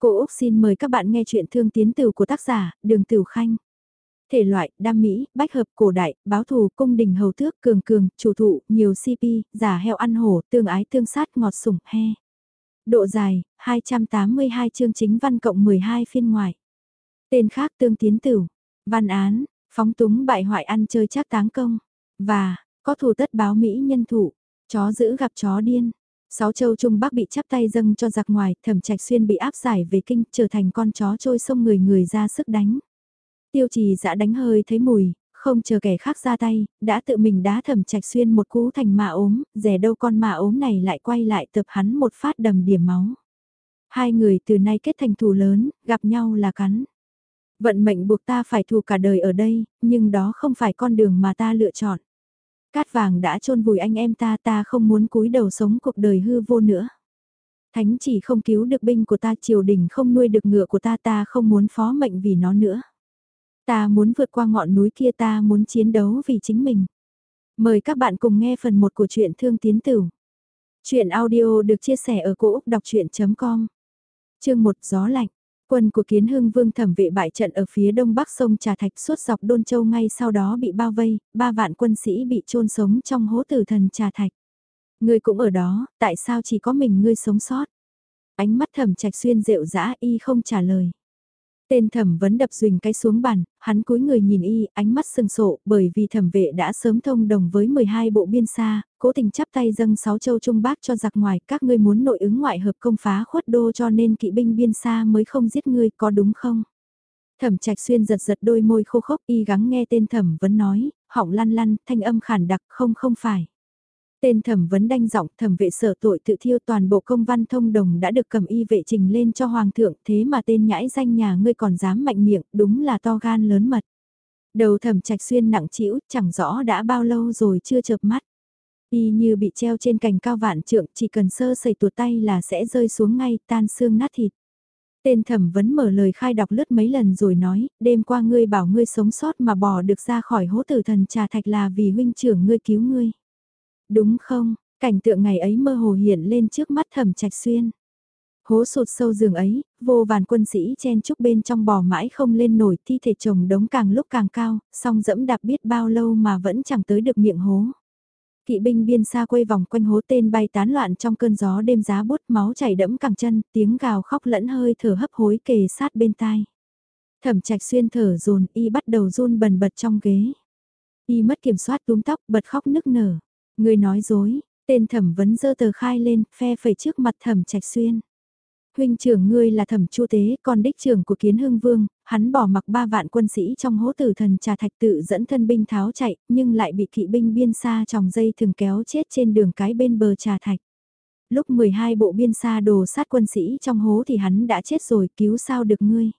Cô Úc xin mời các bạn nghe chuyện thương tiến tử của tác giả, Đường Tử Khanh. Thể loại, đam mỹ, bách hợp, cổ đại, báo thù, cung đình hầu thước, cường cường, chủ thụ, nhiều CP, giả heo ăn hổ, tương ái tương sát, ngọt sủng, he. Độ dài, 282 chương chính văn cộng 12 phiên ngoài. Tên khác tương tiến tử, văn án, phóng túng bại hoại ăn chơi chắc táng công, và, có thù tất báo Mỹ nhân thủ, chó giữ gặp chó điên. Sáu châu Trung Bắc bị chắp tay dâng cho giặc ngoài, thẩm trạch xuyên bị áp giải về kinh, trở thành con chó trôi sông người người ra sức đánh. Tiêu trì dã đánh hơi thấy mùi, không chờ kẻ khác ra tay, đã tự mình đá thẩm trạch xuyên một cú thành mạ ốm, rẻ đâu con mạ ốm này lại quay lại tập hắn một phát đầm điểm máu. Hai người từ nay kết thành thù lớn, gặp nhau là cắn. Vận mệnh buộc ta phải thù cả đời ở đây, nhưng đó không phải con đường mà ta lựa chọn. Cát vàng đã chôn vùi anh em ta ta không muốn cúi đầu sống cuộc đời hư vô nữa. Thánh chỉ không cứu được binh của ta, triều đình không nuôi được ngựa của ta ta không muốn phó mệnh vì nó nữa. Ta muốn vượt qua ngọn núi kia, ta muốn chiến đấu vì chính mình. Mời các bạn cùng nghe phần 1 của truyện Thương Tiến Tử. Chuyện audio được chia sẻ ở cỗ đọc chuyện.com Chương 1 Gió Lạnh Quân của Kiến Hưng Vương thẩm vệ bại trận ở phía đông bắc sông Trà Thạch suốt dọc Đôn Châu ngay sau đó bị bao vây, ba vạn quân sĩ bị chôn sống trong hố tử thần Trà Thạch. Ngươi cũng ở đó, tại sao chỉ có mình ngươi sống sót? Ánh mắt thẩm trạch xuyên rệu dã y không trả lời. Tên thẩm vẫn đập rình cái xuống bàn, hắn cúi người nhìn y, ánh mắt sừng sộ, bởi vì thẩm vệ đã sớm thông đồng với 12 bộ biên xa, cố tình chắp tay dâng sáu châu trung bác cho giặc ngoài, các ngươi muốn nội ứng ngoại hợp công phá khuất đô cho nên kỵ binh biên xa mới không giết ngươi, có đúng không? Thẩm trạch xuyên giật giật đôi môi khô khốc y gắng nghe tên thẩm vấn nói, họng lăn lăn, thanh âm khản đặc không không phải. Tên thẩm vấn đanh giọng thẩm vệ sở tội tự thiêu toàn bộ công văn thông đồng đã được cầm y vệ trình lên cho hoàng thượng thế mà tên nhãi danh nhà ngươi còn dám mạnh miệng đúng là to gan lớn mật. Đầu thẩm trạch xuyên nặng trĩu chẳng rõ đã bao lâu rồi chưa chợp mắt. Y như bị treo trên cành cao vạn trượng chỉ cần sơ sẩy tuột tay là sẽ rơi xuống ngay tan xương nát thịt. Tên thẩm vấn mở lời khai đọc lướt mấy lần rồi nói, đêm qua ngươi bảo ngươi sống sót mà bỏ được ra khỏi hố tử thần trà thạch là vì huynh trưởng ngươi cứu ngươi. Đúng không, cảnh tượng ngày ấy mơ hồ hiện lên trước mắt thẩm trạch xuyên. Hố sụt sâu giường ấy, vô vàn quân sĩ chen chúc bên trong bò mãi không lên nổi thi thể chồng đống càng lúc càng cao, song dẫm đạp biết bao lâu mà vẫn chẳng tới được miệng hố. Kỵ binh biên xa quay vòng quanh hố tên bay tán loạn trong cơn gió đêm giá bút máu chảy đẫm càng chân, tiếng gào khóc lẫn hơi thở hấp hối kề sát bên tai. Thẩm trạch xuyên thở dồn y bắt đầu run bần bật trong ghế. Y mất kiểm soát túm tóc bật khóc nức nở. Người nói dối, tên thẩm vấn dơ tờ khai lên, phe phẩy trước mặt thẩm trạch xuyên. Huynh trưởng ngươi là thẩm chu tế, còn đích trưởng của kiến hưng vương, hắn bỏ mặc ba vạn quân sĩ trong hố tử thần trà thạch tự dẫn thân binh tháo chạy, nhưng lại bị kỵ binh biên xa tròng dây thường kéo chết trên đường cái bên bờ trà thạch. Lúc 12 bộ biên xa đồ sát quân sĩ trong hố thì hắn đã chết rồi, cứu sao được ngươi.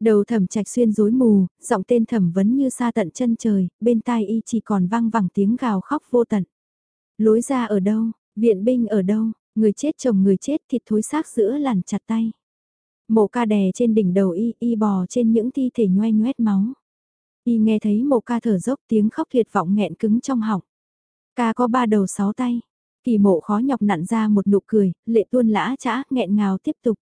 Đầu thẩm trạch xuyên rối mù, giọng tên thẩm vấn như xa tận chân trời, bên tai y chỉ còn vang vẳng tiếng gào khóc vô tận. Lối ra ở đâu, viện binh ở đâu, người chết chồng người chết thịt thối xác giữa làn chặt tay. Mộ ca đè trên đỉnh đầu y, y bò trên những thi thể nhoe nhoét máu. Y nghe thấy mộ ca thở dốc tiếng khóc tuyệt vọng nghẹn cứng trong họng. Ca có ba đầu sáu tay. Kỳ mộ khó nhọc nặn ra một nụ cười, lệ tuôn lã chã, nghẹn ngào tiếp tục.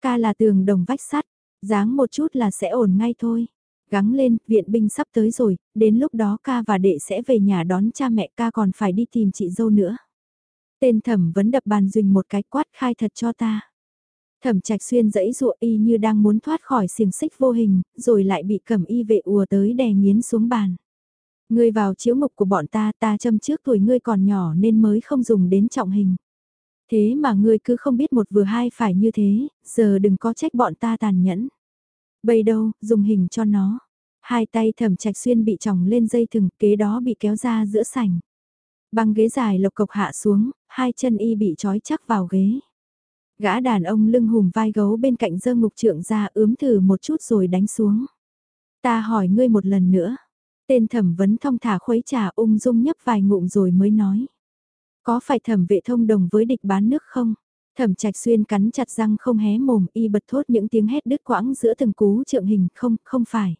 Ca là tường đồng vách sắt, dáng một chút là sẽ ổn ngay thôi. Gắng lên, viện binh sắp tới rồi, đến lúc đó ca và đệ sẽ về nhà đón cha mẹ ca còn phải đi tìm chị dâu nữa. Tên thẩm vẫn đập bàn duỳnh một cái quát khai thật cho ta. Thẩm trạch xuyên dẫy dụa y như đang muốn thoát khỏi xiềng xích vô hình, rồi lại bị cẩm y vệ ùa tới đè nghiến xuống bàn. Ngươi vào chiếu mục của bọn ta, ta châm trước tuổi ngươi còn nhỏ nên mới không dùng đến trọng hình. Thế mà ngươi cứ không biết một vừa hai phải như thế, giờ đừng có trách bọn ta tàn nhẫn. Bây đâu, dùng hình cho nó. Hai tay thẩm trạch xuyên bị tròng lên dây thừng, kế đó bị kéo ra giữa sảnh. Băng ghế dài lộc cộc hạ xuống, hai chân y bị trói chắc vào ghế. Gã đàn ông lưng hùm vai gấu bên cạnh dơ ngục trượng ra ướm thử một chút rồi đánh xuống. Ta hỏi ngươi một lần nữa. Tên thẩm vấn thông thả khuấy trà ung dung nhấp vài ngụm rồi mới nói. Có phải thẩm vệ thông đồng với địch bán nước không? Thẩm trạch xuyên cắn chặt răng không hé mồm y bật thốt những tiếng hét đứt quãng giữa từng cú trượng hình không, không phải.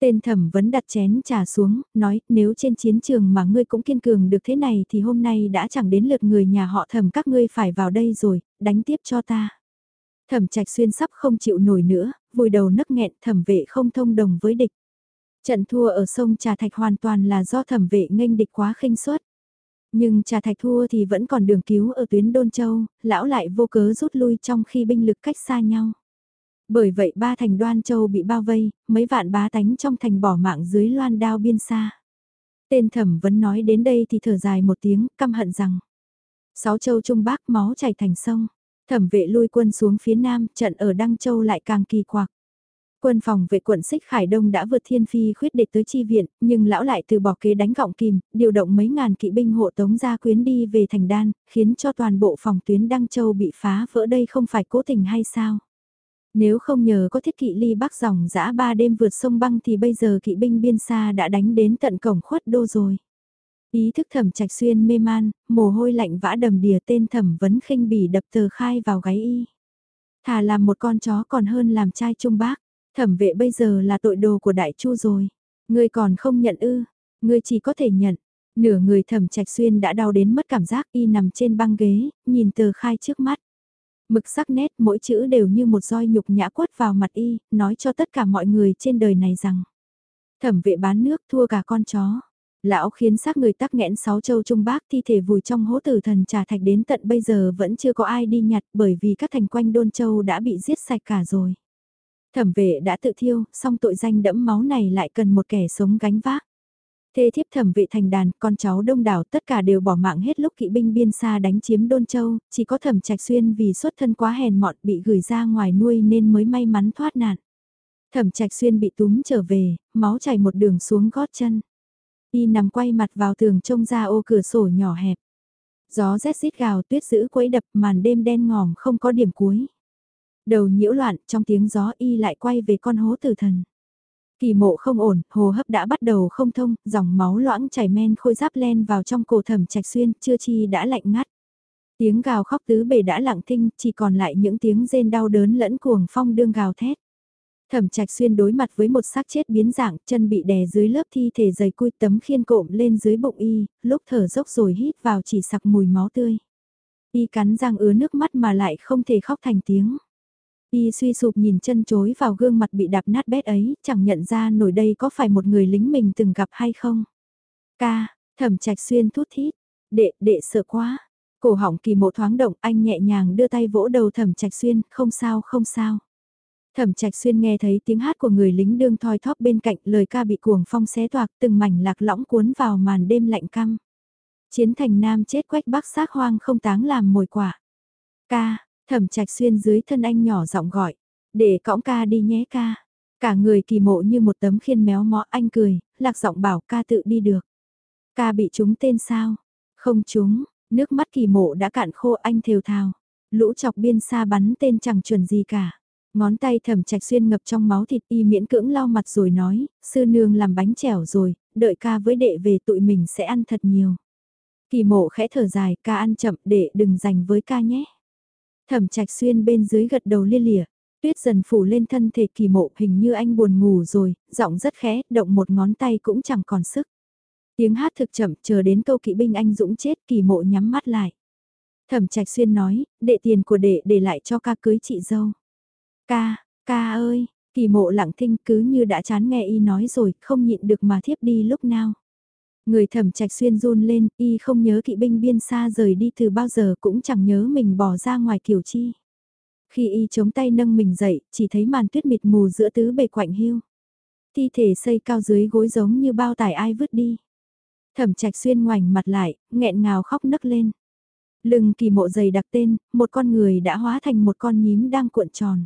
Tên thẩm vẫn đặt chén trà xuống, nói nếu trên chiến trường mà ngươi cũng kiên cường được thế này thì hôm nay đã chẳng đến lượt người nhà họ thẩm các ngươi phải vào đây rồi, đánh tiếp cho ta. Thẩm trạch xuyên sắp không chịu nổi nữa, vùi đầu nấc nghẹn thẩm vệ không thông đồng với địch. Trận thua ở sông Trà Thạch hoàn toàn là do thẩm vệ nghênh địch quá khinh suất. Nhưng Trà Thạch thua thì vẫn còn đường cứu ở tuyến Đôn Châu, lão lại vô cớ rút lui trong khi binh lực cách xa nhau. Bởi vậy ba thành đoan châu bị bao vây, mấy vạn bá tánh trong thành bỏ mạng dưới loan đao biên xa. Tên thẩm vẫn nói đến đây thì thở dài một tiếng, căm hận rằng. Sáu châu trung bắc máu chảy thành sông, thẩm vệ lui quân xuống phía nam, trận ở Đăng Châu lại càng kỳ quặc. Quân phòng vệ quận Xích Khải Đông đã vượt thiên phi khuyết địch tới chi viện, nhưng lão lại từ bỏ kế đánh gọng kìm, điều động mấy ngàn kỵ binh hộ tống gia quyến đi về thành đan, khiến cho toàn bộ phòng tuyến Đăng Châu bị phá vỡ đây không phải cố tình hay sao? Nếu không nhờ có thiết kỵ ly bắc dòng dã ba đêm vượt sông băng thì bây giờ kỵ binh biên xa đã đánh đến tận cổng khuất đô rồi. Ý thức thẩm trạch xuyên mê man, mồ hôi lạnh vã đầm đìa tên thẩm vấn khinh bỉ đập tờ khai vào gáy y. Thà làm một con chó còn hơn làm trai trung bác. Thẩm vệ bây giờ là tội đồ của đại chu rồi. Ngươi còn không nhận ư, ngươi chỉ có thể nhận. Nửa người thẩm trạch xuyên đã đau đến mất cảm giác y nằm trên băng ghế, nhìn tờ khai trước mắt. Mực sắc nét mỗi chữ đều như một roi nhục nhã quất vào mặt y, nói cho tất cả mọi người trên đời này rằng. Thẩm vệ bán nước thua cả con chó. Lão khiến xác người tắc nghẽn sáu châu trung bác thi thể vùi trong hố tử thần trà thạch đến tận bây giờ vẫn chưa có ai đi nhặt bởi vì các thành quanh đôn châu đã bị giết sạch cả rồi. Thẩm vệ đã tự thiêu, song tội danh đẫm máu này lại cần một kẻ sống gánh vác. Thê thiếp thẩm vệ thành đàn, con cháu đông đảo tất cả đều bỏ mạng hết lúc kỵ binh biên xa đánh chiếm Đôn Châu, chỉ có thẩm trạch xuyên vì xuất thân quá hèn mọn bị gửi ra ngoài nuôi nên mới may mắn thoát nạn. Thẩm trạch xuyên bị túm trở về, máu chảy một đường xuống gót chân. Y nằm quay mặt vào tường trông ra ô cửa sổ nhỏ hẹp. Gió rét rít gào tuyết giữ quấy đập màn đêm đen ngòm không có điểm cuối. Đầu nhiễu loạn trong tiếng gió y lại quay về con hố tử thần. Kỳ mộ không ổn, hồ hấp đã bắt đầu không thông, dòng máu loãng chảy men khôi giáp len vào trong cổ thẩm trạch xuyên, chưa chi đã lạnh ngắt. Tiếng gào khóc tứ bề đã lặng thinh, chỉ còn lại những tiếng rên đau đớn lẫn cuồng phong đương gào thét. Thẩm trạch xuyên đối mặt với một xác chết biến dạng, chân bị đè dưới lớp thi thể dày cui tấm khiên cộm lên dưới bụng y, lúc thở dốc rồi hít vào chỉ sặc mùi máu tươi. Y cắn răng ứa nước mắt mà lại không thể khóc thành tiếng. Y suy sụp nhìn chân chối vào gương mặt bị đạp nát bét ấy, chẳng nhận ra nổi đây có phải một người lính mình từng gặp hay không. Ca, thẩm trạch xuyên thút thít, đệ, đệ sợ quá. Cổ họng kỳ mộ thoáng động, anh nhẹ nhàng đưa tay vỗ đầu thẩm trạch xuyên, không sao không sao. Thẩm trạch xuyên nghe thấy tiếng hát của người lính đương thoi thóp bên cạnh lời ca bị cuồng phong xé toạc từng mảnh lạc lõng cuốn vào màn đêm lạnh căm. Chiến thành nam chết quách bắc xác hoang không táng làm mồi quả. Ca, Thẩm trạch xuyên dưới thân anh nhỏ giọng gọi, để cõng ca đi nhé ca. Cả người kỳ mộ như một tấm khiên méo mó anh cười, lạc giọng bảo ca tự đi được. Ca bị trúng tên sao? Không trúng, nước mắt kỳ mộ đã cạn khô anh thều thào. Lũ chọc biên xa bắn tên chẳng chuẩn gì cả. Ngón tay thẩm trạch xuyên ngập trong máu thịt y miễn cưỡng lau mặt rồi nói, sư nương làm bánh chèo rồi, đợi ca với đệ về tụi mình sẽ ăn thật nhiều. Kỳ mộ khẽ thở dài, ca ăn chậm để đừng dành với ca nhé. Thẩm trạch xuyên bên dưới gật đầu lia lịa, tuyết dần phủ lên thân thể kỳ mộ hình như anh buồn ngủ rồi, giọng rất khẽ, động một ngón tay cũng chẳng còn sức. Tiếng hát thực chậm chờ đến câu kỵ binh anh dũng chết kỳ mộ nhắm mắt lại. Thẩm trạch xuyên nói, đệ tiền của đệ để lại cho ca cưới chị dâu. Ca, ca ơi, kỳ mộ lặng thinh cứ như đã chán nghe y nói rồi, không nhịn được mà thiếp đi lúc nào. Người thẩm trạch xuyên run lên, y không nhớ kỵ binh biên xa rời đi từ bao giờ cũng chẳng nhớ mình bỏ ra ngoài kiểu chi. Khi y chống tay nâng mình dậy, chỉ thấy màn tuyết mịt mù giữa tứ bề quạnh hiu. Thi thể xây cao dưới gối giống như bao tải ai vứt đi. Thẩm trạch xuyên ngoảnh mặt lại, nghẹn ngào khóc nấc lên. Lưng kỳ mộ dày đặc tên, một con người đã hóa thành một con nhím đang cuộn tròn.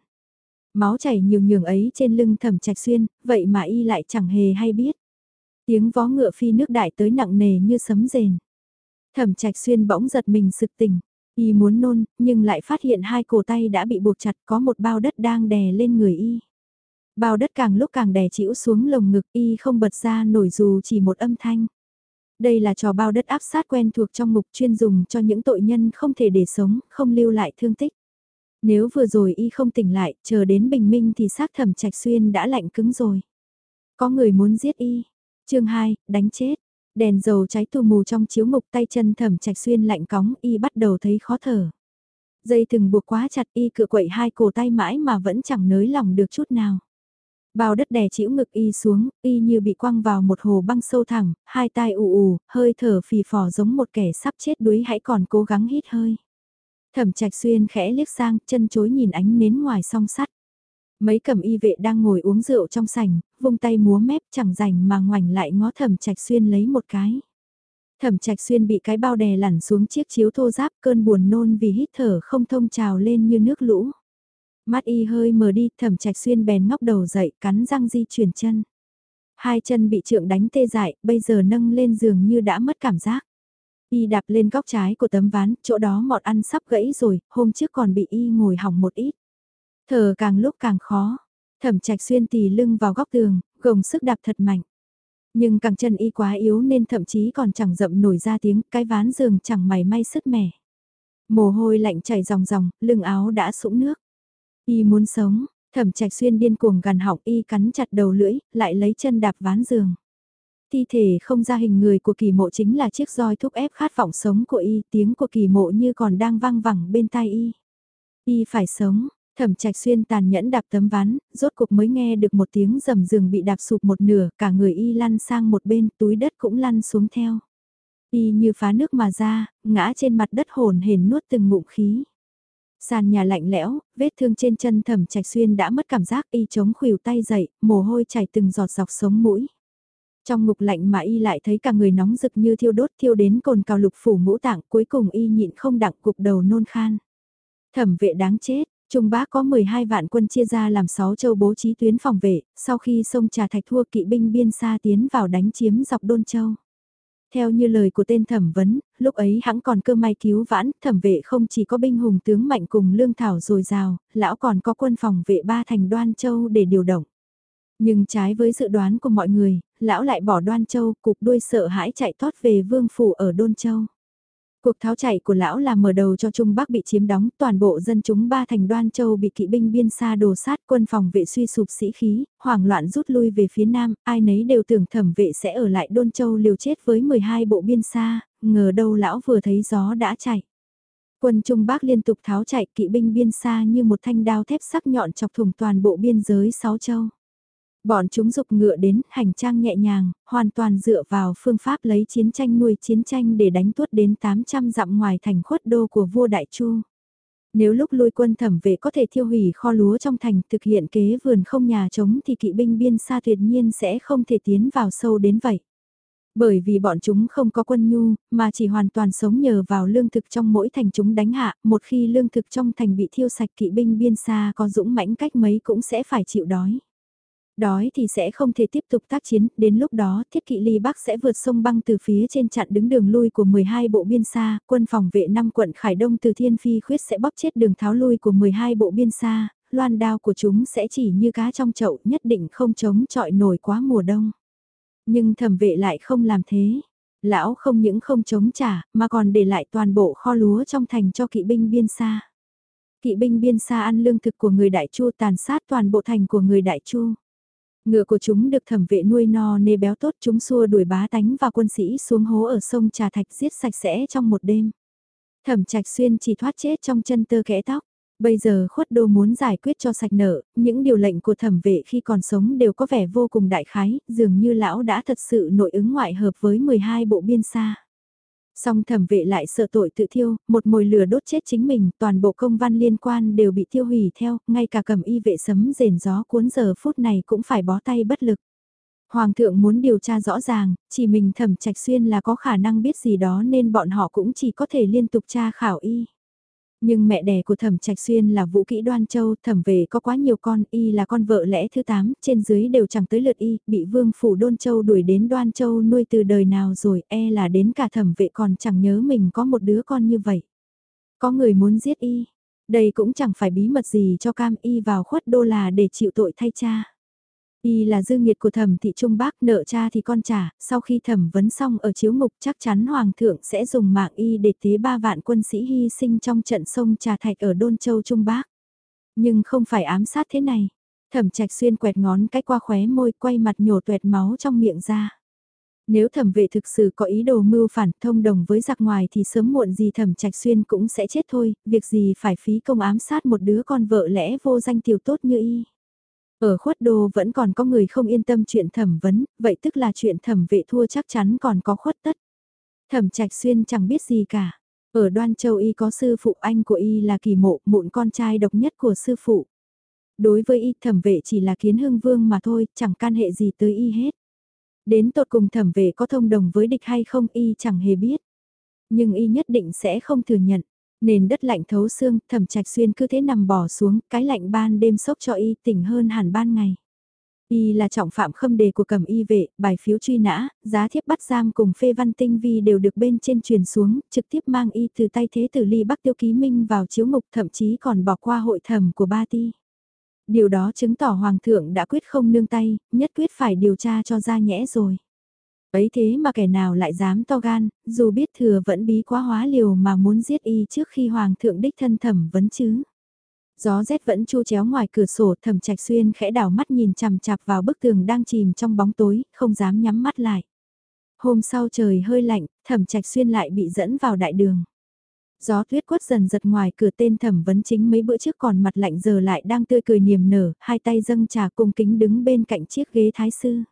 Máu chảy nhiều nhường ấy trên lưng thẩm trạch xuyên, vậy mà y lại chẳng hề hay biết. Tiếng vó ngựa phi nước đại tới nặng nề như sấm rền. Thẩm trạch xuyên bỗng giật mình sực tỉnh. Y muốn nôn, nhưng lại phát hiện hai cổ tay đã bị buộc chặt có một bao đất đang đè lên người Y. Bao đất càng lúc càng đè chịu xuống lồng ngực Y không bật ra nổi dù chỉ một âm thanh. Đây là trò bao đất áp sát quen thuộc trong mục chuyên dùng cho những tội nhân không thể để sống, không lưu lại thương tích. Nếu vừa rồi y không tỉnh lại, chờ đến bình minh thì xác thẩm trạch xuyên đã lạnh cứng rồi. Có người muốn giết y, chương 2, đánh chết. Đèn dầu cháy tù mù trong chiếu mục tay chân thẩm trạch xuyên lạnh cóng y bắt đầu thấy khó thở. Dây từng buộc quá chặt y cựa quậy hai cổ tay mãi mà vẫn chẳng nới lòng được chút nào. Bao đất đè chịu ngực y xuống, y như bị quăng vào một hồ băng sâu thẳng, hai tai ù ù, hơi thở phì phò giống một kẻ sắp chết đuối hãy còn cố gắng hít hơi. Thẩm trạch xuyên khẽ liếc sang, chân chối nhìn ánh nến ngoài song sắt. Mấy cầm y vệ đang ngồi uống rượu trong sảnh, vung tay múa mép chẳng rảnh mà ngoảnh lại ngó thẩm trạch xuyên lấy một cái. Thẩm trạch xuyên bị cái bao đè lằn xuống chiếc chiếu thô giáp cơn buồn nôn vì hít thở không thông trào lên như nước lũ. Mắt y hơi mờ đi, thẩm trạch xuyên bèn ngóc đầu dậy, cắn răng di chuyển chân. Hai chân bị trượng đánh tê dại, bây giờ nâng lên giường như đã mất cảm giác. Y đạp lên góc trái của tấm ván, chỗ đó mọt ăn sắp gãy rồi, hôm trước còn bị y ngồi hỏng một ít. Thở càng lúc càng khó, thẩm trạch xuyên tì lưng vào góc tường, gồng sức đạp thật mạnh. Nhưng càng chân y quá yếu nên thậm chí còn chẳng rậm nổi ra tiếng, cái ván giường chẳng mày may sứt mẻ. Mồ hôi lạnh chảy ròng ròng, lưng áo đã sũng nước. Y muốn sống, thẩm trạch xuyên điên cuồng gằn họng y cắn chặt đầu lưỡi, lại lấy chân đạp ván giường. Thi thể không ra hình người của kỳ mộ chính là chiếc roi thúc ép khát vọng sống của y, tiếng của kỳ mộ như còn đang vang vẳng bên tai y. Y phải sống, Thẩm trạch xuyên tàn nhẫn đạp tấm ván, rốt cuộc mới nghe được một tiếng rầm giường bị đạp sụp một nửa, cả người y lăn sang một bên, túi đất cũng lăn xuống theo. Y như phá nước mà ra, ngã trên mặt đất hồn hển nuốt từng ngụm khí. Sàn nhà lạnh lẽo, vết thương trên chân thẩm trạch xuyên đã mất cảm giác y chống khuỷu tay dậy, mồ hôi chảy từng giọt dọc sống mũi. Trong ngục lạnh mà y lại thấy cả người nóng rực như thiêu đốt thiêu đến cồn cào lục phủ ngũ tạng cuối cùng y nhịn không đặng cục đầu nôn khan. Thẩm vệ đáng chết, Trung Bá có 12 vạn quân chia ra làm 6 châu bố trí tuyến phòng vệ, sau khi sông Trà Thạch thua kỵ binh biên xa tiến vào đánh chiếm dọc Đôn Châu. Theo như lời của tên thẩm vấn, lúc ấy hãng còn cơ may cứu vãn, thẩm vệ không chỉ có binh hùng tướng mạnh cùng lương thảo dồi dào, lão còn có quân phòng vệ ba thành đoan châu để điều động. Nhưng trái với dự đoán của mọi người, lão lại bỏ đoan châu, cục đuôi sợ hãi chạy thoát về vương phủ ở Đôn Châu. Cuộc tháo chạy của lão là mở đầu cho Trung Bắc bị chiếm đóng, toàn bộ dân chúng ba thành đoan châu bị kỵ binh biên xa đồ sát quân phòng vệ suy sụp sĩ khí, hoảng loạn rút lui về phía nam, ai nấy đều tưởng thẩm vệ sẽ ở lại đôn châu liều chết với 12 bộ biên xa, ngờ đâu lão vừa thấy gió đã chạy. Quân Trung Bắc liên tục tháo chạy kỵ binh biên xa như một thanh đao thép sắc nhọn chọc thủng toàn bộ biên giới sáu châu. Bọn chúng dục ngựa đến, hành trang nhẹ nhàng, hoàn toàn dựa vào phương pháp lấy chiến tranh nuôi chiến tranh để đánh tuốt đến 800 dặm ngoài thành khuất đô của vua Đại Chu. Nếu lúc lui quân thẩm vệ có thể thiêu hủy kho lúa trong thành thực hiện kế vườn không nhà trống thì kỵ binh biên xa tuyệt nhiên sẽ không thể tiến vào sâu đến vậy. Bởi vì bọn chúng không có quân nhu, mà chỉ hoàn toàn sống nhờ vào lương thực trong mỗi thành chúng đánh hạ, một khi lương thực trong thành bị thiêu sạch kỵ binh biên xa có dũng mãnh cách mấy cũng sẽ phải chịu đói. Đói thì sẽ không thể tiếp tục tác chiến, đến lúc đó thiết kỵ ly Bắc sẽ vượt sông băng từ phía trên chặn đứng đường lui của 12 bộ biên xa, quân phòng vệ 5 quận Khải Đông từ Thiên Phi khuyết sẽ bóp chết đường tháo lui của 12 bộ biên xa, loan đao của chúng sẽ chỉ như cá trong chậu nhất định không chống trọi nổi quá mùa đông. Nhưng thẩm vệ lại không làm thế. Lão không những không chống trả, mà còn để lại toàn bộ kho lúa trong thành cho kỵ binh biên xa. Kỵ binh biên xa ăn lương thực của người đại chu tàn sát toàn bộ thành của người đại chu. Ngựa của chúng được thẩm vệ nuôi no nê béo tốt chúng xua đuổi bá tánh và quân sĩ xuống hố ở sông Trà Thạch giết sạch sẽ trong một đêm. Thẩm trạch xuyên chỉ thoát chết trong chân tơ kẽ tóc. Bây giờ khuất đô muốn giải quyết cho sạch nợ, những điều lệnh của thẩm vệ khi còn sống đều có vẻ vô cùng đại khái, dường như lão đã thật sự nội ứng ngoại hợp với 12 bộ biên xa. Song thẩm vệ lại sợ tội tự thiêu, một mồi lửa đốt chết chính mình, toàn bộ công văn liên quan đều bị tiêu hủy theo, ngay cả cầm y vệ sấm rền gió cuốn giờ phút này cũng phải bó tay bất lực. Hoàng thượng muốn điều tra rõ ràng, chỉ mình thẩm trạch xuyên là có khả năng biết gì đó nên bọn họ cũng chỉ có thể liên tục tra khảo y. Nhưng mẹ đẻ của thẩm trạch xuyên là vũ kỹ đoan châu, thẩm về có quá nhiều con, y là con vợ lẽ thứ 8, trên dưới đều chẳng tới lượt y, bị vương phủ đôn châu đuổi đến đoan châu nuôi từ đời nào rồi, e là đến cả thẩm vệ còn chẳng nhớ mình có một đứa con như vậy. Có người muốn giết y, đây cũng chẳng phải bí mật gì cho cam y vào khuất đô là để chịu tội thay cha. Y là dư nghiệt của thẩm thị trung bác nợ cha thì con trả, sau khi thẩm vấn xong ở chiếu ngục chắc chắn hoàng thượng sẽ dùng mạng y để tế ba vạn quân sĩ hy sinh trong trận sông Trà Thạch ở Đôn Châu Trung Bác. Nhưng không phải ám sát thế này. Thẩm trạch xuyên quẹt ngón cái qua khóe môi quay mặt nhổ tuẹt máu trong miệng ra. Nếu thẩm vệ thực sự có ý đồ mưu phản thông đồng với giặc ngoài thì sớm muộn gì thẩm trạch xuyên cũng sẽ chết thôi, việc gì phải phí công ám sát một đứa con vợ lẽ vô danh tiểu tốt như y. Ở khuất đô vẫn còn có người không yên tâm chuyện thẩm vấn, vậy tức là chuyện thẩm vệ thua chắc chắn còn có khuất tất. Thẩm trạch xuyên chẳng biết gì cả. Ở đoan châu y có sư phụ anh của y là kỳ mộ, mụn con trai độc nhất của sư phụ. Đối với y thẩm vệ chỉ là kiến hương vương mà thôi, chẳng can hệ gì tới y hết. Đến tột cùng thẩm vệ có thông đồng với địch hay không y chẳng hề biết. Nhưng y nhất định sẽ không thừa nhận. Nền đất lạnh thấu xương, thẩm trạch xuyên cứ thế nằm bỏ xuống, cái lạnh ban đêm sốc cho y tỉnh hơn hẳn ban ngày. Y là trọng phạm khâm đề của cầm y vệ, bài phiếu truy nã, giá thiếp bắt giam cùng phê văn tinh vi đều được bên trên truyền xuống, trực tiếp mang y từ tay thế tử ly bắc tiêu ký minh vào chiếu mục thậm chí còn bỏ qua hội thẩm của ba ti. Điều đó chứng tỏ Hoàng thượng đã quyết không nương tay, nhất quyết phải điều tra cho ra nhẽ rồi. Ấy thế mà kẻ nào lại dám to gan, dù biết thừa vẫn bí quá hóa liều mà muốn giết y trước khi Hoàng thượng đích thân thẩm vấn chứ. Gió rét vẫn chu chéo ngoài cửa sổ thẩm trạch xuyên khẽ đảo mắt nhìn chằm chằm vào bức tường đang chìm trong bóng tối, không dám nhắm mắt lại. Hôm sau trời hơi lạnh, thẩm trạch xuyên lại bị dẫn vào đại đường. Gió tuyết quất dần giật ngoài cửa tên thẩm vấn chính mấy bữa trước còn mặt lạnh giờ lại đang tươi cười niềm nở, hai tay dâng trà cung kính đứng bên cạnh chiếc ghế thái sư.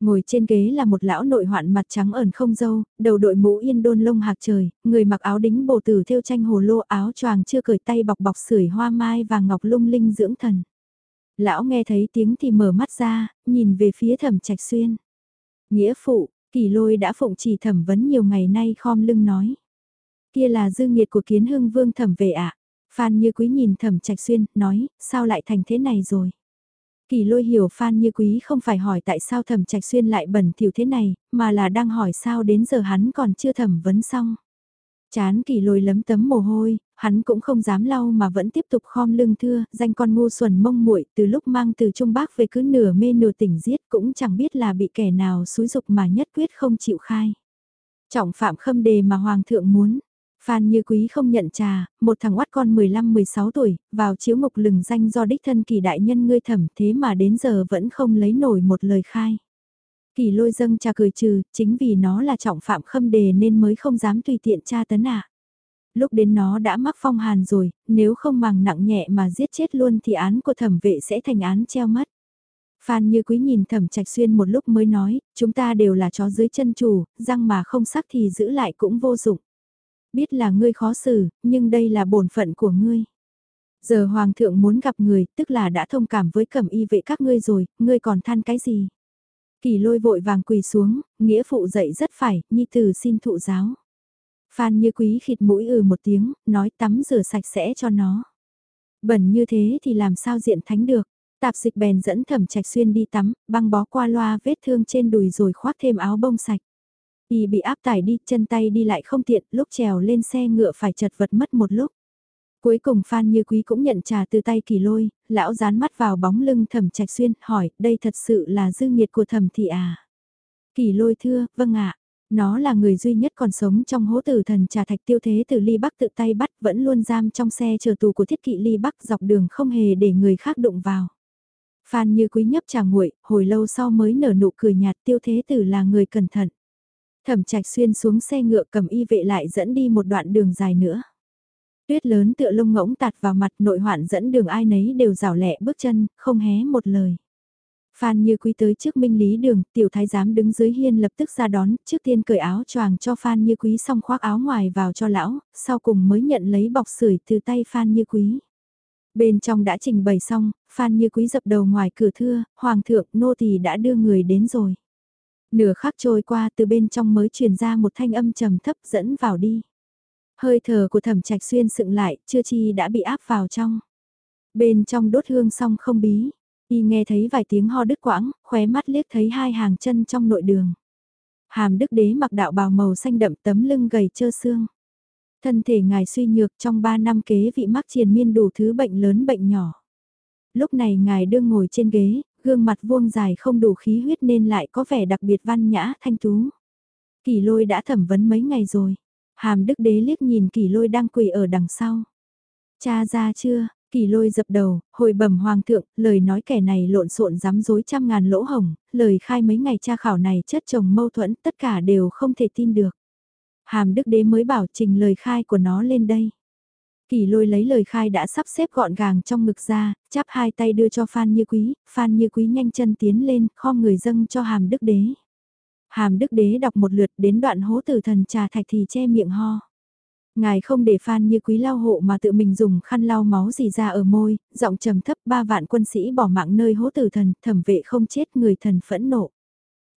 Ngồi trên ghế là một lão nội hoạn mặt trắng ẩn không dâu, đầu đội mũ yên đôn lông hạc trời, người mặc áo đính bồ tử theo tranh hồ lô áo choàng chưa cởi tay bọc bọc sưởi hoa mai và ngọc lung linh dưỡng thần. Lão nghe thấy tiếng thì mở mắt ra, nhìn về phía thẩm trạch xuyên. Nghĩa phụ, kỳ lôi đã phụng chỉ thẩm vấn nhiều ngày nay khom lưng nói. Kia là dư nghiệt của kiến hưng vương thẩm về ạ. À? Phan như quý nhìn thẩm trạch xuyên, nói, sao lại thành thế này rồi? Kỳ lôi hiểu Phan Như Quý không phải hỏi tại sao thẩm trạch xuyên lại bẩn thỉu thế này, mà là đang hỏi sao đến giờ hắn còn chưa thẩm vấn xong. Chán kỳ lôi lấm tấm mồ hôi, hắn cũng không dám lau mà vẫn tiếp tục khom lưng thưa, danh con ngu xuẩn mông muội từ lúc mang từ Trung Bắc về cứ nửa mê nửa tỉnh giết cũng chẳng biết là bị kẻ nào xúi dục mà nhất quyết không chịu khai. Trọng phạm khâm đề mà Hoàng thượng muốn, Phan Như Quý không nhận trà, một thằng oát con 15-16 tuổi, vào chiếu ngục lừng danh do đích thân kỳ đại nhân ngươi thẩm thế mà đến giờ vẫn không lấy nổi một lời khai. Kỳ lôi dâng trà cười trừ, chính vì nó là trọng phạm khâm đề nên mới không dám tùy tiện tra tấn ạ. Lúc đến nó đã mắc phong hàn rồi, nếu không màng nặng nhẹ mà giết chết luôn thì án của thẩm vệ sẽ thành án treo mất. Phan như quý nhìn thẩm trạch xuyên một lúc mới nói, chúng ta đều là chó dưới chân chủ, răng mà không sắc thì giữ lại cũng vô dụng biết là ngươi khó xử, nhưng đây là bổn phận của ngươi. Giờ hoàng thượng muốn gặp người, tức là đã thông cảm với cẩm y vệ các ngươi rồi, ngươi còn than cái gì? Kỳ lôi vội vàng quỳ xuống, nghĩa phụ dậy rất phải, nhi tử xin thụ giáo. Phan như quý khịt mũi ừ một tiếng, nói tắm rửa sạch sẽ cho nó. Bẩn như thế thì làm sao diện thánh được. Tạp dịch bèn dẫn thẩm trạch xuyên đi tắm, băng bó qua loa vết thương trên đùi rồi khoác thêm áo bông sạch. Y bị áp tải đi, chân tay đi lại không tiện, lúc trèo lên xe ngựa phải chật vật mất một lúc. Cuối cùng Phan Như Quý cũng nhận trà từ tay kỳ lôi, lão dán mắt vào bóng lưng thẩm trạch xuyên, hỏi, đây thật sự là dư nghiệt của thẩm thị à? Kỳ lôi thưa, vâng ạ. Nó là người duy nhất còn sống trong hố tử thần trà thạch tiêu thế từ ly bắc tự tay bắt vẫn luôn giam trong xe chờ tù của thiết kỵ ly bắc dọc đường không hề để người khác đụng vào. Phan như quý nhấp trà nguội, hồi lâu sau mới nở nụ cười nhạt tiêu thế tử là người cẩn thận. Thẩm trạch xuyên xuống xe ngựa cầm y vệ lại dẫn đi một đoạn đường dài nữa. Tuyết lớn tựa lông ngỗng tạt vào mặt nội hoạn dẫn đường ai nấy đều rào lẹ bước chân, không hé một lời. Phan Như Quý tới trước minh lý đường, tiểu thái giám đứng dưới hiên lập tức ra đón, trước tiên cởi áo choàng cho Phan Như Quý xong khoác áo ngoài vào cho lão, sau cùng mới nhận lấy bọc sưởi từ tay Phan Như Quý. Bên trong đã trình bày xong, Phan Như Quý dập đầu ngoài cửa thưa, Hoàng thượng nô tỳ đã đưa người đến rồi. Nửa khắc trôi qua từ bên trong mới truyền ra một thanh âm trầm thấp dẫn vào đi. Hơi thở của thẩm trạch xuyên sựng lại, chưa chi đã bị áp vào trong. Bên trong đốt hương xong không bí, y nghe thấy vài tiếng ho đứt quãng, khóe mắt liếc thấy hai hàng chân trong nội đường. Hàm đức đế mặc đạo bào màu xanh đậm tấm lưng gầy trơ xương. Thân thể ngài suy nhược trong ba năm kế vị mắc triền miên đủ thứ bệnh lớn bệnh nhỏ. Lúc này ngài đương ngồi trên ghế, gương mặt vuông dài không đủ khí huyết nên lại có vẻ đặc biệt văn nhã thanh tú. Kỳ lôi đã thẩm vấn mấy ngày rồi. Hàm đức đế liếc nhìn kỳ lôi đang quỳ ở đằng sau. Cha ra chưa, Kỳ lôi dập đầu, hồi bẩm hoàng thượng, lời nói kẻ này lộn xộn dám dối trăm ngàn lỗ hồng, lời khai mấy ngày tra khảo này chất chồng mâu thuẫn, tất cả đều không thể tin được. Hàm đức đế mới bảo trình lời khai của nó lên đây. Kỳ lôi lấy lời khai đã sắp xếp gọn gàng trong ngực ra, chắp hai tay đưa cho Phan Như Quý, Phan Như Quý nhanh chân tiến lên, kho người dâng cho hàm đức đế. Hàm đức đế đọc một lượt đến đoạn hố tử thần trà thạch thì che miệng ho. Ngài không để Phan Như Quý lau hộ mà tự mình dùng khăn lau máu gì ra ở môi, giọng trầm thấp ba vạn quân sĩ bỏ mạng nơi hố tử thần, thẩm vệ không chết người thần phẫn nộ.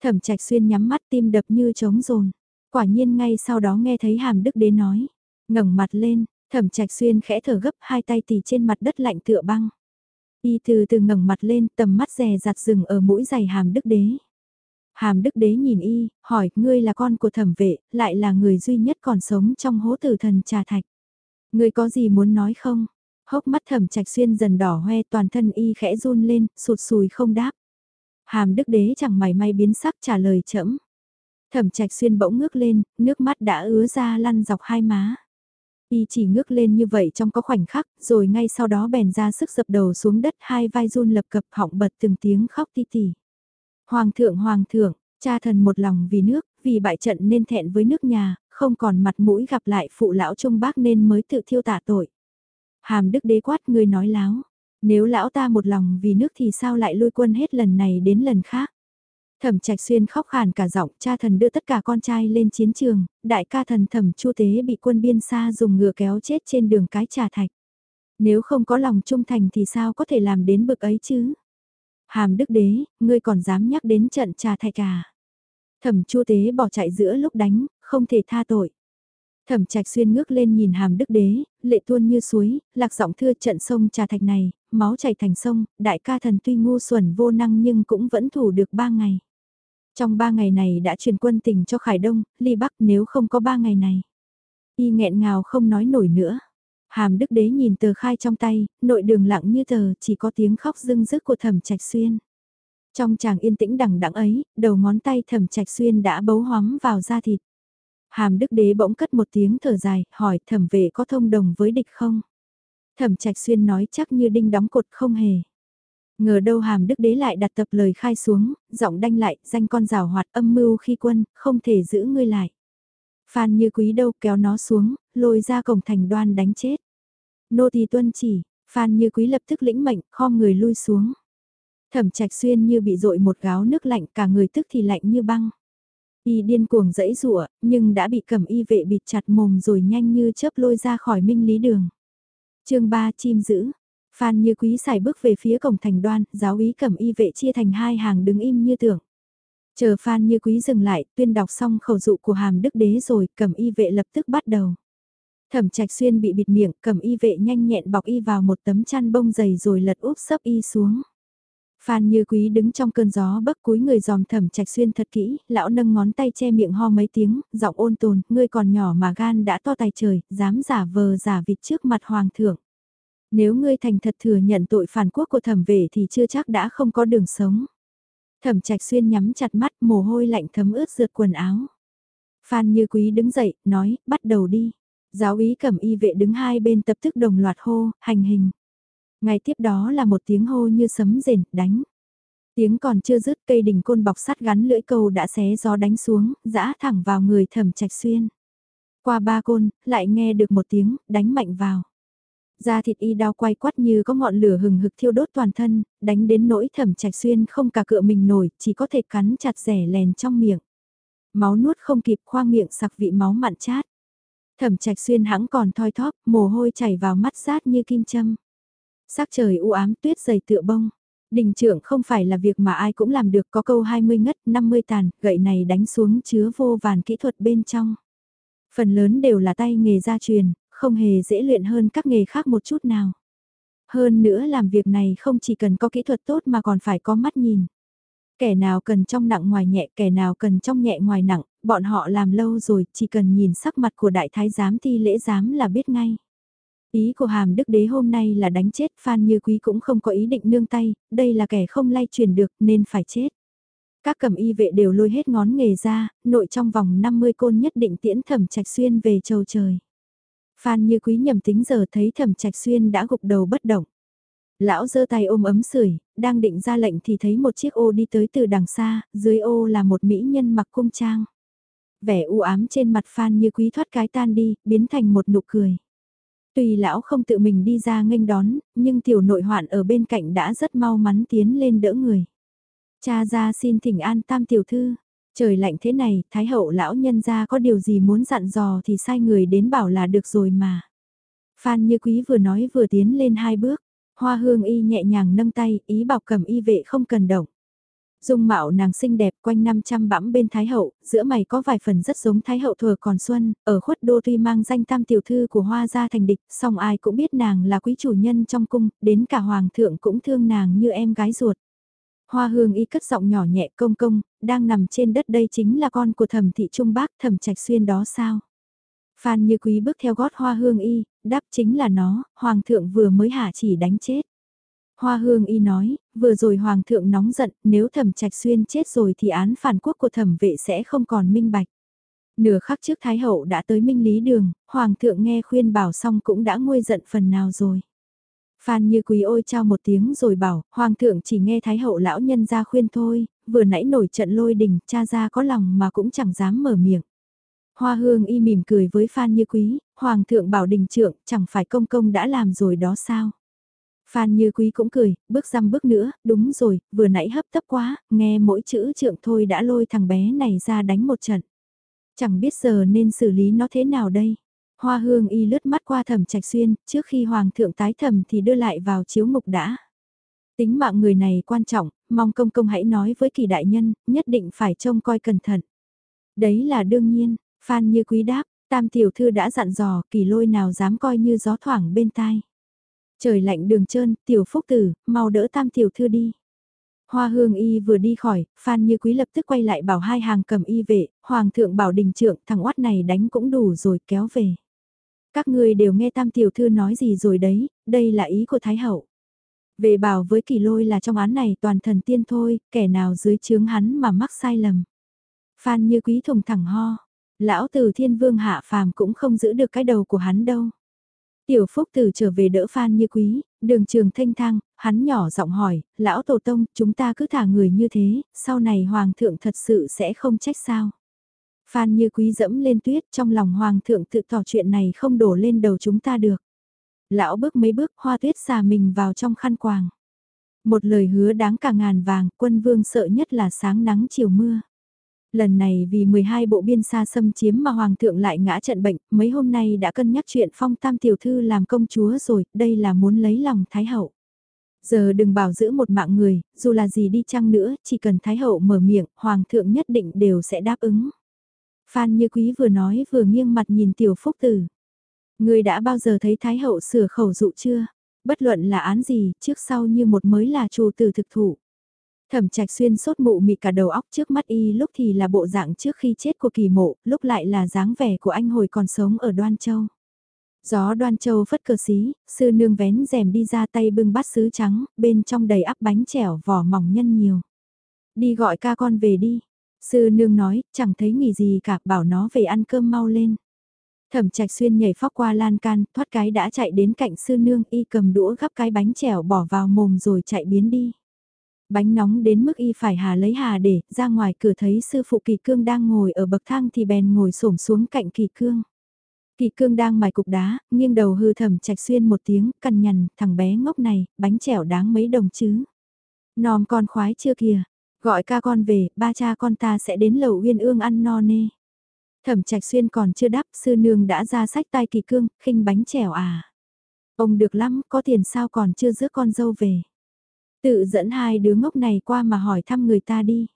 Thẩm trạch xuyên nhắm mắt tim đập như trống rồn. Quả nhiên ngay sau đó nghe thấy hàm đức đế nói, ngẩng mặt lên, thẩm trạch xuyên khẽ thở gấp hai tay tì trên mặt đất lạnh tựa băng. Y từ từ ngẩng mặt lên tầm mắt rè rặt rừng ở mũi giày hàm đức đế. Hàm đức đế nhìn y, hỏi, ngươi là con của thẩm vệ, lại là người duy nhất còn sống trong hố tử thần trà thạch. Ngươi có gì muốn nói không? Hốc mắt thẩm trạch xuyên dần đỏ hoe toàn thân y khẽ run lên, sụt sùi không đáp. Hàm đức đế chẳng mảy may biến sắc trả lời chậm. Thẩm trạch xuyên bỗng ngước lên, nước mắt đã ứa ra lăn dọc hai má. Y chỉ ngước lên như vậy trong có khoảnh khắc, rồi ngay sau đó bèn ra sức dập đầu xuống đất hai vai run lập cập họng bật từng tiếng khóc ti tỉ. Hoàng thượng hoàng thượng, cha thần một lòng vì nước, vì bại trận nên thẹn với nước nhà, không còn mặt mũi gặp lại phụ lão trung bác nên mới tự thiêu tả tội. Hàm đức đế quát người nói láo, nếu lão ta một lòng vì nước thì sao lại lui quân hết lần này đến lần khác. Thẩm Trạch Xuyên khóc khàn cả giọng, cha thần đưa tất cả con trai lên chiến trường, đại ca thần Thẩm Chu Tế bị quân biên xa dùng ngựa kéo chết trên đường cái trà thạch. Nếu không có lòng trung thành thì sao có thể làm đến bực ấy chứ? Hàm Đức Đế, ngươi còn dám nhắc đến trận trà thạch à? Thẩm Chu Tế bỏ chạy giữa lúc đánh, không thể tha tội. Thẩm Trạch Xuyên ngước lên nhìn Hàm Đức Đế, lệ tuôn như suối, lạc giọng thưa trận sông trà thạch này, máu chảy thành sông, đại ca thần tuy ngu xuẩn vô năng nhưng cũng vẫn thủ được ba ngày. Trong ba ngày này đã truyền quân tình cho Khải Đông, Ly Bắc nếu không có ba ngày này. Y nghẹn ngào không nói nổi nữa. Hàm Đức Đế nhìn tờ khai trong tay, nội đường lặng như tờ, chỉ có tiếng khóc rưng rức của thẩm trạch xuyên. Trong chàng yên tĩnh đằng đẵng ấy, đầu ngón tay thẩm trạch xuyên đã bấu hóm vào da thịt. Hàm Đức Đế bỗng cất một tiếng thở dài, hỏi thẩm vệ có thông đồng với địch không? Thẩm trạch xuyên nói chắc như đinh đóng cột không hề. Ngờ đâu hàm đức đế lại đặt tập lời khai xuống, giọng đanh lại, danh con rào hoạt âm mưu khi quân, không thể giữ ngươi lại. Phan như quý đâu kéo nó xuống, lôi ra cổng thành đoan đánh chết. Nô tỳ tuân chỉ, Phan như quý lập tức lĩnh mệnh, khom người lui xuống. Thẩm trạch xuyên như bị dội một gáo nước lạnh, cả người tức thì lạnh như băng. Y điên cuồng dẫy rụa, nhưng đã bị cầm y vệ bịt chặt mồm rồi nhanh như chớp lôi ra khỏi minh lý đường. chương 3 chim giữ, Phan Như Quý xài bước về phía cổng thành đoan, giáo úy cầm y vệ chia thành hai hàng đứng im như tưởng. Chờ Phan Như Quý dừng lại, tuyên đọc xong khẩu dụ của hàm đức đế rồi, cầm y vệ lập tức bắt đầu. Thẩm trạch xuyên bị bịt miệng, cầm y vệ nhanh nhẹn bọc y vào một tấm chăn bông dày rồi lật úp sấp y xuống. Phan Như Quý đứng trong cơn gió bấc cúi người dòm thẩm trạch xuyên thật kỹ, lão nâng ngón tay che miệng ho mấy tiếng, giọng ôn tồn, ngươi còn nhỏ mà gan đã to tài trời, dám giả vờ giả vịt trước mặt hoàng thượng. Nếu ngươi thành thật thừa nhận tội phản quốc của thẩm vệ thì chưa chắc đã không có đường sống. Thẩm trạch xuyên nhắm chặt mắt mồ hôi lạnh thấm ướt rượt quần áo. Phan Như Quý đứng dậy, nói, bắt đầu đi. Giáo ý cẩm y vệ đứng hai bên tập tức đồng loạt hô, hành hình. Ngay tiếp đó là một tiếng hô như sấm rền, đánh. Tiếng còn chưa dứt cây đỉnh côn bọc sắt gắn lưỡi câu đã xé gió đánh xuống, dã thẳng vào người thẩm trạch xuyên. Qua ba côn, lại nghe được một tiếng, đánh mạnh vào. Da thịt y đau quay quắt như có ngọn lửa hừng hực thiêu đốt toàn thân, đánh đến nỗi thẩm trạch xuyên không cả cựa mình nổi, chỉ có thể cắn chặt rẻ lèn trong miệng. Máu nuốt không kịp khoang miệng sặc vị máu mặn chát. Thẩm trạch xuyên hãng còn thoi thóp, mồ hôi chảy vào mắt rát như kim châm. Sắc trời u ám tuyết dày tựa bông. Đình trưởng không phải là việc mà ai cũng làm được có câu 20 ngất, 50 tàn, gậy này đánh xuống chứa vô vàn kỹ thuật bên trong. Phần lớn đều là tay nghề gia truyền, không hề dễ luyện hơn các nghề khác một chút nào. Hơn nữa làm việc này không chỉ cần có kỹ thuật tốt mà còn phải có mắt nhìn. Kẻ nào cần trong nặng ngoài nhẹ, kẻ nào cần trong nhẹ ngoài nặng, bọn họ làm lâu rồi, chỉ cần nhìn sắc mặt của đại thái giám thi lễ giám là biết ngay. Ý của hàm đức đế hôm nay là đánh chết Phan Như Quý cũng không có ý định nương tay, đây là kẻ không lay truyền được nên phải chết. Các cầm y vệ đều lôi hết ngón nghề ra, nội trong vòng 50 côn nhất định tiễn thẩm trạch xuyên về châu trời. Phan như quý nhầm tính giờ thấy thẩm trạch xuyên đã gục đầu bất động. Lão giơ tay ôm ấm sưởi, đang định ra lệnh thì thấy một chiếc ô đi tới từ đằng xa, dưới ô là một mỹ nhân mặc cung trang. Vẻ u ám trên mặt Phan như quý thoát cái tan đi, biến thành một nụ cười. Tuy lão không tự mình đi ra nghênh đón, nhưng tiểu nội hoạn ở bên cạnh đã rất mau mắn tiến lên đỡ người. Cha ra xin thỉnh an tam tiểu thư. Trời lạnh thế này, thái hậu lão nhân ra có điều gì muốn dặn dò thì sai người đến bảo là được rồi mà. Phan như quý vừa nói vừa tiến lên hai bước. Hoa hương y nhẹ nhàng nâng tay, ý bảo cầm y vệ không cần động. Dung mạo nàng xinh đẹp quanh năm trăm bẵm bên Thái Hậu, giữa mày có vài phần rất giống Thái Hậu thừa còn xuân, ở khuất đô tuy mang danh tam tiểu thư của hoa gia thành địch, song ai cũng biết nàng là quý chủ nhân trong cung, đến cả hoàng thượng cũng thương nàng như em gái ruột. Hoa hương y cất giọng nhỏ nhẹ công công, đang nằm trên đất đây chính là con của thẩm thị trung bác thẩm trạch xuyên đó sao? Phan như quý bước theo gót hoa hương y, đáp chính là nó, hoàng thượng vừa mới hạ chỉ đánh chết. Hoa hương y nói, vừa rồi hoàng thượng nóng giận, nếu thẩm trạch xuyên chết rồi thì án phản quốc của thẩm vệ sẽ không còn minh bạch. Nửa khắc trước Thái Hậu đã tới minh lý đường, hoàng thượng nghe khuyên bảo xong cũng đã nguôi giận phần nào rồi. Phan như quý ôi trao một tiếng rồi bảo, hoàng thượng chỉ nghe Thái Hậu lão nhân ra khuyên thôi, vừa nãy nổi trận lôi đình, cha ra có lòng mà cũng chẳng dám mở miệng. Hoa hương y mỉm cười với Phan Như Quý, Hoàng thượng bảo đình trượng, chẳng phải công công đã làm rồi đó sao? Phan Như Quý cũng cười, bước răm bước nữa, đúng rồi, vừa nãy hấp tấp quá, nghe mỗi chữ trượng thôi đã lôi thằng bé này ra đánh một trận. Chẳng biết giờ nên xử lý nó thế nào đây? Hoa hương y lướt mắt qua thẩm trạch xuyên, trước khi hoàng thượng tái thẩm thì đưa lại vào chiếu ngục đã. Tính mạng người này quan trọng, mong công công hãy nói với kỳ đại nhân, nhất định phải trông coi cẩn thận. Đấy là đương nhiên, Phan như quý đáp, tam tiểu thư đã dặn dò kỳ lôi nào dám coi như gió thoảng bên tai. Trời lạnh đường trơn, tiểu phúc tử, mau đỡ tam tiểu thư đi. Hoa hương y vừa đi khỏi, Phan Như Quý lập tức quay lại bảo hai hàng cầm y vệ, Hoàng thượng bảo đình trượng thằng oát này đánh cũng đủ rồi kéo về. Các ngươi đều nghe tam tiểu thư nói gì rồi đấy, đây là ý của Thái Hậu. Về bảo với kỳ lôi là trong án này toàn thần tiên thôi, kẻ nào dưới chướng hắn mà mắc sai lầm. Phan Như Quý thùng thẳng ho, lão từ thiên vương hạ phàm cũng không giữ được cái đầu của hắn đâu. Tiểu Phúc Tử trở về đỡ Phan Như Quý, đường trường thanh thang, hắn nhỏ giọng hỏi, lão tổ tông, chúng ta cứ thả người như thế, sau này hoàng thượng thật sự sẽ không trách sao. Phan Như Quý dẫm lên tuyết trong lòng hoàng thượng tự tỏ chuyện này không đổ lên đầu chúng ta được. Lão bước mấy bước hoa tuyết xà mình vào trong khăn quàng. Một lời hứa đáng cả ngàn vàng, quân vương sợ nhất là sáng nắng chiều mưa. Lần này vì 12 bộ biên xa xâm chiếm mà Hoàng thượng lại ngã trận bệnh, mấy hôm nay đã cân nhắc chuyện phong tam tiểu thư làm công chúa rồi, đây là muốn lấy lòng Thái Hậu. Giờ đừng bảo giữ một mạng người, dù là gì đi chăng nữa, chỉ cần Thái Hậu mở miệng, Hoàng thượng nhất định đều sẽ đáp ứng. Phan Như Quý vừa nói vừa nghiêng mặt nhìn tiểu phúc tử. Người đã bao giờ thấy Thái Hậu sửa khẩu dụ chưa? Bất luận là án gì, trước sau như một mới là chủ tử thực thụ. Thẩm trạch xuyên sốt mụ mị cả đầu óc trước mắt y lúc thì là bộ dạng trước khi chết của kỳ mộ, lúc lại là dáng vẻ của anh hồi còn sống ở Đoan Châu. Gió Đoan Châu phất cờ xí, sư nương vén rèm đi ra tay bưng bát sứ trắng, bên trong đầy ắp bánh chẻo vỏ mỏng nhân nhiều. Đi gọi ca con về đi. Sư nương nói, chẳng thấy nghỉ gì cả, bảo nó về ăn cơm mau lên. Thẩm trạch xuyên nhảy phóc qua lan can, thoát cái đã chạy đến cạnh sư nương y cầm đũa gắp cái bánh chèo bỏ vào mồm rồi chạy biến đi. Bánh nóng đến mức y phải hà lấy hà để ra ngoài cửa thấy sư phụ kỳ cương đang ngồi ở bậc thang thì bèn ngồi xổm xuống cạnh kỳ cương. Kỳ cương đang mài cục đá, nghiêng đầu hư Thẩm trạch xuyên một tiếng, cằn nhằn, thằng bé ngốc này, bánh chèo đáng mấy đồng chứ. Nòm con khoái chưa kìa, gọi ca con về, ba cha con ta sẽ đến lầu uyên ương ăn no nê. Thẩm trạch xuyên còn chưa đáp, sư nương đã ra sách tay kỳ cương, khinh bánh chèo à. Ông được lắm, có tiền sao còn chưa giữ con dâu về. Tự dẫn hai đứa ngốc này qua mà hỏi thăm người ta đi.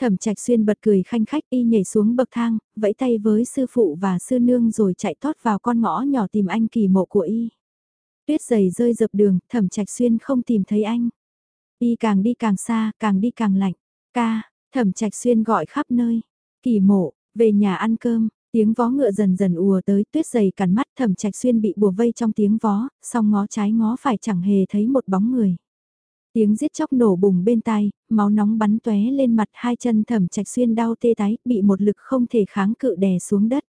Thẩm trạch xuyên bật cười khanh khách y nhảy xuống bậc thang, vẫy tay với sư phụ và sư nương rồi chạy tót vào con ngõ nhỏ tìm anh kỳ mộ của y. Tuyết dày rơi dập đường, thẩm trạch xuyên không tìm thấy anh. Y càng đi càng xa, càng đi càng lạnh. Ca, thẩm trạch xuyên gọi khắp nơi. Kỳ mộ, về nhà ăn cơm, tiếng vó ngựa dần dần ùa tới tuyết dày cắn mắt thẩm trạch xuyên bị bùa vây trong tiếng vó, song ngó trái ngó phải chẳng hề thấy một bóng người. Tiếng giết chóc nổ bùng bên tai, máu nóng bắn tóe lên mặt hai chân thẩm trạch xuyên đau tê tái, bị một lực không thể kháng cự đè xuống đất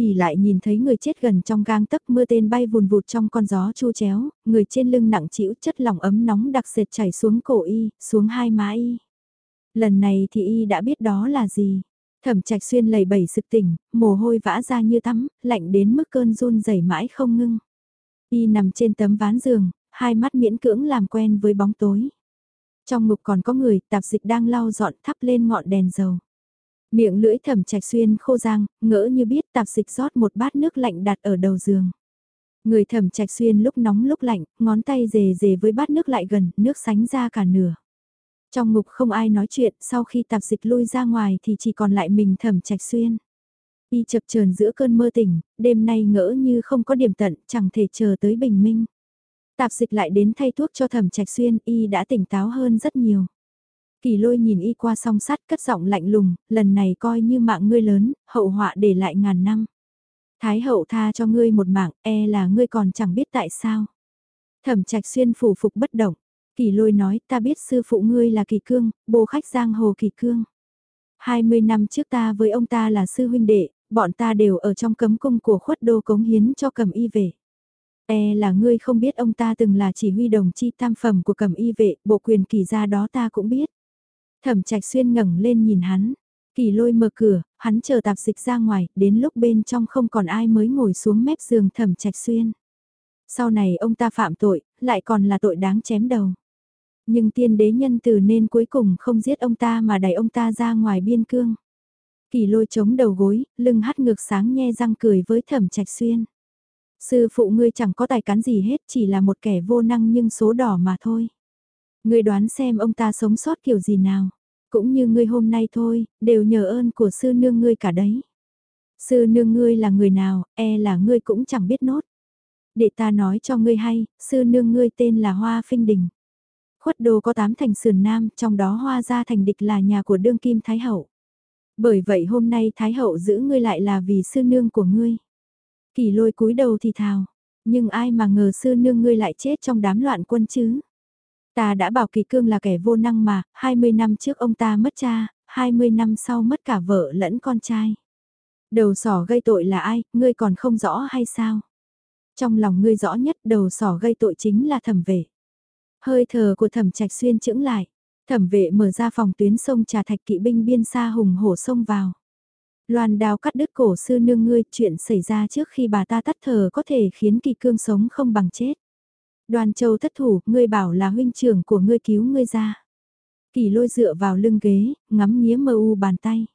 ỉ lại nhìn thấy người chết gần trong gang tấc mưa tên bay vùn vụt trong con gió chu chéo, người trên lưng nặng trĩu chất lỏng ấm nóng đặc sệt chảy xuống cổ y, xuống hai má y. Lần này thì y đã biết đó là gì. Thẩm trạch xuyên lầy bẩy sực tỉnh, mồ hôi vã ra như tắm, lạnh đến mức cơn run rẩy mãi không ngưng. Y nằm trên tấm ván giường, hai mắt miễn cưỡng làm quen với bóng tối. Trong ngục còn có người, tạp dịch đang lau dọn thắp lên ngọn đèn dầu. Miệng lưỡi thẩm trạch xuyên khô giang, ngỡ như biết tạp dịch rót một bát nước lạnh đặt ở đầu giường. Người thẩm trạch xuyên lúc nóng lúc lạnh, ngón tay dề dề với bát nước lại gần, nước sánh ra cả nửa. Trong ngục không ai nói chuyện, sau khi tạp dịch lui ra ngoài thì chỉ còn lại mình thẩm trạch xuyên. Y chập chờn giữa cơn mơ tỉnh, đêm nay ngỡ như không có điểm tận, chẳng thể chờ tới bình minh. Tạp dịch lại đến thay thuốc cho thẩm trạch xuyên, y đã tỉnh táo hơn rất nhiều. Kỳ lôi nhìn y qua song sắt cất giọng lạnh lùng, lần này coi như mạng ngươi lớn, hậu họa để lại ngàn năm. Thái hậu tha cho ngươi một mạng, e là ngươi còn chẳng biết tại sao. Thẩm trạch xuyên phủ phục bất động, kỳ lôi nói ta biết sư phụ ngươi là kỳ cương, bồ khách giang hồ kỳ cương. 20 năm trước ta với ông ta là sư huynh đệ, bọn ta đều ở trong cấm cung của khuất đô cống hiến cho cầm y về. E là ngươi không biết ông ta từng là chỉ huy đồng chi tam phẩm của cầm y vệ, bộ quyền kỳ gia đó ta cũng biết. Thẩm trạch xuyên ngẩng lên nhìn hắn. Kỳ lôi mở cửa, hắn chờ tạp dịch ra ngoài, đến lúc bên trong không còn ai mới ngồi xuống mép giường thẩm trạch xuyên. Sau này ông ta phạm tội, lại còn là tội đáng chém đầu. Nhưng tiên đế nhân từ nên cuối cùng không giết ông ta mà đẩy ông ta ra ngoài biên cương. Kỳ lôi chống đầu gối, lưng hắt ngược sáng nhe răng cười với thẩm trạch xuyên. Sư phụ ngươi chẳng có tài cán gì hết chỉ là một kẻ vô năng nhưng số đỏ mà thôi. Ngươi đoán xem ông ta sống sót kiểu gì nào. Cũng như ngươi hôm nay thôi, đều nhờ ơn của sư nương ngươi cả đấy. Sư nương ngươi là người nào, e là ngươi cũng chẳng biết nốt. Để ta nói cho ngươi hay, sư nương ngươi tên là Hoa Phinh Đình. Khuất đồ có tám thành sườn nam, trong đó Hoa gia thành địch là nhà của đương kim Thái Hậu. Bởi vậy hôm nay Thái Hậu giữ ngươi lại là vì sư nương của ngươi. Kỳ lôi cúi đầu thì thào, nhưng ai mà ngờ sư nương ngươi lại chết trong đám loạn quân chứ. Ta đã bảo kỳ cương là kẻ vô năng mà, 20 năm trước ông ta mất cha, 20 năm sau mất cả vợ lẫn con trai. Đầu sỏ gây tội là ai, ngươi còn không rõ hay sao? Trong lòng ngươi rõ nhất đầu sỏ gây tội chính là thẩm vệ. Hơi thở của thẩm trạch xuyên chững lại, thẩm vệ mở ra phòng tuyến sông trà thạch kỵ binh biên xa hùng hổ sông vào. Loan đào cắt đứt cổ sư nương ngươi, chuyện xảy ra trước khi bà ta tắt thở có thể khiến kỳ cương sống không bằng chết. Đoàn châu thất thủ, ngươi bảo là huynh trưởng của ngươi cứu ngươi ra. Kỳ lôi dựa vào lưng ghế, ngắm nghía mơ u bàn tay.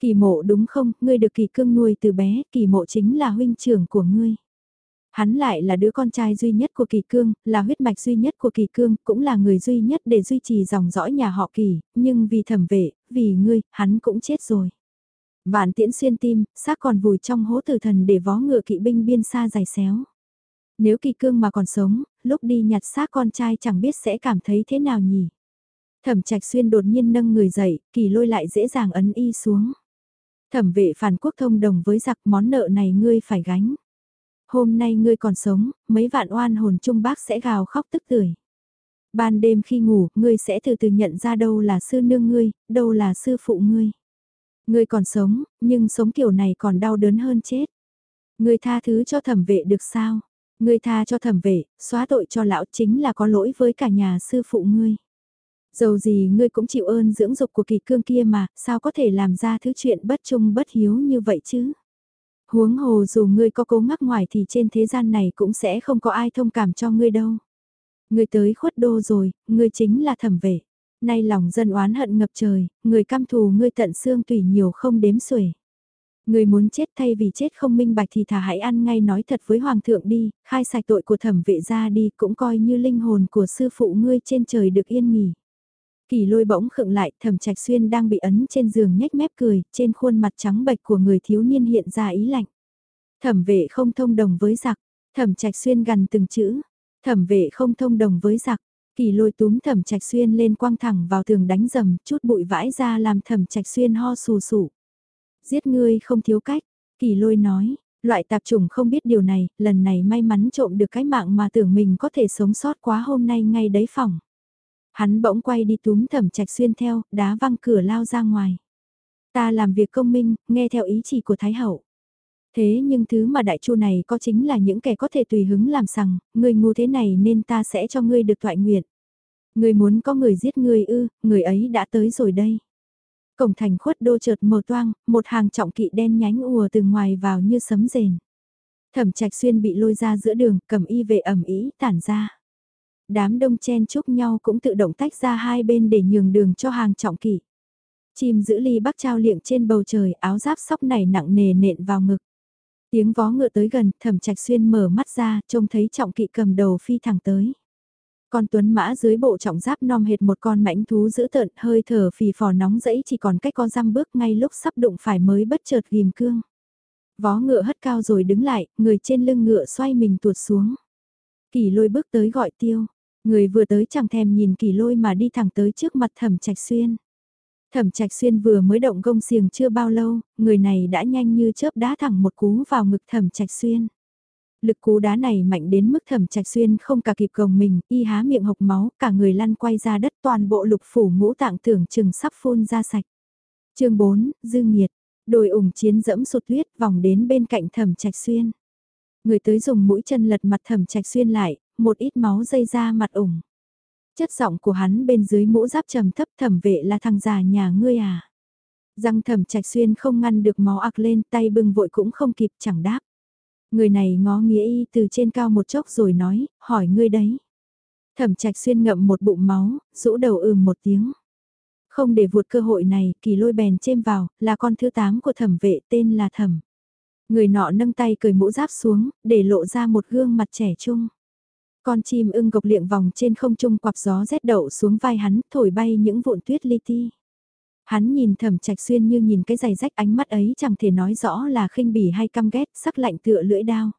Kỳ mộ đúng không, ngươi được kỳ cương nuôi từ bé, kỳ mộ chính là huynh trưởng của ngươi. Hắn lại là đứa con trai duy nhất của kỳ cương, là huyết mạch duy nhất của kỳ cương, cũng là người duy nhất để duy trì dòng dõi nhà họ kỳ, nhưng vì thẩm vệ, vì ngươi, hắn cũng chết rồi. Vạn tiễn xuyên tim, xác còn vùi trong hố tử thần để vó ngựa kỵ binh biên xa dài xéo. Nếu kỳ cương mà còn sống, lúc đi nhặt xác con trai chẳng biết sẽ cảm thấy thế nào nhỉ. Thẩm trạch xuyên đột nhiên nâng người dậy, kỳ lôi lại dễ dàng ấn y xuống. Thẩm vệ phản quốc thông đồng với giặc món nợ này ngươi phải gánh. Hôm nay ngươi còn sống, mấy vạn oan hồn trung bác sẽ gào khóc tức tưởi. Ban đêm khi ngủ, ngươi sẽ từ từ nhận ra đâu là sư nương ngươi, đâu là sư phụ ngươi. Ngươi còn sống, nhưng sống kiểu này còn đau đớn hơn chết. Ngươi tha thứ cho thẩm vệ được sao? Ngươi tha cho thẩm vệ, xóa tội cho lão chính là có lỗi với cả nhà sư phụ ngươi. Dầu gì ngươi cũng chịu ơn dưỡng dục của kỳ cương kia mà, sao có thể làm ra thứ chuyện bất trung bất hiếu như vậy chứ? Huống hồ dù ngươi có cố ngắc ngoài thì trên thế gian này cũng sẽ không có ai thông cảm cho ngươi đâu. Ngươi tới khuất đô rồi, ngươi chính là thẩm vệ. Nay lòng dân oán hận ngập trời, người căm thù ngươi tận xương tùy nhiều không đếm xuể. Người muốn chết thay vì chết không minh bạch thì thả hãy ăn ngay nói thật với hoàng thượng đi, khai sạch tội của thẩm vệ ra đi cũng coi như linh hồn của sư phụ ngươi trên trời được yên nghỉ. Kỳ lôi bỗng khựng lại, thẩm trạch xuyên đang bị ấn trên giường nhếch mép cười, trên khuôn mặt trắng bệch của người thiếu niên hiện ra ý lạnh. Thẩm vệ không thông đồng với giặc, thẩm trạch xuyên gần từng chữ, thẩm vệ không thông đồng với giặc, kỳ lôi túm thẩm trạch xuyên lên quăng thẳng vào tường đánh dầm, chút bụi vãi ra làm thẩm trạch xuyên ho sù sụ giết ngươi không thiếu cách, kỳ lôi nói, loại tạp chủng không biết điều này, lần này may mắn trộm được cái mạng mà tưởng mình có thể sống sót quá hôm nay ngay đấy phòng. Hắn bỗng quay đi túm thẩm trạch xuyên theo, đá văng cửa lao ra ngoài. Ta làm việc công minh, nghe theo ý chỉ của Thái Hậu. Thế nhưng thứ mà đại chu này có chính là những kẻ có thể tùy hứng làm sằng, người ngu thế này nên ta sẽ cho ngươi được thoại nguyện. Ngươi muốn có người giết ngươi ư, người ấy đã tới rồi đây. Cổng thành khuất đô chợt mờ toang, một hàng trọng kỵ đen nhánh ùa từ ngoài vào như sấm rền. Thẩm trạch xuyên bị lôi ra giữa đường, cầm y vệ ẩm ý, tản ra. Đám đông chen chúc nhau cũng tự động tách ra hai bên để nhường đường cho hàng trọng kỵ. Chim giữ ly bắc trao liệng trên bầu trời, áo giáp sóc này nặng nề nện vào ngực. Tiếng vó ngựa tới gần, thẩm trạch xuyên mở mắt ra, trông thấy trọng kỵ cầm đầu phi thẳng tới. Con tuấn mã dưới bộ trọng giáp nom hệt một con mãnh thú dữ tợn, hơi thở phì phò nóng dẫy chỉ còn cách con răm bước ngay lúc sắp đụng phải mới bất chợt ghim cương. Vó ngựa hất cao rồi đứng lại, người trên lưng ngựa xoay mình tuột xuống. Kỳ lôi bước tới gọi tiêu, người vừa tới chẳng thèm nhìn kỳ lôi mà đi thẳng tới trước mặt thẩm trạch xuyên. Thẩm trạch xuyên vừa mới động gông xiềng chưa bao lâu, người này đã nhanh như chớp đá thẳng một cú vào ngực thẩm trạch xuyên. Lực cú đá này mạnh đến mức thẩm trạch xuyên không cả kịp gồng mình, y há miệng hộc máu, cả người lăn quay ra đất toàn bộ lục phủ ngũ tạng tưởng chừng sắp phun ra sạch. chương 4, Dư Nhiệt, đồi ủng chiến dẫm sụt tuyết vòng đến bên cạnh thẩm trạch xuyên. Người tới dùng mũi chân lật mặt thẩm trạch xuyên lại, một ít máu dây ra mặt ủng. Chất giọng của hắn bên dưới mũ giáp trầm thấp thẩm vệ là thằng già nhà ngươi à. Răng thẩm trạch xuyên không ngăn được máu ạc lên tay bưng vội cũng không kịp chẳng đáp. Người này ngó nghĩa y từ trên cao một chốc rồi nói, hỏi ngươi đấy. Thẩm trạch xuyên ngậm một bụng máu, rũ đầu ừm một tiếng. Không để vụt cơ hội này, kỳ lôi bèn chêm vào, là con thứ tám của thẩm vệ tên là thẩm. Người nọ nâng tay cười mũ giáp xuống, để lộ ra một gương mặt trẻ trung. Con chim ưng gộc liệng vòng trên không trung quặp gió rét đậu xuống vai hắn, thổi bay những vụn tuyết li ti. Hắn nhìn thẩm trạch xuyên như nhìn cái giày rách ánh mắt ấy chẳng thể nói rõ là khinh bỉ hay căm ghét, sắc lạnh tựa lưỡi đao.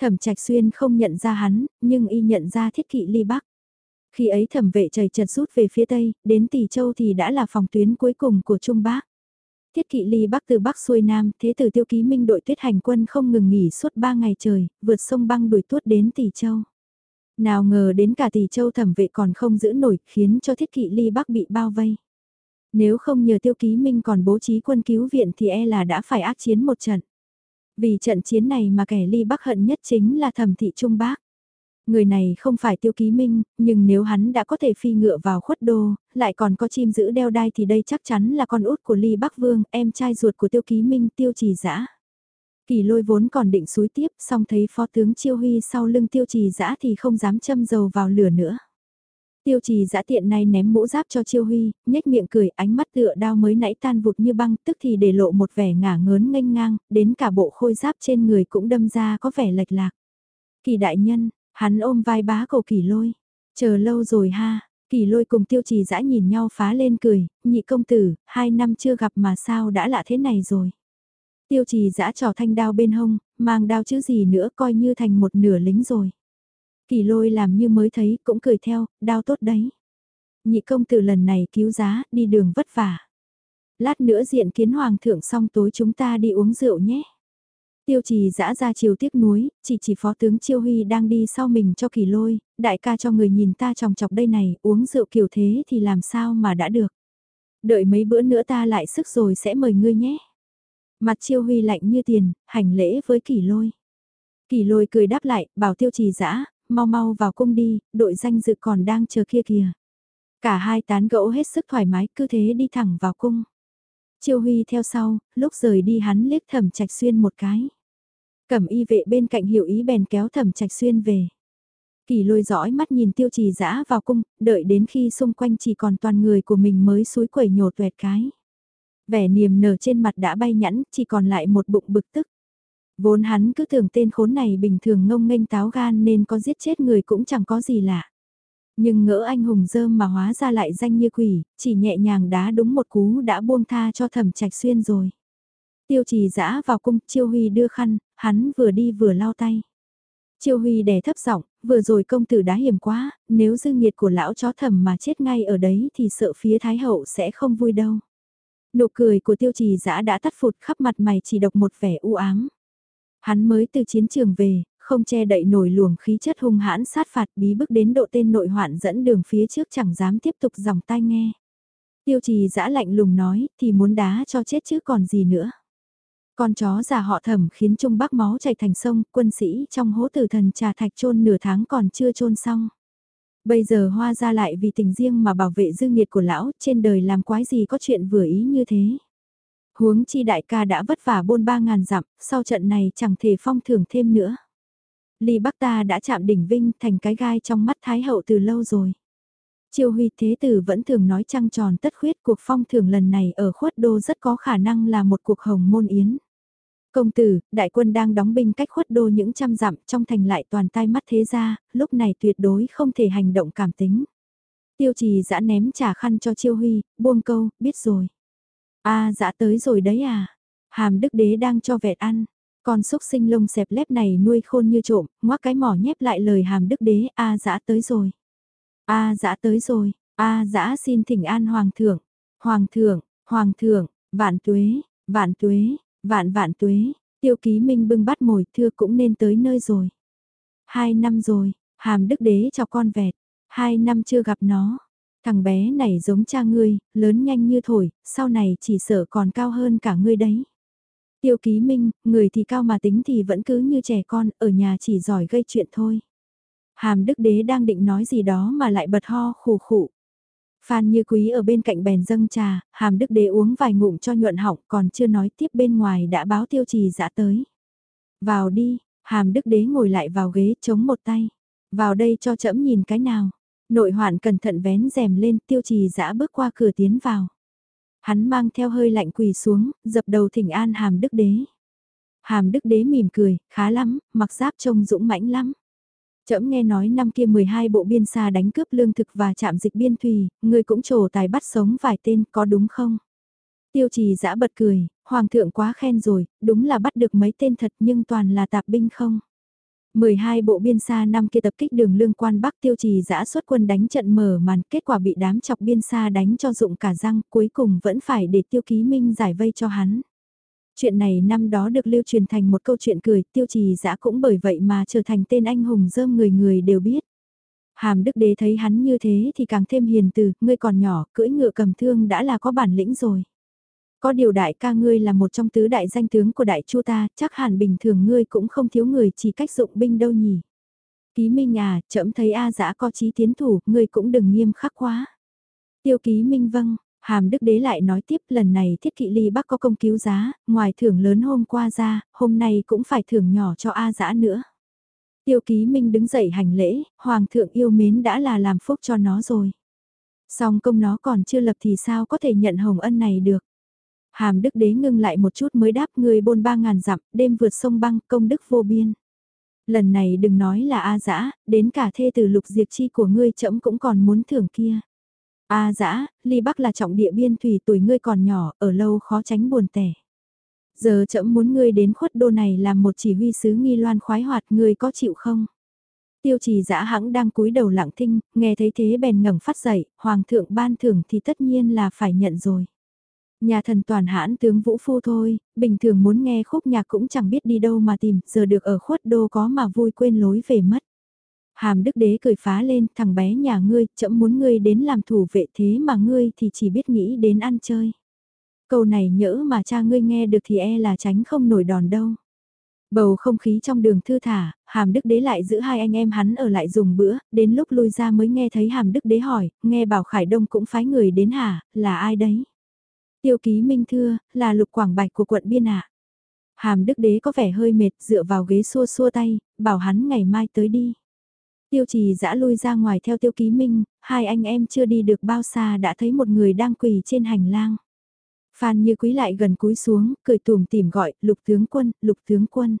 Thẩm trạch xuyên không nhận ra hắn, nhưng y nhận ra thiết kỵ ly bắc. Khi ấy thẩm vệ trời chật rút về phía tây, đến Tỷ Châu thì đã là phòng tuyến cuối cùng của Trung Bắc. Thiết kỵ ly bắc từ bắc xuôi nam, thế tử tiêu ký minh đội tuyết hành quân không ngừng nghỉ suốt 3 ngày trời, vượt sông băng đuổi tuốt đến Tỷ Châu. Nào ngờ đến cả Tỷ Châu thẩm vệ còn không giữ nổi, khiến cho thiết kỵ ly bắc bị bao vây. Nếu không nhờ tiêu ký minh còn bố trí quân cứu viện thì e là đã phải ác chiến một trận. Vì trận chiến này mà kẻ ly bắc hận nhất chính là thẩm thị Trung Bác. Người này không phải tiêu ký minh, nhưng nếu hắn đã có thể phi ngựa vào khuất đô, lại còn có chim giữ đeo đai thì đây chắc chắn là con út của ly bắc vương, em trai ruột của tiêu ký minh tiêu trì dã Kỳ lôi vốn còn định suối tiếp, xong thấy phó tướng chiêu huy sau lưng tiêu trì dã thì không dám châm dầu vào lửa nữa. Tiêu trì giã tiện này ném mũ giáp cho Chiêu Huy, nhếch miệng cười ánh mắt tựa đao mới nãy tan vụt như băng tức thì để lộ một vẻ ngả ngớn nghênh ngang, đến cả bộ khôi giáp trên người cũng đâm ra có vẻ lệch lạc. Kỳ đại nhân, hắn ôm vai bá cầu kỳ lôi. Chờ lâu rồi ha, kỳ lôi cùng tiêu trì giã nhìn nhau phá lên cười, nhị công tử, hai năm chưa gặp mà sao đã lạ thế này rồi. Tiêu trì giã trò thanh đao bên hông, mang đao chứ gì nữa coi như thành một nửa lính rồi. Kỳ lôi làm như mới thấy, cũng cười theo, đau tốt đấy. Nhị công tử lần này cứu giá, đi đường vất vả. Lát nữa diện kiến hoàng thượng xong tối chúng ta đi uống rượu nhé. Tiêu trì dã ra chiều tiếc núi, chỉ chỉ phó tướng Chiêu Huy đang đi sau mình cho kỳ lôi, đại ca cho người nhìn ta tròng chọc đây này, uống rượu kiểu thế thì làm sao mà đã được. Đợi mấy bữa nữa ta lại sức rồi sẽ mời ngươi nhé. Mặt Chiêu Huy lạnh như tiền, hành lễ với kỳ lôi. Kỳ lôi cười đáp lại, bảo tiêu trì dã mau mau vào cung đi, đội danh dự còn đang chờ kia kìa. Cả hai tán gẫu hết sức thoải mái cứ thế đi thẳng vào cung. Chiêu Huy theo sau, lúc rời đi hắn liếc thẩm trạch xuyên một cái. Cẩm y vệ bên cạnh hiểu ý bèn kéo thẩm trạch xuyên về. Kỳ lôi dõi mắt nhìn tiêu trì dã vào cung, đợi đến khi xung quanh chỉ còn toàn người của mình mới suối quẩy nhột tuẹt cái. Vẻ niềm nở trên mặt đã bay nhẵn, chỉ còn lại một bụng bực tức. Vốn hắn cứ tưởng tên khốn này bình thường ngông nghênh táo gan nên có giết chết người cũng chẳng có gì lạ. Nhưng ngỡ anh hùng dơm mà hóa ra lại danh như quỷ, chỉ nhẹ nhàng đá đúng một cú đã buông tha cho thẩm trạch xuyên rồi. Tiêu trì dã vào cung, Chiêu Huy đưa khăn, hắn vừa đi vừa lau tay. Chiêu Huy đè thấp giọng, vừa rồi công tử đá hiểm quá, nếu dư nghiệt của lão chó thầm mà chết ngay ở đấy thì sợ phía Thái Hậu sẽ không vui đâu. Nụ cười của tiêu trì dã đã tắt phụt khắp mặt mày chỉ độc một vẻ u ám. Hắn mới từ chiến trường về, không che đậy nổi luồng khí chất hung hãn sát phạt bí bức đến độ tên nội hoạn dẫn đường phía trước chẳng dám tiếp tục dòng tai nghe. Tiêu trì giã lạnh lùng nói, thì muốn đá cho chết chứ còn gì nữa. Con chó già họ thẩm khiến Trung Bắc máu chảy thành sông, quân sĩ trong hố tử thần trà thạch trôn nửa tháng còn chưa trôn xong. Bây giờ hoa ra lại vì tình riêng mà bảo vệ dư nghiệt của lão, trên đời làm quái gì có chuyện vừa ý như thế. Huống chi đại ca đã vất vả bôn ba ngàn dặm, sau trận này chẳng thể phong thưởng thêm nữa. Ly Bắc ta đã chạm đỉnh vinh thành cái gai trong mắt Thái hậu từ lâu rồi. Triều Huy Thế Tử vẫn thường nói trăng tròn tất khuyết cuộc phong thưởng lần này ở khuất đô rất có khả năng là một cuộc hồng môn yến. Công tử, đại quân đang đóng binh cách khuất đô những trăm dặm trong thành lại toàn tai mắt thế ra, lúc này tuyệt đối không thể hành động cảm tính. Tiêu trì giã ném trả khăn cho Chiêu Huy, buông câu, biết rồi a à, dã tới rồi đấy à. Hàm đức đế đang cho vẹt ăn. Con xúc sinh lông xẹp lép này nuôi khôn như trộm, ngoác cái mỏ nhép lại lời hàm đức đế, a à, dã tới rồi. a à, dã tới rồi, a dã xin thỉnh an hoàng thượng. Hoàng thượng, hoàng thượng, vạn tuế, vạn tuế, Vạn vạn tuế, tiêu ký minh bưng bắt mồi thưa cũng nên tới nơi rồi. Hai năm rồi, hàm đức đế cho con vẹt, hai năm chưa gặp nó. Thằng bé này giống cha ngươi, lớn nhanh như thổi, sau này chỉ sợ còn cao hơn cả ngươi đấy. Tiêu ký minh, người thì cao mà tính thì vẫn cứ như trẻ con, ở nhà chỉ giỏi gây chuyện thôi. Hàm đức đế đang định nói gì đó mà lại bật ho khủ khụ. Phan Như Quý ở bên cạnh bèn dâng trà, hàm đức đế uống vài ngụm cho nhuận họng còn chưa nói tiếp bên ngoài đã báo tiêu trì dã tới. Vào đi, hàm đức đế ngồi lại vào ghế chống một tay. Vào đây cho trẫm nhìn cái nào. Nội hoạn cẩn thận vén rèm lên tiêu trì dã bước qua cửa tiến vào. Hắn mang theo hơi lạnh quỳ xuống, dập đầu thỉnh an hàm đức đế. Hàm đức đế mỉm cười, khá lắm, mặc giáp trông dũng mãnh lắm. Trẫm nghe nói năm kia 12 bộ biên xa đánh cướp lương thực và chạm dịch biên thùy, người cũng trổ tài bắt sống vài tên có đúng không? Tiêu trì giã bật cười, hoàng thượng quá khen rồi, đúng là bắt được mấy tên thật nhưng toàn là tạp binh không? 12 bộ biên xa năm kia tập kích đường lương quan Bắc tiêu trì giã xuất quân đánh trận mở màn, kết quả bị đám chọc biên xa đánh cho dụng cả răng, cuối cùng vẫn phải để tiêu ký minh giải vây cho hắn. Chuyện này năm đó được lưu truyền thành một câu chuyện cười, tiêu trì giã cũng bởi vậy mà trở thành tên anh hùng dơm người người đều biết. Hàm đức đế thấy hắn như thế thì càng thêm hiền từ, ngươi còn nhỏ, cưỡi ngựa cầm thương đã là có bản lĩnh rồi. Có điều đại ca ngươi là một trong tứ đại danh tướng của đại chu ta, chắc hẳn bình thường ngươi cũng không thiếu người chỉ cách dụng binh đâu nhỉ. Ký Minh à, chậm thấy A dã có chí tiến thủ, ngươi cũng đừng nghiêm khắc quá. Tiêu ký Minh vâng, Hàm Đức Đế lại nói tiếp lần này thiết kỵ ly bắc có công cứu giá, ngoài thưởng lớn hôm qua ra, hôm nay cũng phải thưởng nhỏ cho A dã nữa. Tiêu ký minh đứng dậy hành lễ, Hoàng thượng yêu mến đã là làm phúc cho nó rồi. Song công nó còn chưa lập thì sao có thể nhận hồng ân này được. Hàm Đức Đế ngưng lại một chút mới đáp người bôn ba ngàn dặm, đêm vượt sông băng, công đức vô biên. Lần này đừng nói là A dã, đến cả thê từ lục diệt chi của ngươi chậm cũng còn muốn thưởng kia. A dã, ly bắc là trọng địa biên thủy tuổi ngươi còn nhỏ, ở lâu khó tránh buồn tẻ. Giờ chậm muốn ngươi đến khuất đô này làm một chỉ huy sứ nghi loan khoái hoạt ngươi có chịu không? Tiêu trì dã hãng đang cúi đầu lặng thinh, nghe thấy thế bèn ngẩng phát dậy, hoàng thượng ban thưởng thì tất nhiên là phải nhận rồi. Nhà thần toàn hãn tướng Vũ Phu thôi, bình thường muốn nghe khúc nhạc cũng chẳng biết đi đâu mà tìm, giờ được ở khuất đô có mà vui quên lối về mất. Hàm đức đế cười phá lên, thằng bé nhà ngươi, chậm muốn ngươi đến làm thủ vệ thế mà ngươi thì chỉ biết nghĩ đến ăn chơi. Câu này nhỡ mà cha ngươi nghe được thì e là tránh không nổi đòn đâu. Bầu không khí trong đường thư thả, hàm đức đế lại giữ hai anh em hắn ở lại dùng bữa, đến lúc lui ra mới nghe thấy hàm đức đế hỏi, nghe bảo Khải Đông cũng phái người đến hả, là ai đấy? Tiêu ký minh thưa, là lục quảng bạch của quận biên ạ. Hàm đức đế có vẻ hơi mệt, dựa vào ghế xua xua tay, bảo hắn ngày mai tới đi. Tiêu trì dã lui ra ngoài theo tiêu ký minh, hai anh em chưa đi được bao xa đã thấy một người đang quỳ trên hành lang. Phan như quý lại gần cúi xuống, cười tùm tìm gọi, lục tướng quân, lục tướng quân.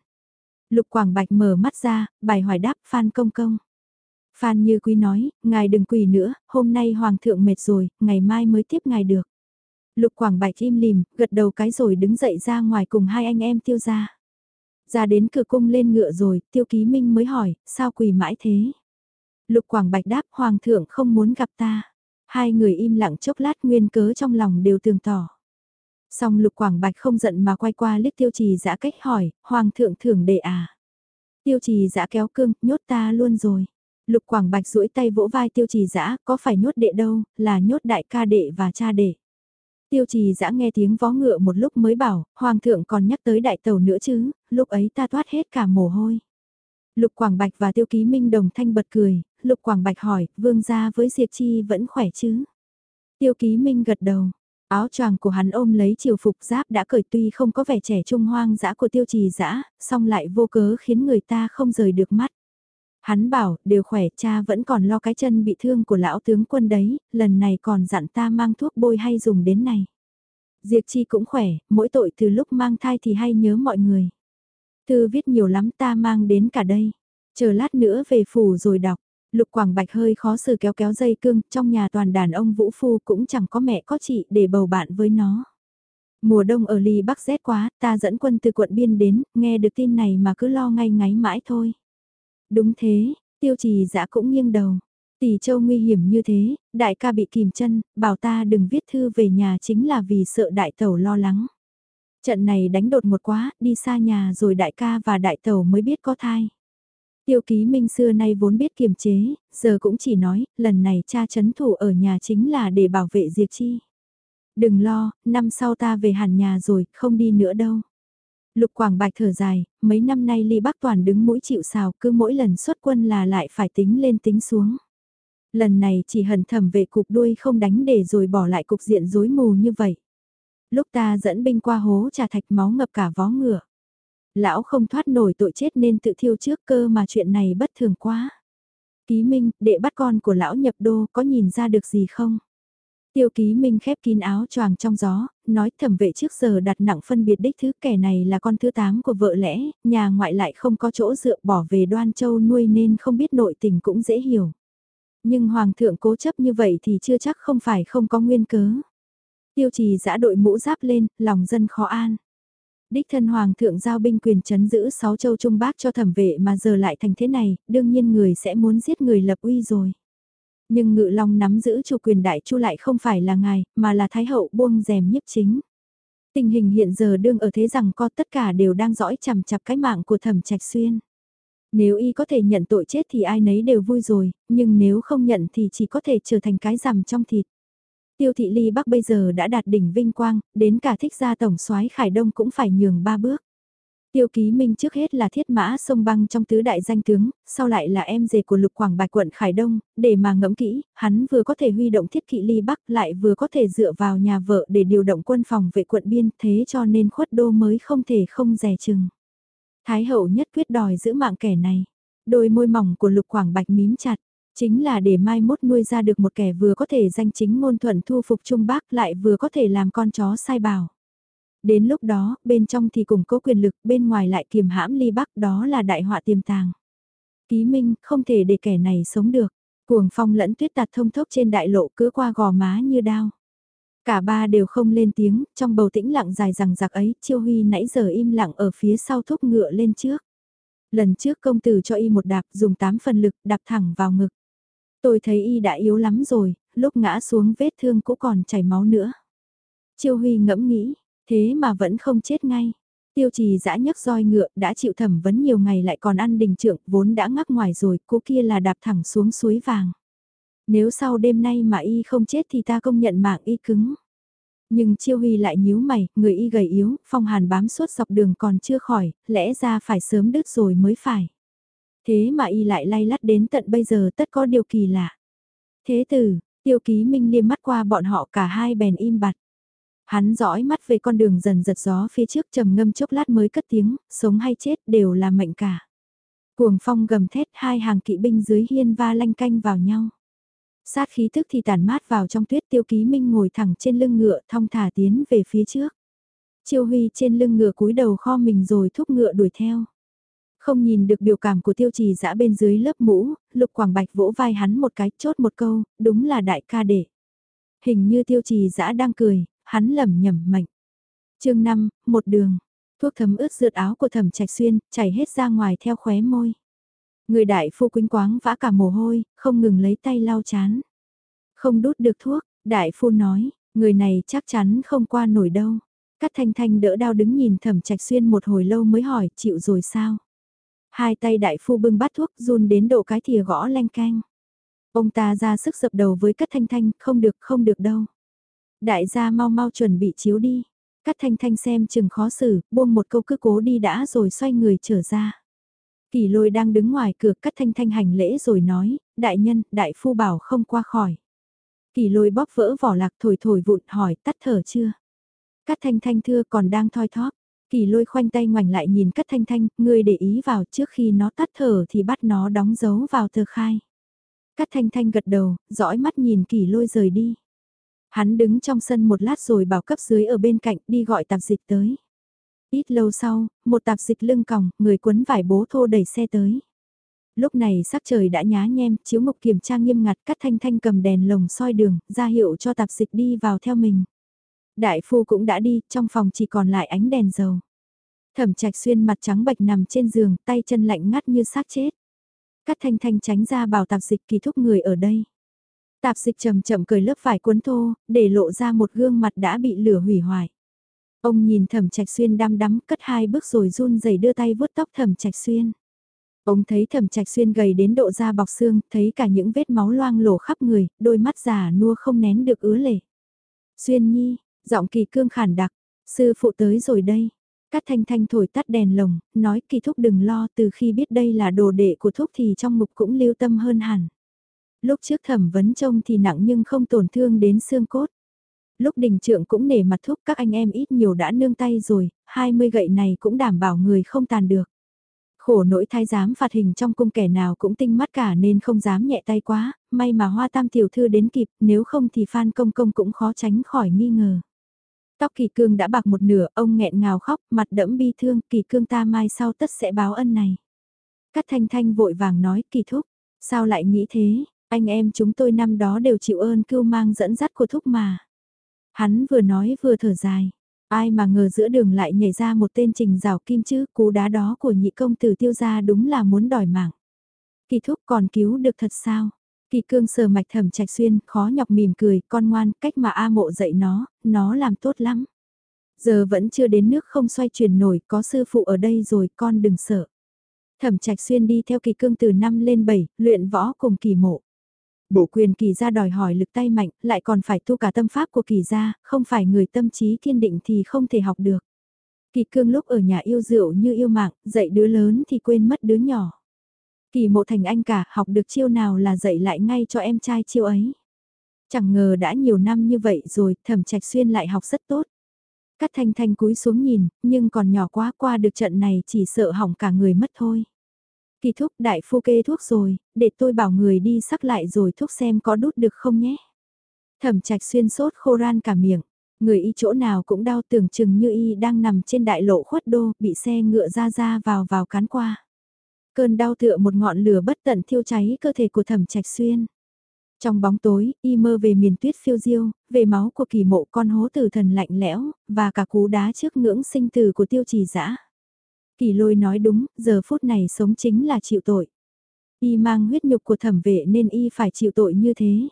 Lục Quảng Bạch mở mắt ra, bài hỏi đáp Phan công công. Phan như quý nói, ngài đừng quỳ nữa, hôm nay hoàng thượng mệt rồi, ngày mai mới tiếp ngài được. Lục Quảng Bạch im lìm, gật đầu cái rồi đứng dậy ra ngoài cùng hai anh em tiêu ra. Ra đến cửa cung lên ngựa rồi, tiêu ký minh mới hỏi, sao quỳ mãi thế? Lục Quảng Bạch đáp, Hoàng thượng không muốn gặp ta. Hai người im lặng chốc lát nguyên cớ trong lòng đều tường tỏ. Xong Lục Quảng Bạch không giận mà quay qua liếc tiêu trì dã cách hỏi, Hoàng thượng thưởng đệ à? Tiêu trì dã kéo cương, nhốt ta luôn rồi. Lục Quảng Bạch duỗi tay vỗ vai tiêu trì dã có phải nhốt đệ đâu, là nhốt đại ca đệ và cha đệ. Tiêu trì dã nghe tiếng vó ngựa một lúc mới bảo, hoàng thượng còn nhắc tới đại tàu nữa chứ, lúc ấy ta toát hết cả mồ hôi. Lục Quảng Bạch và Tiêu Ký Minh đồng thanh bật cười, Lục Quảng Bạch hỏi, vương gia với Diệp Chi vẫn khỏe chứ? Tiêu Ký Minh gật đầu, áo choàng của hắn ôm lấy chiều phục giáp đã cởi tuy không có vẻ trẻ trung hoang dã của Tiêu Trì dã, song lại vô cớ khiến người ta không rời được mắt. Hắn bảo, đều khỏe cha vẫn còn lo cái chân bị thương của lão tướng quân đấy, lần này còn dặn ta mang thuốc bôi hay dùng đến này. Diệp Chi cũng khỏe, mỗi tội từ lúc mang thai thì hay nhớ mọi người. Thư viết nhiều lắm ta mang đến cả đây. Chờ lát nữa về phủ rồi đọc. Lục Quảng Bạch hơi khó xử kéo kéo dây cương, trong nhà toàn đàn ông Vũ Phu cũng chẳng có mẹ có chị để bầu bạn với nó. Mùa đông ở ly Bắc rét quá, ta dẫn quân từ quận biên đến, nghe được tin này mà cứ lo ngay ngáy mãi thôi. Đúng thế, tiêu trì dã cũng nghiêng đầu. Tỷ châu nguy hiểm như thế, đại ca bị kìm chân, bảo ta đừng viết thư về nhà chính là vì sợ đại tẩu lo lắng. Trận này đánh đột một quá, đi xa nhà rồi đại ca và đại tẩu mới biết có thai. Tiêu ký minh xưa nay vốn biết kiềm chế, giờ cũng chỉ nói, lần này cha chấn thủ ở nhà chính là để bảo vệ Diệp Chi. Đừng lo, năm sau ta về hẳn nhà rồi, không đi nữa đâu. Lục Quảng Bạch thở dài, mấy năm nay Ly Bắc Toàn đứng mũi chịu sào, cứ mỗi lần xuất quân là lại phải tính lên tính xuống. Lần này chỉ hận thầm về cục đuôi không đánh để rồi bỏ lại cục diện rối mù như vậy. Lúc ta dẫn binh qua hố trà thạch máu ngập cả vó ngựa. Lão không thoát nổi tội chết nên tự thiêu trước cơ mà chuyện này bất thường quá. Ký Minh, đệ bắt con của lão nhập đô có nhìn ra được gì không? Tiêu ký minh khép kín áo choàng trong gió, nói thẩm vệ trước giờ đặt nặng phân biệt đích thứ kẻ này là con thứ tám của vợ lẽ, nhà ngoại lại không có chỗ dựa bỏ về đoan châu nuôi nên không biết nội tình cũng dễ hiểu. Nhưng hoàng thượng cố chấp như vậy thì chưa chắc không phải không có nguyên cớ. Tiêu trì giã đội mũ giáp lên, lòng dân khó an. Đích thân hoàng thượng giao binh quyền chấn giữ sáu châu trung bác cho thẩm vệ mà giờ lại thành thế này, đương nhiên người sẽ muốn giết người lập uy rồi. Nhưng ngự long nắm giữ chủ quyền đại chu lại không phải là ngài, mà là thái hậu buông rèm nhiếp chính. Tình hình hiện giờ đương ở thế rằng co tất cả đều đang dõi chằm chặp cái mạng của thẩm trạch xuyên. Nếu y có thể nhận tội chết thì ai nấy đều vui rồi, nhưng nếu không nhận thì chỉ có thể trở thành cái rằm trong thịt. Tiêu thị ly bắc bây giờ đã đạt đỉnh vinh quang, đến cả thích gia tổng soái khải đông cũng phải nhường ba bước. Tiêu ký minh trước hết là thiết mã sông băng trong tứ đại danh tướng, sau lại là em rể của lục quảng bạch quận Khải Đông, để mà ngẫm kỹ, hắn vừa có thể huy động thiết kỵ ly bắc lại vừa có thể dựa vào nhà vợ để điều động quân phòng vệ quận biên thế cho nên khuất đô mới không thể không rẻ chừng. Thái hậu nhất quyết đòi giữ mạng kẻ này, đôi môi mỏng của lục quảng bạch mím chặt, chính là để mai mốt nuôi ra được một kẻ vừa có thể danh chính ngôn thuận thu phục Trung Bắc lại vừa có thể làm con chó sai bảo. Đến lúc đó, bên trong thì củng cố quyền lực, bên ngoài lại kiềm hãm ly bắc, đó là đại họa tiềm tàng. Ký minh, không thể để kẻ này sống được. Cuồng phong lẫn tuyết tạt thông thốc trên đại lộ cứ qua gò má như đao. Cả ba đều không lên tiếng, trong bầu tĩnh lặng dài rằng giặc ấy, Chiêu Huy nãy giờ im lặng ở phía sau thúc ngựa lên trước. Lần trước công tử cho y một đạp dùng tám phần lực đạp thẳng vào ngực. Tôi thấy y đã yếu lắm rồi, lúc ngã xuống vết thương cũng còn chảy máu nữa. Chiêu Huy ngẫm nghĩ, Thế mà vẫn không chết ngay. Tiêu trì dã nhấc roi ngựa đã chịu thẩm vấn nhiều ngày lại còn ăn đình trượng vốn đã ngắc ngoài rồi, cô kia là đạp thẳng xuống suối vàng. Nếu sau đêm nay mà y không chết thì ta công nhận mạng y cứng. Nhưng Chiêu Huy lại nhíu mày, người y gầy yếu, phong hàn bám suốt dọc đường còn chưa khỏi, lẽ ra phải sớm đứt rồi mới phải. Thế mà y lại lay lắt đến tận bây giờ tất có điều kỳ lạ. Thế tử, tiêu ký minh liêm mắt qua bọn họ cả hai bèn im bặt. Hắn dõi mắt về con đường dần giật gió phía trước trầm ngâm chốc lát mới cất tiếng, sống hay chết đều là mệnh cả. Cuồng phong gầm thét hai hàng kỵ binh dưới hiên va lanh canh vào nhau. Sát khí tức thì tàn mát vào trong tuyết tiêu ký minh ngồi thẳng trên lưng ngựa thong thả tiến về phía trước. Chiêu Huy trên lưng ngựa cúi đầu kho mình rồi thúc ngựa đuổi theo. Không nhìn được biểu cảm của tiêu trì dã bên dưới lớp mũ, lục quảng bạch vỗ vai hắn một cái chốt một câu, đúng là đại ca đệ. Hình như tiêu trì dã đang cười, hắn lẩm nhẩm mạnh. chương 5, một đường. Thuốc thấm ướt rượt áo của thẩm trạch xuyên, chảy hết ra ngoài theo khóe môi. Người đại phu quýnh quáng vã cả mồ hôi, không ngừng lấy tay lau chán. Không đút được thuốc, đại phu nói, người này chắc chắn không qua nổi đâu. Cát thanh thanh đỡ đau đứng nhìn thẩm trạch xuyên một hồi lâu mới hỏi, chịu rồi sao? Hai tay đại phu bưng bát thuốc run đến độ cái thìa gõ leng canh. Ông ta ra sức dập đầu với cát thanh thanh, không được không được đâu. Đại gia mau mau chuẩn bị chiếu đi. Cát thanh thanh xem chừng khó xử, buông một câu cứ cố đi đã rồi xoay người trở ra. Kỳ lôi đang đứng ngoài cửa cắt thanh thanh hành lễ rồi nói, đại nhân, đại phu bảo không qua khỏi. Kỳ lôi bóp vỡ vỏ lạc thổi thổi vụn hỏi tắt thở chưa. Cắt thanh thanh thưa còn đang thoi thóp. Kỳ lôi khoanh tay ngoảnh lại nhìn cắt thanh thanh, ngươi để ý vào trước khi nó tắt thở thì bắt nó đóng dấu vào tờ khai. Cắt thanh thanh gật đầu, dõi mắt nhìn kỳ lôi rời đi. Hắn đứng trong sân một lát rồi bảo cấp dưới ở bên cạnh đi gọi tạp dịch tới. Ít lâu sau, một tạp dịch lưng còng, người quấn vải bố thô đẩy xe tới. Lúc này sắc trời đã nhá nhem, chiếu mục kiểm tra nghiêm ngặt cắt thanh thanh cầm đèn lồng soi đường, ra hiệu cho tạp dịch đi vào theo mình. Đại phu cũng đã đi, trong phòng chỉ còn lại ánh đèn dầu. Thẩm trạch xuyên mặt trắng bạch nằm trên giường, tay chân lạnh ngắt như xác chết. Cắt thanh thanh tránh ra bảo tạp dịch kỳ thúc người ở đây. Tạp dịch chậm chậm cởi lớp vải cuốn thô, để lộ ra một gương mặt đã bị lửa hủy hoại. Ông nhìn thẩm trạch xuyên đăm đắm cất hai bước rồi run rẩy đưa tay vuốt tóc thẩm trạch xuyên. Ông thấy thẩm trạch xuyên gầy đến độ da bọc xương, thấy cả những vết máu loang lổ khắp người, đôi mắt già nua không nén được ứa lệ. Xuyên nhi, giọng kỳ cương khản đặc, sư phụ tới rồi đây. Cát thanh thanh thổi tắt đèn lồng, nói kỳ thúc đừng lo từ khi biết đây là đồ đệ của thúc thì trong mục cũng lưu tâm hơn hẳn. Lúc trước thẩm vấn trông thì nặng nhưng không tổn thương đến xương cốt lúc đình trượng cũng nể mặt thúc các anh em ít nhiều đã nương tay rồi, 20 gậy này cũng đảm bảo người không tàn được. Khổ nỗi thái giám phạt hình trong cung kẻ nào cũng tinh mắt cả nên không dám nhẹ tay quá, may mà hoa tam tiểu thư đến kịp, nếu không thì Phan Công Công cũng khó tránh khỏi nghi ngờ. Tóc kỳ cương đã bạc một nửa, ông nghẹn ngào khóc, mặt đẫm bi thương, kỳ cương ta mai sau tất sẽ báo ân này. Cát thanh thanh vội vàng nói kỳ thúc, sao lại nghĩ thế, anh em chúng tôi năm đó đều chịu ơn cưu mang dẫn dắt của thúc mà. Hắn vừa nói vừa thở dài. Ai mà ngờ giữa đường lại nhảy ra một tên trình rào kim chứ, cú đá đó của nhị công tử tiêu ra đúng là muốn đòi mạng. Kỳ thúc còn cứu được thật sao? Kỳ cương sờ mạch thẩm trạch xuyên, khó nhọc mỉm cười, con ngoan, cách mà A mộ dạy nó, nó làm tốt lắm. Giờ vẫn chưa đến nước không xoay chuyển nổi, có sư phụ ở đây rồi, con đừng sợ. Thẩm trạch xuyên đi theo kỳ cương từ năm lên 7, luyện võ cùng kỳ mộ. Bộ quyền kỳ gia đòi hỏi lực tay mạnh, lại còn phải tu cả tâm pháp của kỳ gia, không phải người tâm trí kiên định thì không thể học được. Kỳ cương lúc ở nhà yêu rượu như yêu mạng, dạy đứa lớn thì quên mất đứa nhỏ. Kỳ mộ thành anh cả, học được chiêu nào là dạy lại ngay cho em trai chiêu ấy. Chẳng ngờ đã nhiều năm như vậy rồi, thẩm trạch xuyên lại học rất tốt. Cắt thanh thanh cúi xuống nhìn, nhưng còn nhỏ quá qua được trận này chỉ sợ hỏng cả người mất thôi. Kỳ thúc đại phu kê thuốc rồi, để tôi bảo người đi sắc lại rồi thuốc xem có đút được không nhé. Thẩm trạch xuyên sốt khô ran cả miệng, người y chỗ nào cũng đau tưởng chừng như y đang nằm trên đại lộ khuất đô, bị xe ngựa ra ra vào vào cán qua. Cơn đau tựa một ngọn lửa bất tận thiêu cháy cơ thể của thẩm trạch xuyên. Trong bóng tối, y mơ về miền tuyết phiêu diêu, về máu của kỳ mộ con hố tử thần lạnh lẽo, và cả cú đá trước ngưỡng sinh tử của tiêu trì dã Kỳ lôi nói đúng, giờ phút này sống chính là chịu tội. Y mang huyết nhục của thẩm vệ nên y phải chịu tội như thế.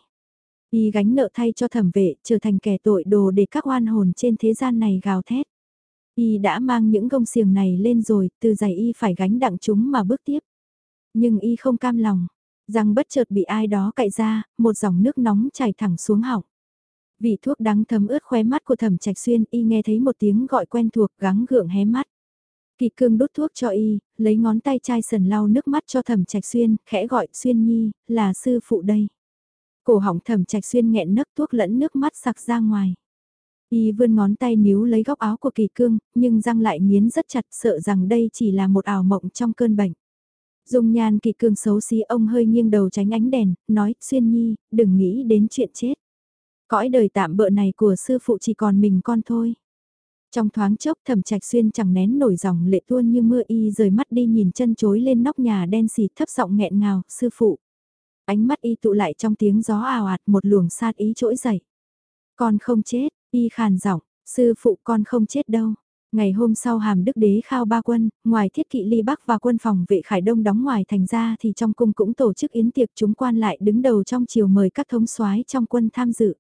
Y gánh nợ thay cho thẩm vệ, trở thành kẻ tội đồ để các oan hồn trên thế gian này gào thét. Y đã mang những gông xiềng này lên rồi, từ giày y phải gánh đặng chúng mà bước tiếp. Nhưng y không cam lòng, rằng bất chợt bị ai đó cạy ra, một dòng nước nóng chảy thẳng xuống họng. Vị thuốc đắng thấm ướt khóe mắt của thẩm trạch xuyên y nghe thấy một tiếng gọi quen thuộc gắng gượng hé mắt. Kỳ cương đút thuốc cho y, lấy ngón tay chai sần lau nước mắt cho thẩm trạch xuyên, khẽ gọi xuyên nhi, là sư phụ đây. Cổ họng thẩm trạch xuyên nghẹn nấc thuốc lẫn nước mắt sặc ra ngoài. Y vươn ngón tay níu lấy góc áo của kỳ cương, nhưng răng lại nghiến rất chặt sợ rằng đây chỉ là một ảo mộng trong cơn bệnh. Dung nhan kỳ cương xấu xí ông hơi nghiêng đầu tránh ánh đèn, nói, xuyên nhi, đừng nghĩ đến chuyện chết. Cõi đời tạm bợ này của sư phụ chỉ còn mình con thôi. Trong thoáng chốc thẩm trạch xuyên chẳng nén nổi dòng lệ tuôn như mưa y rời mắt đi nhìn chân chối lên nóc nhà đen xì thấp giọng nghẹn ngào, sư phụ. Ánh mắt y tụ lại trong tiếng gió ào ạt một luồng sát ý trỗi dậy. Con không chết, y khàn giọng, sư phụ con không chết đâu. Ngày hôm sau hàm đức đế khao ba quân, ngoài thiết kỵ ly bắc và quân phòng vệ khải đông đóng ngoài thành ra thì trong cung cũng tổ chức yến tiệc chúng quan lại đứng đầu trong chiều mời các thống soái trong quân tham dự.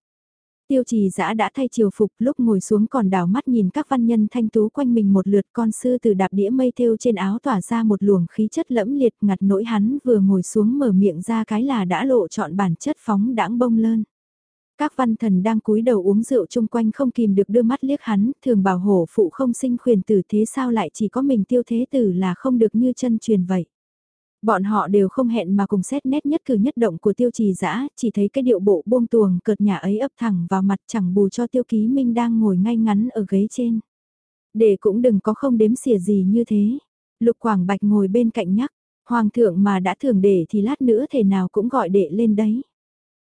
Tiêu trì giã đã thay chiều phục lúc ngồi xuống còn đảo mắt nhìn các văn nhân thanh tú quanh mình một lượt con sư từ đạp đĩa mây thêu trên áo tỏa ra một luồng khí chất lẫm liệt ngặt nỗi hắn vừa ngồi xuống mở miệng ra cái là đã lộ chọn bản chất phóng đãng bông lơn. Các văn thần đang cúi đầu uống rượu chung quanh không kìm được đưa mắt liếc hắn, thường bảo hổ phụ không sinh khuyền tử thế sao lại chỉ có mình tiêu thế tử là không được như chân truyền vậy. Bọn họ đều không hẹn mà cùng xét nét nhất cử nhất động của tiêu trì dã chỉ thấy cái điệu bộ buông tuồng cợt nhà ấy ấp thẳng vào mặt chẳng bù cho tiêu ký minh đang ngồi ngay ngắn ở ghế trên. Để cũng đừng có không đếm xỉa gì như thế. Lục Quảng Bạch ngồi bên cạnh nhắc, Hoàng thượng mà đã thường để thì lát nữa thể nào cũng gọi đệ lên đấy.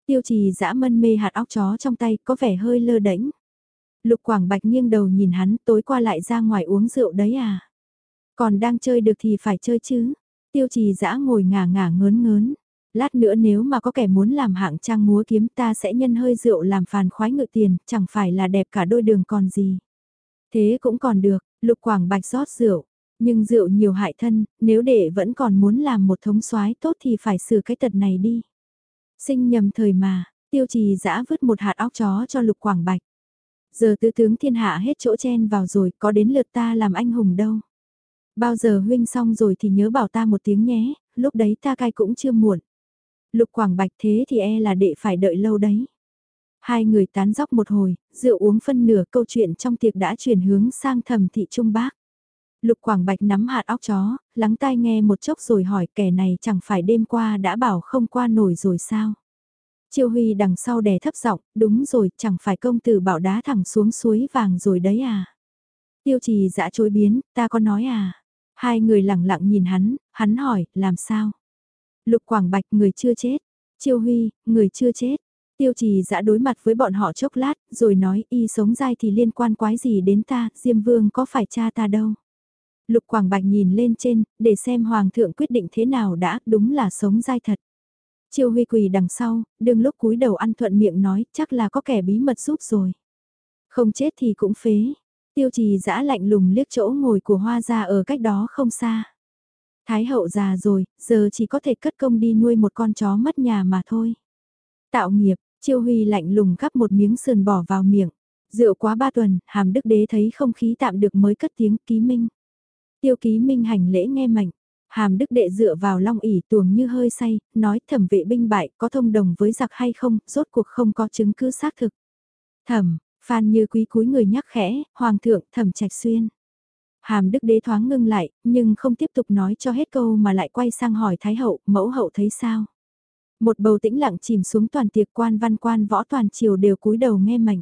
Tiêu trì dã mân mê hạt óc chó trong tay có vẻ hơi lơ đễnh. Lục Quảng Bạch nghiêng đầu nhìn hắn tối qua lại ra ngoài uống rượu đấy à. Còn đang chơi được thì phải chơi chứ. Tiêu trì dã ngồi ngả ngả ngớn ngớn. Lát nữa nếu mà có kẻ muốn làm hạng trang múa kiếm ta sẽ nhân hơi rượu làm phàn khoái ngự tiền, chẳng phải là đẹp cả đôi đường còn gì. Thế cũng còn được, lục quảng bạch rót rượu. Nhưng rượu nhiều hại thân, nếu đệ vẫn còn muốn làm một thống soái tốt thì phải xử cái tật này đi. Sinh nhầm thời mà, tiêu trì dã vứt một hạt óc chó cho lục quảng bạch. Giờ tứ tướng thiên hạ hết chỗ chen vào rồi, có đến lượt ta làm anh hùng đâu. Bao giờ huynh xong rồi thì nhớ bảo ta một tiếng nhé, lúc đấy ta cai cũng chưa muộn. Lục Quảng Bạch thế thì e là đệ phải đợi lâu đấy. Hai người tán dóc một hồi, rượu uống phân nửa câu chuyện trong tiệc đã chuyển hướng sang thầm thị trung bác. Lục Quảng Bạch nắm hạt óc chó, lắng tai nghe một chốc rồi hỏi kẻ này chẳng phải đêm qua đã bảo không qua nổi rồi sao? Chiêu Huy đằng sau đè thấp giọng, đúng rồi, chẳng phải công tử bảo đá thẳng xuống suối vàng rồi đấy à? Tiêu trì dã chối biến, ta có nói à? Hai người lặng lặng nhìn hắn, hắn hỏi, làm sao? Lục Quảng Bạch, người chưa chết. Chiêu Huy, người chưa chết. Tiêu trì dã đối mặt với bọn họ chốc lát, rồi nói y sống dai thì liên quan quái gì đến ta, Diêm Vương có phải cha ta đâu. Lục Quảng Bạch nhìn lên trên, để xem Hoàng thượng quyết định thế nào đã, đúng là sống dai thật. Chiêu Huy quỳ đằng sau, đừng lúc cúi đầu ăn thuận miệng nói, chắc là có kẻ bí mật giúp rồi. Không chết thì cũng phế. Tiêu trì dã lạnh lùng liếc chỗ ngồi của hoa gia ở cách đó không xa. Thái hậu già rồi, giờ chỉ có thể cất công đi nuôi một con chó mất nhà mà thôi. Tạo nghiệp, chiêu huy lạnh lùng gắp một miếng sườn bỏ vào miệng. Rượu quá ba tuần, hàm đức đế thấy không khí tạm được mới cất tiếng ký minh. Tiêu ký minh hành lễ nghe mệnh. Hàm đức đệ dựa vào long ỉ tuồng như hơi say, nói thẩm vệ binh bại có thông đồng với giặc hay không, rốt cuộc không có chứng cứ xác thực. Thẩm, Phan như quý cúi người nhắc khẽ, Hoàng thượng thẩm trạch xuyên. Hàm đức đế thoáng ngưng lại, nhưng không tiếp tục nói cho hết câu mà lại quay sang hỏi Thái hậu, mẫu hậu thấy sao? Một bầu tĩnh lặng chìm xuống toàn tiệc quan văn quan võ toàn triều đều cúi đầu nghe mệnh.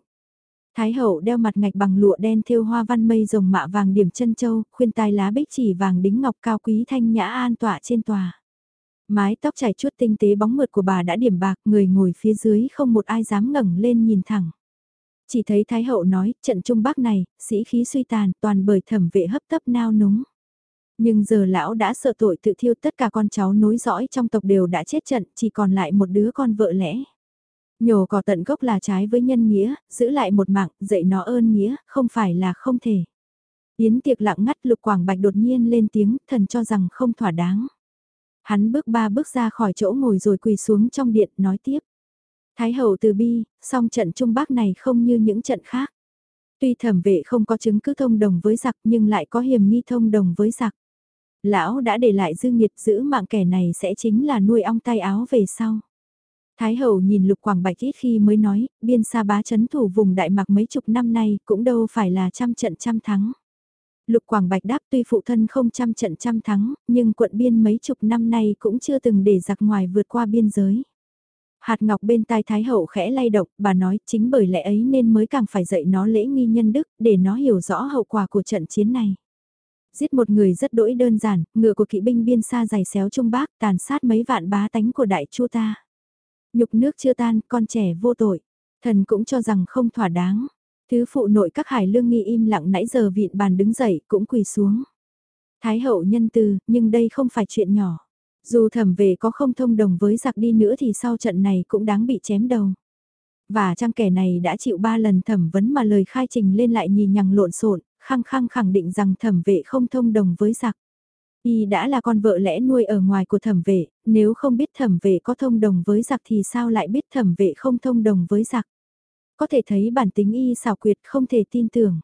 Thái hậu đeo mặt ngạch bằng lụa đen thêu hoa văn mây rồng mạ vàng điểm chân châu, khuyên tai lá bích chỉ vàng đính ngọc cao quý thanh nhã an tọa trên tòa. Mái tóc chảy chuốt tinh tế bóng mượt của bà đã điểm bạc, người ngồi phía dưới không một ai dám ngẩng lên nhìn thẳng. Chỉ thấy Thái hậu nói, trận trung bắc này, sĩ khí suy tàn, toàn bởi thẩm vệ hấp tấp nao núng. Nhưng giờ lão đã sợ tội tự thiêu tất cả con cháu nối dõi trong tộc đều đã chết trận, chỉ còn lại một đứa con vợ lẽ. Nhổ cỏ tận gốc là trái với nhân nghĩa, giữ lại một mạng, dạy nó ơn nghĩa, không phải là không thể. Yến tiệc lặng ngắt lục quảng bạch đột nhiên lên tiếng, thần cho rằng không thỏa đáng. Hắn bước ba bước ra khỏi chỗ ngồi rồi quỳ xuống trong điện, nói tiếp. Thái hậu từ bi, song trận Trung Bắc này không như những trận khác. Tuy thẩm vệ không có chứng cứ thông đồng với giặc nhưng lại có hiểm nghi thông đồng với giặc. Lão đã để lại dư nghiệt giữ mạng kẻ này sẽ chính là nuôi ong tay áo về sau. Thái hậu nhìn lục quảng bạch ít khi mới nói, biên xa bá chấn thủ vùng Đại Mạc mấy chục năm nay cũng đâu phải là trăm trận trăm thắng. Lục Quảng Bạch đáp tuy phụ thân không trăm trận trăm thắng, nhưng quận biên mấy chục năm nay cũng chưa từng để giặc ngoài vượt qua biên giới. Hạt ngọc bên tai Thái Hậu khẽ lay động, bà nói chính bởi lẽ ấy nên mới càng phải dạy nó lễ nghi nhân đức, để nó hiểu rõ hậu quả của trận chiến này. Giết một người rất đỗi đơn giản, ngựa của kỵ binh biên xa dày xéo trung bác tàn sát mấy vạn bá tánh của đại chu ta. Nhục nước chưa tan, con trẻ vô tội. Thần cũng cho rằng không thỏa đáng. Thứ phụ nội các hải lương nghi im lặng nãy giờ vịn bàn đứng dậy cũng quỳ xuống. Thái hậu nhân từ, nhưng đây không phải chuyện nhỏ. Dù thẩm về có không thông đồng với giặc đi nữa thì sau trận này cũng đáng bị chém đầu. Và trang kẻ này đã chịu ba lần thẩm vấn mà lời khai trình lên lại nhì nhằng lộn xộn, khăng khăng khẳng định rằng thẩm vệ không thông đồng với giặc. Y đã là con vợ lẽ nuôi ở ngoài của thẩm vệ, nếu không biết thẩm vệ có thông đồng với giặc thì sao lại biết thẩm vệ không thông đồng với giặc. Có thể thấy bản tính y xảo quyệt không thể tin tưởng.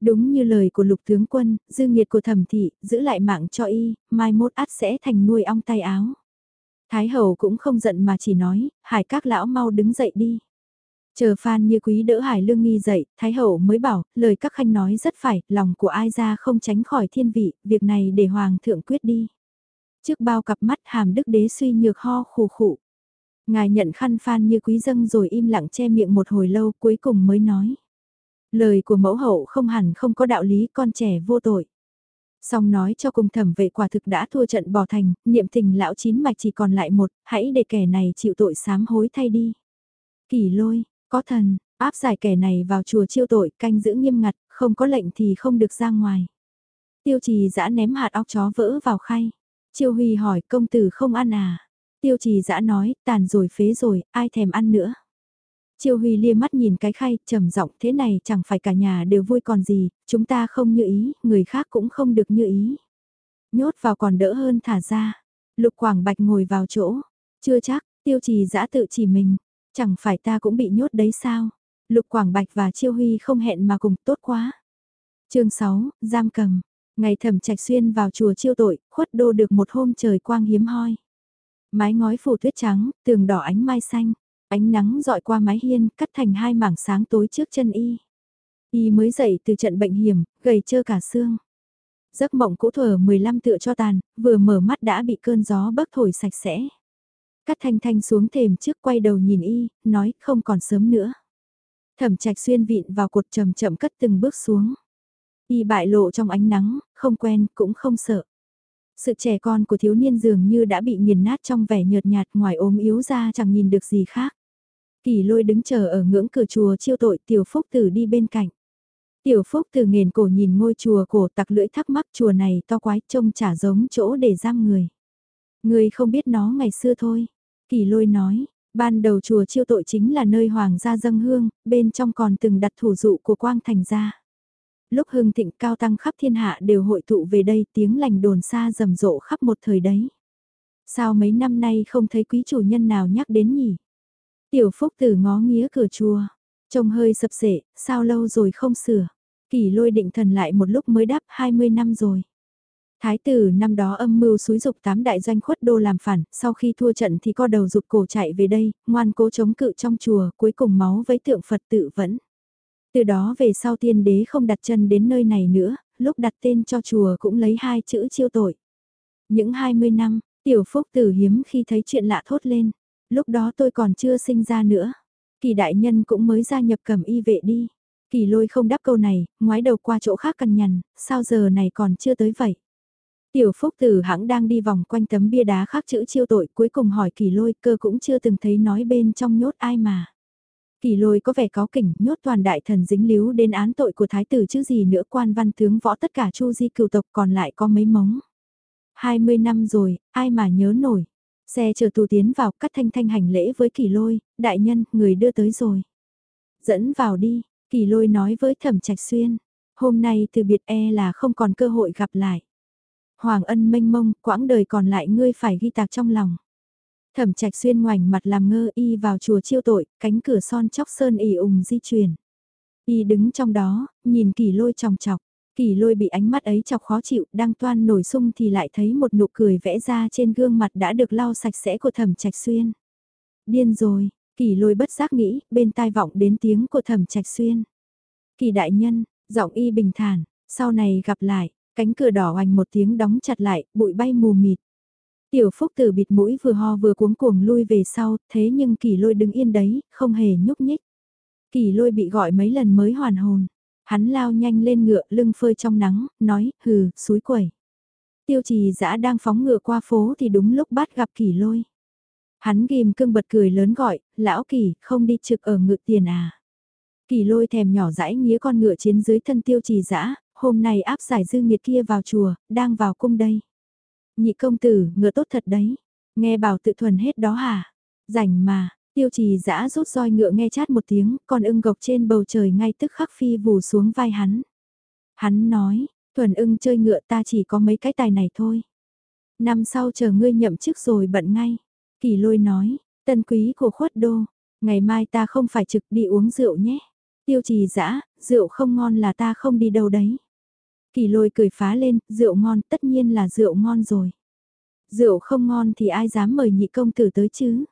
Đúng như lời của lục tướng quân, dư nghiệt của thẩm thị, giữ lại mạng cho y, mai mốt át sẽ thành nuôi ong tay áo. Thái hậu cũng không giận mà chỉ nói, hải các lão mau đứng dậy đi. Chờ Phan Như Quý đỡ Hải Lương nghi dậy, Thái Hậu mới bảo, lời các khanh nói rất phải, lòng của ai ra không tránh khỏi thiên vị, việc này để Hoàng thượng quyết đi. Trước bao cặp mắt hàm đức đế suy nhược ho khù khụ. Ngài nhận khăn Phan Như Quý dâng rồi im lặng che miệng một hồi lâu cuối cùng mới nói. Lời của mẫu hậu không hẳn không có đạo lý con trẻ vô tội. Xong nói cho cùng thẩm vệ quả thực đã thua trận bỏ thành, niệm tình lão chín mạch chỉ còn lại một, hãy để kẻ này chịu tội sám hối thay đi. Kỳ lôi, có thần, áp giải kẻ này vào chùa chiêu tội, canh giữ nghiêm ngặt, không có lệnh thì không được ra ngoài. Tiêu trì giã ném hạt óc chó vỡ vào khay. Chiêu Huy hỏi công tử không ăn à? Tiêu trì giã nói, tàn rồi phế rồi, ai thèm ăn nữa. Chiêu Huy lia mắt nhìn cái khay, trầm giọng thế này chẳng phải cả nhà đều vui còn gì, chúng ta không như ý, người khác cũng không được như ý. Nhốt vào còn đỡ hơn thả ra. Lục Quảng Bạch ngồi vào chỗ. Chưa chắc, tiêu trì dã tự chỉ mình. Chẳng phải ta cũng bị nhốt đấy sao? Lục Quảng Bạch và Chiêu Huy không hẹn mà cùng tốt quá. chương 6, giam cầm. Ngày thẩm trạch xuyên vào chùa chiêu tội, khuất đô được một hôm trời quang hiếm hoi. Mái ngói phủ tuyết trắng, tường đỏ ánh mai xanh, ánh nắng dọi qua mái hiên, cắt thành hai mảng sáng tối trước chân y. Y mới dậy từ trận bệnh hiểm, gầy trơ cả xương. Giấc mộng cũ thuở 15 tựa cho tàn, vừa mở mắt đã bị cơn gió bấc thổi sạch sẽ. Cắt thanh thanh xuống thềm trước quay đầu nhìn y, nói không còn sớm nữa. Thẩm trạch xuyên vịn vào cột chậm chậm cất từng bước xuống. Y bại lộ trong ánh nắng, không quen cũng không sợ. Sự trẻ con của thiếu niên dường như đã bị nghiền nát trong vẻ nhợt nhạt ngoài ốm yếu ra chẳng nhìn được gì khác. Kỳ lôi đứng chờ ở ngưỡng cửa chùa chiêu tội tiểu phúc tử đi bên cạnh. Tiểu phúc tử nghền cổ nhìn ngôi chùa cổ tặc lưỡi thắc mắc chùa này to quái trông chả giống chỗ để giam người. Người không biết nó ngày xưa thôi. Kỳ lôi nói, ban đầu chùa chiêu tội chính là nơi hoàng gia dâng hương, bên trong còn từng đặt thủ dụ của quang thành gia lúc hưng thịnh cao tăng khắp thiên hạ đều hội tụ về đây tiếng lành đồn xa rầm rộ khắp một thời đấy. Sao mấy năm nay không thấy quý chủ nhân nào nhắc đến nhỉ? Tiểu phúc tử ngó nghía cửa chùa, trông hơi sập sệ, sao lâu rồi không sửa. Kỳ lôi định thần lại một lúc mới đáp 20 năm rồi. Thái tử năm đó âm mưu xúi dục tám đại doanh khuất đô làm phản, sau khi thua trận thì co đầu dục cổ chạy về đây, ngoan cố chống cự trong chùa, cuối cùng máu với tượng Phật tự vẫn. Từ đó về sau tiên đế không đặt chân đến nơi này nữa, lúc đặt tên cho chùa cũng lấy hai chữ chiêu tội. Những 20 năm, tiểu phúc tử hiếm khi thấy chuyện lạ thốt lên. Lúc đó tôi còn chưa sinh ra nữa. Kỳ đại nhân cũng mới gia nhập cầm y vệ đi. Kỳ lôi không đáp câu này, ngoái đầu qua chỗ khác cằn nhằn, sao giờ này còn chưa tới vậy. Tiểu phúc tử hãng đang đi vòng quanh tấm bia đá khắc chữ chiêu tội cuối cùng hỏi kỳ lôi cơ cũng chưa từng thấy nói bên trong nhốt ai mà. Kỳ lôi có vẻ có kỉnh, nhốt toàn đại thần dính líu đến án tội của thái tử chứ gì nữa quan văn tướng võ tất cả chu di cựu tộc còn lại có mấy mống. 20 năm rồi, ai mà nhớ nổi. Xe chờ tù tiến vào cắt thanh thanh hành lễ với kỳ lôi, đại nhân, người đưa tới rồi. Dẫn vào đi, kỳ lôi nói với thẩm trạch xuyên. Hôm nay từ biệt e là không còn cơ hội gặp lại. Hoàng ân mênh mông, quãng đời còn lại ngươi phải ghi tạc trong lòng. Thẩm trạch xuyên ngoảnh mặt làm ngơ y vào chùa chiêu tội, cánh cửa son chóc sơn ỉ ùng di chuyển. Y đứng trong đó, nhìn kỳ lôi tròng chọc. Kỳ lôi bị ánh mắt ấy chọc khó chịu, đang toan nổi sung thì lại thấy một nụ cười vẽ ra trên gương mặt đã được lau sạch sẽ của thẩm trạch xuyên. Điên rồi, kỳ lôi bất giác nghĩ, bên tai vọng đến tiếng của thẩm trạch xuyên. Kỳ đại nhân, giọng y bình thản, sau này gặp lại, cánh cửa đỏ hoành một tiếng đóng chặt lại, bụi bay mù mịt. Tiểu Phúc Tử bịt mũi vừa ho vừa cuống cuồng lui về sau, thế nhưng Kỳ Lôi đứng yên đấy, không hề nhúc nhích. Kỳ Lôi bị gọi mấy lần mới hoàn hồn. Hắn lao nhanh lên ngựa lưng phơi trong nắng, nói, hừ, suối quẩy. Tiêu trì dã đang phóng ngựa qua phố thì đúng lúc bắt gặp Kỳ Lôi. Hắn ghim cưng bật cười lớn gọi, lão Kỳ, không đi trực ở ngựa tiền à. Kỳ Lôi thèm nhỏ dãi nghĩa con ngựa chiến dưới thân tiêu trì dã hôm nay áp giải dư nghiệt kia vào chùa, đang vào cung đây. Nhị công tử, ngựa tốt thật đấy. Nghe bảo tự thuần hết đó hả? Rảnh mà, tiêu trì dã rút roi ngựa nghe chát một tiếng, còn ưng gộc trên bầu trời ngay tức khắc phi vù xuống vai hắn. Hắn nói, thuần ưng chơi ngựa ta chỉ có mấy cái tài này thôi. Năm sau chờ ngươi nhậm chức rồi bận ngay. Kỳ lôi nói, tân quý của khuất đô, ngày mai ta không phải trực đi uống rượu nhé. Tiêu trì dã rượu không ngon là ta không đi đâu đấy. Kỳ lôi cười phá lên, rượu ngon tất nhiên là rượu ngon rồi. Rượu không ngon thì ai dám mời nhị công tử tới chứ?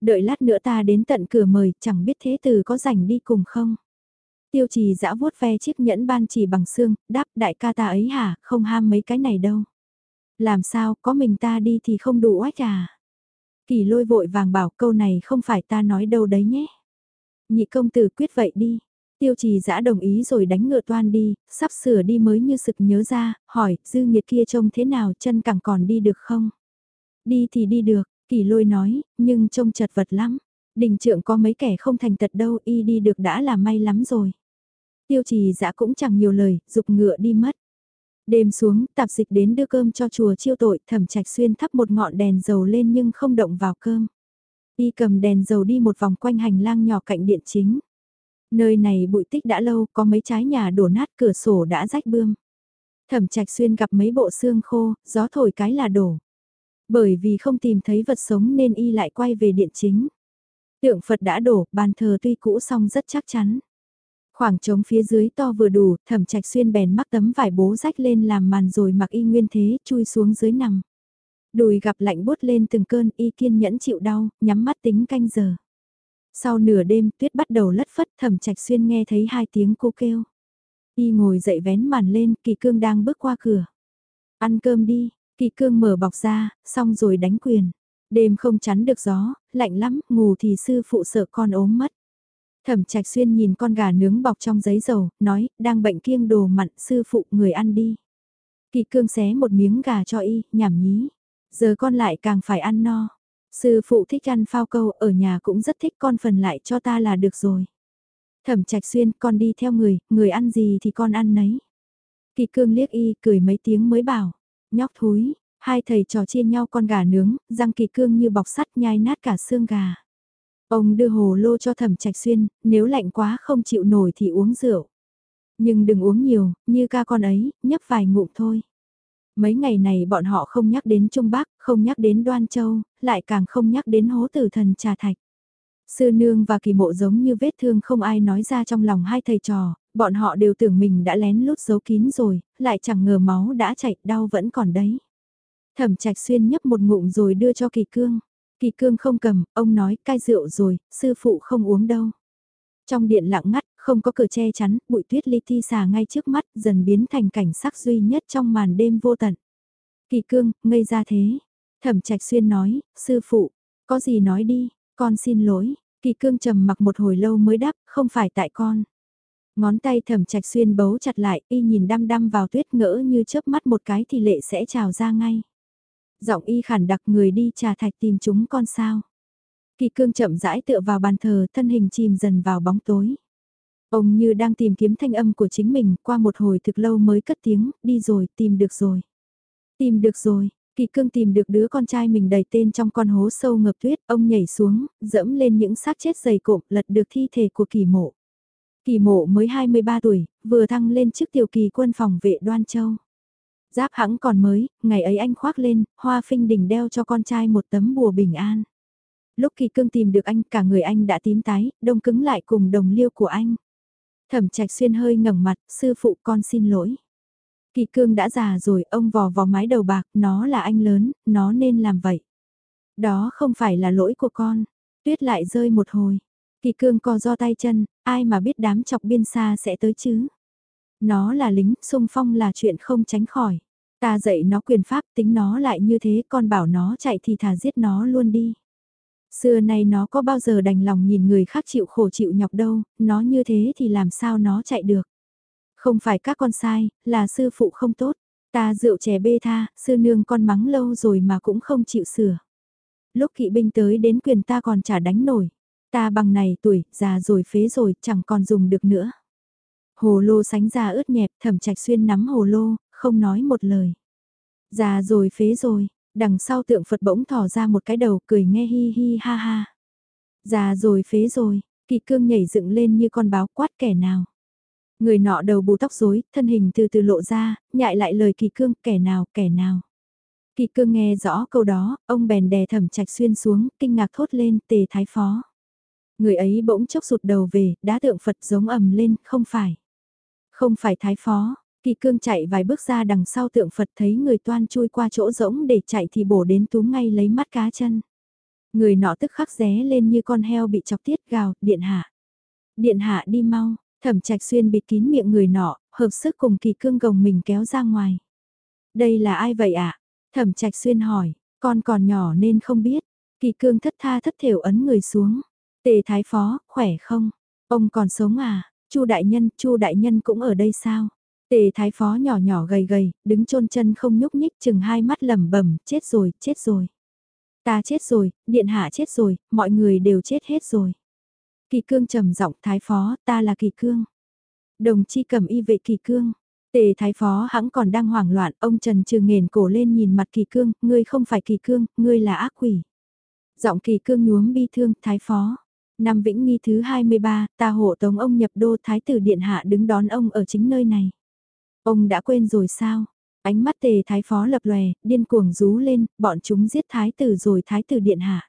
Đợi lát nữa ta đến tận cửa mời, chẳng biết thế từ có rảnh đi cùng không? Tiêu trì dã vuốt ve chiếc nhẫn ban chỉ bằng xương, đáp đại ca ta ấy hả, không ham mấy cái này đâu. Làm sao, có mình ta đi thì không đủ ách à? Kỳ lôi vội vàng bảo câu này không phải ta nói đâu đấy nhé. Nhị công tử quyết vậy đi. Tiêu trì dã đồng ý rồi đánh ngựa toan đi, sắp sửa đi mới như sực nhớ ra, hỏi, dư nghiệt kia trông thế nào chân cẳng còn đi được không? Đi thì đi được, kỳ lôi nói, nhưng trông chật vật lắm. Đình trượng có mấy kẻ không thành tật đâu, y đi được đã là may lắm rồi. Tiêu trì dã cũng chẳng nhiều lời, dục ngựa đi mất. Đêm xuống, tạp dịch đến đưa cơm cho chùa chiêu tội, thẩm trạch xuyên thắp một ngọn đèn dầu lên nhưng không động vào cơm. Y cầm đèn dầu đi một vòng quanh hành lang nhỏ cạnh điện chính. Nơi này bụi tích đã lâu, có mấy trái nhà đổ nát cửa sổ đã rách bươm. Thẩm trạch xuyên gặp mấy bộ xương khô, gió thổi cái là đổ. Bởi vì không tìm thấy vật sống nên y lại quay về điện chính. Tượng Phật đã đổ, bàn thờ tuy cũ song rất chắc chắn. Khoảng trống phía dưới to vừa đủ, thẩm trạch xuyên bèn mắc tấm vải bố rách lên làm màn rồi mặc y nguyên thế, chui xuống dưới nằm. Đùi gặp lạnh bút lên từng cơn, y kiên nhẫn chịu đau, nhắm mắt tính canh giờ. Sau nửa đêm, tuyết bắt đầu lất phất, thẩm trạch xuyên nghe thấy hai tiếng cô kêu. Y ngồi dậy vén màn lên, kỳ cương đang bước qua cửa. Ăn cơm đi, kỳ cương mở bọc ra, xong rồi đánh quyền. Đêm không chắn được gió, lạnh lắm, ngủ thì sư phụ sợ con ốm mất. Thẩm trạch xuyên nhìn con gà nướng bọc trong giấy dầu, nói, đang bệnh kiêng đồ mặn, sư phụ người ăn đi. Kỳ cương xé một miếng gà cho y, nhảm nhí. Giờ con lại càng phải ăn no. Sư phụ thích ăn phao câu, ở nhà cũng rất thích con phần lại cho ta là được rồi. Thẩm trạch xuyên, con đi theo người, người ăn gì thì con ăn nấy. Kỳ cương liếc y, cười mấy tiếng mới bảo. Nhóc thúi, hai thầy trò chia nhau con gà nướng, răng kỳ cương như bọc sắt nhai nát cả xương gà. Ông đưa hồ lô cho thẩm trạch xuyên, nếu lạnh quá không chịu nổi thì uống rượu. Nhưng đừng uống nhiều, như ca con ấy, nhấp vài ngụm thôi. Mấy ngày này bọn họ không nhắc đến Trung Bắc, không nhắc đến Đoan Châu, lại càng không nhắc đến hố tử thần trà thạch. Sư nương và kỳ mộ giống như vết thương không ai nói ra trong lòng hai thầy trò, bọn họ đều tưởng mình đã lén lút giấu kín rồi, lại chẳng ngờ máu đã chảy, đau vẫn còn đấy. Thẩm trạch xuyên nhấp một ngụm rồi đưa cho kỳ cương. Kỳ cương không cầm, ông nói cai rượu rồi, sư phụ không uống đâu. Trong điện lặng ngắt, không có cửa che chắn, bụi tuyết li ti xà ngay trước mắt, dần biến thành cảnh sắc duy nhất trong màn đêm vô tận. Kỳ cương, ngây ra thế. Thẩm trạch xuyên nói, sư phụ, có gì nói đi, con xin lỗi. Kỳ cương trầm mặc một hồi lâu mới đáp, không phải tại con. Ngón tay thẩm trạch xuyên bấu chặt lại, y nhìn đăm đăm vào tuyết ngỡ như chớp mắt một cái thì lệ sẽ trào ra ngay. Giọng y khản đặc người đi trà thạch tìm chúng con sao. Kỳ cương chậm rãi tựa vào bàn thờ thân hình chìm dần vào bóng tối. Ông như đang tìm kiếm thanh âm của chính mình qua một hồi thực lâu mới cất tiếng, đi rồi, tìm được rồi. Tìm được rồi, Kỳ cương tìm được đứa con trai mình đầy tên trong con hố sâu ngập tuyết, ông nhảy xuống, dẫm lên những xác chết dày cộm, lật được thi thể của kỳ mộ. Kỳ mộ mới 23 tuổi, vừa thăng lên chức tiểu kỳ quân phòng vệ đoan châu. Giáp hãng còn mới, ngày ấy anh khoác lên, hoa phinh đỉnh đeo cho con trai một tấm bùa bình an. Lúc kỳ cương tìm được anh, cả người anh đã tím tái, đông cứng lại cùng đồng liêu của anh. Thẩm trạch xuyên hơi ngẩng mặt, sư phụ con xin lỗi. Kỳ cương đã già rồi, ông vò vò mái đầu bạc, nó là anh lớn, nó nên làm vậy. Đó không phải là lỗi của con. Tuyết lại rơi một hồi. Kỳ cương co do tay chân, ai mà biết đám chọc biên xa sẽ tới chứ. Nó là lính, sung phong là chuyện không tránh khỏi. Ta dạy nó quyền pháp tính nó lại như thế, con bảo nó chạy thì thà giết nó luôn đi. Xưa nay nó có bao giờ đành lòng nhìn người khác chịu khổ chịu nhọc đâu, nó như thế thì làm sao nó chạy được. Không phải các con sai, là sư phụ không tốt. Ta rượu chè bê tha, sư nương con mắng lâu rồi mà cũng không chịu sửa. Lúc kỵ binh tới đến quyền ta còn chả đánh nổi. Ta bằng này tuổi, già rồi phế rồi, chẳng còn dùng được nữa. Hồ lô sánh ra ướt nhẹp, thẩm trạch xuyên nắm hồ lô, không nói một lời. Già rồi phế rồi, đằng sau tượng Phật bỗng thò ra một cái đầu cười nghe hi hi ha ha. Già rồi phế rồi, kỳ cương nhảy dựng lên như con báo quát kẻ nào. Người nọ đầu bù tóc rối, thân hình từ từ lộ ra, nhại lại lời kỳ cương, kẻ nào, kẻ nào. Kỳ cương nghe rõ câu đó, ông bèn đè thẩm trạch xuyên xuống, kinh ngạc thốt lên, tề thái phó. Người ấy bỗng chốc rụt đầu về, đá tượng Phật giống ầm lên, không phải. Không phải thái phó, kỳ cương chạy vài bước ra đằng sau tượng Phật thấy người toan chui qua chỗ rỗng để chạy thì bổ đến túm ngay lấy mắt cá chân. Người nọ tức khắc ré lên như con heo bị chọc tiết gào, điện hạ. Điện hạ đi mau, thẩm trạch xuyên bịt kín miệng người nọ, hợp sức cùng kỳ cương gồng mình kéo ra ngoài. Đây là ai vậy ạ? Thẩm trạch xuyên hỏi, con còn nhỏ nên không biết. Kỳ cương thất tha thất thểu ấn người xuống. Tề thái phó, khỏe không? Ông còn sống à? Chu đại nhân, Chu đại nhân cũng ở đây sao? Tề thái phó nhỏ nhỏ gầy gầy, đứng chôn chân không nhúc nhích chừng hai mắt lẩm bẩm, chết rồi, chết rồi. Ta chết rồi, điện hạ chết rồi, mọi người đều chết hết rồi. Kỳ cương trầm giọng thái phó, ta là kỳ cương. Đồng chi cầm y vệ kỳ cương. Tề thái phó hãng còn đang hoảng loạn, ông Trần Trừ nghền cổ lên nhìn mặt kỳ cương, ngươi không phải kỳ cương, ngươi là ác quỷ. Giọng kỳ cương nhuốm bi thương, thái phó. Năm Vĩnh Nghi thứ 23, ta hộ tống ông nhập đô thái tử điện hạ đứng đón ông ở chính nơi này. Ông đã quên rồi sao? Ánh mắt tề thái phó lập lòe, điên cuồng rú lên, bọn chúng giết thái tử rồi thái tử điện hạ.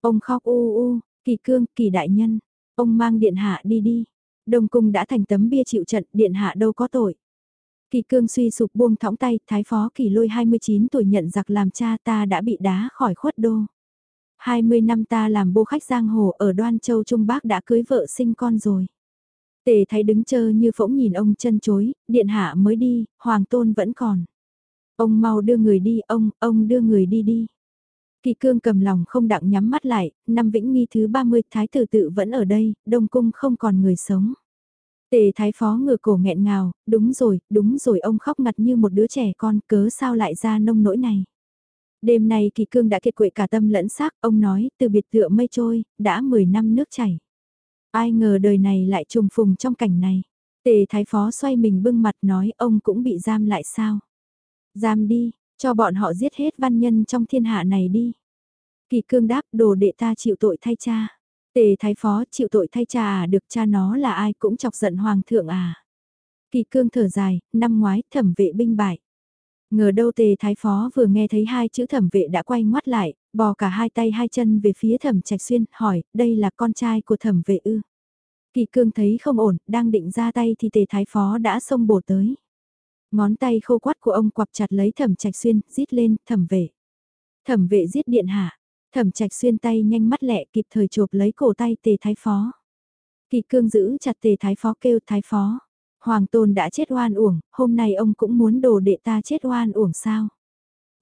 Ông khóc u u, kỳ cương, kỳ đại nhân. Ông mang điện hạ đi đi. Đông cung đã thành tấm bia chịu trận, điện hạ đâu có tội. Kỳ cương suy sụp buông thõng tay, thái phó kỳ lôi 29 tuổi nhận giặc làm cha ta đã bị đá khỏi khuất đô. 20 năm ta làm bô khách giang hồ ở Đoan Châu Trung Bắc đã cưới vợ sinh con rồi. Tề thấy đứng chờ như phỗng nhìn ông chân chối, điện hạ mới đi, hoàng tôn vẫn còn. Ông mau đưa người đi, ông, ông đưa người đi đi. Kỳ cương cầm lòng không đặng nhắm mắt lại, năm vĩnh nghi thứ 30 thái tử tự vẫn ở đây, đông cung không còn người sống. Tề thái phó ngửa cổ nghẹn ngào, đúng rồi, đúng rồi ông khóc ngặt như một đứa trẻ con, cớ sao lại ra nông nỗi này. Đêm nay kỳ cương đã kiệt quệ cả tâm lẫn xác, ông nói, từ biệt tựa mây trôi, đã 10 năm nước chảy. Ai ngờ đời này lại trùng phùng trong cảnh này. Tề thái phó xoay mình bưng mặt nói ông cũng bị giam lại sao. Giam đi, cho bọn họ giết hết văn nhân trong thiên hạ này đi. Kỳ cương đáp đồ đệ ta chịu tội thay cha. Tề thái phó chịu tội thay cha à được cha nó là ai cũng chọc giận hoàng thượng à. Kỳ cương thở dài, năm ngoái thẩm vệ binh bại. Ngờ đâu tề thái phó vừa nghe thấy hai chữ thẩm vệ đã quay ngoắt lại, bò cả hai tay hai chân về phía thẩm trạch xuyên, hỏi, đây là con trai của thẩm vệ ư. Kỳ cương thấy không ổn, đang định ra tay thì tề thái phó đã xông bổ tới. Ngón tay khô quát của ông quặp chặt lấy thẩm trạch xuyên, rít lên, thẩm vệ. Thẩm vệ giết điện hạ, thẩm trạch xuyên tay nhanh mắt lẹ kịp thời chộp lấy cổ tay tề thái phó. Kỳ cương giữ chặt tề thái phó kêu thái phó. Hoàng tôn đã chết oan uổng, hôm nay ông cũng muốn đồ đệ ta chết oan uổng sao?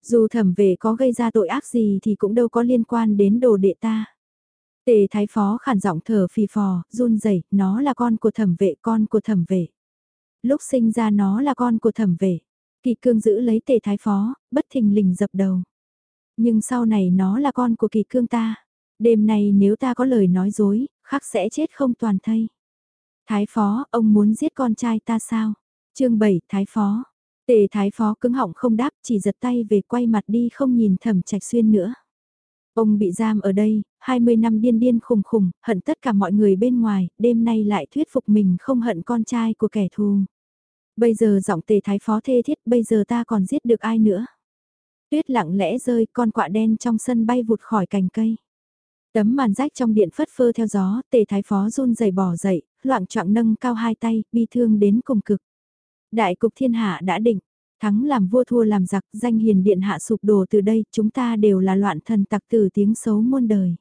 Dù thẩm vệ có gây ra tội ác gì thì cũng đâu có liên quan đến đồ đệ ta. Tề thái phó khản giọng thở phì phò, run rẩy, nó là con của thẩm vệ, con của thẩm vệ. Lúc sinh ra nó là con của thẩm vệ. Kỳ cương giữ lấy tề thái phó, bất thình lình dập đầu. Nhưng sau này nó là con của kỳ cương ta. Đêm nay nếu ta có lời nói dối, khắc sẽ chết không toàn thây. Thái phó, ông muốn giết con trai ta sao? chương 7, Thái phó. Tề Thái phó cứng họng không đáp, chỉ giật tay về quay mặt đi không nhìn thẩm trạch xuyên nữa. Ông bị giam ở đây, 20 năm điên điên khùng khùng, hận tất cả mọi người bên ngoài, đêm nay lại thuyết phục mình không hận con trai của kẻ thù. Bây giờ giọng tề thái phó thê thiết, bây giờ ta còn giết được ai nữa. Tuyết lặng lẽ rơi, con quạ đen trong sân bay vụt khỏi cành cây. Tấm màn rách trong điện phất phơ theo gió, tề thái phó run rẩy bỏ dậy, loạn trọng nâng cao hai tay, bi thương đến cùng cực. Đại cục thiên hạ đã định, thắng làm vua thua làm giặc, danh hiền điện hạ sụp đổ từ đây, chúng ta đều là loạn thần tặc tử tiếng xấu muôn đời.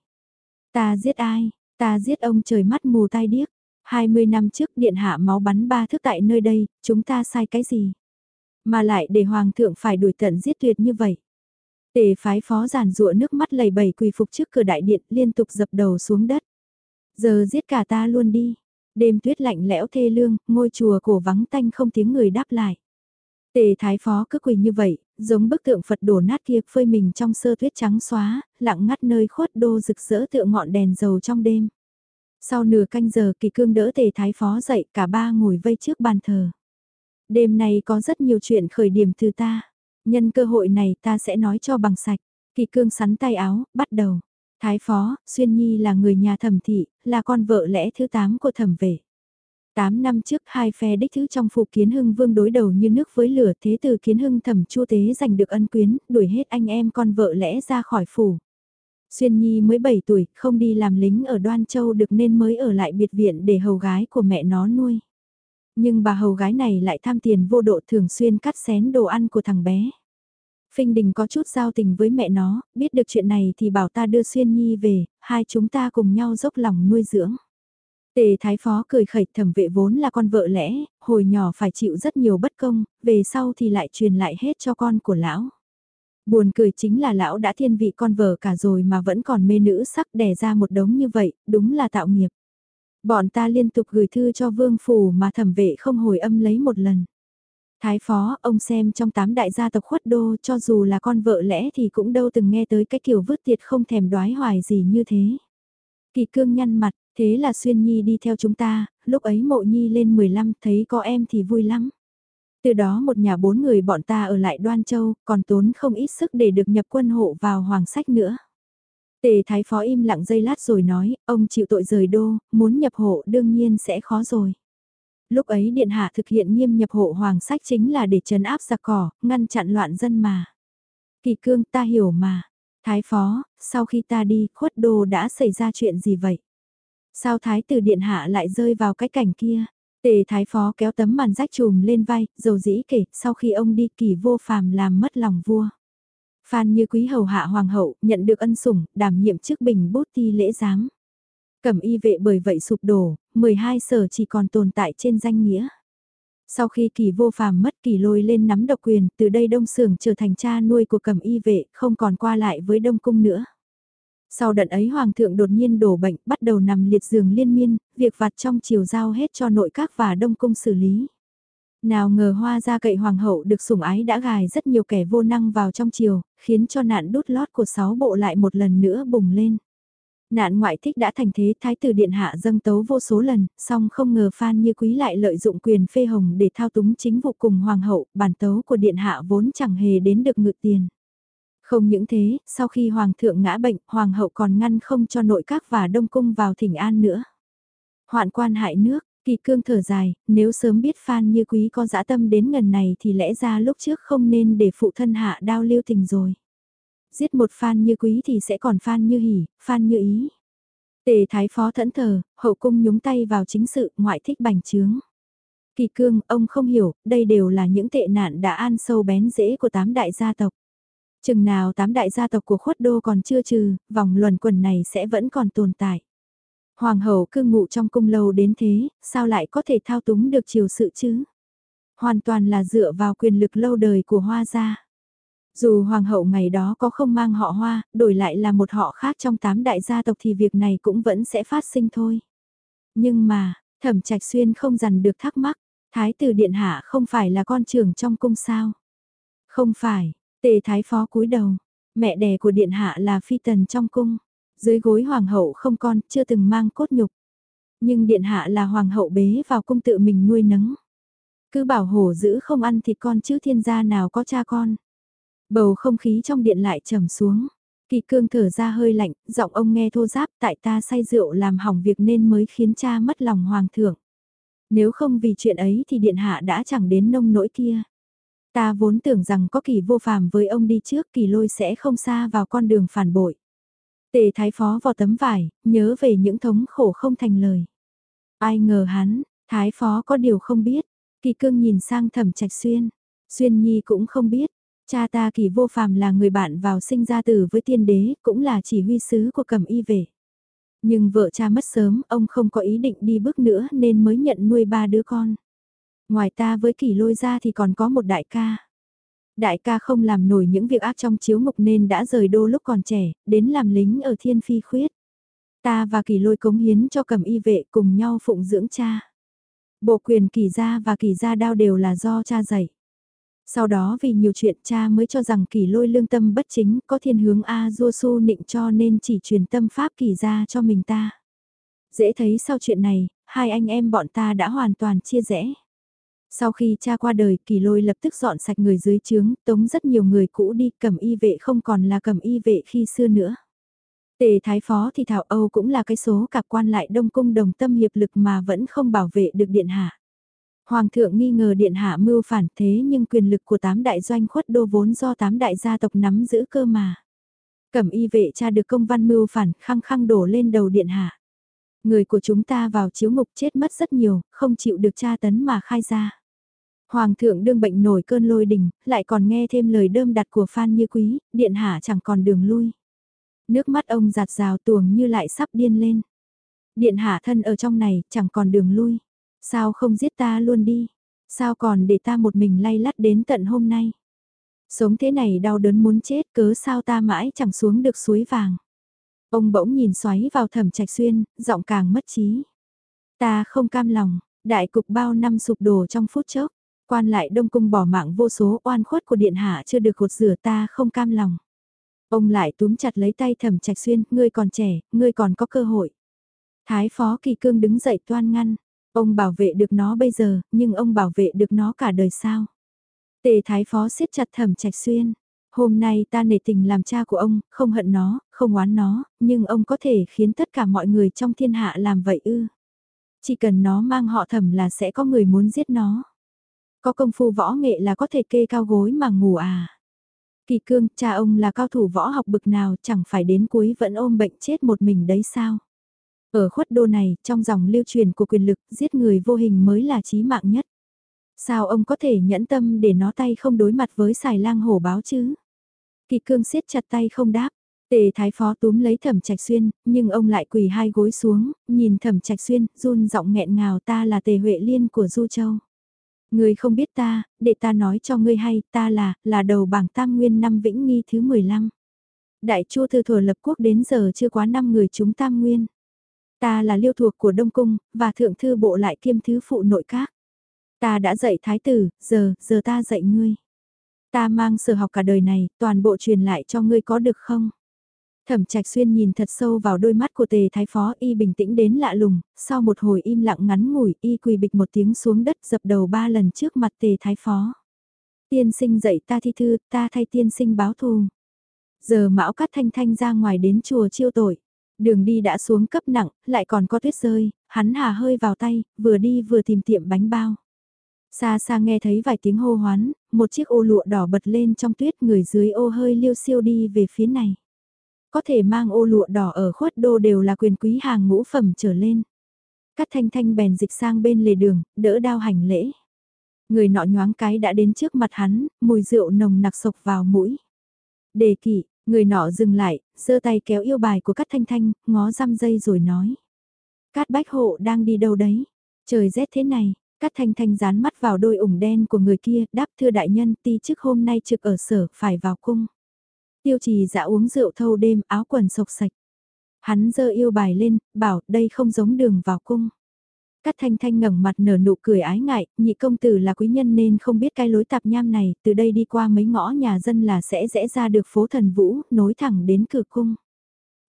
Ta giết ai? Ta giết ông trời mắt mù tai điếc. 20 năm trước điện hạ máu bắn ba thước tại nơi đây, chúng ta sai cái gì? Mà lại để hoàng thượng phải đuổi tận giết tuyệt như vậy. Tề phái phó giản rụa nước mắt lầy bầy quỳ phục trước cửa đại điện liên tục dập đầu xuống đất. Giờ giết cả ta luôn đi. Đêm tuyết lạnh lẽo thê lương, ngôi chùa cổ vắng tanh không tiếng người đáp lại. Tề thái phó cứ quỳ như vậy, giống bức tượng Phật đổ nát kia phơi mình trong sơ tuyết trắng xóa, lặng ngắt nơi khuất đô rực rỡ tựa ngọn đèn dầu trong đêm. Sau nửa canh giờ kỳ cương đỡ tề thái phó dậy cả ba ngồi vây trước bàn thờ. Đêm này có rất nhiều chuyện khởi điểm từ ta. Nhân cơ hội này ta sẽ nói cho bằng sạch. Kỳ cương sắn tay áo, bắt đầu. Thái phó, Xuyên Nhi là người nhà thẩm thị, là con vợ lẽ thứ 8 của thẩm vệ. 8 năm trước hai phe đích thứ trong phủ kiến hưng vương đối đầu như nước với lửa thế từ kiến hưng thẩm chu tế giành được ân quyến, đuổi hết anh em con vợ lẽ ra khỏi phủ. Xuyên Nhi mới 7 tuổi, không đi làm lính ở Đoan Châu được nên mới ở lại biệt viện để hầu gái của mẹ nó nuôi. Nhưng bà hầu gái này lại tham tiền vô độ thường xuyên cắt xén đồ ăn của thằng bé. Phinh Đình có chút giao tình với mẹ nó, biết được chuyện này thì bảo ta đưa Xuyên Nhi về, hai chúng ta cùng nhau dốc lòng nuôi dưỡng. Tề Thái Phó cười khẩy thẩm vệ vốn là con vợ lẽ, hồi nhỏ phải chịu rất nhiều bất công, về sau thì lại truyền lại hết cho con của lão. Buồn cười chính là lão đã thiên vị con vợ cả rồi mà vẫn còn mê nữ sắc đẻ ra một đống như vậy, đúng là tạo nghiệp. Bọn ta liên tục gửi thư cho vương phủ mà thẩm vệ không hồi âm lấy một lần. Thái phó, ông xem trong tám đại gia tộc khuất đô cho dù là con vợ lẽ thì cũng đâu từng nghe tới cái kiểu vứt tiệt không thèm đoái hoài gì như thế. Kỳ cương nhăn mặt, thế là Xuyên Nhi đi theo chúng ta, lúc ấy mộ Nhi lên 15 thấy có em thì vui lắm. Từ đó một nhà bốn người bọn ta ở lại Đoan Châu, còn tốn không ít sức để được nhập quân hộ vào Hoàng Sách nữa. Tề Thái Phó im lặng giây lát rồi nói, ông chịu tội rời đô, muốn nhập hộ đương nhiên sẽ khó rồi. Lúc ấy Điện Hạ thực hiện nghiêm nhập hộ Hoàng Sách chính là để trấn áp giặc cỏ, ngăn chặn loạn dân mà. Kỳ cương ta hiểu mà. Thái Phó, sau khi ta đi, khuất đồ đã xảy ra chuyện gì vậy? Sao Thái tử Điện Hạ lại rơi vào cái cảnh kia? Tề Thái Phó kéo tấm màn rách trùm lên vai, dầu dĩ kể, sau khi ông đi kỳ vô phàm làm mất lòng vua. Phan như quý hầu hạ hoàng hậu, nhận được ân sủng, đảm nhiệm chức bình bút ti lễ giám. Cẩm y vệ bởi vậy sụp đổ, 12 sở chỉ còn tồn tại trên danh nghĩa. Sau khi kỳ vô phàm mất kỳ lôi lên nắm độc quyền, từ đây đông sưởng trở thành cha nuôi của cẩm y vệ, không còn qua lại với đông cung nữa. Sau đợt ấy hoàng thượng đột nhiên đổ bệnh, bắt đầu nằm liệt giường liên miên, việc vặt trong chiều giao hết cho nội các và đông cung xử lý. Nào ngờ hoa ra cậy hoàng hậu được sủng ái đã gài rất nhiều kẻ vô năng vào trong chiều, khiến cho nạn đút lót của sáu bộ lại một lần nữa bùng lên. Nạn ngoại thích đã thành thế thái tử điện hạ dâng tấu vô số lần, song không ngờ Phan Như Quý lại lợi dụng quyền phê hồng để thao túng chính vụ cùng hoàng hậu, bản tấu của điện hạ vốn chẳng hề đến được ngự tiền. Không những thế, sau khi hoàng thượng ngã bệnh, hoàng hậu còn ngăn không cho nội các và đông cung vào thỉnh an nữa. Hoạn quan hại nước, kỳ cương thở dài, nếu sớm biết Phan Như Quý có dã tâm đến ngần này thì lẽ ra lúc trước không nên để phụ thân hạ đao lưu tình rồi giết một Phan như quý thì sẽ còn Phan như hỉ, Phan như ý. Tề thái phó thẫn thờ, hậu cung nhúng tay vào chính sự, ngoại thích bành trướng. Kỳ cương, ông không hiểu, đây đều là những tệ nạn đã an sâu bén rễ của tám đại gia tộc. Chừng nào tám đại gia tộc của khuất đô còn chưa trừ, vòng luẩn quẩn này sẽ vẫn còn tồn tại. Hoàng hậu cư ngụ trong cung lâu đến thế, sao lại có thể thao túng được chiều sự chứ? Hoàn toàn là dựa vào quyền lực lâu đời của hoa gia. Dù hoàng hậu ngày đó có không mang họ hoa, đổi lại là một họ khác trong tám đại gia tộc thì việc này cũng vẫn sẽ phát sinh thôi. Nhưng mà, thẩm trạch xuyên không dằn được thắc mắc, thái tử điện hạ không phải là con trưởng trong cung sao. Không phải, tề thái phó cúi đầu, mẹ đẻ của điện hạ là phi tần trong cung, dưới gối hoàng hậu không con, chưa từng mang cốt nhục. Nhưng điện hạ là hoàng hậu bế vào cung tự mình nuôi nấng. Cứ bảo hổ giữ không ăn thịt con chứ thiên gia nào có cha con. Bầu không khí trong điện lại trầm xuống. Kỳ cương thở ra hơi lạnh, giọng ông nghe thô giáp tại ta say rượu làm hỏng việc nên mới khiến cha mất lòng hoàng thượng. Nếu không vì chuyện ấy thì điện hạ đã chẳng đến nông nỗi kia. Ta vốn tưởng rằng có kỳ vô phàm với ông đi trước kỳ lôi sẽ không xa vào con đường phản bội. Tề thái phó vào tấm vải, nhớ về những thống khổ không thành lời. Ai ngờ hắn, thái phó có điều không biết. Kỳ cương nhìn sang thẩm trạch xuyên. Xuyên nhi cũng không biết, Cha ta kỳ vô phàm là người bạn vào sinh ra tử với tiên đế, cũng là chỉ huy sứ của cầm y về. Nhưng vợ cha mất sớm, ông không có ý định đi bước nữa nên mới nhận nuôi ba đứa con. Ngoài ta với kỳ lôi ra thì còn có một đại ca. Đại ca không làm nổi những việc ác trong chiếu ngục nên đã rời đô lúc còn trẻ, đến làm lính ở thiên phi khuyết. Ta và kỳ lôi cống hiến cho cầm y vệ cùng nhau phụng dưỡng cha. Bộ quyền kỳ gia và kỳ gia đao đều là do cha dạy. Sau đó vì nhiều chuyện cha mới cho rằng kỳ lôi lương tâm bất chính có thiên hướng A Du Su nịnh cho nên chỉ truyền tâm pháp kỳ ra cho mình ta. Dễ thấy sau chuyện này, hai anh em bọn ta đã hoàn toàn chia rẽ. Sau khi cha qua đời kỳ lôi lập tức dọn sạch người dưới trướng, tống rất nhiều người cũ đi cầm y vệ không còn là cầm y vệ khi xưa nữa. Tề thái phó thì thảo Âu cũng là cái số cả quan lại đông cung đồng tâm hiệp lực mà vẫn không bảo vệ được điện hạ. Hoàng thượng nghi ngờ điện hạ mưu phản thế nhưng quyền lực của tám đại doanh khuất đô vốn do tám đại gia tộc nắm giữ cơ mà. Cẩm y vệ cha được công văn mưu phản khăng khăng đổ lên đầu điện hạ. Người của chúng ta vào chiếu ngục chết mất rất nhiều, không chịu được tra tấn mà khai ra. Hoàng thượng đương bệnh nổi cơn lôi đình, lại còn nghe thêm lời đơm đặt của Phan Như Quý, điện hạ chẳng còn đường lui. Nước mắt ông giạt rào tuồng như lại sắp điên lên. Điện hạ thân ở trong này, chẳng còn đường lui. Sao không giết ta luôn đi? Sao còn để ta một mình lay lắt đến tận hôm nay? Sống thế này đau đớn muốn chết cớ sao ta mãi chẳng xuống được suối vàng. Ông bỗng nhìn xoáy vào thẩm trạch xuyên, giọng càng mất trí. Ta không cam lòng, đại cục bao năm sụp đổ trong phút chốc. Quan lại đông cung bỏ mạng vô số oan khuất của điện hạ chưa được gột rửa ta không cam lòng. Ông lại túm chặt lấy tay thẩm trạch xuyên, ngươi còn trẻ, ngươi còn có cơ hội. Thái phó kỳ cương đứng dậy toan ngăn, ông bảo vệ được nó bây giờ, nhưng ông bảo vệ được nó cả đời sao. Tề thái phó siết chặt thẩm trạch xuyên, hôm nay ta nể tình làm cha của ông, không hận nó, không oán nó, nhưng ông có thể khiến tất cả mọi người trong thiên hạ làm vậy ư. Chỉ cần nó mang họ thẩm là sẽ có người muốn giết nó. Có công phu võ nghệ là có thể kê cao gối mà ngủ à. Kỳ cương, cha ông là cao thủ võ học bực nào chẳng phải đến cuối vẫn ôm bệnh chết một mình đấy sao. Ở khuất đô này, trong dòng lưu truyền của quyền lực, giết người vô hình mới là chí mạng nhất. Sao ông có thể nhẫn tâm để nó tay không đối mặt với xài lang hổ báo chứ? Kỳ cương siết chặt tay không đáp. Tề thái phó túm lấy thẩm trạch xuyên, nhưng ông lại quỳ hai gối xuống, nhìn thẩm trạch xuyên, run giọng nghẹn ngào ta là tề huệ liên của Du Châu. người không biết ta, để ta nói cho ngươi hay, ta là, là đầu bảng tam nguyên năm vĩnh nghi thứ 15. Đại chu thư thừa lập quốc đến giờ chưa quá năm người chúng tam nguyên. Ta là liêu thuộc của Đông Cung, và thượng thư bộ lại kiêm thứ phụ nội các. Ta đã dạy thái tử, giờ, giờ ta dạy ngươi. Ta mang sở học cả đời này, toàn bộ truyền lại cho ngươi có được không? Thẩm Trạch Xuyên nhìn thật sâu vào đôi mắt của Tề Thái Phó y bình tĩnh đến lạ lùng, sau một hồi im lặng ngắn ngủi y quỳ bịch một tiếng xuống đất dập đầu ba lần trước mặt Tề Thái Phó. Tiên sinh dạy ta thi thư, ta thay tiên sinh báo thù. Giờ mão cắt thanh thanh ra ngoài đến chùa chiêu tội. Đường đi đã xuống cấp nặng, lại còn có tuyết rơi, hắn hà hơi vào tay, vừa đi vừa tìm tiệm bánh bao. Xa xa nghe thấy vài tiếng hô hoán, một chiếc ô lụa đỏ bật lên trong tuyết người dưới ô hơi liêu siêu đi về phía này. Có thể mang ô lụa đỏ ở khuất đô đều là quyền quý hàng ngũ phẩm trở lên. Cắt thanh thanh bèn dịch sang bên lề đường, đỡ đao hành lễ. Người nọ nhoáng cái đã đến trước mặt hắn, mùi rượu nồng nặc sộc vào mũi. Đề kỵ, người nọ dừng lại, giơ tay kéo yêu bài của Cát Thanh Thanh, ngó răm dây rồi nói. Cát Bách Hộ đang đi đâu đấy? Trời rét thế này, Cát Thanh Thanh dán mắt vào đôi ủng đen của người kia, đáp thưa đại nhân ti chức hôm nay trực ở sở, phải vào cung. Tiêu trì dạ uống rượu thâu đêm, áo quần sộc sạch. Hắn dơ yêu bài lên, bảo đây không giống đường vào cung. Cát thanh thanh ngẩng mặt nở nụ cười ái ngại, nhị công tử là quý nhân nên không biết cái lối tạp nham này, từ đây đi qua mấy ngõ nhà dân là sẽ rẽ ra được phố thần vũ, nối thẳng đến cửa cung.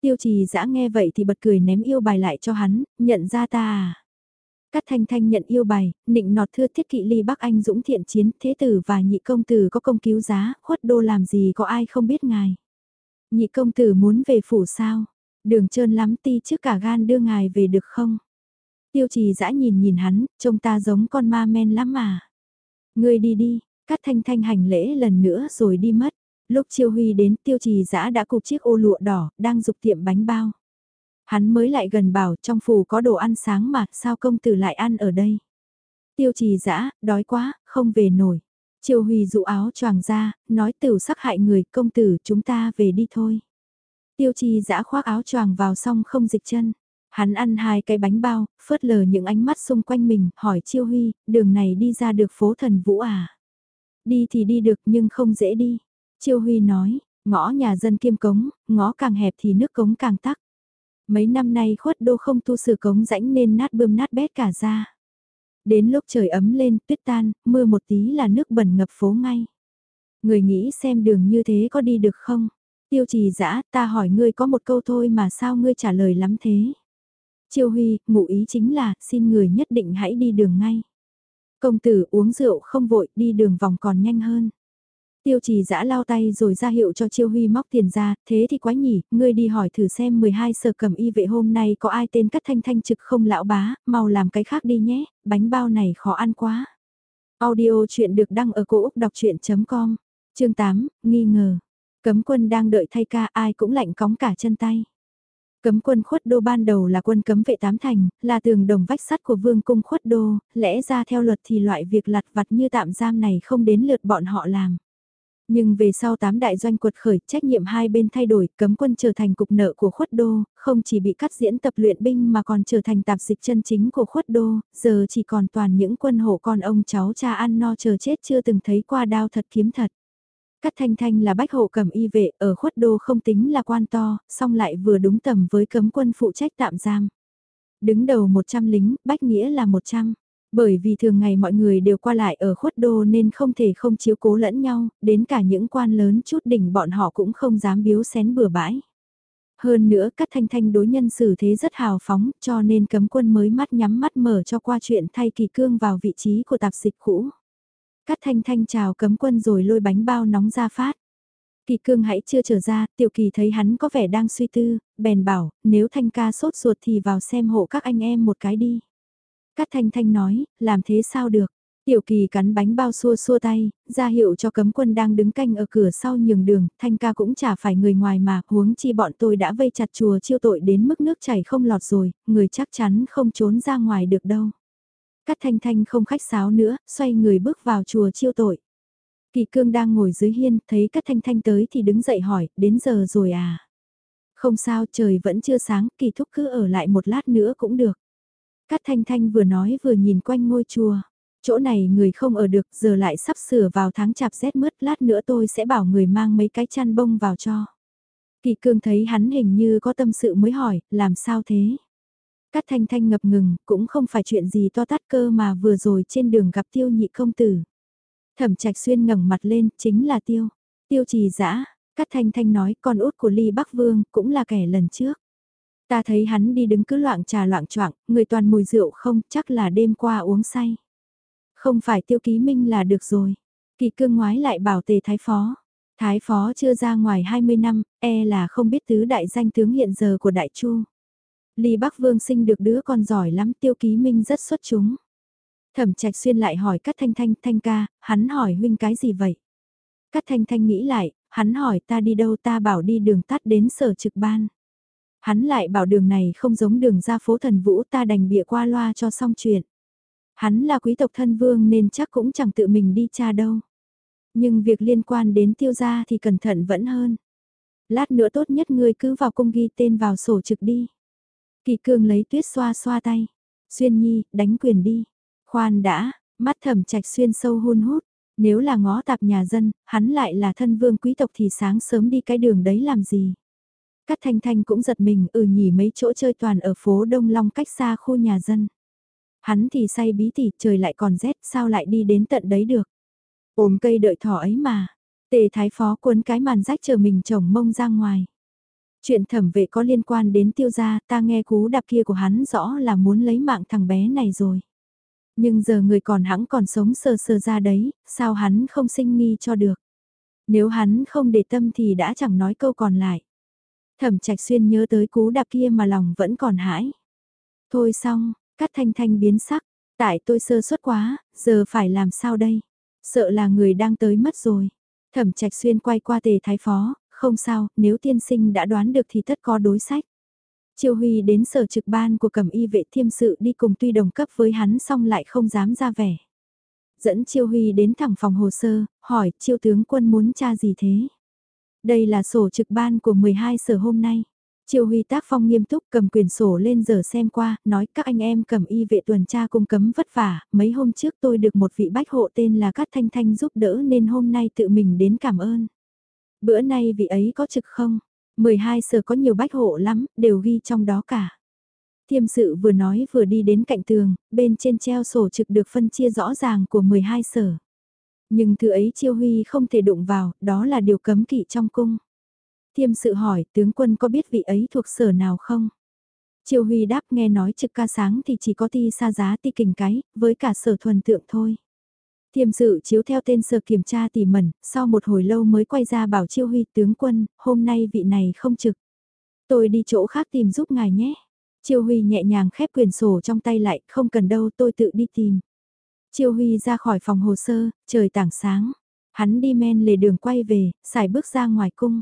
Tiêu trì dã nghe vậy thì bật cười ném yêu bài lại cho hắn, nhận ra ta à. Cát thanh thanh nhận yêu bài, nịnh nọt thưa thiết kỵ ly Bắc Anh dũng thiện chiến, thế tử và nhị công tử có công cứu giá, khuất đô làm gì có ai không biết ngài. Nhị công tử muốn về phủ sao, đường trơn lắm ti trước cả gan đưa ngài về được không? Tiêu trì dã nhìn nhìn hắn, trông ta giống con ma men lắm mà. Ngươi đi đi, cắt thanh thanh hành lễ lần nữa rồi đi mất. Lúc chiêu huy đến tiêu trì dã đã cục chiếc ô lụa đỏ, đang dục tiệm bánh bao. Hắn mới lại gần bảo trong phủ có đồ ăn sáng mà sao công tử lại ăn ở đây. Tiêu trì dã đói quá, không về nổi. Chiêu Huy dụ áo choàng ra, nói tử sắc hại người, công tử chúng ta về đi thôi. Tiêu trì dã khoác áo choàng vào xong không dịch chân. Hắn ăn hai cái bánh bao, phớt lờ những ánh mắt xung quanh mình, hỏi Chiêu Huy, đường này đi ra được phố thần vũ à? Đi thì đi được nhưng không dễ đi. Chiêu Huy nói, ngõ nhà dân kiêm cống, ngõ càng hẹp thì nước cống càng tắc. Mấy năm nay khuất đô không tu sửa cống rãnh nên nát bươm nát bét cả ra. Đến lúc trời ấm lên, tuyết tan, mưa một tí là nước bẩn ngập phố ngay. Người nghĩ xem đường như thế có đi được không? Tiêu trì dã ta hỏi ngươi có một câu thôi mà sao ngươi trả lời lắm thế? Chiêu Huy, ngụ ý chính là, xin người nhất định hãy đi đường ngay. Công tử uống rượu không vội, đi đường vòng còn nhanh hơn. Tiêu trì giã lao tay rồi ra hiệu cho Chiêu Huy móc tiền ra, thế thì quái nhỉ, ngươi đi hỏi thử xem 12 sở cầm y vệ hôm nay có ai tên cắt thanh thanh trực không lão bá, mau làm cái khác đi nhé, bánh bao này khó ăn quá. Audio chuyện được đăng ở cổ Úc đọc chuyện.com, chương 8, nghi ngờ. Cấm quân đang đợi thay ca ai cũng lạnh cóng cả chân tay. Cấm quân khuất đô ban đầu là quân cấm vệ tám thành, là tường đồng vách sắt của vương cung khuất đô, lẽ ra theo luật thì loại việc lặt vặt như tạm giam này không đến lượt bọn họ làm. Nhưng về sau tám đại doanh quật khởi, trách nhiệm hai bên thay đổi, cấm quân trở thành cục nợ của khuất đô, không chỉ bị cắt diễn tập luyện binh mà còn trở thành tạp dịch chân chính của khuất đô, giờ chỉ còn toàn những quân hộ con ông cháu cha ăn no chờ chết chưa từng thấy qua đao thật kiếm thật. Cát Thanh Thanh là bách hộ cầm y vệ ở khuất đô không tính là quan to, song lại vừa đúng tầm với cấm quân phụ trách tạm giam. Đứng đầu 100 lính, bách nghĩa là 100. Bởi vì thường ngày mọi người đều qua lại ở khuất đô nên không thể không chiếu cố lẫn nhau, đến cả những quan lớn chút đỉnh bọn họ cũng không dám biếu xén bừa bãi. Hơn nữa các thanh thanh đối nhân xử thế rất hào phóng cho nên cấm quân mới mắt nhắm mắt mở cho qua chuyện thay kỳ cương vào vị trí của tạp dịch cũ. Cát thanh thanh chào cấm quân rồi lôi bánh bao nóng ra phát. Kỳ cương hãy chưa trở ra, tiểu kỳ thấy hắn có vẻ đang suy tư, bèn bảo, nếu thanh ca sốt ruột thì vào xem hộ các anh em một cái đi. Cát Thanh Thanh nói, làm thế sao được? Tiểu kỳ cắn bánh bao xua xua tay, ra hiệu cho cấm quân đang đứng canh ở cửa sau nhường đường, thanh ca cũng chả phải người ngoài mà, huống chi bọn tôi đã vây chặt chùa chiêu tội đến mức nước chảy không lọt rồi, người chắc chắn không trốn ra ngoài được đâu. Cát thanh thanh không khách sáo nữa, xoay người bước vào chùa chiêu tội. Kỳ cương đang ngồi dưới hiên, thấy Cát thanh thanh tới thì đứng dậy hỏi, đến giờ rồi à? Không sao, trời vẫn chưa sáng, kỳ thúc cứ ở lại một lát nữa cũng được. Cát Thanh Thanh vừa nói vừa nhìn quanh ngôi chùa. Chỗ này người không ở được giờ lại sắp sửa vào tháng chạp rét mướt lát nữa tôi sẽ bảo người mang mấy cái chăn bông vào cho. Kỳ cương thấy hắn hình như có tâm sự mới hỏi, làm sao thế? Cát Thanh Thanh ngập ngừng, cũng không phải chuyện gì to tát cơ mà vừa rồi trên đường gặp tiêu nhị công tử. Thẩm trạch xuyên ngẩng mặt lên, chính là tiêu. Tiêu trì dã Cát Thanh Thanh nói con út của Ly Bắc Vương cũng là kẻ lần trước. Ta thấy hắn đi đứng cứ loạn trà loạn choạng, người toàn mùi rượu không, chắc là đêm qua uống say. Không phải tiêu ký minh là được rồi. Kỳ cương ngoái lại bảo tề thái phó. Thái phó chưa ra ngoài 20 năm, e là không biết tứ đại danh tướng hiện giờ của đại chu. Lý Bắc Vương sinh được đứa con giỏi lắm tiêu ký minh rất xuất chúng. Thẩm trạch xuyên lại hỏi Cát Thanh Thanh, Thanh ca, hắn hỏi huynh cái gì vậy? Cát Thanh Thanh nghĩ lại, hắn hỏi ta đi đâu ta bảo đi đường tắt đến sở trực ban. Hắn lại bảo đường này không giống đường ra phố thần vũ ta đành bịa qua loa cho xong chuyện. Hắn là quý tộc thân vương nên chắc cũng chẳng tự mình đi cha đâu. Nhưng việc liên quan đến tiêu gia thì cẩn thận vẫn hơn. Lát nữa tốt nhất ngươi cứ vào cung ghi tên vào sổ trực đi. Kỳ cương lấy tuyết xoa xoa tay. Xuyên nhi, đánh quyền đi. Khoan đã, mắt thẩm trạch xuyên sâu hôn hút. Nếu là ngó tạp nhà dân, hắn lại là thân vương quý tộc thì sáng sớm đi cái đường đấy làm gì. Cát Thanh Thanh cũng giật mình ừ nhỉ mấy chỗ chơi toàn ở phố Đông Long cách xa khu nhà dân. Hắn thì say bí tỉ trời lại còn rét sao lại đi đến tận đấy được. Ôm cây đợi thỏ ấy mà. Tề thái phó cuốn cái màn rách chờ mình chồng mông ra ngoài. Chuyện thẩm vệ có liên quan đến tiêu gia ta nghe cú đạp kia của hắn rõ là muốn lấy mạng thằng bé này rồi. Nhưng giờ người còn hãng còn sống sờ sờ ra đấy, sao hắn không sinh nghi cho được. Nếu hắn không để tâm thì đã chẳng nói câu còn lại. Thẩm trạch xuyên nhớ tới cú đạp kia mà lòng vẫn còn hãi. Thôi xong, cắt thanh thanh biến sắc, tại tôi sơ suất quá, giờ phải làm sao đây? Sợ là người đang tới mất rồi. Thẩm trạch xuyên quay qua tề thái phó, không sao, nếu tiên sinh đã đoán được thì tất có đối sách. Chiêu Huy đến sở trực ban của cầm y vệ thiêm sự đi cùng tuy đồng cấp với hắn xong lại không dám ra vẻ. Dẫn Chiêu Huy đến thẳng phòng hồ sơ, hỏi Chiêu tướng quân muốn tra gì thế? Đây là sổ trực ban của 12 sở hôm nay. Triều Huy tác phong nghiêm túc cầm quyền sổ lên giờ xem qua, nói các anh em cầm y vệ tuần tra cung cấm vất vả, mấy hôm trước tôi được một vị bách hộ tên là Cát Thanh Thanh giúp đỡ nên hôm nay tự mình đến cảm ơn. Bữa nay vị ấy có trực không? 12 sở có nhiều bách hộ lắm, đều ghi trong đó cả. Thiêm sự vừa nói vừa đi đến cạnh tường, bên trên treo sổ trực được phân chia rõ ràng của 12 sở. Nhưng thứ ấy Chiêu Huy không thể đụng vào, đó là điều cấm kỵ trong cung. Thiêm sự hỏi tướng quân có biết vị ấy thuộc sở nào không? Chiêu Huy đáp nghe nói trực ca sáng thì chỉ có ti xa giá ti kình cái, với cả sở thuần tượng thôi. Thiêm sự chiếu theo tên sở kiểm tra tỉ mẩn, sau một hồi lâu mới quay ra bảo Chiêu Huy tướng quân, hôm nay vị này không trực. Tôi đi chỗ khác tìm giúp ngài nhé. Chiêu Huy nhẹ nhàng khép quyền sổ trong tay lại, không cần đâu tôi tự đi tìm. Chiêu Huy ra khỏi phòng hồ sơ, trời tảng sáng. Hắn đi men lề đường quay về, xài bước ra ngoài cung.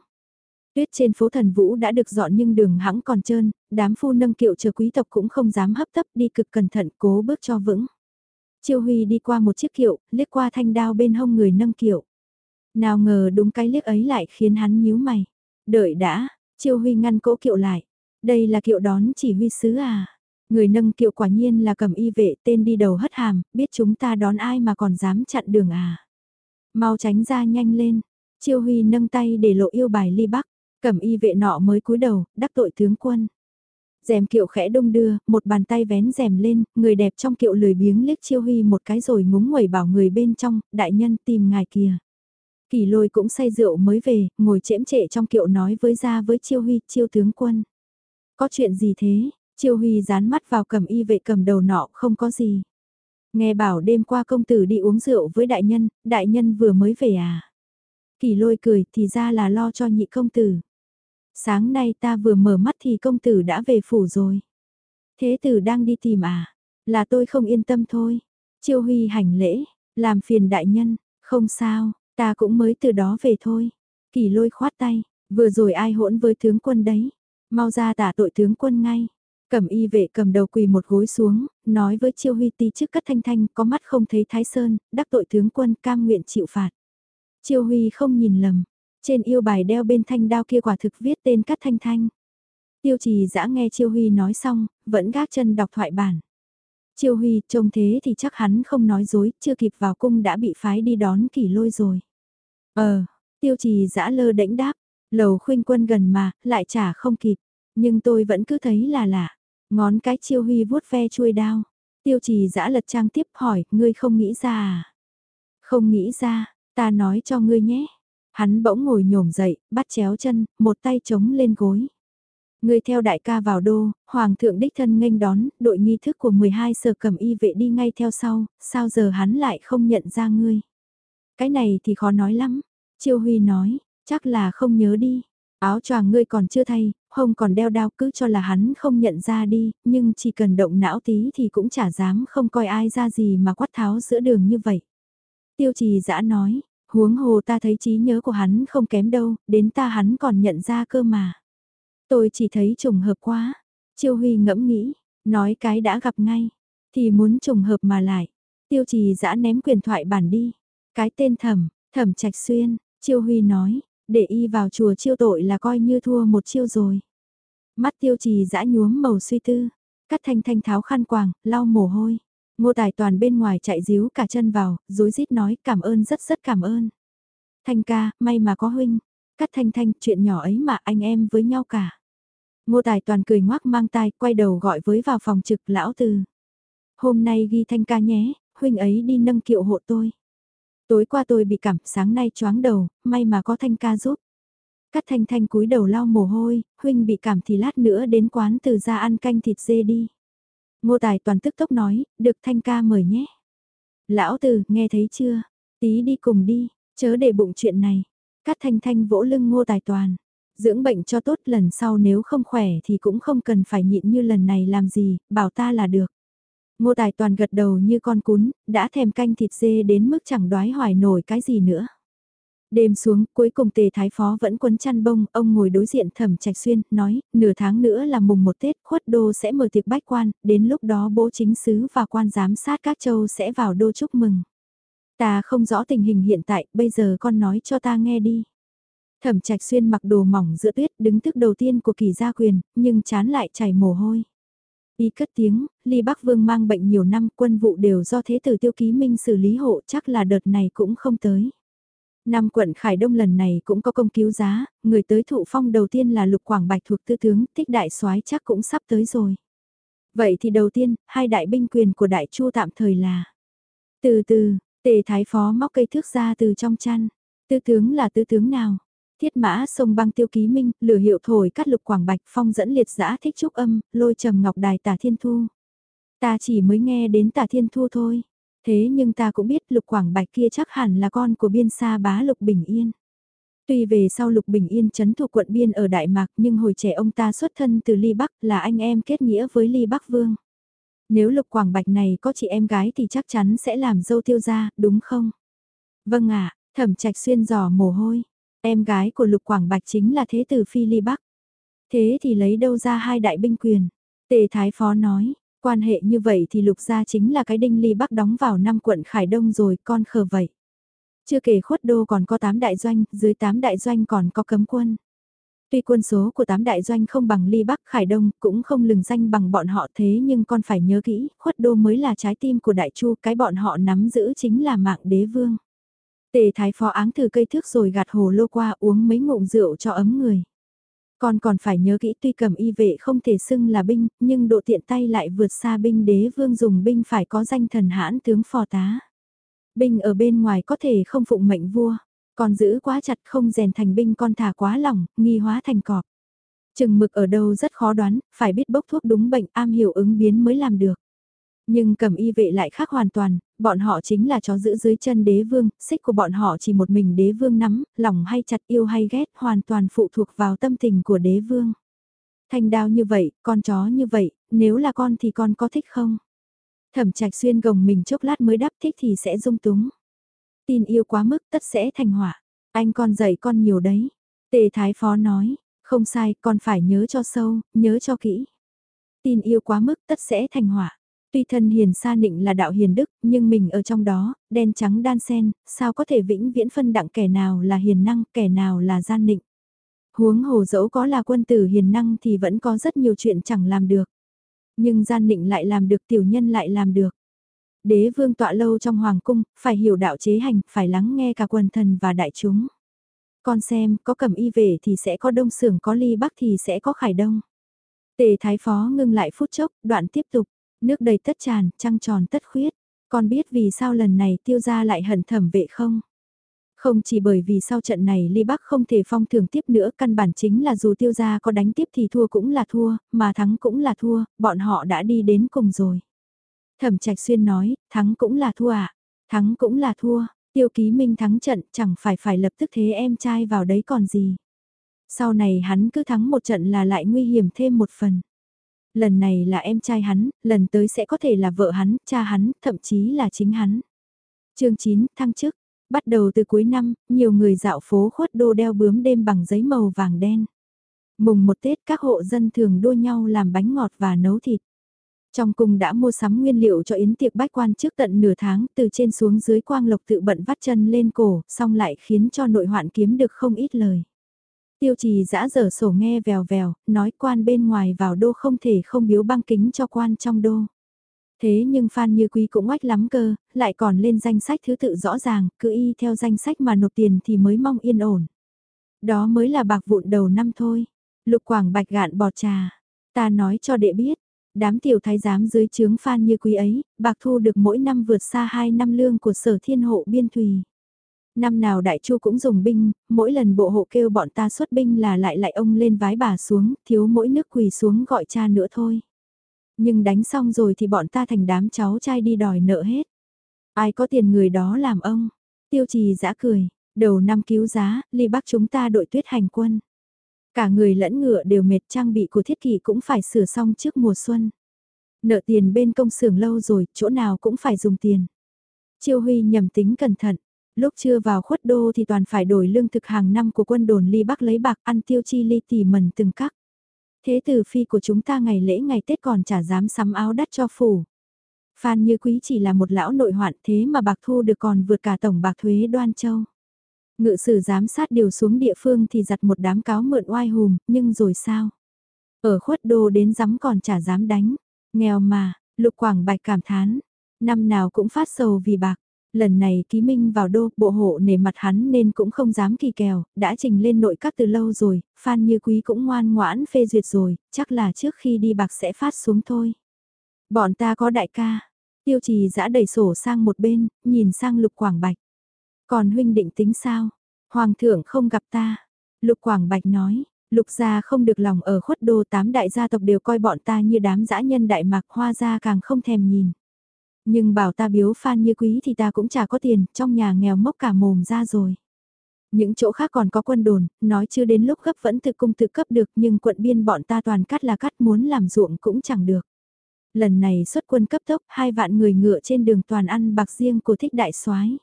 Tuyết trên phố thần vũ đã được dọn nhưng đường hãng còn trơn, đám phu nâng kiệu chờ quý tộc cũng không dám hấp tấp đi cực cẩn thận cố bước cho vững. Chiêu Huy đi qua một chiếc kiệu, liếc qua thanh đao bên hông người nâng kiệu. Nào ngờ đúng cái liếc ấy lại khiến hắn nhíu mày. Đợi đã, Chiêu Huy ngăn cỗ kiệu lại. Đây là kiệu đón chỉ huy sứ à? Người nâng kiệu quả nhiên là cầm y vệ tên đi đầu hất hàm, biết chúng ta đón ai mà còn dám chặn đường à? Mau tránh ra nhanh lên. Chiêu Huy nâng tay để lộ yêu bài ly bắc, cầm y vệ nọ mới cúi đầu, đắc tội tướng quân rèm kiệu khẽ đông đưa, một bàn tay vén rèm lên, người đẹp trong kiệu lười biếng liếc chiêu huy một cái rồi ngúng nguẩy bảo người bên trong, đại nhân tìm ngài kìa. Kỳ lôi cũng say rượu mới về, ngồi chễm trệ trong kiệu nói với ra với chiêu huy, chiêu tướng quân. Có chuyện gì thế? Chiêu huy dán mắt vào cầm y vệ cầm đầu nọ, không có gì. Nghe bảo đêm qua công tử đi uống rượu với đại nhân, đại nhân vừa mới về à? Kỳ lôi cười, thì ra là lo cho nhị công tử. Sáng nay ta vừa mở mắt thì công tử đã về phủ rồi. Thế tử đang đi tìm à? Là tôi không yên tâm thôi. Chiêu Huy hành lễ, làm phiền đại nhân, không sao, ta cũng mới từ đó về thôi. Kỳ lôi khoát tay, vừa rồi ai hỗn với tướng quân đấy. Mau ra tả tội tướng quân ngay. Cầm y vệ cầm đầu quỳ một gối xuống, nói với Chiêu Huy ti trước cất thanh thanh có mắt không thấy Thái Sơn, đắc tội tướng quân cam nguyện chịu phạt. Chiêu Huy không nhìn lầm, trên yêu bài đeo bên thanh đao kia quả thực viết tên Cát Thanh Thanh. Tiêu trì dã nghe Chiêu Huy nói xong, vẫn gác chân đọc thoại bản. Chiêu Huy trông thế thì chắc hắn không nói dối, chưa kịp vào cung đã bị phái đi đón kỷ lôi rồi. Ờ, tiêu trì dã lơ đễnh đáp, lầu khuyên quân gần mà, lại trả không kịp. Nhưng tôi vẫn cứ thấy là lạ. Ngón cái Chiêu Huy vuốt ve chuôi đao. Tiêu trì dã lật trang tiếp hỏi, ngươi không nghĩ ra à? Không nghĩ ra, ta nói cho ngươi nhé. Hắn bỗng ngồi nhổm dậy, bắt chéo chân, một tay chống lên gối. Người theo đại ca vào đô, hoàng thượng đích thân nghênh đón, đội nghi thức của 12 sở cầm y vệ đi ngay theo sau, sao giờ hắn lại không nhận ra ngươi. Cái này thì khó nói lắm, Chiêu Huy nói, chắc là không nhớ đi, áo choàng ngươi còn chưa thay, hông còn đeo đao cứ cho là hắn không nhận ra đi, nhưng chỉ cần động não tí thì cũng chả dám không coi ai ra gì mà quát tháo giữa đường như vậy. Tiêu trì dã nói, Huống hồ ta thấy trí nhớ của hắn không kém đâu, đến ta hắn còn nhận ra cơ mà. Tôi chỉ thấy trùng hợp quá. Chiêu Huy ngẫm nghĩ, nói cái đã gặp ngay, thì muốn trùng hợp mà lại. Tiêu trì giã ném quyền thoại bản đi. Cái tên thẩm, thẩm trạch xuyên, Chiêu Huy nói, để y vào chùa chiêu tội là coi như thua một chiêu rồi. Mắt tiêu trì dã nhuốm màu suy tư, cắt thanh thanh tháo khăn quàng, lau mồ hôi. Ngô Tài Toàn bên ngoài chạy díu cả chân vào, dối rít nói cảm ơn rất rất cảm ơn. Thanh ca, may mà có huynh. Cắt thanh thanh, chuyện nhỏ ấy mà anh em với nhau cả. Ngô Tài Toàn cười ngoác mang tai, quay đầu gọi với vào phòng trực lão từ. Hôm nay ghi thanh ca nhé, huynh ấy đi nâng kiệu hộ tôi. Tối qua tôi bị cảm, sáng nay choáng đầu, may mà có thanh ca giúp. Cắt thanh thanh cúi đầu lau mồ hôi, huynh bị cảm thì lát nữa đến quán từ ra ăn canh thịt dê đi. Ngô Tài toàn tức tốc nói, được thanh ca mời nhé. Lão tử, nghe thấy chưa? Tí đi cùng đi, chớ để bụng chuyện này. Cát thanh thanh vỗ lưng ngô tài toàn. Dưỡng bệnh cho tốt lần sau nếu không khỏe thì cũng không cần phải nhịn như lần này làm gì, bảo ta là được. Ngô tài toàn gật đầu như con cún, đã thèm canh thịt dê đến mức chẳng đoái hoài nổi cái gì nữa. Đêm xuống, cuối cùng tề thái phó vẫn quấn chăn bông, ông ngồi đối diện thẩm trạch xuyên, nói, nửa tháng nữa là mùng một Tết, khuất đô sẽ mở tiệc bách quan, đến lúc đó bố chính sứ và quan giám sát các châu sẽ vào đô chúc mừng. Ta không rõ tình hình hiện tại, bây giờ con nói cho ta nghe đi. Thẩm trạch xuyên mặc đồ mỏng giữa tuyết, đứng thức đầu tiên của kỳ gia quyền, nhưng chán lại chảy mồ hôi. Y cất tiếng, Ly Bắc Vương mang bệnh nhiều năm, quân vụ đều do thế tử tiêu ký minh xử lý hộ, chắc là đợt này cũng không tới. Năm quận Khải Đông lần này cũng có công cứu giá, người tới thụ phong đầu tiên là Lục Quảng Bạch thuộc tư tướng, thích đại soái chắc cũng sắp tới rồi. Vậy thì đầu tiên, hai đại binh quyền của đại chu tạm thời là. Từ từ, tề thái phó móc cây thước ra từ trong chăn. Tư tướng là tư tướng nào? Thiết mã sông băng tiêu ký minh, lửa hiệu thổi cắt lục quảng bạch phong dẫn liệt giã thích trúc âm, lôi trầm ngọc đài tả thiên thu. Ta chỉ mới nghe đến tả thiên thu thôi. Thế nhưng ta cũng biết Lục Quảng Bạch kia chắc hẳn là con của biên xa bá Lục Bình Yên. Tuy về sau Lục Bình Yên chấn thuộc quận biên ở Đại Mạc nhưng hồi trẻ ông ta xuất thân từ Ly Bắc là anh em kết nghĩa với Ly Bắc Vương. Nếu Lục Quảng Bạch này có chị em gái thì chắc chắn sẽ làm dâu tiêu gia, đúng không? Vâng ạ, thẩm trạch xuyên giò mồ hôi. Em gái của Lục Quảng Bạch chính là thế tử Phi Ly Bắc. Thế thì lấy đâu ra hai đại binh quyền? Tề Thái Phó nói, quan hệ như vậy thì Lục gia chính là cái đinh Ly Bắc đóng vào năm quận Khải Đông rồi con khờ vậy. Chưa kể khuất đô còn có 8 đại doanh, dưới 8 đại doanh còn có cấm quân. Tuy quân số của 8 đại doanh không bằng Ly Bắc Khải Đông, cũng không lừng danh bằng bọn họ thế nhưng con phải nhớ kỹ, khuất đô mới là trái tim của đại chu, cái bọn họ nắm giữ chính là mạng đế vương. Tề thái phó áng thử cây thước rồi gạt hồ lô qua uống mấy ngụm rượu cho ấm người. Con còn phải nhớ kỹ tuy cầm y vệ không thể xưng là binh, nhưng độ tiện tay lại vượt xa binh đế vương dùng binh phải có danh thần hãn tướng phò tá. Binh ở bên ngoài có thể không phụng mệnh vua, còn giữ quá chặt không rèn thành binh con thả quá lỏng, nghi hóa thành cọp. Chừng mực ở đâu rất khó đoán, phải biết bốc thuốc đúng bệnh am hiểu ứng biến mới làm được. Nhưng cầm y vệ lại khác hoàn toàn, bọn họ chính là chó giữ dưới chân đế vương, xích của bọn họ chỉ một mình đế vương nắm, lòng hay chặt yêu hay ghét hoàn toàn phụ thuộc vào tâm tình của đế vương. Thanh đao như vậy, con chó như vậy, nếu là con thì con có thích không? Thẩm trạch xuyên gồng mình chốc lát mới đáp thích thì sẽ dung túng. Tin yêu quá mức tất sẽ thành họa. Anh con dạy con nhiều đấy. Tề Thái Phó nói, không sai, con phải nhớ cho sâu, nhớ cho kỹ. Tin yêu quá mức tất sẽ thành họa. Tuy thân hiền sa nịnh là đạo hiền đức, nhưng mình ở trong đó, đen trắng đan sen, sao có thể vĩnh viễn phân đặng kẻ nào là hiền năng, kẻ nào là gian nịnh. Huống hồ dẫu có là quân tử hiền năng thì vẫn có rất nhiều chuyện chẳng làm được. Nhưng gian nịnh lại làm được tiểu nhân lại làm được. Đế vương tọa lâu trong hoàng cung, phải hiểu đạo chế hành, phải lắng nghe cả quần thần và đại chúng. Con xem, có cầm y về thì sẽ có đông sưởng, có ly bắc thì sẽ có khải đông. Tề thái phó ngưng lại phút chốc, đoạn tiếp tục. Nước đầy tất tràn, trăng tròn tất khuyết. Con biết vì sao lần này tiêu gia lại hận thẩm vệ không? Không chỉ bởi vì sau trận này Ly Bắc không thể phong thường tiếp nữa, căn bản chính là dù tiêu gia có đánh tiếp thì thua cũng là thua, mà thắng cũng là thua, bọn họ đã đi đến cùng rồi. Thẩm Trạch Xuyên nói, thắng cũng là thua à? Thắng cũng là thua, tiêu ký minh thắng trận chẳng phải phải lập tức thế em trai vào đấy còn gì. Sau này hắn cứ thắng một trận là lại nguy hiểm thêm một phần lần này là em trai hắn, lần tới sẽ có thể là vợ hắn, cha hắn, thậm chí là chính hắn. chương 9, thăng chức. Bắt đầu từ cuối năm, nhiều người dạo phố khuất đô đeo bướm đêm bằng giấy màu vàng đen. Mùng một Tết các hộ dân thường đua nhau làm bánh ngọt và nấu thịt. Trong cung đã mua sắm nguyên liệu cho yến tiệc bách quan trước tận nửa tháng, từ trên xuống dưới quang lộc tự bận vắt chân lên cổ, xong lại khiến cho nội hoạn kiếm được không ít lời. Tiêu trì giã dở sổ nghe vèo vèo, nói quan bên ngoài vào đô không thể không biếu băng kính cho quan trong đô. Thế nhưng Phan Như Quý cũng oách lắm cơ, lại còn lên danh sách thứ tự rõ ràng, cứ y theo danh sách mà nộp tiền thì mới mong yên ổn. Đó mới là bạc vụn đầu năm thôi. Lục Quảng Bạch gạn bọt trà. Ta nói cho đệ biết, đám tiểu thái giám dưới trướng Phan Như Quý ấy, bạc thu được mỗi năm vượt xa hai năm lương của sở thiên hộ biên thùy. Năm nào đại chu cũng dùng binh, mỗi lần bộ hộ kêu bọn ta xuất binh là lại lại ông lên vái bà xuống, thiếu mỗi nước quỳ xuống gọi cha nữa thôi. Nhưng đánh xong rồi thì bọn ta thành đám cháu trai đi đòi nợ hết. Ai có tiền người đó làm ông. Tiêu trì giã cười, đầu năm cứu giá, ly bắc chúng ta đội tuyết hành quân. Cả người lẫn ngựa đều mệt trang bị của thiết kỷ cũng phải sửa xong trước mùa xuân. Nợ tiền bên công xưởng lâu rồi, chỗ nào cũng phải dùng tiền. Chiêu Huy nhầm tính cẩn thận, lúc chưa vào khuất đô thì toàn phải đổi lương thực hàng năm của quân đồn ly bắc lấy bạc ăn tiêu chi ly tỉ mẩn từng cắc Thế từ phi của chúng ta ngày lễ ngày Tết còn chả dám sắm áo đắt cho phủ. Phan Như Quý chỉ là một lão nội hoạn thế mà bạc thu được còn vượt cả tổng bạc thuế đoan châu. Ngự sử giám sát điều xuống địa phương thì giặt một đám cáo mượn oai hùm, nhưng rồi sao? Ở khuất đô đến dám còn chả dám đánh. Nghèo mà, lục quảng bạch cảm thán. Năm nào cũng phát sầu vì bạc. Lần này ký minh vào đô, bộ hộ nể mặt hắn nên cũng không dám kỳ kèo, đã trình lên nội các từ lâu rồi, Phan Như Quý cũng ngoan ngoãn phê duyệt rồi, chắc là trước khi đi bạc sẽ phát xuống thôi. Bọn ta có đại ca, tiêu trì giã đẩy sổ sang một bên, nhìn sang lục quảng bạch. Còn huynh định tính sao? Hoàng thượng không gặp ta. Lục quảng bạch nói, lục gia không được lòng ở khuất đô tám đại gia tộc đều coi bọn ta như đám dã nhân đại mạc hoa gia càng không thèm nhìn. Nhưng bảo ta biếu Phan Như Quý thì ta cũng chả có tiền, trong nhà nghèo mốc cả mồm ra rồi. Những chỗ khác còn có quân đồn, nói chưa đến lúc gấp vẫn thực cung tự cấp được nhưng quận biên bọn ta toàn cắt là cắt muốn làm ruộng cũng chẳng được. Lần này xuất quân cấp tốc hai vạn người ngựa trên đường toàn ăn bạc riêng của thích đại soái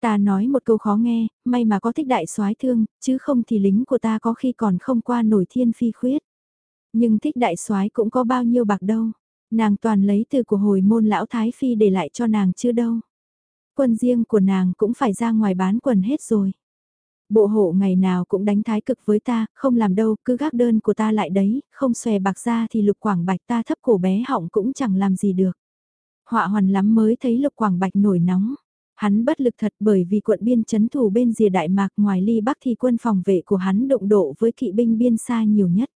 Ta nói một câu khó nghe, may mà có thích đại soái thương, chứ không thì lính của ta có khi còn không qua nổi thiên phi khuyết. Nhưng thích đại soái cũng có bao nhiêu bạc đâu. Nàng toàn lấy từ của hồi môn lão thái phi để lại cho nàng chưa đâu. quần riêng của nàng cũng phải ra ngoài bán quần hết rồi. Bộ hộ ngày nào cũng đánh thái cực với ta, không làm đâu, cứ gác đơn của ta lại đấy, không xòe bạc ra thì lục quảng bạch ta thấp cổ bé họng cũng chẳng làm gì được. Họa hoàn lắm mới thấy lục quảng bạch nổi nóng. Hắn bất lực thật bởi vì quận biên chấn thủ bên rìa Đại Mạc ngoài ly bắc thì quân phòng vệ của hắn động độ với kỵ binh biên xa nhiều nhất.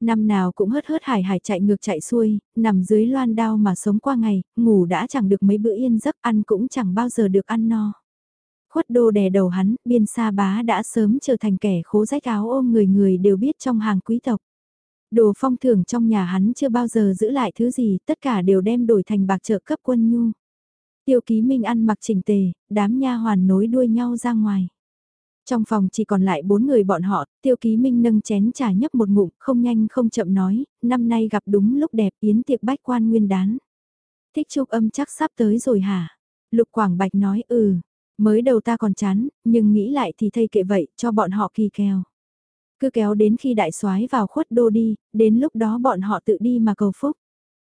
Năm nào cũng hớt hớt hải hải chạy ngược chạy xuôi, nằm dưới loan đao mà sống qua ngày, ngủ đã chẳng được mấy bữa yên giấc ăn cũng chẳng bao giờ được ăn no. Khuất đô đè đầu hắn, biên sa bá đã sớm trở thành kẻ khố rách áo ôm người người đều biết trong hàng quý tộc. Đồ phong thưởng trong nhà hắn chưa bao giờ giữ lại thứ gì, tất cả đều đem đổi thành bạc trợ cấp quân nhu. Tiêu ký minh ăn mặc chỉnh tề, đám nha hoàn nối đuôi nhau ra ngoài. Trong phòng chỉ còn lại bốn người bọn họ, tiêu ký minh nâng chén trà nhấp một ngụm, không nhanh không chậm nói, năm nay gặp đúng lúc đẹp yến tiệc bách quan nguyên đán. Thích trúc âm chắc sắp tới rồi hả? Lục Quảng Bạch nói ừ, mới đầu ta còn chán, nhưng nghĩ lại thì thay kệ vậy, cho bọn họ kỳ kèo. Cứ kéo đến khi đại soái vào khuất đô đi, đến lúc đó bọn họ tự đi mà cầu phúc.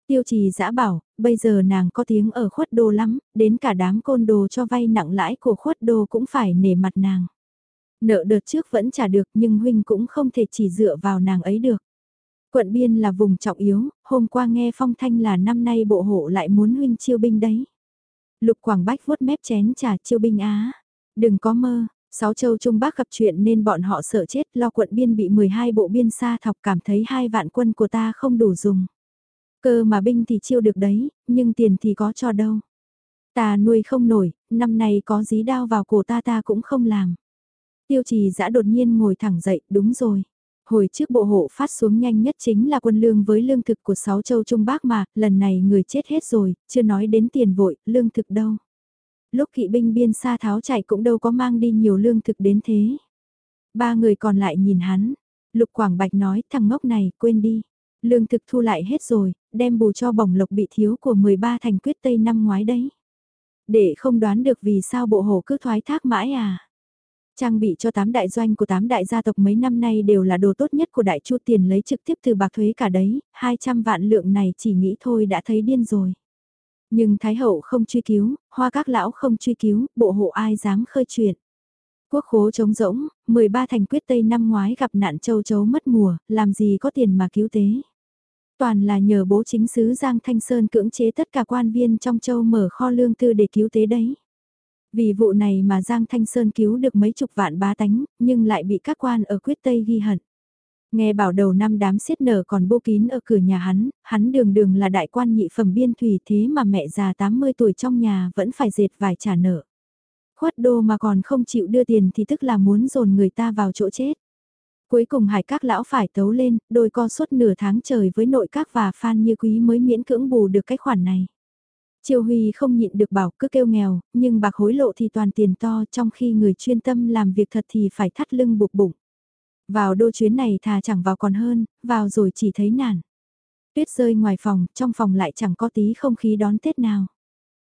Tiêu trì giã bảo, bây giờ nàng có tiếng ở khuất đô lắm, đến cả đám côn đồ cho vay nặng lãi của khuất đô cũng phải nể mặt nàng. Nợ đợt trước vẫn trả được nhưng huynh cũng không thể chỉ dựa vào nàng ấy được. Quận biên là vùng trọng yếu, hôm qua nghe phong thanh là năm nay bộ hộ lại muốn huynh chiêu binh đấy. Lục Quảng Bách vuốt mép chén trà chiêu binh á. Đừng có mơ, Sáu châu Trung Bắc gặp chuyện nên bọn họ sợ chết lo quận biên bị 12 bộ biên xa thọc cảm thấy hai vạn quân của ta không đủ dùng. Cơ mà binh thì chiêu được đấy, nhưng tiền thì có cho đâu. Ta nuôi không nổi, năm nay có dí đao vào cổ ta ta cũng không làm. Tiêu trì giã đột nhiên ngồi thẳng dậy, đúng rồi. Hồi trước bộ hộ phát xuống nhanh nhất chính là quân lương với lương thực của sáu châu Trung Bắc mà, lần này người chết hết rồi, chưa nói đến tiền vội, lương thực đâu. Lúc kỵ binh biên xa tháo chạy cũng đâu có mang đi nhiều lương thực đến thế. Ba người còn lại nhìn hắn, Lục Quảng Bạch nói thằng ngốc này quên đi. Lương thực thu lại hết rồi, đem bù cho bổng lộc bị thiếu của 13 thành quyết tây năm ngoái đấy. Để không đoán được vì sao bộ hồ cứ thoái thác mãi à. Trang bị cho tám đại doanh của tám đại gia tộc mấy năm nay đều là đồ tốt nhất của đại chu tiền lấy trực tiếp từ bạc thuế cả đấy, 200 vạn lượng này chỉ nghĩ thôi đã thấy điên rồi. Nhưng Thái Hậu không truy cứu, hoa các lão không truy cứu, bộ hộ ai dám khơi chuyện. Quốc khố trống rỗng, 13 thành quyết Tây năm ngoái gặp nạn châu chấu mất mùa, làm gì có tiền mà cứu tế. Toàn là nhờ bố chính sứ Giang Thanh Sơn cưỡng chế tất cả quan viên trong châu mở kho lương tư để cứu tế đấy. Vì vụ này mà Giang Thanh Sơn cứu được mấy chục vạn bá tánh, nhưng lại bị các quan ở quyết Tây ghi hận. Nghe bảo đầu năm đám xiết nở còn bô kín ở cửa nhà hắn, hắn đường đường là đại quan nhị phẩm biên thủy thế mà mẹ già 80 tuổi trong nhà vẫn phải dệt vài trả nợ. Khuất đô mà còn không chịu đưa tiền thì tức là muốn dồn người ta vào chỗ chết. Cuối cùng hải các lão phải tấu lên, đôi co suốt nửa tháng trời với nội các và phan như quý mới miễn cưỡng bù được cái khoản này. Triều Huy không nhịn được bảo cứ kêu nghèo, nhưng bạc hối lộ thì toàn tiền to trong khi người chuyên tâm làm việc thật thì phải thắt lưng buộc bụng. Vào đô chuyến này thà chẳng vào còn hơn, vào rồi chỉ thấy nản. Tuyết rơi ngoài phòng, trong phòng lại chẳng có tí không khí đón Tết nào.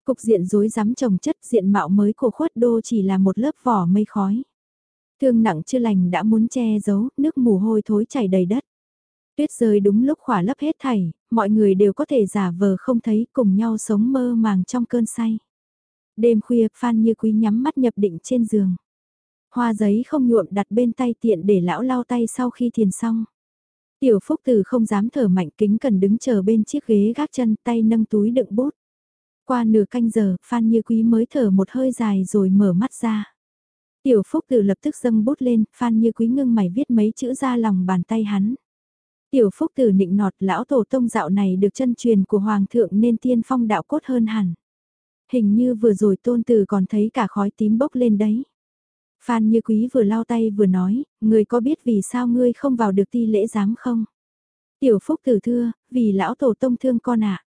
Cục diện rối rắm trồng chất diện mạo mới của khuất đô chỉ là một lớp vỏ mây khói. Thương nặng chưa lành đã muốn che giấu, nước mù hôi thối chảy đầy đất. Tuyết rơi đúng lúc khỏa lấp hết thảy, mọi người đều có thể giả vờ không thấy cùng nhau sống mơ màng trong cơn say. Đêm khuya, Phan Như Quý nhắm mắt nhập định trên giường. Hoa giấy không nhuộm đặt bên tay tiện để lão lau tay sau khi thiền xong. Tiểu Phúc Tử không dám thở mạnh kính cần đứng chờ bên chiếc ghế gác chân tay nâng túi đựng bút. Qua nửa canh giờ, Phan Như Quý mới thở một hơi dài rồi mở mắt ra. Tiểu Phúc Tử lập tức dâng bút lên, Phan Như Quý ngưng mày viết mấy chữ ra lòng bàn tay hắn. Tiểu Phúc Tử nịnh nọt lão tổ tông dạo này được chân truyền của Hoàng thượng nên tiên phong đạo cốt hơn hẳn. Hình như vừa rồi tôn tử còn thấy cả khói tím bốc lên đấy. Phan Như Quý vừa lau tay vừa nói, người có biết vì sao ngươi không vào được ti lễ giám không? Tiểu Phúc tử thưa, vì lão tổ tông thương con ạ.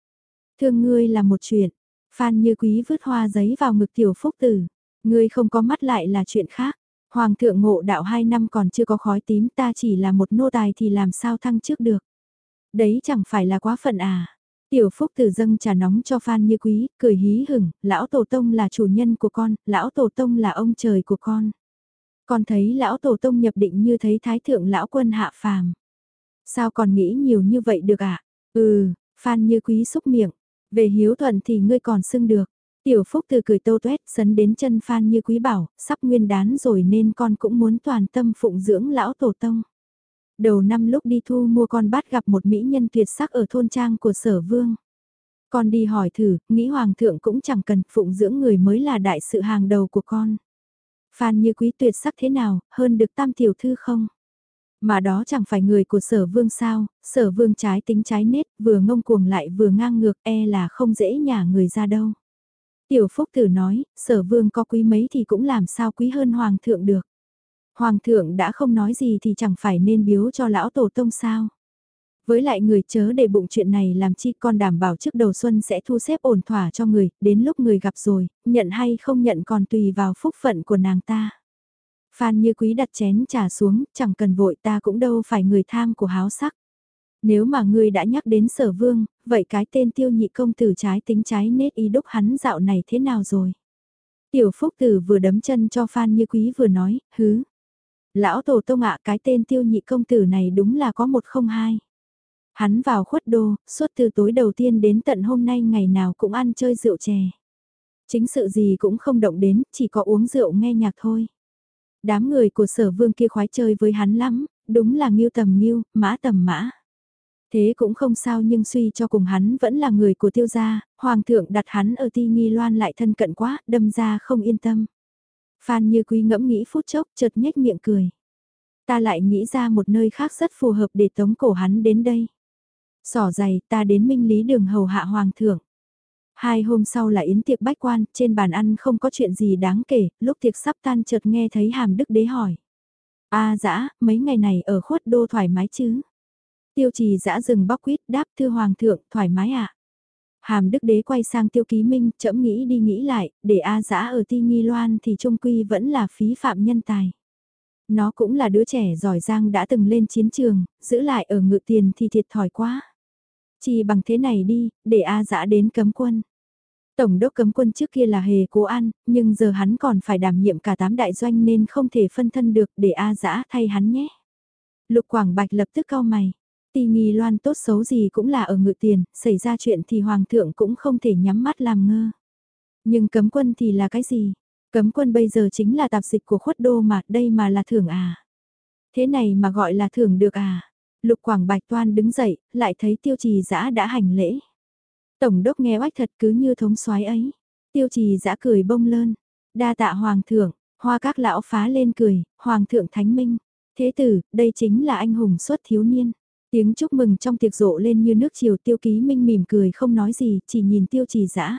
Thương ngươi là một chuyện. Phan Như Quý vứt hoa giấy vào ngực Tiểu Phúc tử. Ngươi không có mắt lại là chuyện khác. Hoàng thượng ngộ đạo hai năm còn chưa có khói tím ta chỉ là một nô tài thì làm sao thăng trước được. Đấy chẳng phải là quá phận à. Tiểu Phúc từ dâng trà nóng cho Phan Như Quý, cười hí hửng, lão tổ tông là chủ nhân của con, lão tổ tông là ông trời của con. Con thấy lão tổ tông nhập định như thấy thái thượng lão quân hạ phàm. Sao còn nghĩ nhiều như vậy được ạ? À? Ừ, Phan Như Quý xúc miệng, về hiếu thuận thì ngươi còn xưng được. Tiểu Phúc từ cười tô tuét sấn đến chân Phan Như Quý bảo, sắp nguyên đán rồi nên con cũng muốn toàn tâm phụng dưỡng lão tổ tông. Đầu năm lúc đi thu mua con bắt gặp một mỹ nhân tuyệt sắc ở thôn trang của sở vương. Con đi hỏi thử, nghĩ hoàng thượng cũng chẳng cần phụng dưỡng người mới là đại sự hàng đầu của con. Phan như quý tuyệt sắc thế nào, hơn được tam tiểu thư không? Mà đó chẳng phải người của sở vương sao, sở vương trái tính trái nết, vừa ngông cuồng lại vừa ngang ngược e là không dễ nhả người ra đâu. Tiểu Phúc Tử nói, sở vương có quý mấy thì cũng làm sao quý hơn hoàng thượng được. Hoàng thượng đã không nói gì thì chẳng phải nên biếu cho lão tổ tông sao. Với lại người chớ để bụng chuyện này làm chi con đảm bảo trước đầu xuân sẽ thu xếp ổn thỏa cho người, đến lúc người gặp rồi, nhận hay không nhận còn tùy vào phúc phận của nàng ta. Phan như quý đặt chén trà xuống, chẳng cần vội ta cũng đâu phải người tham của háo sắc. Nếu mà ngươi đã nhắc đến sở vương, vậy cái tên tiêu nhị công tử trái tính trái nết ý đúc hắn dạo này thế nào rồi? Tiểu Phúc Tử vừa đấm chân cho Phan Như Quý vừa nói, hứ. Lão Tổ Tông ạ cái tên tiêu nhị công tử này đúng là có một không hai. Hắn vào khuất đô, suốt từ tối đầu tiên đến tận hôm nay ngày nào cũng ăn chơi rượu chè. Chính sự gì cũng không động đến, chỉ có uống rượu nghe nhạc thôi. Đám người của sở vương kia khoái chơi với hắn lắm, đúng là nghiêu tầm nghiêu, mã tầm mã. Thế cũng không sao nhưng suy cho cùng hắn vẫn là người của tiêu gia, hoàng thượng đặt hắn ở ti nghi loan lại thân cận quá, đâm ra không yên tâm. Phan như quý ngẫm nghĩ phút chốc chợt nhếch miệng cười. Ta lại nghĩ ra một nơi khác rất phù hợp để tống cổ hắn đến đây. Sỏ dày ta đến minh lý đường hầu hạ hoàng thượng. Hai hôm sau là yến tiệc bách quan, trên bàn ăn không có chuyện gì đáng kể, lúc tiệc sắp tan chợt nghe thấy hàm đức đế hỏi. a dã mấy ngày này ở khuất đô thoải mái chứ? Tiêu trì dã rừng bóc quýt đáp thư hoàng thượng, thoải mái ạ. À? Hàm đức đế quay sang tiêu ký minh, chậm nghĩ đi nghĩ lại, để A dã ở ti nghi loan thì trung quy vẫn là phí phạm nhân tài. Nó cũng là đứa trẻ giỏi giang đã từng lên chiến trường, giữ lại ở ngự tiền thì thiệt thòi quá. Chỉ bằng thế này đi, để A dã đến cấm quân. Tổng đốc cấm quân trước kia là hề cố an, nhưng giờ hắn còn phải đảm nhiệm cả tám đại doanh nên không thể phân thân được để A dã thay hắn nhé. Lục Quảng Bạch lập tức cau mày. Tì nghi loan tốt xấu gì cũng là ở ngự tiền, xảy ra chuyện thì hoàng thượng cũng không thể nhắm mắt làm ngơ. Nhưng cấm quân thì là cái gì? Cấm quân bây giờ chính là tạp dịch của khuất đô mà, đây mà là thưởng à? Thế này mà gọi là thưởng được à? Lục Quảng Bạch Toan đứng dậy, lại thấy tiêu trì dã đã hành lễ. Tổng đốc nghe oách thật cứ như thống soái ấy. Tiêu trì dã cười bông lơn. Đa tạ hoàng thượng, hoa các lão phá lên cười, hoàng thượng thánh minh. Thế tử, đây chính là anh hùng xuất thiếu niên. Tiếng chúc mừng trong tiệc rộ lên như nước chiều tiêu ký minh mỉm cười không nói gì, chỉ nhìn tiêu trì dã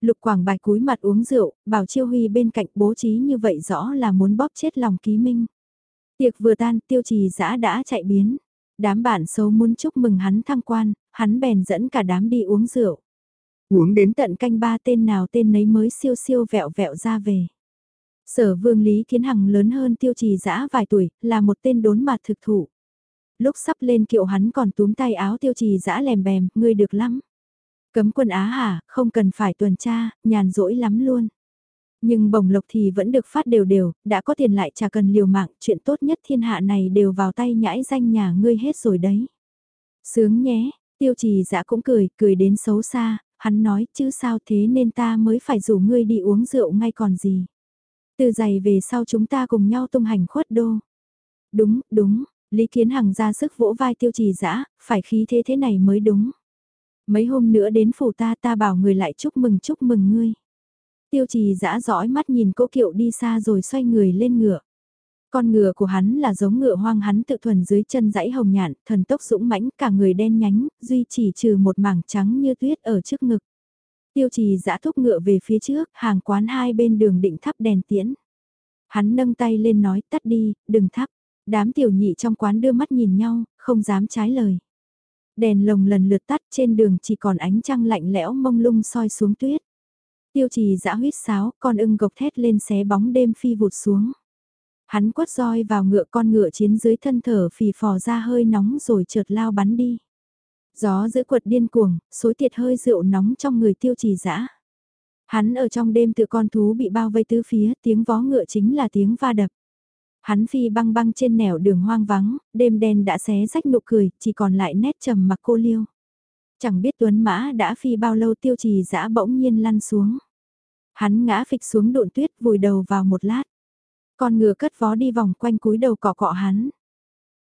Lục Quảng Bạch cúi mặt uống rượu, bảo Chiêu Huy bên cạnh bố trí như vậy rõ là muốn bóp chết lòng ký minh. Tiệc vừa tan, tiêu trì dã đã chạy biến. Đám bạn xấu muốn chúc mừng hắn thăng quan, hắn bèn dẫn cả đám đi uống rượu. Uống đến tận canh ba tên nào tên nấy mới siêu siêu vẹo vẹo ra về. Sở vương Lý Kiến Hằng lớn hơn tiêu trì dã vài tuổi, là một tên đốn mặt thực thụ. Lúc sắp lên kiệu hắn còn túm tay áo tiêu trì dã lèm bèm, ngươi được lắm. Cấm quân Á hả, không cần phải tuần tra, nhàn rỗi lắm luôn. Nhưng bổng lộc thì vẫn được phát đều đều, đã có tiền lại chả cần liều mạng, chuyện tốt nhất thiên hạ này đều vào tay nhãi danh nhà ngươi hết rồi đấy. Sướng nhé, tiêu trì dã cũng cười, cười đến xấu xa, hắn nói chứ sao thế nên ta mới phải rủ ngươi đi uống rượu ngay còn gì. Từ giày về sau chúng ta cùng nhau tung hành khuất đô. Đúng, đúng, Lý Kiến Hằng ra sức vỗ vai tiêu trì dã phải khí thế thế này mới đúng. Mấy hôm nữa đến phủ ta ta bảo người lại chúc mừng chúc mừng ngươi. Tiêu trì dã dõi mắt nhìn cô kiệu đi xa rồi xoay người lên ngựa. Con ngựa của hắn là giống ngựa hoang hắn tự thuần dưới chân dãy hồng nhạn, thần tốc dũng mãnh cả người đen nhánh, duy chỉ trừ một mảng trắng như tuyết ở trước ngực. Tiêu trì dã thúc ngựa về phía trước, hàng quán hai bên đường định thắp đèn tiễn. Hắn nâng tay lên nói tắt đi, đừng thắp. Đám tiểu nhị trong quán đưa mắt nhìn nhau, không dám trái lời. Đèn lồng lần lượt tắt trên đường chỉ còn ánh trăng lạnh lẽo mông lung soi xuống tuyết. Tiêu trì dã huyết sáo, con ưng gộc thét lên xé bóng đêm phi vụt xuống. Hắn quất roi vào ngựa con ngựa chiến dưới thân thở phì phò ra hơi nóng rồi trượt lao bắn đi. Gió giữ quật điên cuồng, xối tiệt hơi rượu nóng trong người tiêu trì dã Hắn ở trong đêm tự con thú bị bao vây tứ phía, tiếng vó ngựa chính là tiếng va đập. Hắn phi băng băng trên nẻo đường hoang vắng, đêm đen đã xé rách nụ cười, chỉ còn lại nét trầm mặc cô liêu. Chẳng biết tuấn mã đã phi bao lâu tiêu trì dã bỗng nhiên lăn xuống. Hắn ngã phịch xuống độn tuyết vùi đầu vào một lát. Con ngựa cất vó đi vòng quanh cúi đầu cọ cọ hắn.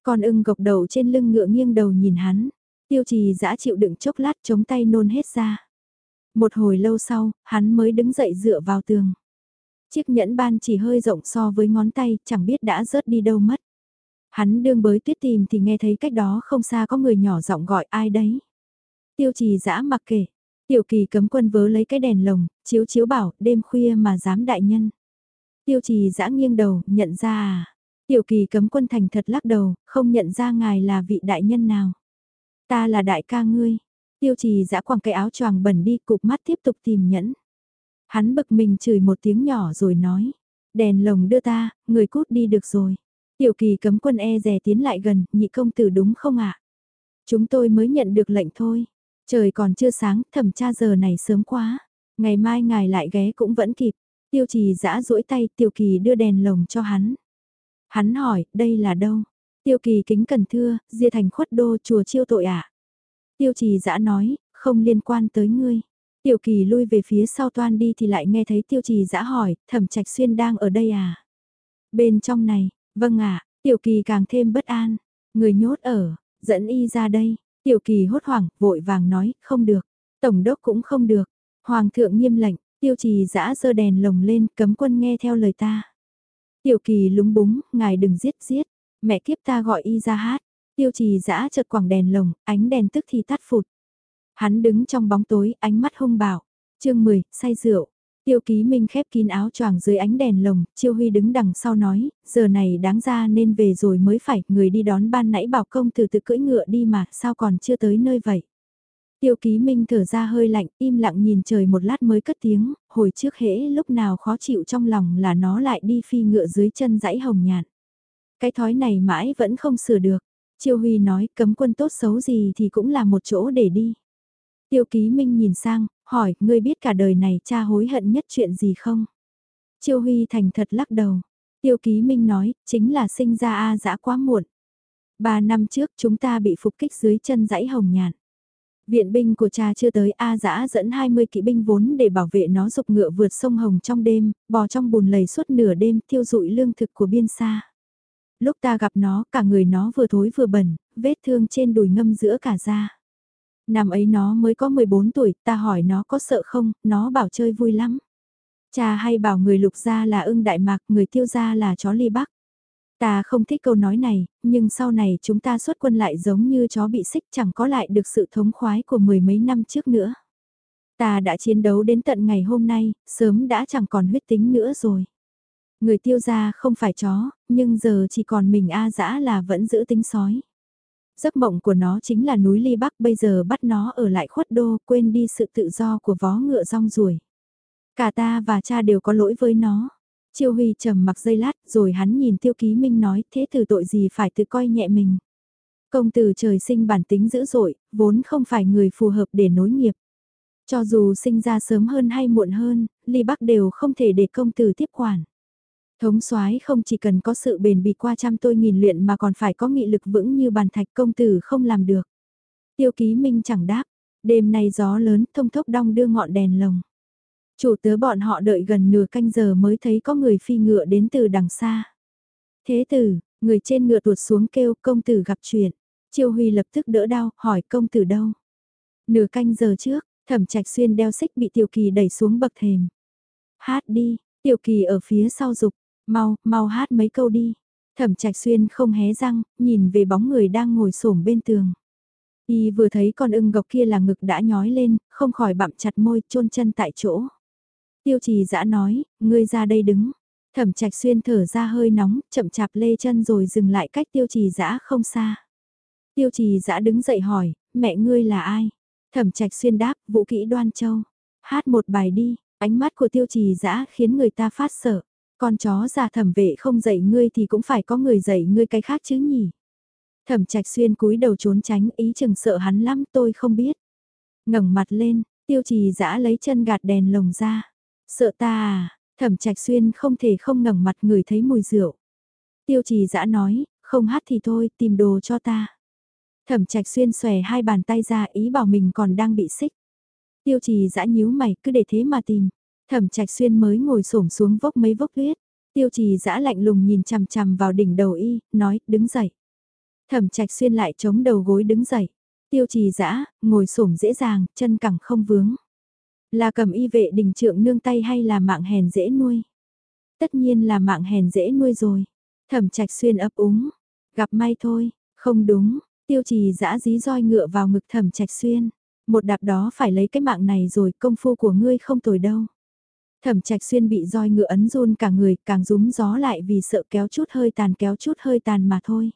Con ưng gộc đầu trên lưng ngựa nghiêng đầu nhìn hắn. Tiêu trì dã chịu đựng chốc lát chống tay nôn hết ra. Một hồi lâu sau, hắn mới đứng dậy dựa vào tường. Chiếc nhẫn ban chỉ hơi rộng so với ngón tay, chẳng biết đã rớt đi đâu mất. Hắn đương bới tuyết tìm thì nghe thấy cách đó không xa có người nhỏ giọng gọi ai đấy. Tiêu trì dã mặc kệ. Tiểu kỳ cấm quân vớ lấy cái đèn lồng, chiếu chiếu bảo, đêm khuya mà dám đại nhân. Tiêu trì dã nghiêng đầu, nhận ra à. Tiểu kỳ cấm quân thành thật lắc đầu, không nhận ra ngài là vị đại nhân nào. Ta là đại ca ngươi. Tiêu trì dã quàng cái áo choàng bẩn đi cụp mắt tiếp tục tìm nhẫn. Hắn bực mình chửi một tiếng nhỏ rồi nói. Đèn lồng đưa ta, người cút đi được rồi. Tiểu kỳ cấm quân e rè tiến lại gần, nhị công tử đúng không ạ? Chúng tôi mới nhận được lệnh thôi. Trời còn chưa sáng, thẩm tra giờ này sớm quá. Ngày mai ngài lại ghé cũng vẫn kịp. Tiêu trì giã duỗi tay, tiểu kỳ đưa đèn lồng cho hắn. Hắn hỏi, đây là đâu? Tiêu kỳ kính cần thưa, diê thành khuất đô chùa chiêu tội ạ. À? Tiêu trì giã nói, không liên quan tới ngươi. Tiểu kỳ lui về phía sau toan đi thì lại nghe thấy tiêu trì giã hỏi, thẩm trạch xuyên đang ở đây à? Bên trong này, vâng ạ, tiểu kỳ càng thêm bất an. Người nhốt ở, dẫn y ra đây. Tiểu kỳ hốt hoảng, vội vàng nói, không được. Tổng đốc cũng không được. Hoàng thượng nghiêm lệnh, tiêu trì giã dơ đèn lồng lên, cấm quân nghe theo lời ta. Tiểu kỳ lúng búng, ngài đừng giết giết. Mẹ kiếp ta gọi y ra hát. Tiêu trì giã chợt quảng đèn lồng, ánh đèn tức thì tắt phụt. Hắn đứng trong bóng tối, ánh mắt hung bạo. chương 10, say rượu. Tiêu ký minh khép kín áo choàng dưới ánh đèn lồng, chiêu huy đứng đằng sau nói, giờ này đáng ra nên về rồi mới phải, người đi đón ban nãy bảo công từ tự cưỡi ngựa đi mà, sao còn chưa tới nơi vậy. Tiêu ký minh thở ra hơi lạnh, im lặng nhìn trời một lát mới cất tiếng, hồi trước hễ lúc nào khó chịu trong lòng là nó lại đi phi ngựa dưới chân dãy hồng nhạn. Cái thói này mãi vẫn không sửa được. Chiêu Huy nói cấm quân tốt xấu gì thì cũng là một chỗ để đi. Tiêu ký minh nhìn sang, hỏi, ngươi biết cả đời này cha hối hận nhất chuyện gì không? Chiêu Huy thành thật lắc đầu. Tiêu ký minh nói, chính là sinh ra A dã quá muộn. Ba năm trước chúng ta bị phục kích dưới chân dãy hồng nhạn. Viện binh của cha chưa tới A dã dẫn 20 kỵ binh vốn để bảo vệ nó dục ngựa vượt sông Hồng trong đêm, bò trong bùn lầy suốt nửa đêm tiêu dụi lương thực của biên xa. Lúc ta gặp nó, cả người nó vừa thối vừa bẩn, vết thương trên đùi ngâm giữa cả da. Năm ấy nó mới có 14 tuổi, ta hỏi nó có sợ không, nó bảo chơi vui lắm. Cha hay bảo người lục gia là ưng đại mạc, người tiêu gia là chó ly bắc. Ta không thích câu nói này, nhưng sau này chúng ta xuất quân lại giống như chó bị xích chẳng có lại được sự thống khoái của mười mấy năm trước nữa. Ta đã chiến đấu đến tận ngày hôm nay, sớm đã chẳng còn huyết tính nữa rồi. Người tiêu gia không phải chó, nhưng giờ chỉ còn mình A dã là vẫn giữ tính sói. Giấc mộng của nó chính là núi ly bắc bây giờ bắt nó ở lại khuất đô quên đi sự tự do của vó ngựa rong ruổi. Cả ta và cha đều có lỗi với nó. Chiêu Huy trầm mặc giây lát rồi hắn nhìn Tiêu Ký Minh nói thế từ tội gì phải tự coi nhẹ mình. Công tử trời sinh bản tính dữ dội, vốn không phải người phù hợp để nối nghiệp. Cho dù sinh ra sớm hơn hay muộn hơn, Ly Bắc đều không thể để công tử tiếp quản. Thống soái không chỉ cần có sự bền bỉ qua trăm tôi nghìn luyện mà còn phải có nghị lực vững như bàn thạch công tử không làm được. Tiêu ký minh chẳng đáp, đêm nay gió lớn thông thốc đong đưa ngọn đèn lồng. Chủ tớ bọn họ đợi gần nửa canh giờ mới thấy có người phi ngựa đến từ đằng xa. Thế tử, người trên ngựa tuột xuống kêu công tử gặp chuyện. Chiêu Huy lập tức đỡ đau, hỏi công tử đâu. Nửa canh giờ trước, thẩm trạch xuyên đeo xích bị tiểu kỳ đẩy xuống bậc thềm. Hát đi, tiểu kỳ ở phía sau dục Mau, mau hát mấy câu đi. Thẩm trạch xuyên không hé răng, nhìn về bóng người đang ngồi xổm bên tường. Y vừa thấy con ưng gộc kia là ngực đã nhói lên, không khỏi bặm chặt môi, chôn chân tại chỗ. Tiêu trì dã nói, ngươi ra đây đứng. Thẩm trạch xuyên thở ra hơi nóng, chậm chạp lê chân rồi dừng lại cách tiêu trì dã không xa. Tiêu trì dã đứng dậy hỏi, mẹ ngươi là ai? Thẩm trạch xuyên đáp, vũ kỹ đoan châu. Hát một bài đi, ánh mắt của tiêu trì dã khiến người ta phát sợ. Con chó già thẩm vệ không dạy ngươi thì cũng phải có người dạy ngươi cái khác chứ nhỉ. Thẩm trạch xuyên cúi đầu trốn tránh ý chừng sợ hắn lắm tôi không biết. ngẩng mặt lên, tiêu trì giã lấy chân gạt đèn lồng ra. Sợ ta à, thẩm trạch xuyên không thể không ngẩng mặt người thấy mùi rượu. Tiêu trì giã nói, không hát thì thôi, tìm đồ cho ta. Thẩm trạch xuyên xòe hai bàn tay ra ý bảo mình còn đang bị xích. Tiêu trì dã nhíu mày cứ để thế mà tìm. Thẩm trạch xuyên mới ngồi xổm xuống vốc mấy vốc huyết. Tiêu trì dã lạnh lùng nhìn chằm chằm vào đỉnh đầu y, nói, đứng dậy. Thẩm trạch xuyên lại chống đầu gối đứng dậy. Tiêu trì dã ngồi xổm dễ dàng, chân cẳng không vướng. Là cầm y vệ đình trượng nương tay hay là mạng hèn dễ nuôi? Tất nhiên là mạng hèn dễ nuôi rồi. Thẩm trạch xuyên ấp úng. Gặp may thôi, không đúng. Tiêu trì dã dí roi ngựa vào ngực thẩm trạch xuyên. Một đạp đó phải lấy cái mạng này rồi công phu của ngươi không tồi đâu. Thẩm trạch xuyên bị roi ngựa ấn run cả người càng rúm gió lại vì sợ kéo chút hơi tàn kéo chút hơi tàn mà thôi.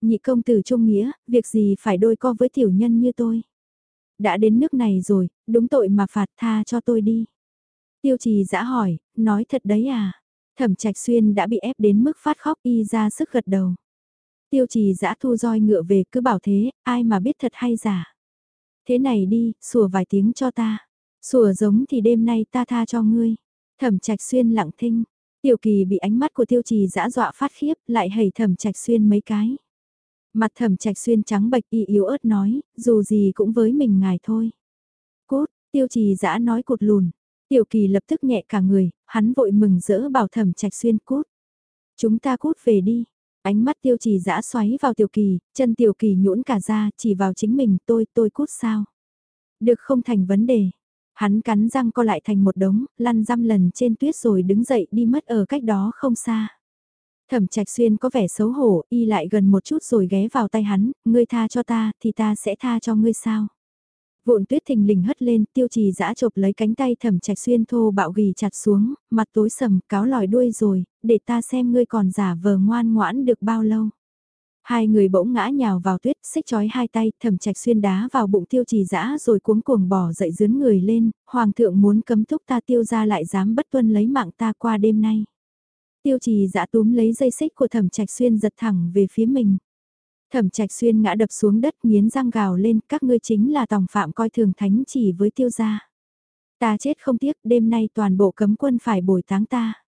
Nhị công tử trung nghĩa, việc gì phải đôi co với tiểu nhân như tôi. Đã đến nước này rồi, đúng tội mà phạt tha cho tôi đi. Tiêu trì dã hỏi, nói thật đấy à? Thẩm trạch xuyên đã bị ép đến mức phát khóc y ra sức gật đầu. Tiêu trì dã thu roi ngựa về cứ bảo thế, ai mà biết thật hay giả. Thế này đi, sủa vài tiếng cho ta. Sủa giống thì đêm nay ta tha cho ngươi. Thẩm trạch xuyên lặng thinh. Tiểu kỳ bị ánh mắt của tiêu trì dã dọa phát khiếp lại hầy thẩm trạch xuyên mấy cái. Mặt thẩm trạch xuyên trắng bạch y yếu ớt nói, dù gì cũng với mình ngài thôi. Cốt, tiêu trì dã nói cột lùn. Tiểu kỳ lập tức nhẹ cả người, hắn vội mừng rỡ bảo thẩm trạch xuyên cút. Chúng ta cút về đi. Ánh mắt tiêu trì dã xoáy vào tiểu kỳ, chân tiểu kỳ nhũn cả ra, chỉ vào chính mình tôi, tôi cút sao. Được không thành vấn đề. Hắn cắn răng co lại thành một đống, lăn răm lần trên tuyết rồi đứng dậy đi mất ở cách đó không xa. Thẩm trạch xuyên có vẻ xấu hổ, y lại gần một chút rồi ghé vào tay hắn, ngươi tha cho ta, thì ta sẽ tha cho ngươi sao. Vụn tuyết thình lình hất lên, tiêu trì giã chộp lấy cánh tay thẩm trạch xuyên thô bạo ghi chặt xuống, mặt tối sầm, cáo lòi đuôi rồi, để ta xem ngươi còn giả vờ ngoan ngoãn được bao lâu. Hai người bỗng ngã nhào vào tuyết, xích chói hai tay, thẩm trạch xuyên đá vào bụng tiêu trì dã rồi cuống cuồng bỏ dậy dướn người lên, hoàng thượng muốn cấm thúc ta tiêu ra lại dám bất tuân lấy mạng ta qua đêm nay. Tiêu trì dã túm lấy dây xích của thẩm trạch xuyên giật thẳng về phía mình. Thẩm trạch xuyên ngã đập xuống đất nghiến răng gào lên các ngươi chính là tòng phạm coi thường thánh chỉ với tiêu gia. Ta chết không tiếc đêm nay toàn bộ cấm quân phải bồi táng ta.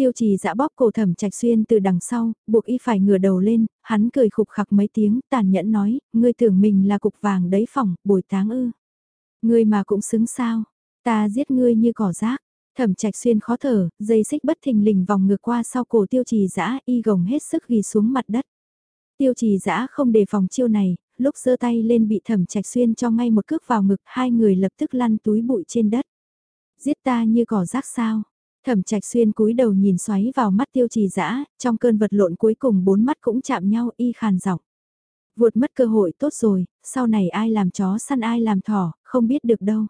Tiêu trì dã bóp cổ thẩm trạch xuyên từ đằng sau, buộc y phải ngửa đầu lên, hắn cười khục khặc mấy tiếng, tàn nhẫn nói, ngươi tưởng mình là cục vàng đấy phòng, bồi táng ư. Ngươi mà cũng xứng sao, ta giết ngươi như cỏ rác. Thẩm trạch xuyên khó thở, dây xích bất thình lình vòng ngược qua sau cổ tiêu trì dã y gồng hết sức ghi xuống mặt đất. Tiêu trì dã không đề phòng chiêu này, lúc giơ tay lên bị thẩm trạch xuyên cho ngay một cước vào ngực hai người lập tức lăn túi bụi trên đất. Giết ta như cỏ rác sao? Thẩm trạch xuyên cúi đầu nhìn xoáy vào mắt tiêu trì dã trong cơn vật lộn cuối cùng bốn mắt cũng chạm nhau y khàn giọng. Vụt mất cơ hội tốt rồi, sau này ai làm chó săn ai làm thỏ, không biết được đâu.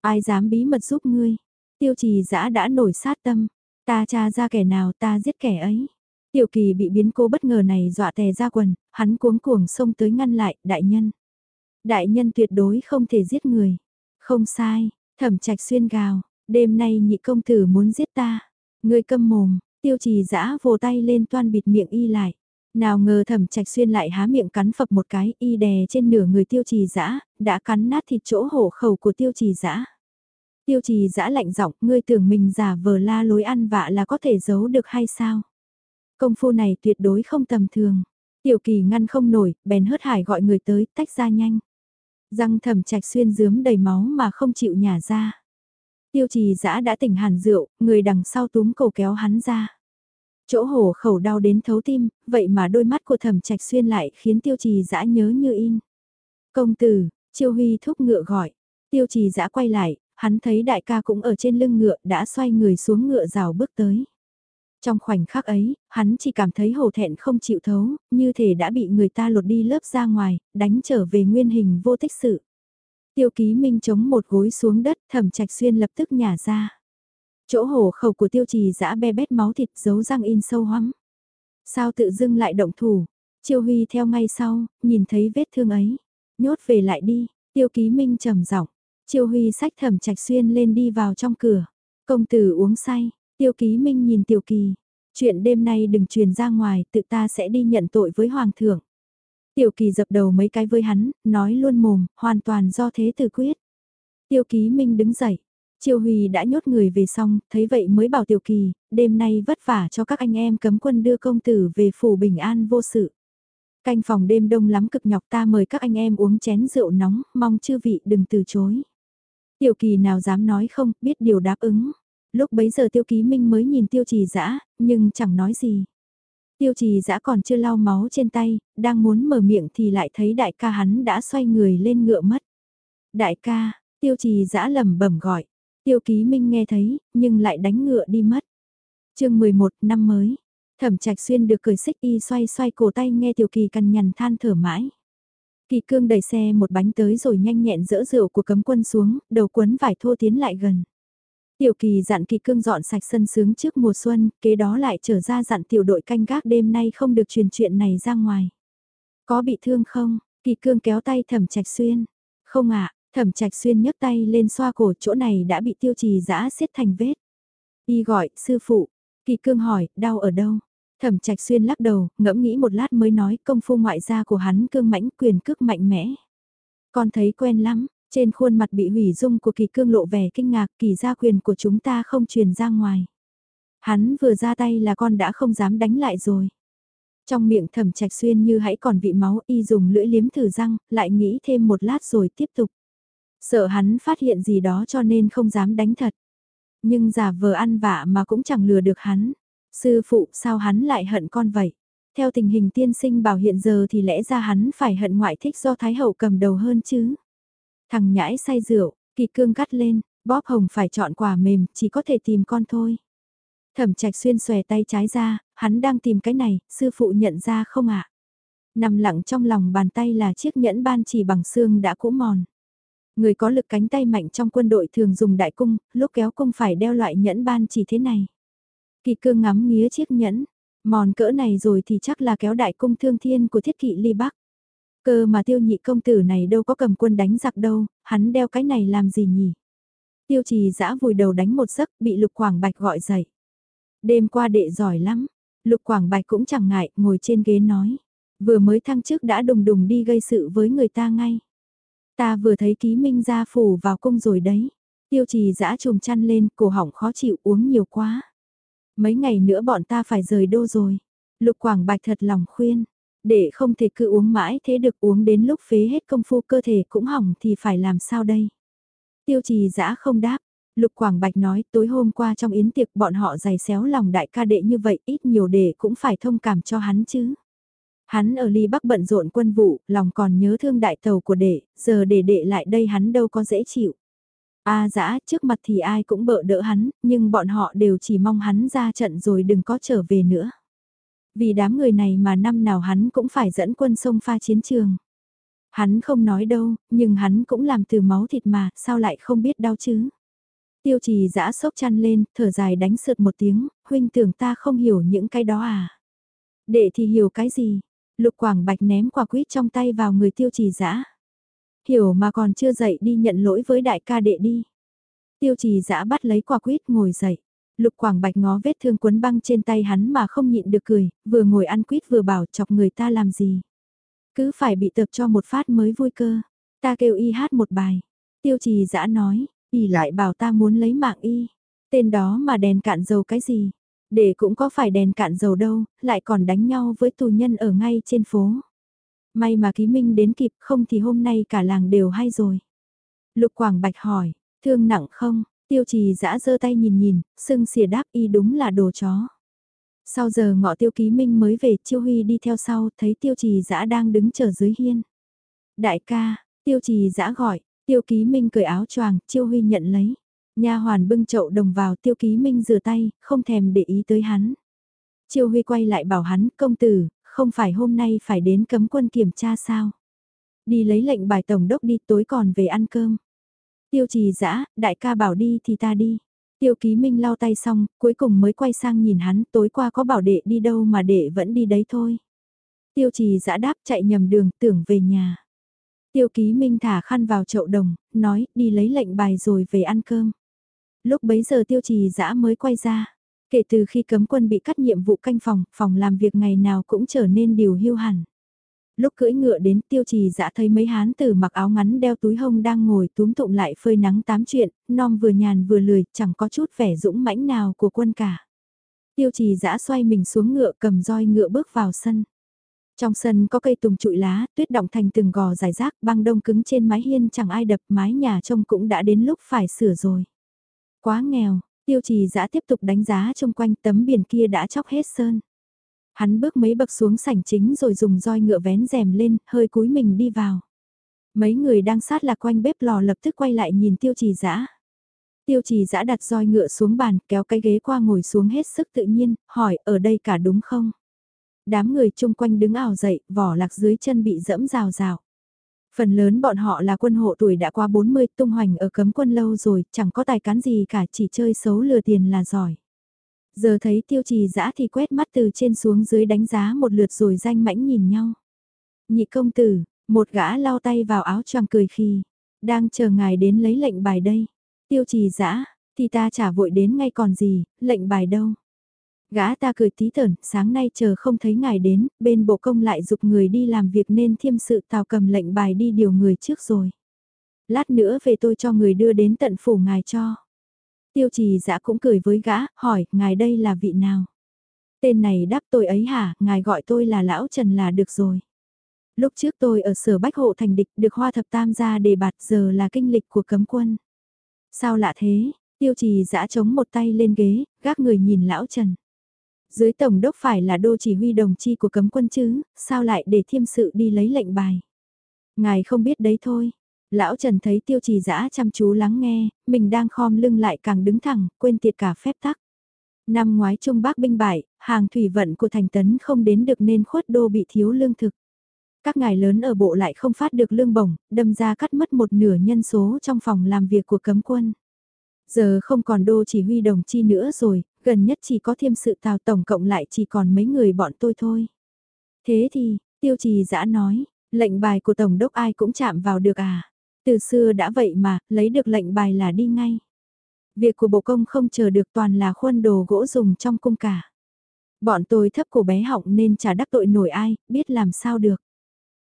Ai dám bí mật giúp ngươi? Tiêu trì dã đã nổi sát tâm, ta tra ra kẻ nào ta giết kẻ ấy. Tiểu kỳ bị biến cô bất ngờ này dọa tè ra quần, hắn cuống cuồng xông tới ngăn lại, đại nhân. Đại nhân tuyệt đối không thể giết người. Không sai, thẩm trạch xuyên gào, đêm nay nhị công tử muốn giết ta. ngươi câm mồm, tiêu trì dã vồ tay lên toan bịt miệng y lại. Nào ngờ thẩm trạch xuyên lại há miệng cắn phập một cái y đè trên nửa người tiêu trì dã đã cắn nát thịt chỗ hổ khẩu của tiêu trì dã Tiêu trì dã lạnh giọng ngươi tưởng mình giả vờ la lối ăn vạ là có thể giấu được hay sao? Công phu này tuyệt đối không tầm thường. Tiểu kỳ ngăn không nổi, bèn hớt hải gọi người tới, tách ra nhanh. Răng thẩm trạch xuyên dướm đầy máu mà không chịu nhả ra. Tiêu trì dã đã tỉnh hàn rượu, người đằng sau túm cổ kéo hắn ra. Chỗ hổ khẩu đau đến thấu tim, vậy mà đôi mắt của thẩm trạch xuyên lại khiến tiêu trì dã nhớ như in. Công tử, chiêu huy thúc ngựa gọi. Tiêu trì dã quay lại, hắn thấy đại ca cũng ở trên lưng ngựa đã xoay người xuống ngựa rào bước tới. Trong khoảnh khắc ấy, hắn chỉ cảm thấy hổ thẹn không chịu thấu, như thể đã bị người ta lột đi lớp ra ngoài, đánh trở về nguyên hình vô tích sự. Tiêu ký minh chống một gối xuống đất, thẩm trạch xuyên lập tức nhả ra. Chỗ hổ khẩu của tiêu trì dã be bét máu thịt giấu răng in sâu hoắm. Sao tự dưng lại động thủ? Chiêu Huy theo ngay sau, nhìn thấy vết thương ấy. Nhốt về lại đi, tiêu ký minh trầm giọng Chiêu Huy sách thẩm trạch xuyên lên đi vào trong cửa. Công tử uống say, tiêu ký minh nhìn tiểu kỳ. Chuyện đêm nay đừng truyền ra ngoài, tự ta sẽ đi nhận tội với hoàng thượng. Tiểu kỳ dập đầu mấy cái với hắn, nói luôn mồm, hoàn toàn do thế tử quyết. Tiêu ký minh đứng dậy. Triều Huy đã nhốt người về xong, thấy vậy mới bảo Tiểu Kỳ, đêm nay vất vả cho các anh em cấm quân đưa công tử về phủ bình an vô sự. Canh phòng đêm đông lắm cực nhọc ta mời các anh em uống chén rượu nóng, mong chư vị đừng từ chối. Tiểu Kỳ nào dám nói không, biết điều đáp ứng. Lúc bấy giờ Tiêu Ký Minh mới nhìn Tiêu Trì Dã, nhưng chẳng nói gì. Tiêu Trì Dã còn chưa lau máu trên tay, đang muốn mở miệng thì lại thấy đại ca hắn đã xoay người lên ngựa mất. Đại ca, Tiêu Trì Dã lẩm bẩm gọi. Tiêu Ký Minh nghe thấy, nhưng lại đánh ngựa đi mất. Chương 11 năm mới. Thẩm Trạch Xuyên được cười xích y xoay xoay cổ tay nghe Tiểu Kỳ cằn nhằn than thở mãi. Kỳ cương đẩy xe một bánh tới rồi nhanh nhẹn dỡ rượu của cấm quân xuống, đầu quấn vải thô tiến lại gần. Tiểu kỳ dặn kỳ cương dọn sạch sân sướng trước mùa xuân, kế đó lại trở ra dặn tiểu đội canh gác đêm nay không được truyền chuyện này ra ngoài. Có bị thương không? Kỳ cương kéo tay thẩm trạch xuyên. Không ạ, thẩm trạch xuyên nhấc tay lên xoa cổ chỗ này đã bị tiêu trì giã xiết thành vết. Y gọi, sư phụ. Kỳ cương hỏi, đau ở đâu? Thẩm trạch xuyên lắc đầu, ngẫm nghĩ một lát mới nói công phu ngoại gia của hắn cương mãnh quyền cước mạnh mẽ. Con thấy quen lắm, trên khuôn mặt bị hủy dung của kỳ cương lộ vẻ kinh ngạc kỳ gia quyền của chúng ta không truyền ra ngoài. Hắn vừa ra tay là con đã không dám đánh lại rồi. Trong miệng thẩm trạch xuyên như hãy còn vị máu y dùng lưỡi liếm thử răng, lại nghĩ thêm một lát rồi tiếp tục. Sợ hắn phát hiện gì đó cho nên không dám đánh thật. Nhưng giả vờ ăn vạ mà cũng chẳng lừa được hắn. Sư phụ sao hắn lại hận con vậy? Theo tình hình tiên sinh bảo hiện giờ thì lẽ ra hắn phải hận ngoại thích do Thái Hậu cầm đầu hơn chứ. Thằng nhãi say rượu, kỳ cương cắt lên, bóp hồng phải chọn quả mềm, chỉ có thể tìm con thôi. Thẩm trạch xuyên xòe tay trái ra, hắn đang tìm cái này, sư phụ nhận ra không ạ? Nằm lặng trong lòng bàn tay là chiếc nhẫn ban chỉ bằng xương đã cũ mòn. Người có lực cánh tay mạnh trong quân đội thường dùng đại cung, lúc kéo cung phải đeo loại nhẫn ban chỉ thế này. Kỳ cương ngắm nghía chiếc nhẫn, mòn cỡ này rồi thì chắc là kéo đại cung thương thiên của thiết kỵ ly bắc. Cơ mà tiêu nhị công tử này đâu có cầm quân đánh giặc đâu, hắn đeo cái này làm gì nhỉ? Tiêu trì dã vùi đầu đánh một giấc, bị Lục Quảng Bạch gọi dậy. Đêm qua đệ giỏi lắm, Lục Quảng Bạch cũng chẳng ngại, ngồi trên ghế nói. Vừa mới thăng chức đã đùng đùng đi gây sự với người ta ngay. Ta vừa thấy ký minh gia phủ vào cung rồi đấy. Tiêu trì dã trùm chăn lên, cổ họng khó chịu uống nhiều quá. Mấy ngày nữa bọn ta phải rời đô rồi. Lục Quảng Bạch thật lòng khuyên. Để không thể cứ uống mãi thế được uống đến lúc phế hết công phu cơ thể cũng hỏng thì phải làm sao đây? Tiêu trì dã không đáp. Lục Quảng Bạch nói tối hôm qua trong yến tiệc bọn họ giày xéo lòng đại ca đệ như vậy ít nhiều để cũng phải thông cảm cho hắn chứ. Hắn ở ly bắc bận rộn quân vụ, lòng còn nhớ thương đại tàu của đệ, giờ để đệ lại đây hắn đâu có dễ chịu. A dã trước mặt thì ai cũng bợ đỡ hắn, nhưng bọn họ đều chỉ mong hắn ra trận rồi đừng có trở về nữa. Vì đám người này mà năm nào hắn cũng phải dẫn quân sông pha chiến trường. Hắn không nói đâu, nhưng hắn cũng làm từ máu thịt mà, sao lại không biết đau chứ? Tiêu trì giã sốc chăn lên, thở dài đánh sượt một tiếng, huynh tưởng ta không hiểu những cái đó à? Đệ thì hiểu cái gì? Lục Quảng Bạch ném quả quýt trong tay vào người tiêu trì giã. Hiểu mà còn chưa dậy đi nhận lỗi với đại ca đệ đi. Tiêu trì giã bắt lấy quả quýt ngồi dậy. Lục Quảng Bạch ngó vết thương quấn băng trên tay hắn mà không nhịn được cười, vừa ngồi ăn quýt vừa bảo chọc người ta làm gì. Cứ phải bị tập cho một phát mới vui cơ. Ta kêu y hát một bài. Tiêu trì giã nói, y lại bảo ta muốn lấy mạng y. Tên đó mà đèn cạn dầu cái gì. Để cũng có phải đèn cạn dầu đâu, lại còn đánh nhau với tù nhân ở ngay trên phố. May mà ký minh đến kịp không thì hôm nay cả làng đều hay rồi. Lục Quảng Bạch hỏi, thương nặng không? Tiêu trì giã giơ tay nhìn nhìn, sưng xìa đáp y đúng là đồ chó. Sau giờ ngọ tiêu ký minh mới về, chiêu huy đi theo sau, thấy tiêu trì giã đang đứng chờ dưới hiên. Đại ca, tiêu trì giã gọi, tiêu ký minh cởi áo choàng, chiêu huy nhận lấy. Nha hoàn bưng chậu đồng vào tiêu ký minh rửa tay, không thèm để ý tới hắn. Chiêu huy quay lại bảo hắn, công tử, không phải hôm nay phải đến cấm quân kiểm tra sao? Đi lấy lệnh bài tổng đốc đi tối còn về ăn cơm. Tiêu trì dã đại ca bảo đi thì ta đi. Tiêu ký minh lau tay xong, cuối cùng mới quay sang nhìn hắn, tối qua có bảo đệ đi đâu mà đệ vẫn đi đấy thôi. Tiêu trì dã đáp chạy nhầm đường, tưởng về nhà. Tiêu ký minh thả khăn vào chậu đồng, nói, đi lấy lệnh bài rồi về ăn cơm. Lúc bấy giờ tiêu trì dã mới quay ra. Kể từ khi cấm quân bị cắt nhiệm vụ canh phòng, phòng làm việc ngày nào cũng trở nên điều hưu hẳn. Lúc cưỡi ngựa đến tiêu trì dã thấy mấy hán tử mặc áo ngắn đeo túi hông đang ngồi túm tụng lại phơi nắng tám chuyện, non vừa nhàn vừa lười, chẳng có chút vẻ dũng mãnh nào của quân cả. Tiêu trì dã xoay mình xuống ngựa cầm roi ngựa bước vào sân. Trong sân có cây tùng trụi lá, tuyết động thành từng gò dài rác, băng đông cứng trên mái hiên chẳng ai đập, mái nhà trông cũng đã đến lúc phải sửa rồi. Quá nghèo, tiêu trì dã tiếp tục đánh giá trong quanh tấm biển kia đã chóc hết sơn. Hắn bước mấy bậc xuống sảnh chính rồi dùng roi ngựa vén rèm lên, hơi cúi mình đi vào. Mấy người đang sát lạc quanh bếp lò lập tức quay lại nhìn tiêu trì dã Tiêu trì dã đặt roi ngựa xuống bàn, kéo cái ghế qua ngồi xuống hết sức tự nhiên, hỏi ở đây cả đúng không? Đám người chung quanh đứng ảo dậy, vỏ lạc dưới chân bị dẫm rào rào. Phần lớn bọn họ là quân hộ tuổi đã qua 40 tung hoành ở cấm quân lâu rồi, chẳng có tài cán gì cả chỉ chơi xấu lừa tiền là giỏi. Giờ thấy tiêu trì dã thì quét mắt từ trên xuống dưới đánh giá một lượt rồi danh mãnh nhìn nhau. Nhị công tử, một gã lau tay vào áo choàng cười khi, đang chờ ngài đến lấy lệnh bài đây. Tiêu trì dã thì ta trả vội đến ngay còn gì, lệnh bài đâu. Gã ta cười tí tởn, sáng nay chờ không thấy ngài đến, bên bộ công lại dục người đi làm việc nên thiêm sự tào cầm lệnh bài đi điều người trước rồi. Lát nữa về tôi cho người đưa đến tận phủ ngài cho. Tiêu trì dã cũng cười với gã, hỏi, ngài đây là vị nào? Tên này đáp tôi ấy hả, ngài gọi tôi là Lão Trần là được rồi. Lúc trước tôi ở sở bách hộ thành địch được hoa thập tam gia đề bạt giờ là kinh lịch của cấm quân. Sao lạ thế, tiêu trì dã chống một tay lên ghế, gác người nhìn Lão Trần. Dưới tổng đốc phải là đô chỉ huy đồng chi của cấm quân chứ, sao lại để thiêm sự đi lấy lệnh bài. Ngài không biết đấy thôi, Lão Trần thấy tiêu trì dã chăm chú lắng nghe, mình đang khom lưng lại càng đứng thẳng, quên tiệt cả phép tắc. Năm ngoái Trung Bắc binh bại, hàng thủy vận của thành tấn không đến được nên khuất đô bị thiếu lương thực. Các ngài lớn ở bộ lại không phát được lương bổng, đâm ra cắt mất một nửa nhân số trong phòng làm việc của cấm quân. Giờ không còn đô chỉ huy đồng chi nữa rồi, gần nhất chỉ có thêm sự tào tổng cộng lại chỉ còn mấy người bọn tôi thôi. Thế thì, tiêu trì dã nói, lệnh bài của tổng đốc ai cũng chạm vào được à? Từ xưa đã vậy mà, lấy được lệnh bài là đi ngay. Việc của bộ công không chờ được toàn là khuôn đồ gỗ dùng trong cung cả. Bọn tôi thấp cổ bé họng nên chả đắc tội nổi ai, biết làm sao được.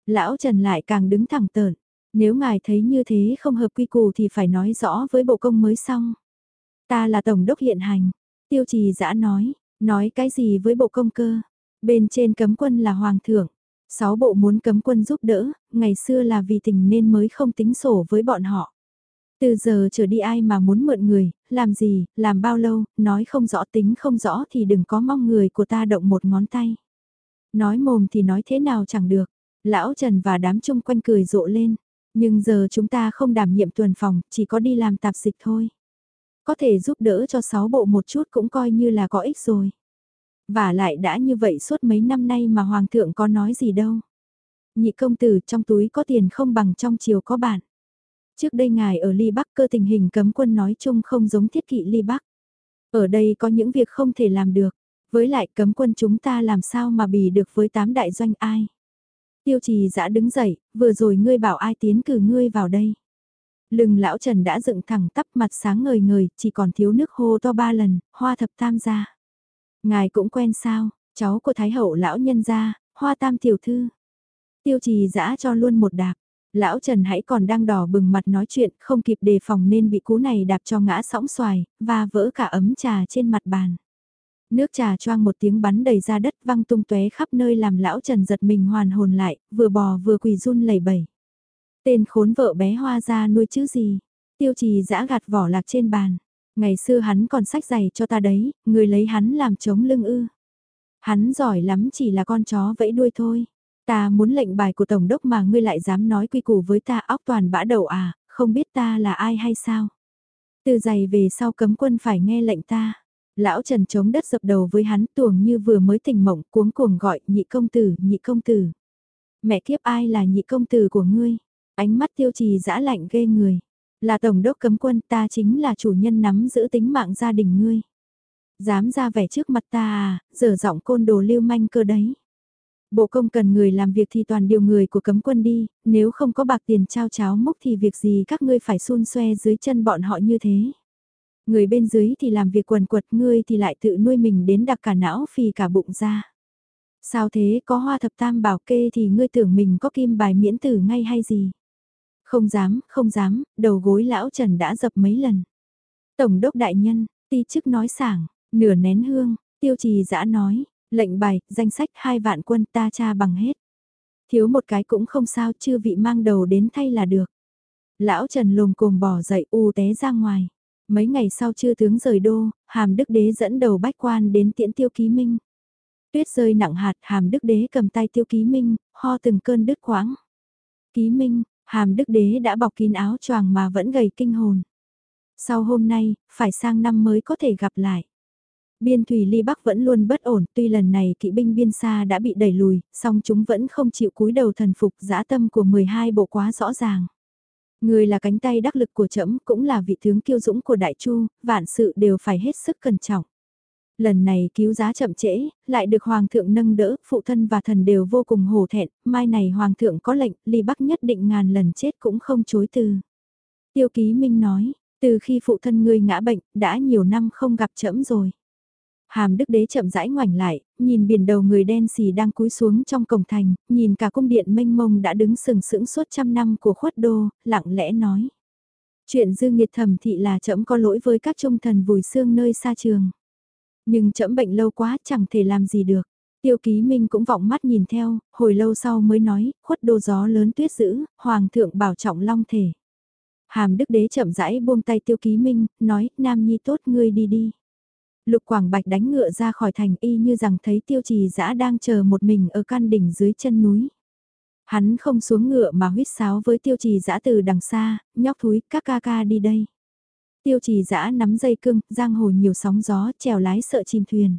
Lão Trần lại càng đứng thẳng tợn. Nếu ngài thấy như thế không hợp quy củ thì phải nói rõ với bộ công mới xong. Ta là tổng đốc hiện hành. Tiêu trì giã nói, nói cái gì với bộ công cơ. Bên trên cấm quân là hoàng thượng. Sáu bộ muốn cấm quân giúp đỡ, ngày xưa là vì tình nên mới không tính sổ với bọn họ. Từ giờ trở đi ai mà muốn mượn người, làm gì, làm bao lâu, nói không rõ tính không rõ thì đừng có mong người của ta động một ngón tay. Nói mồm thì nói thế nào chẳng được. Lão Trần và đám chung quanh cười rộ lên. Nhưng giờ chúng ta không đảm nhiệm tuần phòng, chỉ có đi làm tạp dịch thôi. Có thể giúp đỡ cho sáu bộ một chút cũng coi như là có ích rồi. Và lại đã như vậy suốt mấy năm nay mà Hoàng thượng có nói gì đâu. Nhị công tử trong túi có tiền không bằng trong chiều có bạn. Trước đây ngài ở Ly Bắc cơ tình hình cấm quân nói chung không giống thiết kỵ Ly Bắc. Ở đây có những việc không thể làm được. Với lại cấm quân chúng ta làm sao mà bì được với tám đại doanh ai. Tiêu trì giã đứng dậy, vừa rồi ngươi bảo ai tiến cử ngươi vào đây. lừng lão Trần đã dựng thẳng tắp mặt sáng ngời ngời, chỉ còn thiếu nước hô to ba lần, hoa thập tam gia. Ngài cũng quen sao, cháu của Thái hậu lão nhân gia, hoa tam tiểu thư. Tiêu trì giã cho luôn một đạp. Lão Trần hãy còn đang đỏ bừng mặt nói chuyện, không kịp đề phòng nên bị cú này đạp cho ngã sóng xoài, và vỡ cả ấm trà trên mặt bàn. Nước trà choang một tiếng bắn đầy ra đất văng tung tóe khắp nơi làm lão Trần giật mình hoàn hồn lại, vừa bò vừa quỳ run lẩy bẩy. Tên khốn vợ bé hoa ra nuôi chứ gì? Tiêu trì giã gạt vỏ lạc trên bàn. Ngày xưa hắn còn sách giày cho ta đấy, người lấy hắn làm chống lưng ư. Hắn giỏi lắm chỉ là con chó vẫy đuôi thôi. Ta muốn lệnh bài của Tổng đốc mà ngươi lại dám nói quy củ với ta óc toàn bã đầu à, không biết ta là ai hay sao. Từ giày về sau cấm quân phải nghe lệnh ta. Lão Trần chống đất dập đầu với hắn tuồng như vừa mới tỉnh mộng cuống cuồng gọi nhị công tử, nhị công tử. Mẹ kiếp ai là nhị công tử của ngươi? Ánh mắt tiêu trì dã lạnh ghê người. Là tổng đốc cấm quân ta chính là chủ nhân nắm giữ tính mạng gia đình ngươi. Dám ra vẻ trước mặt ta à, dở giọng côn đồ lưu manh cơ đấy. Bộ công cần người làm việc thì toàn điều người của cấm quân đi, nếu không có bạc tiền trao cháo mốc thì việc gì các ngươi phải xun xoe dưới chân bọn họ như thế. Người bên dưới thì làm việc quần quật ngươi thì lại tự nuôi mình đến đặc cả não phì cả bụng ra. Sao thế có hoa thập tam bảo kê thì ngươi tưởng mình có kim bài miễn tử ngay hay gì? Không dám, không dám, đầu gối lão Trần đã dập mấy lần. Tổng đốc đại nhân, ti chức nói sảng, nửa nén hương, tiêu trì dã nói, lệnh bài, danh sách hai vạn quân ta tra bằng hết. Thiếu một cái cũng không sao, chưa vị mang đầu đến thay là được. Lão Trần lồm cồm bỏ dậy u té ra ngoài. Mấy ngày sau chưa tướng rời đô, hàm đức đế dẫn đầu bách quan đến tiễn tiêu ký minh. Tuyết rơi nặng hạt, hàm đức đế cầm tay tiêu ký minh, ho từng cơn đứt quãng. Ký minh, hàm đức đế đã bọc kín áo choàng mà vẫn gầy kinh hồn. Sau hôm nay, phải sang năm mới có thể gặp lại. Biên thủy ly bắc vẫn luôn bất ổn, tuy lần này kỵ binh biên xa đã bị đẩy lùi, song chúng vẫn không chịu cúi đầu thần phục dã tâm của 12 bộ quá rõ ràng. Người là cánh tay đắc lực của trẫm cũng là vị tướng kiêu dũng của đại chu, vạn sự đều phải hết sức cẩn trọng. Lần này cứu giá chậm trễ, lại được hoàng thượng nâng đỡ, phụ thân và thần đều vô cùng hổ thẹn, mai này hoàng thượng có lệnh, ly bắc nhất định ngàn lần chết cũng không chối từ. Tiêu ký minh nói, từ khi phụ thân ngươi ngã bệnh, đã nhiều năm không gặp trẫm rồi. Hàm đức đế chậm rãi ngoảnh lại, nhìn biển đầu người đen xì đang cúi xuống trong cổng thành, nhìn cả cung điện mênh mông đã đứng sừng sững suốt trăm năm của khuất đô, lặng lẽ nói. Chuyện dư nghiệt thẩm thị là trẫm có lỗi với các trung thần vùi xương nơi xa trường. Nhưng chậm bệnh lâu quá chẳng thể làm gì được. Tiêu ký minh cũng vọng mắt nhìn theo, hồi lâu sau mới nói, khuất đô gió lớn tuyết dữ, hoàng thượng bảo trọng long thể. Hàm đức đế chậm rãi buông tay tiêu ký minh, nói, nam nhi tốt ngươi đi đi. Lục Quảng Bạch đánh ngựa ra khỏi thành y như rằng thấy tiêu trì dã đang chờ một mình ở căn đỉnh dưới chân núi. Hắn không xuống ngựa mà huyết sáo với tiêu trì dã từ đằng xa, nhóc thúi, các ca ca đi đây. Tiêu trì dã nắm dây cưng, giang hồ nhiều sóng gió, trèo lái sợ chìm thuyền.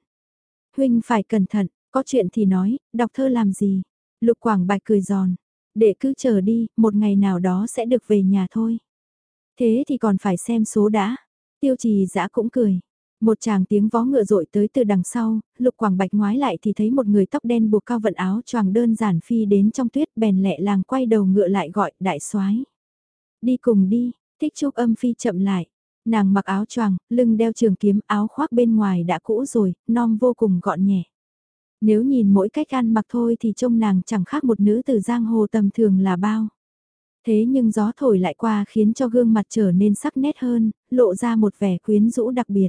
Huynh phải cẩn thận, có chuyện thì nói, đọc thơ làm gì. Lục Quảng Bạch cười giòn, để cứ chờ đi, một ngày nào đó sẽ được về nhà thôi. Thế thì còn phải xem số đã. Tiêu trì dã cũng cười. Một chàng tiếng vó ngựa rội tới từ đằng sau, lục quảng bạch ngoái lại thì thấy một người tóc đen buộc cao vận áo choàng đơn giản phi đến trong tuyết bèn lẹ làng quay đầu ngựa lại gọi đại soái Đi cùng đi, thích trúc âm phi chậm lại. Nàng mặc áo choàng, lưng đeo trường kiếm áo khoác bên ngoài đã cũ rồi, non vô cùng gọn nhẹ. Nếu nhìn mỗi cách ăn mặc thôi thì trông nàng chẳng khác một nữ từ giang hồ tầm thường là bao. Thế nhưng gió thổi lại qua khiến cho gương mặt trở nên sắc nét hơn, lộ ra một vẻ quyến rũ đặc biệt.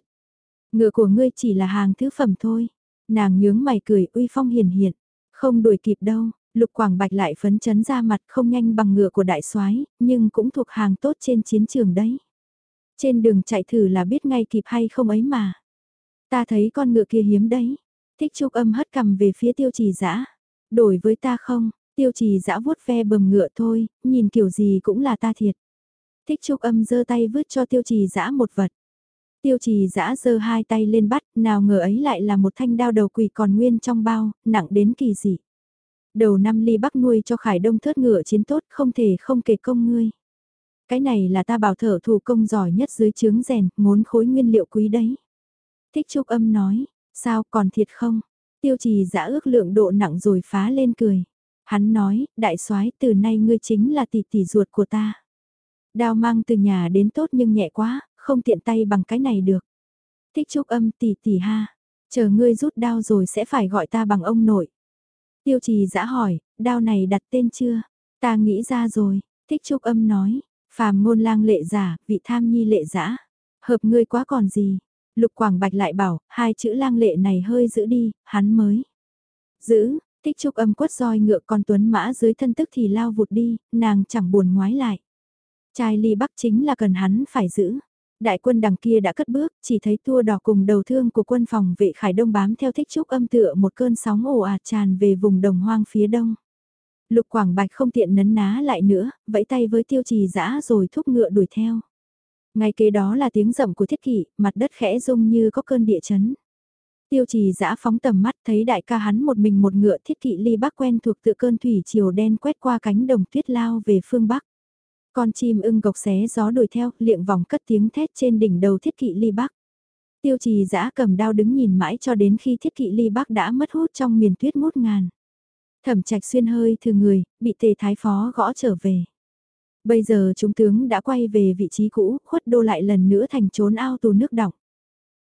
Ngựa của ngươi chỉ là hàng thứ phẩm thôi. Nàng nhướng mày cười uy phong hiền hiện. Không đuổi kịp đâu, lục quảng bạch lại phấn chấn ra mặt không nhanh bằng ngựa của đại soái nhưng cũng thuộc hàng tốt trên chiến trường đấy. Trên đường chạy thử là biết ngay kịp hay không ấy mà. Ta thấy con ngựa kia hiếm đấy. Thích trúc âm hất cầm về phía tiêu trì dã Đổi với ta không, tiêu trì dã vuốt ve bầm ngựa thôi, nhìn kiểu gì cũng là ta thiệt. Thích trúc âm giơ tay vứt cho tiêu trì dã một vật. Tiêu trì dã giơ hai tay lên bắt, nào ngờ ấy lại là một thanh đao đầu quỷ còn nguyên trong bao, nặng đến kỳ dị. Đầu năm ly bắc nuôi cho khải đông thớt ngựa chiến tốt không thể không kể công ngươi. Cái này là ta bảo thở thủ công giỏi nhất dưới chướng rèn, ngốn khối nguyên liệu quý đấy. Thích trúc âm nói, sao còn thiệt không? Tiêu trì giã ước lượng độ nặng rồi phá lên cười. Hắn nói, đại soái từ nay ngươi chính là tỷ tỷ ruột của ta. Đao mang từ nhà đến tốt nhưng nhẹ quá, không tiện tay bằng cái này được. Thích trúc âm tỷ tỷ ha, chờ ngươi rút đao rồi sẽ phải gọi ta bằng ông nội. Tiêu trì giả hỏi, đao này đặt tên chưa? Ta nghĩ ra rồi, thích trúc âm nói, phàm ngôn lang lệ giả, vị tham nhi lệ giả. Hợp ngươi quá còn gì? Lục Quảng Bạch lại bảo, hai chữ lang lệ này hơi giữ đi, hắn mới. Giữ, tích trúc âm quất roi ngựa con tuấn mã dưới thân tức thì lao vụt đi, nàng chẳng buồn ngoái lại. Trai ly bắc chính là cần hắn phải giữ đại quân đằng kia đã cất bước, chỉ thấy tua đỏ cùng đầu thương của quân phòng vệ Khải Đông bám theo thích trúc âm tựa một cơn sóng ồ ạt tràn về vùng đồng hoang phía đông. Lục Quảng Bạch không tiện nấn ná lại nữa, vẫy tay với tiêu trì dã rồi thúc ngựa đuổi theo. Ngay kế đó là tiếng rầm của thiết kỷ, mặt đất khẽ rung như có cơn địa chấn. Tiêu trì dã phóng tầm mắt thấy đại ca hắn một mình một ngựa thiết kỵ ly bắc quen thuộc tự cơn thủy chiều đen quét qua cánh đồng tuyết lao về phương bắc. Con chim ưng gộc xé gió đuổi theo, liệng vòng cất tiếng thét trên đỉnh đầu thiết kỵ ly bắc. Tiêu trì giã cầm đao đứng nhìn mãi cho đến khi thiết kỵ ly bắc đã mất hút trong miền tuyết ngút ngàn. Thẩm trạch xuyên hơi thừa người, bị tề thái phó gõ trở về. Bây giờ chúng tướng đã quay về vị trí cũ, khuất đô lại lần nữa thành trốn ao tù nước đọng.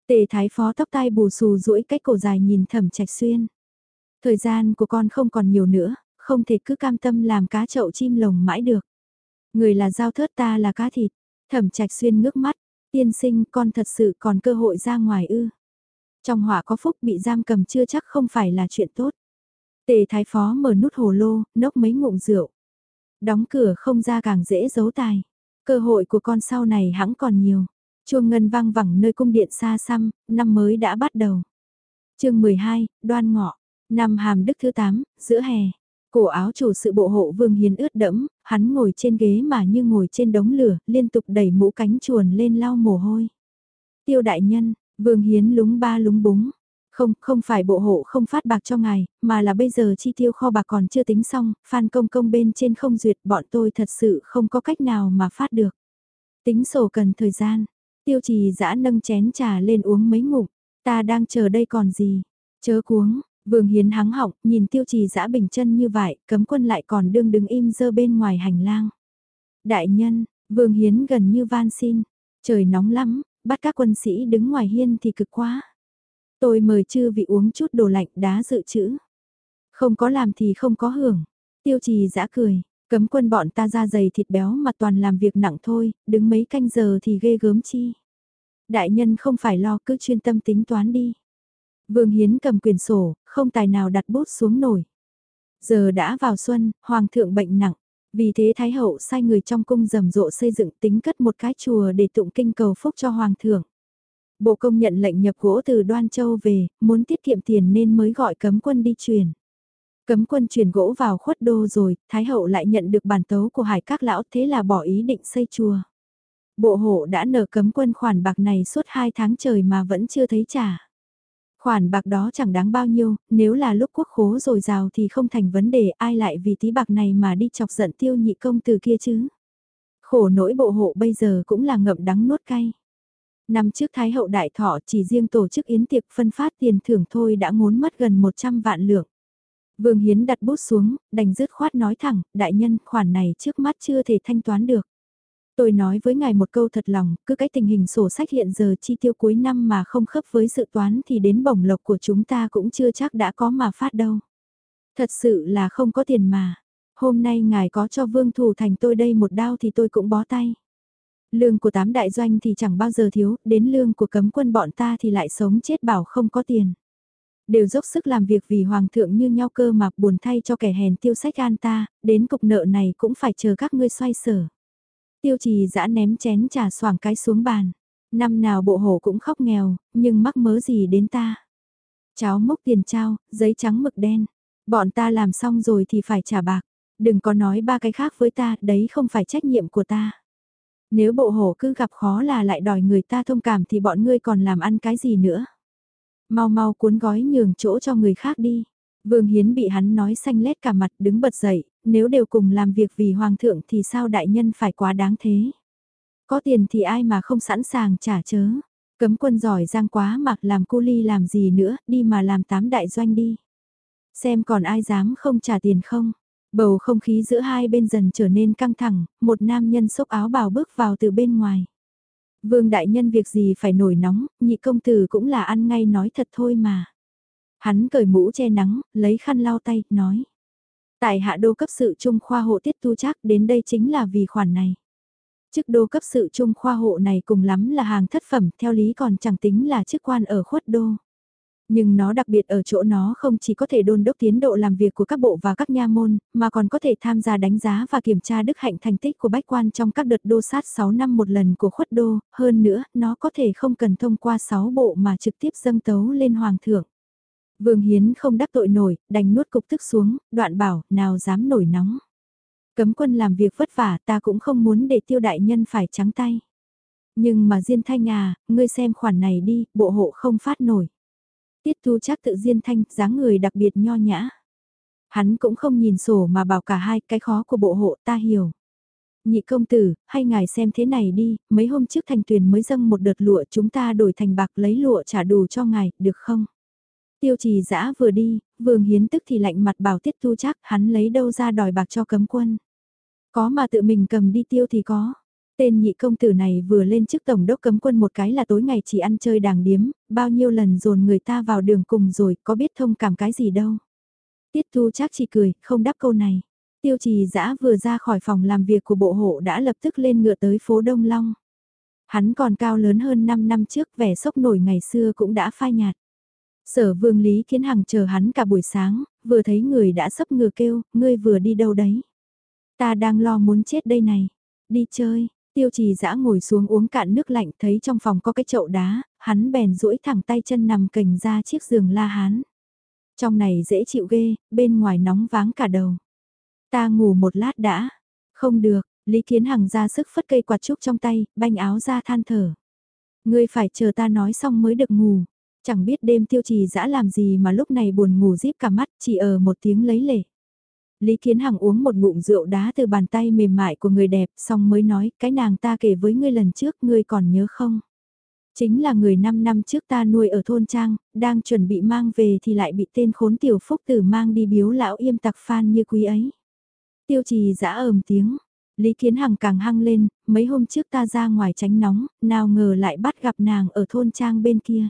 Tề thái phó tóc tai bù xù duỗi cách cổ dài nhìn thẩm trạch xuyên. Thời gian của con không còn nhiều nữa, không thể cứ cam tâm làm cá chậu chim lồng mãi được. Người là dao thớt ta là cá thịt. Thẩm trạch xuyên ngước mắt, tiên sinh con thật sự còn cơ hội ra ngoài ư. Trong họa có phúc bị giam cầm chưa chắc không phải là chuyện tốt. Tề thái phó mở nút hồ lô, nốc mấy ngụm rượu. Đóng cửa không ra càng dễ giấu tài. Cơ hội của con sau này hãng còn nhiều. Chuông ngân vang vẳng nơi cung điện xa xăm, năm mới đã bắt đầu. chương 12, đoan ngọ, năm hàm đức thứ 8, giữa hè. Cổ áo chủ sự bộ hộ Vương Hiến ướt đẫm, hắn ngồi trên ghế mà như ngồi trên đống lửa, liên tục đẩy mũ cánh chuồn lên lau mồ hôi. Tiêu đại nhân, Vương Hiến lúng ba lúng búng. Không, không phải bộ hộ không phát bạc cho ngài, mà là bây giờ chi tiêu kho bạc còn chưa tính xong, Phan Công Công bên trên không duyệt bọn tôi thật sự không có cách nào mà phát được. Tính sổ cần thời gian, tiêu trì giã nâng chén trà lên uống mấy ngụm, ta đang chờ đây còn gì, chớ cuống, Vương Hiến hắng họng, nhìn tiêu trì giã bình chân như vậy, cấm quân lại còn đương đứng im dơ bên ngoài hành lang. Đại nhân, Vương Hiến gần như van xin, trời nóng lắm, bắt các quân sĩ đứng ngoài hiên thì cực quá. Tôi mời chư vị uống chút đồ lạnh đá dự trữ. Không có làm thì không có hưởng. Tiêu trì giã cười, cấm quân bọn ta ra dày thịt béo mà toàn làm việc nặng thôi, đứng mấy canh giờ thì ghê gớm chi. Đại nhân không phải lo cứ chuyên tâm tính toán đi. Vương Hiến cầm quyền sổ, không tài nào đặt bút xuống nổi. Giờ đã vào xuân, hoàng thượng bệnh nặng, vì thế Thái Hậu sai người trong cung rầm rộ xây dựng tính cất một cái chùa để tụng kinh cầu phúc cho hoàng thượng. Bộ công nhận lệnh nhập gỗ từ Đoan Châu về, muốn tiết kiệm tiền nên mới gọi cấm quân đi truyền. Cấm quân truyền gỗ vào khuất đô rồi, Thái Hậu lại nhận được bản tấu của hải các lão thế là bỏ ý định xây chùa. Bộ hộ đã nợ cấm quân khoản bạc này suốt 2 tháng trời mà vẫn chưa thấy trả. Khoản bạc đó chẳng đáng bao nhiêu, nếu là lúc quốc khố rồi rào thì không thành vấn đề ai lại vì tí bạc này mà đi chọc giận tiêu nhị công từ kia chứ. Khổ nỗi bộ hộ bây giờ cũng là ngậm đắng nuốt cay. Năm trước Thái hậu đại thọ chỉ riêng tổ chức yến tiệc phân phát tiền thưởng thôi đã ngốn mất gần 100 vạn lượng. Vương Hiến đặt bút xuống, đành dứt khoát nói thẳng, đại nhân khoản này trước mắt chưa thể thanh toán được. Tôi nói với ngài một câu thật lòng, cứ cái tình hình sổ sách hiện giờ chi tiêu cuối năm mà không khớp với dự toán thì đến bổng lộc của chúng ta cũng chưa chắc đã có mà phát đâu. Thật sự là không có tiền mà. Hôm nay ngài có cho Vương Thủ Thành tôi đây một đao thì tôi cũng bó tay. Lương của tám đại doanh thì chẳng bao giờ thiếu, đến lương của cấm quân bọn ta thì lại sống chết bảo không có tiền. Đều dốc sức làm việc vì hoàng thượng như nhau cơ mà buồn thay cho kẻ hèn tiêu sách an ta, đến cục nợ này cũng phải chờ các ngươi xoay sở. Tiêu trì dã ném chén trà xoảng cái xuống bàn. Năm nào bộ hổ cũng khóc nghèo, nhưng mắc mớ gì đến ta. Cháu mốc tiền trao, giấy trắng mực đen. Bọn ta làm xong rồi thì phải trả bạc. Đừng có nói ba cái khác với ta, đấy không phải trách nhiệm của ta. Nếu bộ hổ cứ gặp khó là lại đòi người ta thông cảm thì bọn ngươi còn làm ăn cái gì nữa. Mau mau cuốn gói nhường chỗ cho người khác đi. Vương Hiến bị hắn nói xanh lét cả mặt đứng bật dậy, nếu đều cùng làm việc vì hoàng thượng thì sao đại nhân phải quá đáng thế. Có tiền thì ai mà không sẵn sàng trả chớ. Cấm quân giỏi giang quá mặc làm cu ly làm gì nữa, đi mà làm tám đại doanh đi. Xem còn ai dám không trả tiền không. Bầu không khí giữa hai bên dần trở nên căng thẳng, một nam nhân xốc áo bào bước vào từ bên ngoài. Vương đại nhân việc gì phải nổi nóng, nhị công tử cũng là ăn ngay nói thật thôi mà. Hắn cởi mũ che nắng, lấy khăn lau tay, nói. Tại hạ đô cấp sự trung khoa hộ tiết tu chắc đến đây chính là vì khoản này. Chức đô cấp sự trung khoa hộ này cùng lắm là hàng thất phẩm, theo lý còn chẳng tính là chức quan ở khuất đô. Nhưng nó đặc biệt ở chỗ nó không chỉ có thể đôn đốc tiến độ làm việc của các bộ và các nha môn, mà còn có thể tham gia đánh giá và kiểm tra đức hạnh thành tích của bách quan trong các đợt đô sát 6 năm một lần của khuất đô, hơn nữa, nó có thể không cần thông qua 6 bộ mà trực tiếp dâng tấu lên hoàng thượng. Vương Hiến không đắc tội nổi, đành nuốt cục tức xuống, đoạn bảo, nào dám nổi nóng. Cấm quân làm việc vất vả ta cũng không muốn để tiêu đại nhân phải trắng tay. Nhưng mà Diên Thanh à, ngươi xem khoản này đi, bộ hộ không phát nổi. Tiết thu chắc tự Diên Thanh, dáng người đặc biệt nho nhã. Hắn cũng không nhìn sổ mà bảo cả hai cái khó của bộ hộ ta hiểu. Nhị công tử, hay ngài xem thế này đi, mấy hôm trước thành tuyền mới dâng một đợt lụa chúng ta đổi thành bạc lấy lụa trả đủ cho ngài, được không? Tiêu trì dã vừa đi, vương hiến tức thì lạnh mặt bảo tiết Thu chắc hắn lấy đâu ra đòi bạc cho cấm quân. Có mà tự mình cầm đi tiêu thì có. Tên nhị công tử này vừa lên chức tổng đốc cấm quân một cái là tối ngày chỉ ăn chơi đàng điếm, bao nhiêu lần dồn người ta vào đường cùng rồi có biết thông cảm cái gì đâu. Tiết Thu chắc chỉ cười, không đáp câu này. Tiêu trì dã vừa ra khỏi phòng làm việc của bộ hộ đã lập tức lên ngựa tới phố Đông Long. Hắn còn cao lớn hơn 5 năm trước vẻ sốc nổi ngày xưa cũng đã phai nhạt. Sở vương Lý Kiến Hằng chờ hắn cả buổi sáng, vừa thấy người đã sấp ngựa kêu, ngươi vừa đi đâu đấy. Ta đang lo muốn chết đây này. Đi chơi, tiêu trì dã ngồi xuống uống cạn nước lạnh thấy trong phòng có cái chậu đá, hắn bèn duỗi thẳng tay chân nằm cành ra chiếc giường la hán. Trong này dễ chịu ghê, bên ngoài nóng váng cả đầu. Ta ngủ một lát đã. Không được, Lý Kiến Hằng ra sức phất cây quạt trúc trong tay, banh áo ra than thở. Ngươi phải chờ ta nói xong mới được ngủ. Chẳng biết đêm tiêu trì dã làm gì mà lúc này buồn ngủ díp cả mắt, chỉ ở một tiếng lấy lệ. Lý Kiến Hằng uống một ngụm rượu đá từ bàn tay mềm mại của người đẹp, xong mới nói, cái nàng ta kể với ngươi lần trước, ngươi còn nhớ không? Chính là người 5 năm trước ta nuôi ở thôn trang, đang chuẩn bị mang về thì lại bị tên khốn tiểu phúc tử mang đi biếu lão yêm tặc phan như quý ấy. Tiêu trì giã ờm tiếng, Lý Kiến Hằng càng hăng lên, mấy hôm trước ta ra ngoài tránh nóng, nào ngờ lại bắt gặp nàng ở thôn trang bên kia.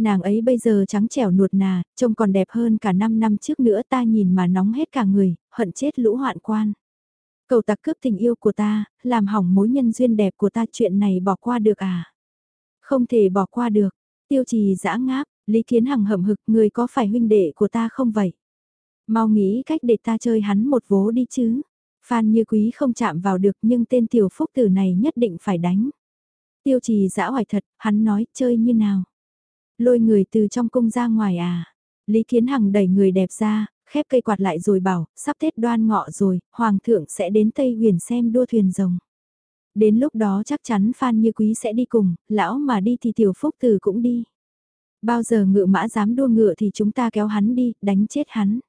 Nàng ấy bây giờ trắng trẻo nuột nà, trông còn đẹp hơn cả 5 năm trước nữa ta nhìn mà nóng hết cả người, hận chết lũ hoạn quan. Cầu tặc cướp tình yêu của ta, làm hỏng mối nhân duyên đẹp của ta chuyện này bỏ qua được à? Không thể bỏ qua được, tiêu trì giã ngáp, Lý Kiến Hằng hậm hực người có phải huynh đệ của ta không vậy? Mau nghĩ cách để ta chơi hắn một vố đi chứ. Phan như quý không chạm vào được nhưng tên tiểu phúc tử này nhất định phải đánh. Tiêu trì giã hoài thật, hắn nói chơi như nào. Lôi người từ trong cung ra ngoài à. Lý Kiến Hằng đẩy người đẹp ra, khép cây quạt lại rồi bảo, sắp Tết đoan ngọ rồi, Hoàng thượng sẽ đến Tây Huyền xem đua thuyền rồng. Đến lúc đó chắc chắn Phan Như Quý sẽ đi cùng, lão mà đi thì tiểu phúc tử cũng đi. Bao giờ ngựa mã dám đua ngựa thì chúng ta kéo hắn đi, đánh chết hắn.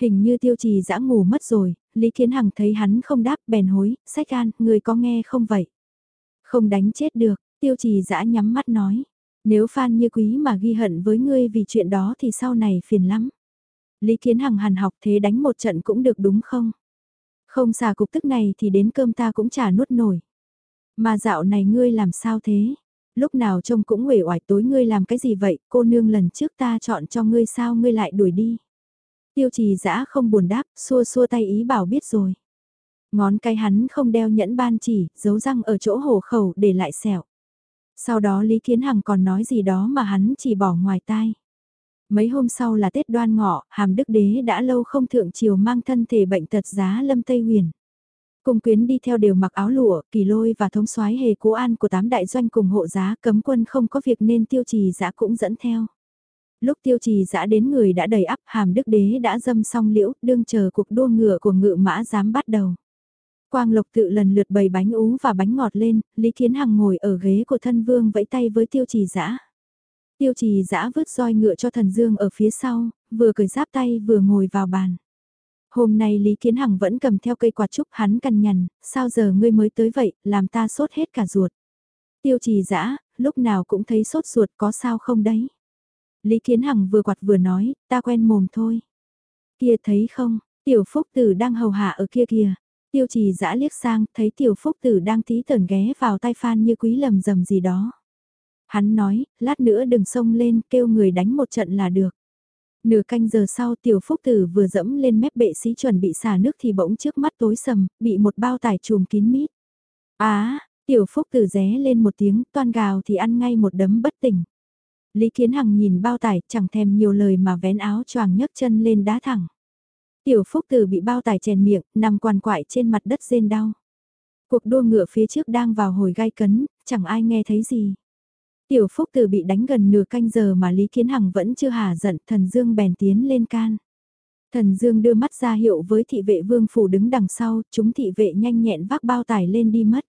Hình như tiêu trì dã ngủ mất rồi, Lý Kiến Hằng thấy hắn không đáp bèn hối, sách an, người có nghe không vậy? Không đánh chết được, tiêu trì dã nhắm mắt nói. Nếu Phan Như Quý mà ghi hận với ngươi vì chuyện đó thì sau này phiền lắm. Lý Kiến Hằng hàn học thế đánh một trận cũng được đúng không? Không xả cục tức này thì đến cơm ta cũng chả nuốt nổi. Mà dạo này ngươi làm sao thế? Lúc nào trông cũng uể oải tối ngươi làm cái gì vậy? Cô nương lần trước ta chọn cho ngươi sao ngươi lại đuổi đi? Tiêu trì dã không buồn đáp, xua xua tay ý bảo biết rồi. Ngón cái hắn không đeo nhẫn ban chỉ, giấu răng ở chỗ hổ khẩu để lại sẹo. Sau đó Lý Kiến Hằng còn nói gì đó mà hắn chỉ bỏ ngoài tai. Mấy hôm sau là Tết đoan ngọ, hàm đức đế đã lâu không thượng triều mang thân thể bệnh tật giá lâm Tây Huyền. cùng quyến đi theo đều mặc áo lụa, kỳ lôi và thống soái hề cố an của tám đại doanh cùng hộ giá cấm quân không có việc nên tiêu trì giã cũng dẫn theo. Lúc tiêu trì giã đến người đã đầy ắp hàm đức đế đã dâm xong liễu, đương chờ cuộc đua ngựa của ngự mã dám bắt đầu. Quang Lộc tự lần lượt bày bánh ú và bánh ngọt lên, Lý Kiến Hằng ngồi ở ghế của thân vương vẫy tay với tiêu trì Dã. Tiêu trì Dã vứt roi ngựa cho thần dương ở phía sau, vừa cười giáp tay vừa ngồi vào bàn. Hôm nay Lý Kiến Hằng vẫn cầm theo cây quạt trúc hắn cằn nhằn, sao giờ ngươi mới tới vậy, làm ta sốt hết cả ruột. Tiêu trì dã lúc nào cũng thấy sốt ruột có sao không đấy. Lý Kiến Hằng vừa quạt vừa nói, ta quen mồm thôi. Kia thấy không, tiểu phúc tử đang hầu hạ ở kia kìa. Tiêu trì dã liếc sang, thấy tiểu phúc tử đang tí tẩn ghé vào tay Phan như quý lầm rầm gì đó. Hắn nói, lát nữa đừng xông lên, kêu người đánh một trận là được. Nửa canh giờ sau tiểu phúc tử vừa dẫm lên mép bệ sĩ chuẩn bị xả nước thì bỗng trước mắt tối sầm, bị một bao tải chùm kín mít. Á, tiểu phúc tử ré lên một tiếng, toan gào thì ăn ngay một đấm bất tỉnh. Lý Kiến Hằng nhìn bao tải chẳng thèm nhiều lời mà vén áo choàng nhấc chân lên đá thẳng. Tiểu Phúc Tử bị bao tải chèn miệng, nằm quằn quại trên mặt đất rên đau. Cuộc đua ngựa phía trước đang vào hồi gai cấn, chẳng ai nghe thấy gì. Tiểu Phúc Tử bị đánh gần nửa canh giờ mà Lý Kiến Hằng vẫn chưa hả giận, thần Dương bèn tiến lên can. Thần Dương đưa mắt ra hiệu với thị vệ vương phủ đứng đằng sau, chúng thị vệ nhanh nhẹn vác bao tải lên đi mất.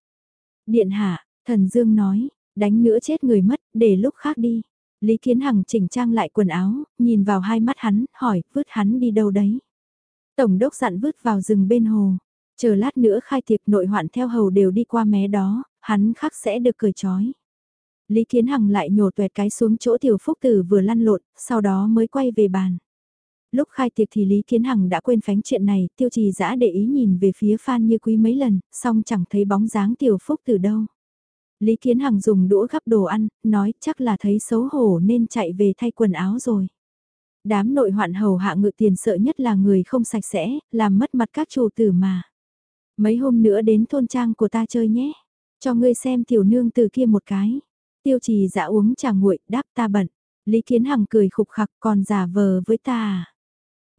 Điện hạ, thần Dương nói, đánh nữa chết người mất, để lúc khác đi. Lý Kiến Hằng chỉnh trang lại quần áo, nhìn vào hai mắt hắn, hỏi, vứt hắn đi đâu đấy. Tổng đốc dặn vứt vào rừng bên hồ. Chờ lát nữa khai tiệc nội hoạn theo hầu đều đi qua mé đó, hắn khắc sẽ được cười chói. Lý Kiến Hằng lại nhổ tuẹt cái xuống chỗ tiểu phúc tử vừa lăn lộn, sau đó mới quay về bàn. Lúc khai tiệc thì Lý Kiến Hằng đã quên phánh chuyện này, tiêu trì giã để ý nhìn về phía Phan Như Quý mấy lần, xong chẳng thấy bóng dáng tiểu phúc từ đâu. Lý Kiến Hằng dùng đũa gắp đồ ăn, nói chắc là thấy xấu hổ nên chạy về thay quần áo rồi. Đám nội hoạn hầu hạ ngự tiền sợ nhất là người không sạch sẽ, làm mất mặt các chủ tử mà. Mấy hôm nữa đến thôn trang của ta chơi nhé. Cho ngươi xem tiểu nương từ kia một cái. Tiêu trì dạ uống trà nguội, đáp ta bận. Lý Kiến Hằng cười khục khặc còn giả vờ với ta à.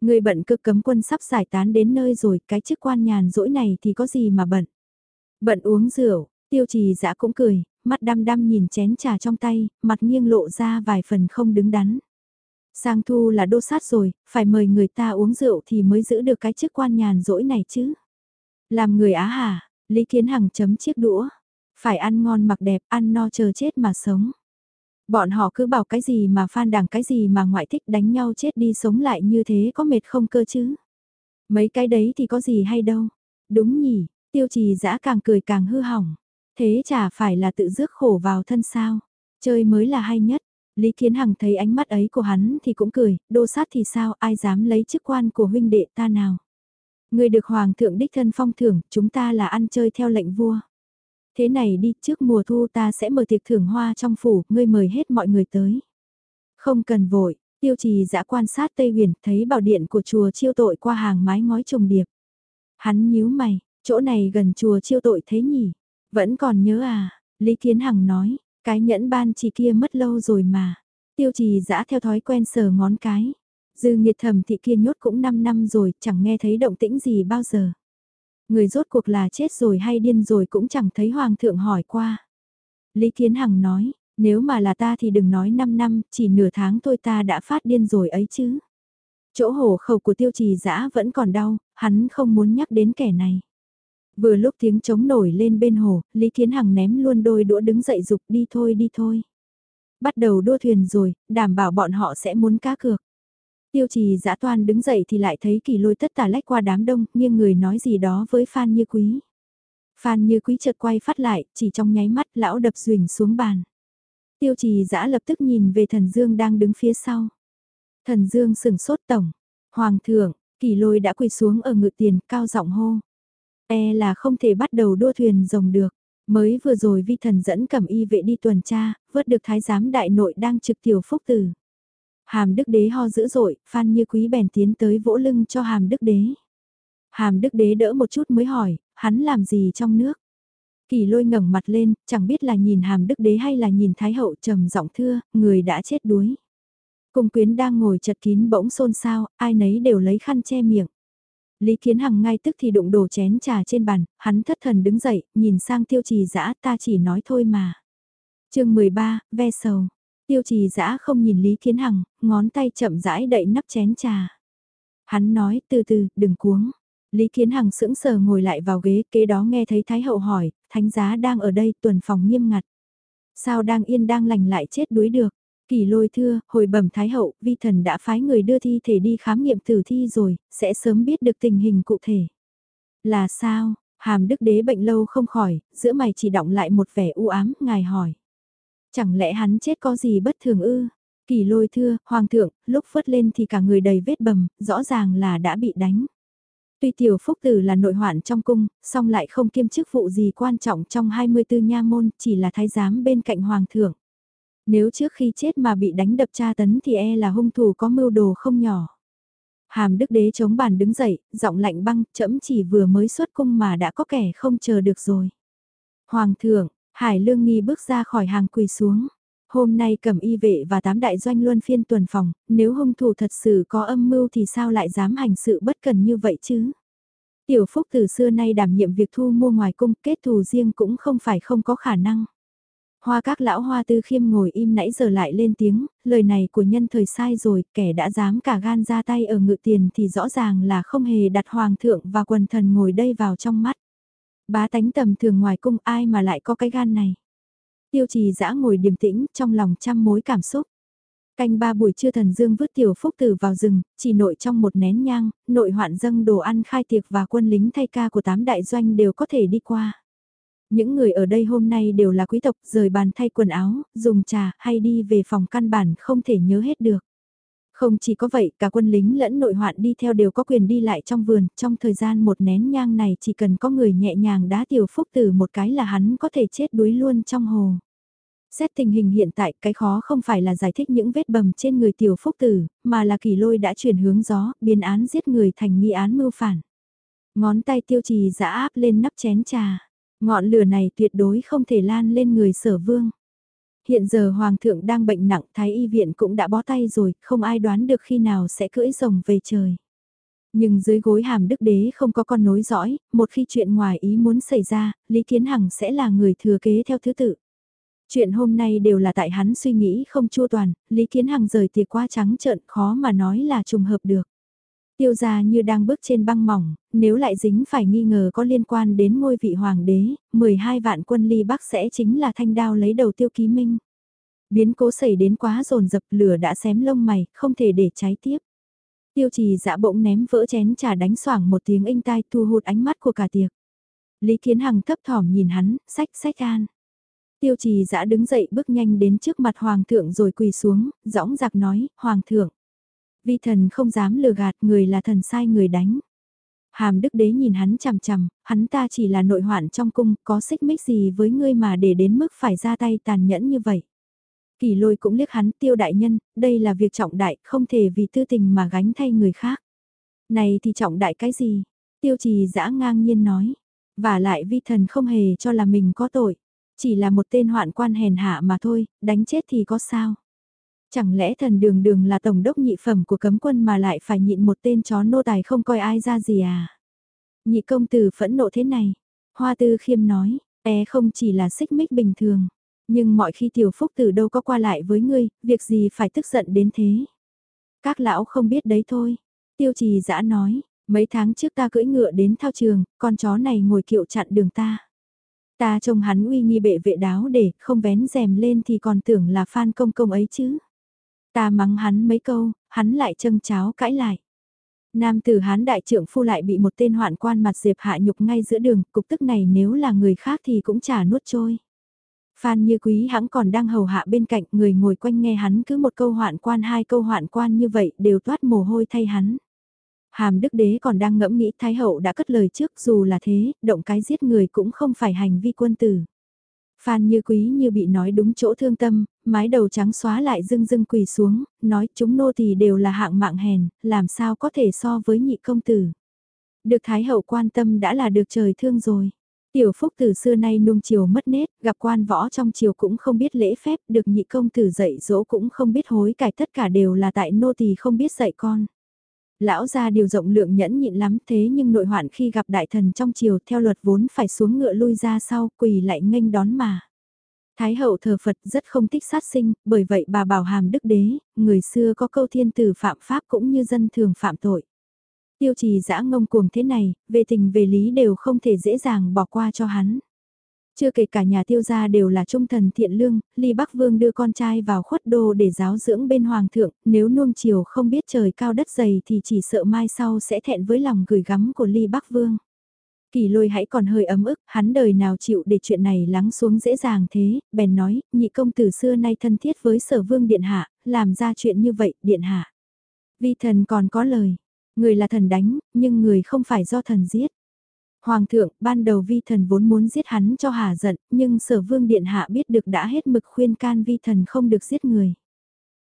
Người bận cực cấm quân sắp giải tán đến nơi rồi, cái chức quan nhàn rỗi này thì có gì mà bận. Bận uống rượu, tiêu trì dã cũng cười, mắt đăm đăm nhìn chén trà trong tay, mặt nghiêng lộ ra vài phần không đứng đắn. Sang thu là đô sát rồi, phải mời người ta uống rượu thì mới giữ được cái chức quan nhàn rỗi này chứ. Làm người á hả, Lý Kiến Hằng chấm chiếc đũa. Phải ăn ngon mặc đẹp, ăn no chờ chết mà sống. Bọn họ cứ bảo cái gì mà phan đảng cái gì mà ngoại thích đánh nhau chết đi sống lại như thế có mệt không cơ chứ. Mấy cái đấy thì có gì hay đâu. Đúng nhỉ, tiêu trì dã càng cười càng hư hỏng. Thế chả phải là tự rước khổ vào thân sao. Chơi mới là hay nhất. Lý Kiến Hằng thấy ánh mắt ấy của hắn thì cũng cười, đô sát thì sao, ai dám lấy chức quan của huynh đệ ta nào. Người được Hoàng thượng đích thân phong thưởng, chúng ta là ăn chơi theo lệnh vua. Thế này đi, trước mùa thu ta sẽ mở tiệc thưởng hoa trong phủ, ngươi mời hết mọi người tới. Không cần vội, tiêu trì dã quan sát Tây Huyền, thấy bảo điện của chùa chiêu tội qua hàng mái ngói trùng điệp. Hắn nhíu mày, chỗ này gần chùa chiêu tội thế nhỉ? Vẫn còn nhớ à? Lý Kiến Hằng nói, cái nhẫn ban chỉ kia mất lâu rồi mà. Tiêu trì dã theo thói quen sờ ngón cái. Dư nghiệt thầm thị kia nhốt cũng 5 năm rồi, chẳng nghe thấy động tĩnh gì bao giờ. Người rốt cuộc là chết rồi hay điên rồi cũng chẳng thấy hoàng thượng hỏi qua. Lý Kiến Hằng nói, nếu mà là ta thì đừng nói 5 năm, chỉ nửa tháng thôi ta đã phát điên rồi ấy chứ. Chỗ hổ khẩu của tiêu trì dã vẫn còn đau, hắn không muốn nhắc đến kẻ này. Vừa lúc tiếng trống nổi lên bên hồ, Lý Kiến Hằng ném luôn đôi đũa đứng dậy dục đi thôi đi thôi. Bắt đầu đua thuyền rồi, đảm bảo bọn họ sẽ muốn cá cược. Tiêu trì dã toan đứng dậy thì lại thấy kỳ lôi tất tả lách qua đám đông, nghiêng người nói gì đó với Phan Như Quý. Phan Như Quý chợt quay phát lại, chỉ trong nháy mắt lão đập rình xuống bàn. Tiêu trì dã lập tức nhìn về thần Dương đang đứng phía sau. Thần Dương sừng sốt tổng. Hoàng thượng, kỳ lôi đã quỳ xuống ở ngự tiền, cao giọng hô. E là không thể bắt đầu đua thuyền rồng được. Mới vừa rồi vi thần dẫn cầm y vệ đi tuần tra, vớt được thái giám đại nội đang trực tiểu phúc tử. Hàm đức đế ho dữ dội, phan như quý bèn tiến tới vỗ lưng cho hàm đức đế. Hàm đức đế đỡ một chút mới hỏi, hắn làm gì trong nước? Kỳ lôi ngẩng mặt lên, chẳng biết là nhìn hàm đức đế hay là nhìn thái hậu trầm giọng thưa, người đã chết đuối. Cùng quyến đang ngồi chật kín bỗng xôn xao, ai nấy đều lấy khăn che miệng. Lý Kiến Hằng ngay tức thì đụng đổ chén trà trên bàn, hắn thất thần đứng dậy, nhìn sang tiêu trì dã ta chỉ nói thôi mà. chương 13, ve sầu. Tiêu trì dã không nhìn Lý Kiến Hằng, ngón tay chậm rãi đậy nắp chén trà. Hắn nói từ từ, đừng cuống. Lý Kiến Hằng sững sờ ngồi lại vào ghế, kế đó nghe thấy Thái Hậu hỏi, Thánh giá đang ở đây tuần phòng nghiêm ngặt. Sao đang yên đang lành lại chết đuối được? Kỳ lôi thưa, hồi bẩm Thái Hậu, vi thần đã phái người đưa thi thể đi khám nghiệm tử thi rồi, sẽ sớm biết được tình hình cụ thể. Là sao? Hàm đức đế bệnh lâu không khỏi, giữa mày chỉ động lại một vẻ u ám, ngài hỏi. Chẳng lẽ hắn chết có gì bất thường ư? Kỳ lôi thưa, hoàng thượng, lúc phớt lên thì cả người đầy vết bầm, rõ ràng là đã bị đánh. Tuy tiểu phúc tử là nội hoạn trong cung, song lại không kiêm chức vụ gì quan trọng trong 24 nha môn, chỉ là thái giám bên cạnh hoàng thượng. Nếu trước khi chết mà bị đánh đập tra tấn thì e là hung thủ có mưu đồ không nhỏ. Hàm đức đế chống bàn đứng dậy, giọng lạnh băng, chậm chỉ vừa mới xuất cung mà đã có kẻ không chờ được rồi. Hoàng thượng, Hải Lương Nghi bước ra khỏi hàng quỳ xuống. Hôm nay cầm y vệ và tám đại doanh luân phiên tuần phòng, nếu hung thủ thật sự có âm mưu thì sao lại dám hành sự bất cần như vậy chứ? Tiểu Phúc từ xưa nay đảm nhiệm việc thu mua ngoài cung kết thù riêng cũng không phải không có khả năng. Hoa các lão hoa tư khiêm ngồi im nãy giờ lại lên tiếng, lời này của nhân thời sai rồi, kẻ đã dám cả gan ra tay ở ngự tiền thì rõ ràng là không hề đặt hoàng thượng và quần thần ngồi đây vào trong mắt. Bá tánh tầm thường ngoài cung ai mà lại có cái gan này. Tiêu trì dã ngồi điềm tĩnh trong lòng trăm mối cảm xúc. Canh ba buổi trưa thần dương vứt tiểu phúc tử vào rừng, chỉ nội trong một nén nhang, nội hoạn dâng đồ ăn khai tiệc và quân lính thay ca của tám đại doanh đều có thể đi qua. Những người ở đây hôm nay đều là quý tộc, rời bàn thay quần áo, dùng trà hay đi về phòng căn bản không thể nhớ hết được. Không chỉ có vậy, cả quân lính lẫn nội hoạn đi theo đều có quyền đi lại trong vườn, trong thời gian một nén nhang này chỉ cần có người nhẹ nhàng đá tiểu phúc tử một cái là hắn có thể chết đuối luôn trong hồ. Xét tình hình hiện tại cái khó không phải là giải thích những vết bầm trên người tiểu phúc tử, mà là kỳ lôi đã chuyển hướng gió, biến án giết người thành nghi án mưu phản. Ngón tay tiêu trì giã áp lên nắp chén trà. Ngọn lửa này tuyệt đối không thể lan lên người sở vương. Hiện giờ hoàng thượng đang bệnh nặng, thái y viện cũng đã bó tay rồi, không ai đoán được khi nào sẽ cưỡi rồng về trời. Nhưng dưới gối hàm đức đế không có con nối dõi, một khi chuyện ngoài ý muốn xảy ra, Lý Kiến Hằng sẽ là người thừa kế theo thứ tự. Chuyện hôm nay đều là tại hắn suy nghĩ không chua toàn, Lý Kiến Hằng rời tiệc quá trắng trợn khó mà nói là trùng hợp được. Tiêu gia như đang bước trên băng mỏng, nếu lại dính phải nghi ngờ có liên quan đến ngôi vị hoàng đế, 12 vạn quân ly bắc sẽ chính là thanh đao lấy đầu tiêu ký minh. Biến cố xảy đến quá rồn dập lửa đã xém lông mày, không thể để cháy tiếp. Tiêu trì dã bỗng ném vỡ chén trà đánh xoảng một tiếng inh tai thu hút ánh mắt của cả tiệc. Lý Kiến Hằng thấp thỏm nhìn hắn, sách sách an. Tiêu trì dã đứng dậy bước nhanh đến trước mặt hoàng thượng rồi quỳ xuống, dõng giặc nói, hoàng thượng. Vi thần không dám lừa gạt người là thần sai người đánh. Hàm đức đế nhìn hắn chằm chằm, hắn ta chỉ là nội hoạn trong cung, có xích mích gì với ngươi mà để đến mức phải ra tay tàn nhẫn như vậy. Kỳ lôi cũng liếc hắn tiêu đại nhân, đây là việc trọng đại, không thể vì tư tình mà gánh thay người khác. Này thì trọng đại cái gì? Tiêu trì dã ngang nhiên nói. Và lại vi thần không hề cho là mình có tội. Chỉ là một tên hoạn quan hèn hạ mà thôi, đánh chết thì có sao? Chẳng lẽ thần đường đường là tổng đốc nhị phẩm của cấm quân mà lại phải nhịn một tên chó nô tài không coi ai ra gì à? Nhị công tử phẫn nộ thế này. Hoa tư khiêm nói, e không chỉ là xích mích bình thường. Nhưng mọi khi tiểu phúc tử đâu có qua lại với ngươi, việc gì phải tức giận đến thế. Các lão không biết đấy thôi. Tiêu trì giã nói, mấy tháng trước ta cưỡi ngựa đến thao trường, con chó này ngồi kiệu chặn đường ta. Ta trông hắn uy nghi bệ vệ đáo để không vén rèm lên thì còn tưởng là phan công công ấy chứ. Ta mắng hắn mấy câu, hắn lại châm cháo cãi lại. Nam tử hán đại trưởng phu lại bị một tên hoạn quan mặt diệp hạ nhục ngay giữa đường, cục tức này nếu là người khác thì cũng chả nuốt trôi. Phan như quý hãng còn đang hầu hạ bên cạnh người ngồi quanh nghe hắn cứ một câu hoạn quan hai câu hoạn quan như vậy đều toát mồ hôi thay hắn. Hàm đức đế còn đang ngẫm nghĩ thái hậu đã cất lời trước dù là thế, động cái giết người cũng không phải hành vi quân tử. Phan như quý như bị nói đúng chỗ thương tâm, mái đầu trắng xóa lại dưng dưng quỳ xuống, nói chúng nô thì đều là hạng mạng hèn, làm sao có thể so với nhị công tử. Được Thái hậu quan tâm đã là được trời thương rồi. Tiểu phúc từ xưa nay nung chiều mất nết, gặp quan võ trong chiều cũng không biết lễ phép, được nhị công tử dạy dỗ cũng không biết hối cải tất cả đều là tại nô tỳ không biết dạy con. Lão ra điều rộng lượng nhẫn nhịn lắm thế nhưng nội hoạn khi gặp đại thần trong chiều theo luật vốn phải xuống ngựa lui ra sau quỳ lại nghênh đón mà. Thái hậu thờ Phật rất không thích sát sinh, bởi vậy bà bảo hàm đức đế, người xưa có câu thiên tử phạm pháp cũng như dân thường phạm tội. Tiêu trì dã ngông cuồng thế này, về tình về lý đều không thể dễ dàng bỏ qua cho hắn. Chưa kể cả nhà tiêu gia đều là trung thần thiện lương, Ly Bắc Vương đưa con trai vào khuất đô để giáo dưỡng bên hoàng thượng, nếu nuông chiều không biết trời cao đất dày thì chỉ sợ mai sau sẽ thẹn với lòng gửi gắm của Ly Bắc Vương. Kỳ lôi hãy còn hơi ấm ức, hắn đời nào chịu để chuyện này lắng xuống dễ dàng thế, bèn nói, nhị công tử xưa nay thân thiết với sở vương điện hạ, làm ra chuyện như vậy, điện hạ. Vi thần còn có lời, người là thần đánh, nhưng người không phải do thần giết. Hoàng thượng, ban đầu vi thần vốn muốn giết hắn cho hà giận, nhưng sở vương điện hạ biết được đã hết mực khuyên can vi thần không được giết người.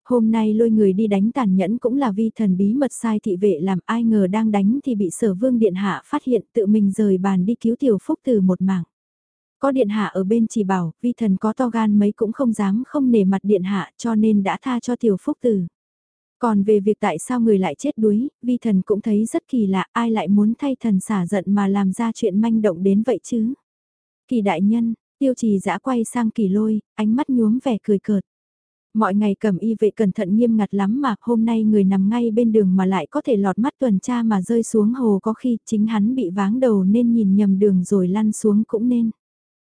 Hôm nay lôi người đi đánh tàn nhẫn cũng là vi thần bí mật sai thị vệ làm ai ngờ đang đánh thì bị sở vương điện hạ phát hiện tự mình rời bàn đi cứu tiểu phúc từ một mạng. Có điện hạ ở bên chỉ bảo, vi thần có to gan mấy cũng không dám không nể mặt điện hạ cho nên đã tha cho tiểu phúc tử. Còn về việc tại sao người lại chết đuối, vi thần cũng thấy rất kỳ lạ ai lại muốn thay thần xả giận mà làm ra chuyện manh động đến vậy chứ. Kỳ đại nhân, tiêu trì giã quay sang kỳ lôi, ánh mắt nhuốm vẻ cười cợt. Mọi ngày cầm y vệ cẩn thận nghiêm ngặt lắm mà hôm nay người nằm ngay bên đường mà lại có thể lọt mắt tuần tra mà rơi xuống hồ có khi chính hắn bị váng đầu nên nhìn nhầm đường rồi lăn xuống cũng nên.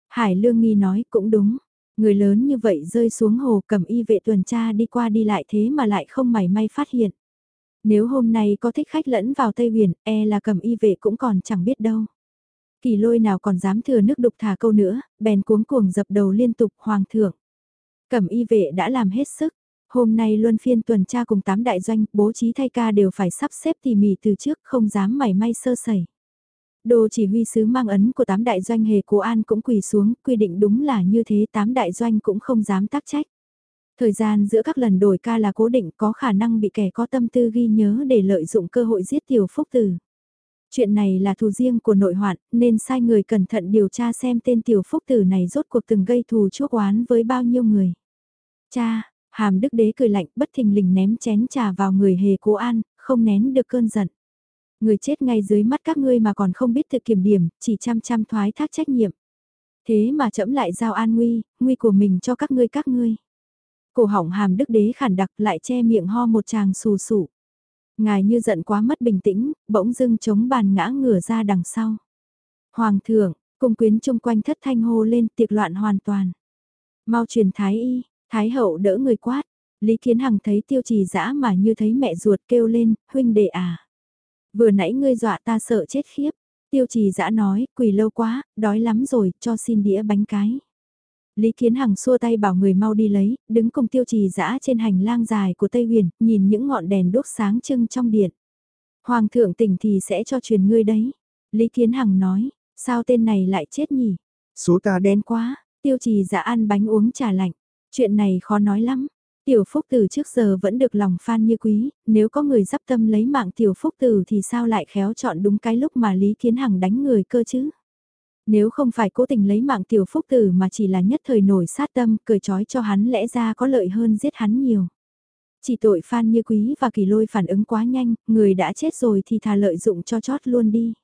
Hải Lương Nghi nói cũng đúng, người lớn như vậy rơi xuống hồ cầm y vệ tuần tra đi qua đi lại thế mà lại không mảy may phát hiện. Nếu hôm nay có thích khách lẫn vào Tây Huyền, e là cầm y vệ cũng còn chẳng biết đâu. Kỳ lôi nào còn dám thừa nước đục thả câu nữa, bèn cuống cuồng dập đầu liên tục hoàng thượng. Cẩm y vệ đã làm hết sức. Hôm nay luân phiên tuần tra cùng tám đại doanh, bố trí thay ca đều phải sắp xếp tỉ mỉ từ trước không dám mảy may sơ sẩy. Đô chỉ huy sứ mang ấn của tám đại doanh hề cố an cũng quỳ xuống, quy định đúng là như thế tám đại doanh cũng không dám tác trách. Thời gian giữa các lần đổi ca là cố định có khả năng bị kẻ có tâm tư ghi nhớ để lợi dụng cơ hội giết tiểu phúc tử. Chuyện này là thù riêng của nội hoạn, nên sai người cẩn thận điều tra xem tên tiểu phúc tử này rốt cuộc từng gây thù chuốc oán với bao nhiêu người. Cha, hàm đức đế cười lạnh bất thình lình ném chén trà vào người hề cố an, không nén được cơn giận. Người chết ngay dưới mắt các ngươi mà còn không biết tự kiểm điểm, chỉ chăm chăm thoái thác trách nhiệm. Thế mà chậm lại giao an nguy, nguy của mình cho các ngươi các ngươi. Cổ họng hàm đức đế khản đặc lại che miệng ho một chàng xù sụ. Ngài như giận quá mất bình tĩnh, bỗng dưng chống bàn ngã ngửa ra đằng sau. Hoàng thượng, cung quyến chung quanh thất thanh hô lên tiệc loạn hoàn toàn. Mau truyền thái y, thái hậu đỡ người quát. Lý Kiến Hằng thấy tiêu trì dã mà như thấy mẹ ruột kêu lên, huynh đệ à. Vừa nãy ngươi dọa ta sợ chết khiếp. Tiêu trì dã nói, quỳ lâu quá, đói lắm rồi, cho xin đĩa bánh cái. Lý Kiến Hằng xua tay bảo người mau đi lấy, đứng cùng tiêu trì dã trên hành lang dài của Tây Huyền, nhìn những ngọn đèn đốt sáng trưng trong điện. Hoàng thượng tỉnh thì sẽ cho truyền ngươi đấy. Lý Kiến Hằng nói, sao tên này lại chết nhỉ? Số ta đen quá, tiêu trì dã ăn bánh uống trà lạnh. Chuyện này khó nói lắm. Tiểu Phúc Tử trước giờ vẫn được lòng fan như quý, nếu có người dắp tâm lấy mạng Tiểu Phúc Tử thì sao lại khéo chọn đúng cái lúc mà Lý Kiến Hằng đánh người cơ chứ? Nếu không phải cố tình lấy mạng tiểu phúc tử mà chỉ là nhất thời nổi sát tâm, cười trói cho hắn lẽ ra có lợi hơn giết hắn nhiều. Chỉ tội Phan Như Quý và Kỳ Lôi phản ứng quá nhanh, người đã chết rồi thì thà lợi dụng cho chót luôn đi.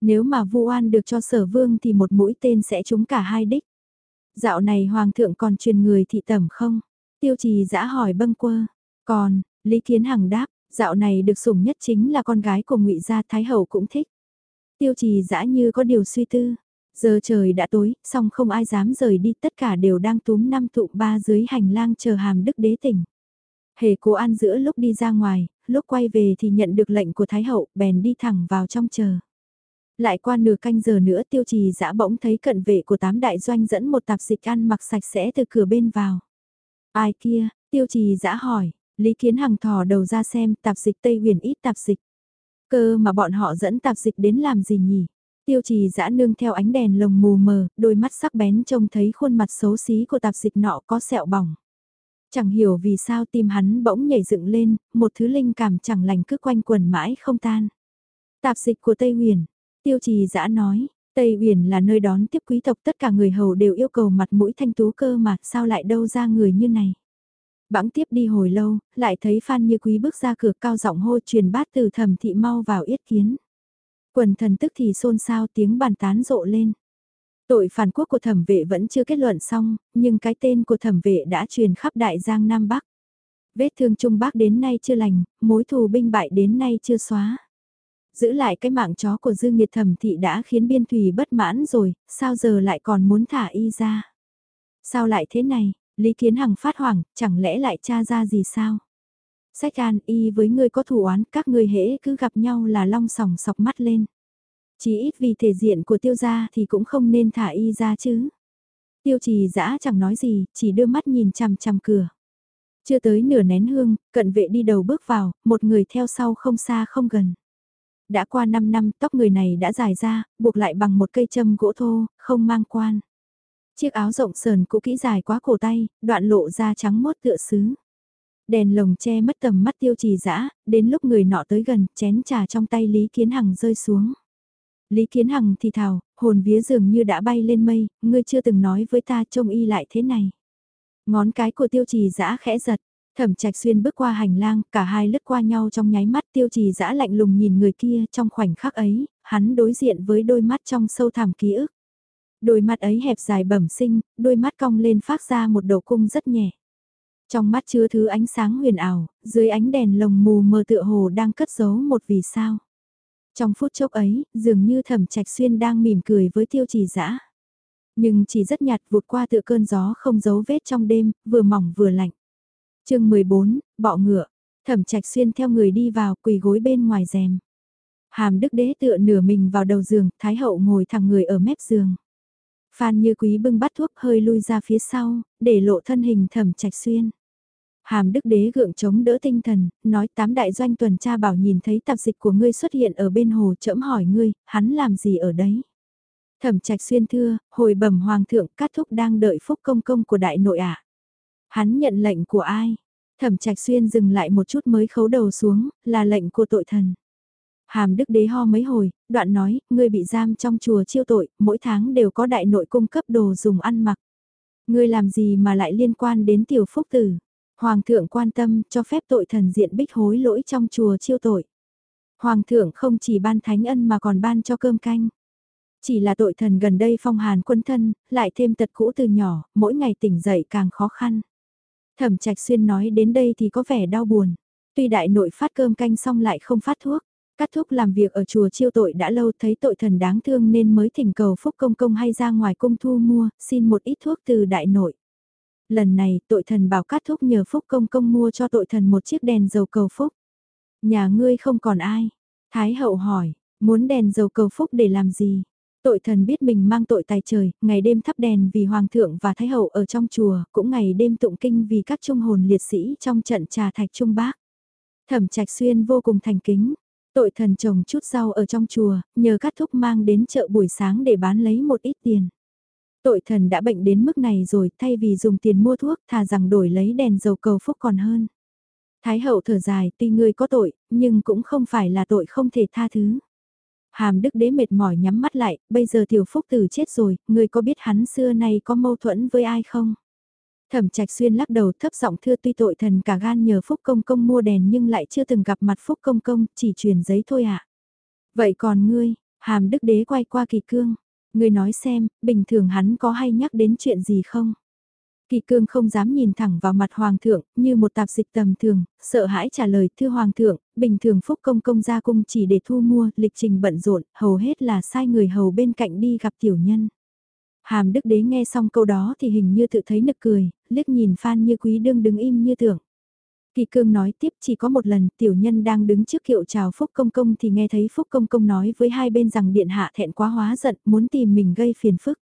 Nếu mà vu oan được cho sở vương thì một mũi tên sẽ trúng cả hai đích. Dạo này Hoàng thượng còn truyền người thị tẩm không? Tiêu trì dã hỏi bâng quơ. Còn, Lý Kiến Hằng đáp, dạo này được sủng nhất chính là con gái của ngụy Gia Thái Hậu cũng thích. Tiêu trì dã như có điều suy tư. Giờ trời đã tối, song không ai dám rời đi, tất cả đều đang túm năm tụ ba dưới hành lang chờ hàm đức đế tỉnh. Hề cố an giữa lúc đi ra ngoài, lúc quay về thì nhận được lệnh của Thái Hậu, bèn đi thẳng vào trong chờ. Lại qua nửa canh giờ nữa tiêu trì dã bỗng thấy cận vệ của tám đại doanh dẫn một tạp dịch ăn mặc sạch sẽ từ cửa bên vào. Ai kia, tiêu trì dã hỏi, Lý Kiến Hằng thò đầu ra xem tạp dịch Tây huyền ít tạp dịch. Cơ mà bọn họ dẫn tạp dịch đến làm gì nhỉ? Tiêu trì dã nương theo ánh đèn lồng mù mờ, đôi mắt sắc bén trông thấy khuôn mặt xấu xí của tạp dịch nọ có sẹo bỏng. Chẳng hiểu vì sao tim hắn bỗng nhảy dựng lên, một thứ linh cảm chẳng lành cứ quanh quần mãi không tan. Tạp dịch của Tây Huyền, tiêu trì dã nói, Tây Uyển là nơi đón tiếp quý tộc tất cả người hầu đều yêu cầu mặt mũi thanh tú cơ mà sao lại đâu ra người như này. Bãng tiếp đi hồi lâu, lại thấy Phan Như Quý bước ra cửa cao giọng hô truyền bát từ thẩm thị mau vào yết kiến. Quần thần tức thì xôn xao tiếng bàn tán rộ lên. Tội phản quốc của thẩm vệ vẫn chưa kết luận xong, nhưng cái tên của thẩm vệ đã truyền khắp đại giang Nam Bắc. Vết thương Trung Bắc đến nay chưa lành, mối thù binh bại đến nay chưa xóa. Giữ lại cái mạng chó của Dương Nhiệt thẩm thị đã khiến biên thùy bất mãn rồi, sao giờ lại còn muốn thả y ra? Sao lại thế này, Lý Kiến Hằng phát hoảng, chẳng lẽ lại tra ra gì sao? Sách an y với ngươi có thủ oán, các ngươi hễ cứ gặp nhau là long sòng sọc mắt lên. Chỉ ít vì thể diện của tiêu gia thì cũng không nên thả y ra chứ. Tiêu trì dã chẳng nói gì, chỉ đưa mắt nhìn chằm chằm cửa. Chưa tới nửa nén hương, cận vệ đi đầu bước vào, một người theo sau không xa không gần. Đã qua 5 năm tóc người này đã dài ra, buộc lại bằng một cây châm gỗ thô, không mang quan. Chiếc áo rộng sờn cũ kỹ dài quá cổ tay, đoạn lộ ra trắng mốt tựa sứ. Đèn lồng che mất tầm mắt tiêu trì dã đến lúc người nọ tới gần, chén trà trong tay Lý Kiến Hằng rơi xuống. Lý Kiến Hằng thì thào, hồn vía dường như đã bay lên mây, ngươi chưa từng nói với ta trông y lại thế này. Ngón cái của tiêu trì dã khẽ giật, thẩm trạch xuyên bước qua hành lang, cả hai lướt qua nhau trong nháy mắt tiêu trì dã lạnh lùng nhìn người kia trong khoảnh khắc ấy, hắn đối diện với đôi mắt trong sâu thẳm ký ức. Đôi mắt ấy hẹp dài bẩm sinh, đôi mắt cong lên phát ra một đầu cung rất nhẹ. Trong mắt chứa thứ ánh sáng huyền ảo, dưới ánh đèn lồng mù mờ tựa hồ đang cất giấu một vì sao. Trong phút chốc ấy, dường như thẩm trạch xuyên đang mỉm cười với tiêu trì dã Nhưng chỉ rất nhạt vụt qua tựa cơn gió không giấu vết trong đêm, vừa mỏng vừa lạnh chương 14, bọ ngựa, thẩm trạch xuyên theo người đi vào quỳ gối bên ngoài rèm. Hàm đức đế tựa nửa mình vào đầu giường, thái hậu ngồi thẳng người ở mép giường. Phan Như Quý bưng bát thuốc hơi lui ra phía sau, để lộ thân hình thẩm trạch xuyên. Hàm đức đế gượng chống đỡ tinh thần, nói tám đại doanh tuần tra bảo nhìn thấy tạp dịch của ngươi xuất hiện ở bên hồ trẫm hỏi ngươi, hắn làm gì ở đấy? Thẩm trạch xuyên thưa, hồi bẩm hoàng thượng cát thúc đang đợi phúc công công của đại nội ạ. Hắn nhận lệnh của ai? Thẩm trạch xuyên dừng lại một chút mới khấu đầu xuống, là lệnh của tội thần. Hàm đức đế ho mấy hồi, đoạn nói, ngươi bị giam trong chùa chiêu tội, mỗi tháng đều có đại nội cung cấp đồ dùng ăn mặc. Ngươi làm gì mà lại liên quan đến tiểu phúc tử? Hoàng thượng quan tâm cho phép tội thần diện bích hối lỗi trong chùa chiêu tội. Hoàng thượng không chỉ ban thánh ân mà còn ban cho cơm canh. Chỉ là tội thần gần đây phong hàn quân thân, lại thêm tật cũ từ nhỏ, mỗi ngày tỉnh dậy càng khó khăn. Thẩm trạch xuyên nói đến đây thì có vẻ đau buồn. Tuy đại nội phát cơm canh xong lại không phát thuốc. Cắt thuốc làm việc ở chùa chiêu tội đã lâu thấy tội thần đáng thương nên mới thỉnh cầu phúc công công hay ra ngoài cung thu mua, xin một ít thuốc từ đại nội. Lần này tội thần bảo cắt thuốc nhờ phúc công công mua cho tội thần một chiếc đèn dầu cầu phúc. Nhà ngươi không còn ai. Thái hậu hỏi, muốn đèn dầu cầu phúc để làm gì? Tội thần biết mình mang tội tài trời, ngày đêm thắp đèn vì hoàng thượng và thái hậu ở trong chùa, cũng ngày đêm tụng kinh vì các trung hồn liệt sĩ trong trận trà thạch trung bác. Thẩm trạch xuyên vô cùng thành kính, tội thần trồng chút rau ở trong chùa, nhờ các thúc mang đến chợ buổi sáng để bán lấy một ít tiền. Tội thần đã bệnh đến mức này rồi, thay vì dùng tiền mua thuốc, thà rằng đổi lấy đèn dầu cầu phúc còn hơn. Thái hậu thở dài, tuy ngươi có tội, nhưng cũng không phải là tội không thể tha thứ. Hàm đức đế mệt mỏi nhắm mắt lại, bây giờ tiểu phúc tử chết rồi, ngươi có biết hắn xưa nay có mâu thuẫn với ai không? Thẩm trạch xuyên lắc đầu thấp giọng thưa tuy tội thần cả gan nhờ phúc công công mua đèn nhưng lại chưa từng gặp mặt phúc công công, chỉ truyền giấy thôi ạ. À? Vậy còn ngươi, hàm đức đế quay qua kỳ cương, ngươi nói xem, bình thường hắn có hay nhắc đến chuyện gì không? Kỳ cương không dám nhìn thẳng vào mặt hoàng thượng, như một tạp dịch tầm thường, sợ hãi trả lời, thưa hoàng thượng, bình thường phúc công công ra cung chỉ để thu mua, lịch trình bận rộn, hầu hết là sai người hầu bên cạnh đi gặp tiểu nhân. Hàm đức đế nghe xong câu đó thì hình như tự thấy nực cười, liếc nhìn Phan như quý đương đứng im như tưởng. Kỳ cương nói tiếp chỉ có một lần tiểu nhân đang đứng trước kiệu chào Phúc Công Công thì nghe thấy Phúc Công Công nói với hai bên rằng điện hạ thẹn quá hóa giận muốn tìm mình gây phiền phức.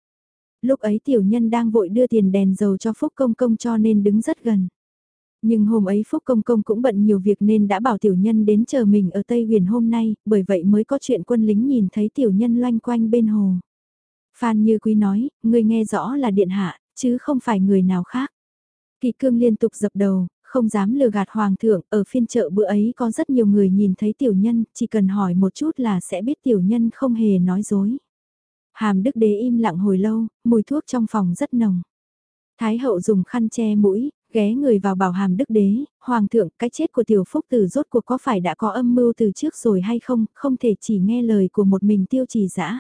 Lúc ấy tiểu nhân đang vội đưa tiền đèn dầu cho Phúc Công Công cho nên đứng rất gần. Nhưng hôm ấy Phúc Công Công cũng bận nhiều việc nên đã bảo tiểu nhân đến chờ mình ở Tây Huyền hôm nay, bởi vậy mới có chuyện quân lính nhìn thấy tiểu nhân loanh quanh bên hồ. Phan Như Quý nói, người nghe rõ là điện hạ, chứ không phải người nào khác. Kỳ cương liên tục dập đầu, không dám lừa gạt hoàng thượng, ở phiên chợ bữa ấy có rất nhiều người nhìn thấy tiểu nhân, chỉ cần hỏi một chút là sẽ biết tiểu nhân không hề nói dối. Hàm đức đế im lặng hồi lâu, mùi thuốc trong phòng rất nồng. Thái hậu dùng khăn che mũi, ghé người vào bảo hàm đức đế, hoàng thượng, cái chết của tiểu phúc tử rốt cuộc có phải đã có âm mưu từ trước rồi hay không, không thể chỉ nghe lời của một mình tiêu trì dã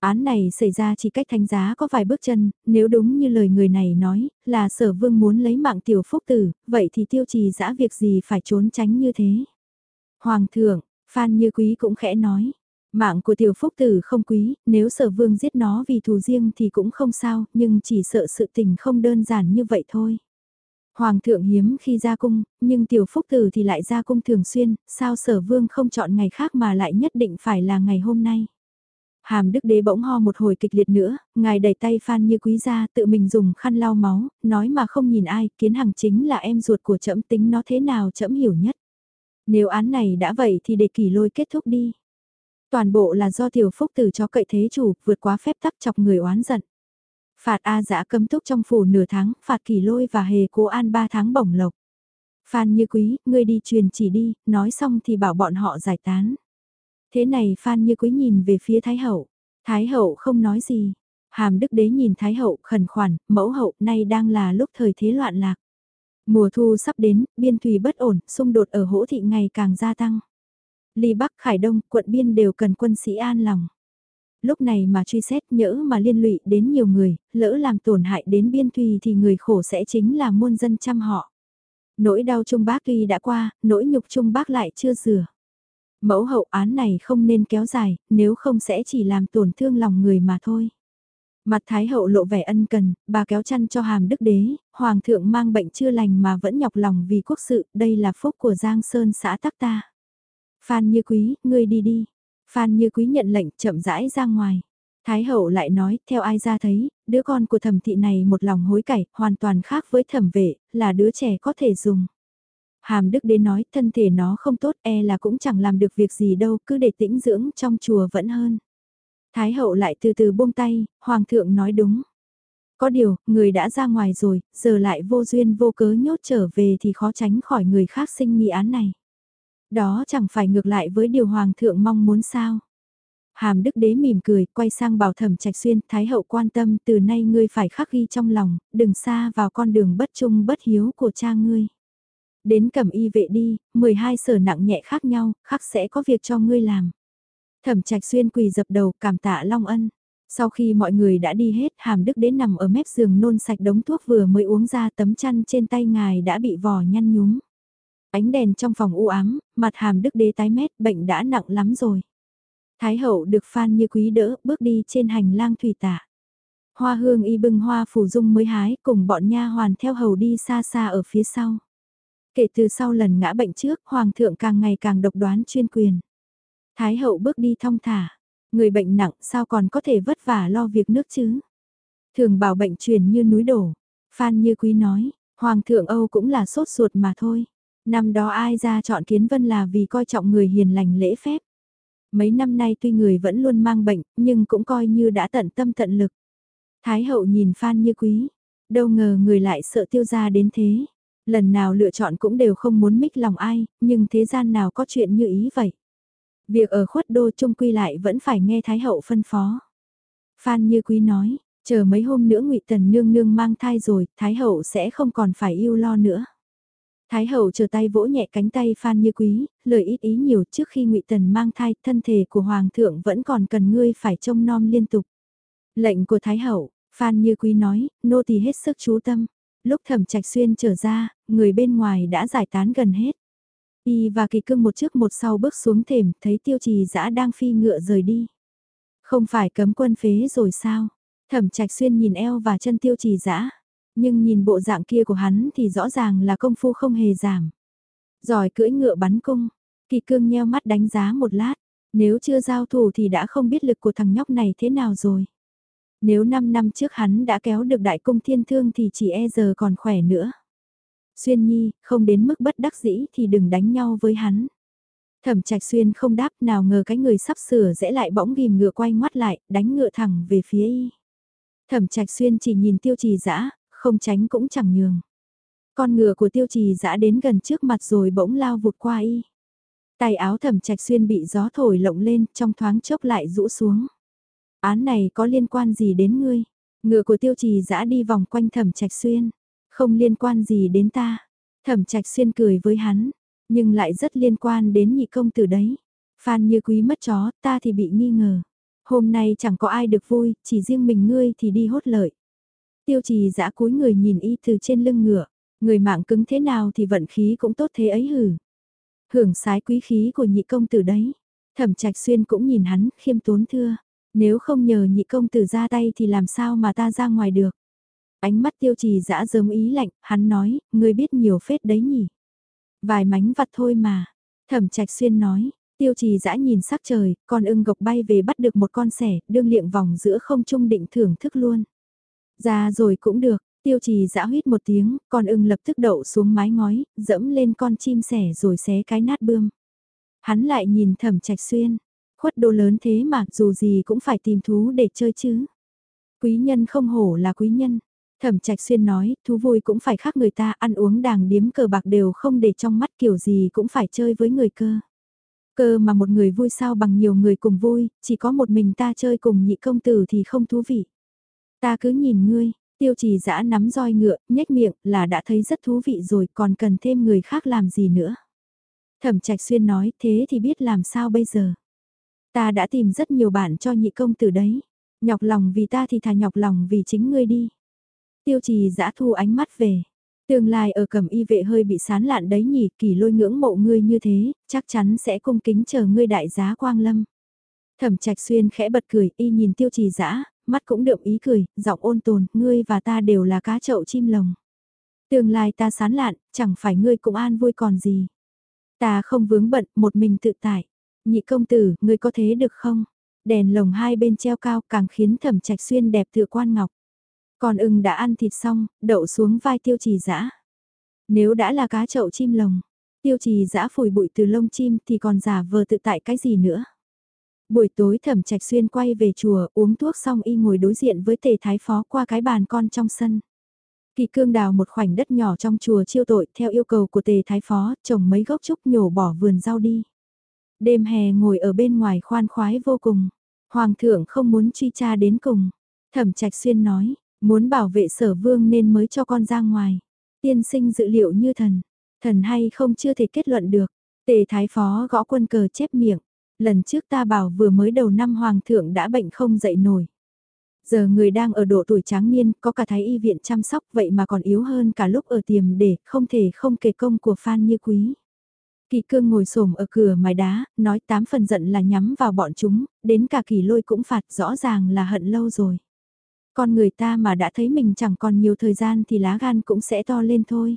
Án này xảy ra chỉ cách thánh giá có vài bước chân, nếu đúng như lời người này nói, là sở vương muốn lấy mạng tiểu phúc tử, vậy thì tiêu trì dã việc gì phải trốn tránh như thế. Hoàng thượng, Phan Như Quý cũng khẽ nói, mạng của tiểu phúc tử không quý, nếu sở vương giết nó vì thù riêng thì cũng không sao, nhưng chỉ sợ sự tình không đơn giản như vậy thôi. Hoàng thượng hiếm khi ra cung, nhưng tiểu phúc tử thì lại ra cung thường xuyên, sao sở vương không chọn ngày khác mà lại nhất định phải là ngày hôm nay. Hàm đức đế bỗng ho một hồi kịch liệt nữa, ngài đẩy tay Phan Như Quý ra tự mình dùng khăn lau máu, nói mà không nhìn ai, kiến hằng chính là em ruột của trẫm tính nó thế nào trẫm hiểu nhất. Nếu án này đã vậy thì để kỳ lôi kết thúc đi. Toàn bộ là do tiểu phúc tử cho cậy thế chủ, vượt quá phép tắc chọc người oán giận. Phạt A dã cấm túc trong phủ nửa tháng, phạt kỳ lôi và hề cố an ba tháng bổng lộc. Phan Như Quý, ngươi đi truyền chỉ đi, nói xong thì bảo bọn họ giải tán. Thế này Phan Như Quý nhìn về phía Thái Hậu. Thái Hậu không nói gì. Hàm Đức Đế nhìn Thái Hậu khẩn khoản, mẫu hậu nay đang là lúc thời thế loạn lạc. Mùa thu sắp đến, biên thùy bất ổn, xung đột ở hỗ thị ngày càng gia tăng. Ly Bắc Khải Đông, quận biên đều cần quân sĩ an lòng. Lúc này mà truy xét nhỡ mà liên lụy đến nhiều người, lỡ làm tổn hại đến biên thùy thì người khổ sẽ chính là muôn dân chăm họ. Nỗi đau Trung Bác tuy đã qua, nỗi nhục Trung Bác lại chưa rửa. Mẫu hậu án này không nên kéo dài, nếu không sẽ chỉ làm tổn thương lòng người mà thôi. Mặt Thái hậu lộ vẻ ân cần, bà kéo chăn cho hàm đức đế, hoàng thượng mang bệnh chưa lành mà vẫn nhọc lòng vì quốc sự, đây là phúc của Giang Sơn xã tắc ta. Phan Như Quý, ngươi đi đi. Phan Như Quý nhận lệnh chậm rãi ra ngoài. Thái hậu lại nói, theo ai ra thấy, đứa con của thẩm thị này một lòng hối cải, hoàn toàn khác với thẩm vệ, là đứa trẻ có thể dùng. Hàm Đức Đế nói thân thể nó không tốt e là cũng chẳng làm được việc gì đâu, cứ để tĩnh dưỡng trong chùa vẫn hơn. Thái hậu lại từ từ buông tay, Hoàng thượng nói đúng. Có điều, người đã ra ngoài rồi, giờ lại vô duyên vô cớ nhốt trở về thì khó tránh khỏi người khác sinh nghi án này. Đó chẳng phải ngược lại với điều Hoàng thượng mong muốn sao. Hàm Đức Đế mỉm cười, quay sang bảo thẩm trạch xuyên, Thái hậu quan tâm, từ nay ngươi phải khắc ghi trong lòng, đừng xa vào con đường bất trung bất hiếu của cha ngươi. Đến cầm y vệ đi, 12 sở nặng nhẹ khác nhau, khắc sẽ có việc cho ngươi làm. Thẩm trạch xuyên quỳ dập đầu cảm tạ Long Ân. Sau khi mọi người đã đi hết, hàm đức đế nằm ở mép giường nôn sạch đống thuốc vừa mới uống ra tấm chăn trên tay ngài đã bị vò nhăn nhúm. Ánh đèn trong phòng u ám, mặt hàm đức đế tái mét, bệnh đã nặng lắm rồi. Thái hậu được phan như quý đỡ, bước đi trên hành lang thủy tạ. Hoa hương y bưng hoa phủ dung mới hái, cùng bọn nha hoàn theo hầu đi xa xa ở phía sau. Kể từ sau lần ngã bệnh trước, hoàng thượng càng ngày càng độc đoán chuyên quyền. Thái hậu bước đi thong thả, người bệnh nặng sao còn có thể vất vả lo việc nước chứ. Thường bảo bệnh truyền như núi đổ, Phan Như Quý nói, Hoàng thượng Âu cũng là sốt ruột mà thôi. Năm đó ai ra chọn Kiến Vân là vì coi trọng người hiền lành lễ phép. Mấy năm nay tuy người vẫn luôn mang bệnh, nhưng cũng coi như đã tận tâm tận lực. Thái hậu nhìn Phan Như Quý, đâu ngờ người lại sợ tiêu gia đến thế. Lần nào lựa chọn cũng đều không muốn mích lòng ai, nhưng thế gian nào có chuyện như ý vậy. Việc ở khuất đô trung quy lại vẫn phải nghe Thái hậu phân phó. Phan Như Quý nói, chờ mấy hôm nữa ngụy Tần nương nương mang thai rồi, Thái hậu sẽ không còn phải yêu lo nữa. Thái hậu chờ tay vỗ nhẹ cánh tay Phan Như Quý, lời ít ý nhiều trước khi ngụy Tần mang thai, thân thể của Hoàng thượng vẫn còn cần ngươi phải trông nom liên tục. Lệnh của Thái hậu, Phan Như Quý nói, nô tỳ hết sức chú tâm. Lúc thẩm trạch xuyên trở ra, người bên ngoài đã giải tán gần hết. Y và kỳ cương một trước một sau bước xuống thềm, thấy tiêu trì dã đang phi ngựa rời đi. Không phải cấm quân phế rồi sao? Thẩm trạch xuyên nhìn eo và chân tiêu trì dã nhưng nhìn bộ dạng kia của hắn thì rõ ràng là công phu không hề giảm. Giỏi cưỡi ngựa bắn cung, kỳ cương nheo mắt đánh giá một lát, nếu chưa giao thủ thì đã không biết lực của thằng nhóc này thế nào rồi. Nếu 5 năm trước hắn đã kéo được đại cung thiên thương thì chỉ e giờ còn khỏe nữa. Xuyên nhi, không đến mức bất đắc dĩ thì đừng đánh nhau với hắn. Thẩm trạch xuyên không đáp nào ngờ cái người sắp sửa rẽ lại bỗng ghim ngựa quay ngoắt lại, đánh ngựa thẳng về phía y. Thẩm trạch xuyên chỉ nhìn tiêu trì dã không tránh cũng chẳng nhường. Con ngựa của tiêu trì dã đến gần trước mặt rồi bỗng lao vụt qua y. Tay áo thẩm trạch xuyên bị gió thổi lộng lên, trong thoáng chốc lại rũ xuống. Án này có liên quan gì đến ngươi? Ngựa của tiêu trì dã đi vòng quanh thẩm trạch xuyên. Không liên quan gì đến ta. Thẩm trạch xuyên cười với hắn, nhưng lại rất liên quan đến nhị công tử đấy. Phan như quý mất chó, ta thì bị nghi ngờ. Hôm nay chẳng có ai được vui, chỉ riêng mình ngươi thì đi hốt lợi. Tiêu trì dã cúi người nhìn y từ trên lưng ngựa, người mạng cứng thế nào thì vận khí cũng tốt thế ấy hử. Hưởng sái quý khí của nhị công tử đấy. Thẩm trạch xuyên cũng nhìn hắn, khiêm tốn thưa. Nếu không nhờ nhị công tử ra tay thì làm sao mà ta ra ngoài được. Ánh mắt tiêu trì dã dớm ý lạnh, hắn nói, ngươi biết nhiều phết đấy nhỉ. Vài mánh vặt thôi mà. Thẩm trạch xuyên nói, tiêu trì dã nhìn sắc trời, con ưng gộc bay về bắt được một con sẻ, đương liệng vòng giữa không trung định thưởng thức luôn. Ra rồi cũng được, tiêu trì giã huyết một tiếng, con ưng lập tức đậu xuống mái ngói, dẫm lên con chim sẻ rồi xé cái nát bươm. Hắn lại nhìn thẩm trạch xuyên, khuất đồ lớn thế mà dù gì cũng phải tìm thú để chơi chứ. Quý nhân không hổ là quý nhân. Thẩm trạch xuyên nói, thú vui cũng phải khác người ta, ăn uống đàng điếm cờ bạc đều không để trong mắt kiểu gì cũng phải chơi với người cơ. Cơ mà một người vui sao bằng nhiều người cùng vui, chỉ có một mình ta chơi cùng nhị công tử thì không thú vị. Ta cứ nhìn ngươi, tiêu trì dã nắm roi ngựa, nhếch miệng là đã thấy rất thú vị rồi còn cần thêm người khác làm gì nữa. Thẩm trạch xuyên nói thế thì biết làm sao bây giờ. Ta đã tìm rất nhiều bạn cho nhị công tử đấy. Nhọc lòng vì ta thì thà nhọc lòng vì chính ngươi đi. Tiêu trì dã thu ánh mắt về. Tương lai ở cầm y vệ hơi bị sán lạn đấy nhỉ, kỳ lôi ngưỡng mộ ngươi như thế, chắc chắn sẽ cung kính chờ ngươi đại giá quang lâm. Thẩm trạch xuyên khẽ bật cười, y nhìn tiêu trì dã mắt cũng đượm ý cười, giọng ôn tồn, ngươi và ta đều là cá chậu chim lồng. Tương lai ta sán lạn, chẳng phải ngươi cũng an vui còn gì. Ta không vướng bận, một mình tự tại. Nhị công tử, ngươi có thế được không? Đèn lồng hai bên treo cao càng khiến thẩm trạch xuyên đẹp thừa quan ngọc. Còn ưng đã ăn thịt xong, đậu xuống vai tiêu trì dã Nếu đã là cá chậu chim lồng, tiêu trì dã phủi bụi từ lông chim thì còn giả vờ tự tại cái gì nữa. Buổi tối thẩm trạch xuyên quay về chùa uống thuốc xong y ngồi đối diện với tề thái phó qua cái bàn con trong sân. Kỳ cương đào một khoảnh đất nhỏ trong chùa chiêu tội theo yêu cầu của tề thái phó trồng mấy gốc trúc nhổ bỏ vườn rau đi. Đêm hè ngồi ở bên ngoài khoan khoái vô cùng. Hoàng thượng không muốn truy tra đến cùng. Thẩm trạch xuyên nói, muốn bảo vệ sở vương nên mới cho con ra ngoài. Tiên sinh dự liệu như thần. Thần hay không chưa thể kết luận được. Tề thái phó gõ quân cờ chép miệng. Lần trước ta bảo vừa mới đầu năm hoàng thượng đã bệnh không dậy nổi. Giờ người đang ở độ tuổi tráng niên, có cả thái y viện chăm sóc vậy mà còn yếu hơn cả lúc ở tiềm để không thể không kể công của Phan Như Quý. Kỳ cương ngồi xổm ở cửa mái đá, nói tám phần giận là nhắm vào bọn chúng, đến cả kỳ lôi cũng phạt rõ ràng là hận lâu rồi. Con người ta mà đã thấy mình chẳng còn nhiều thời gian thì lá gan cũng sẽ to lên thôi.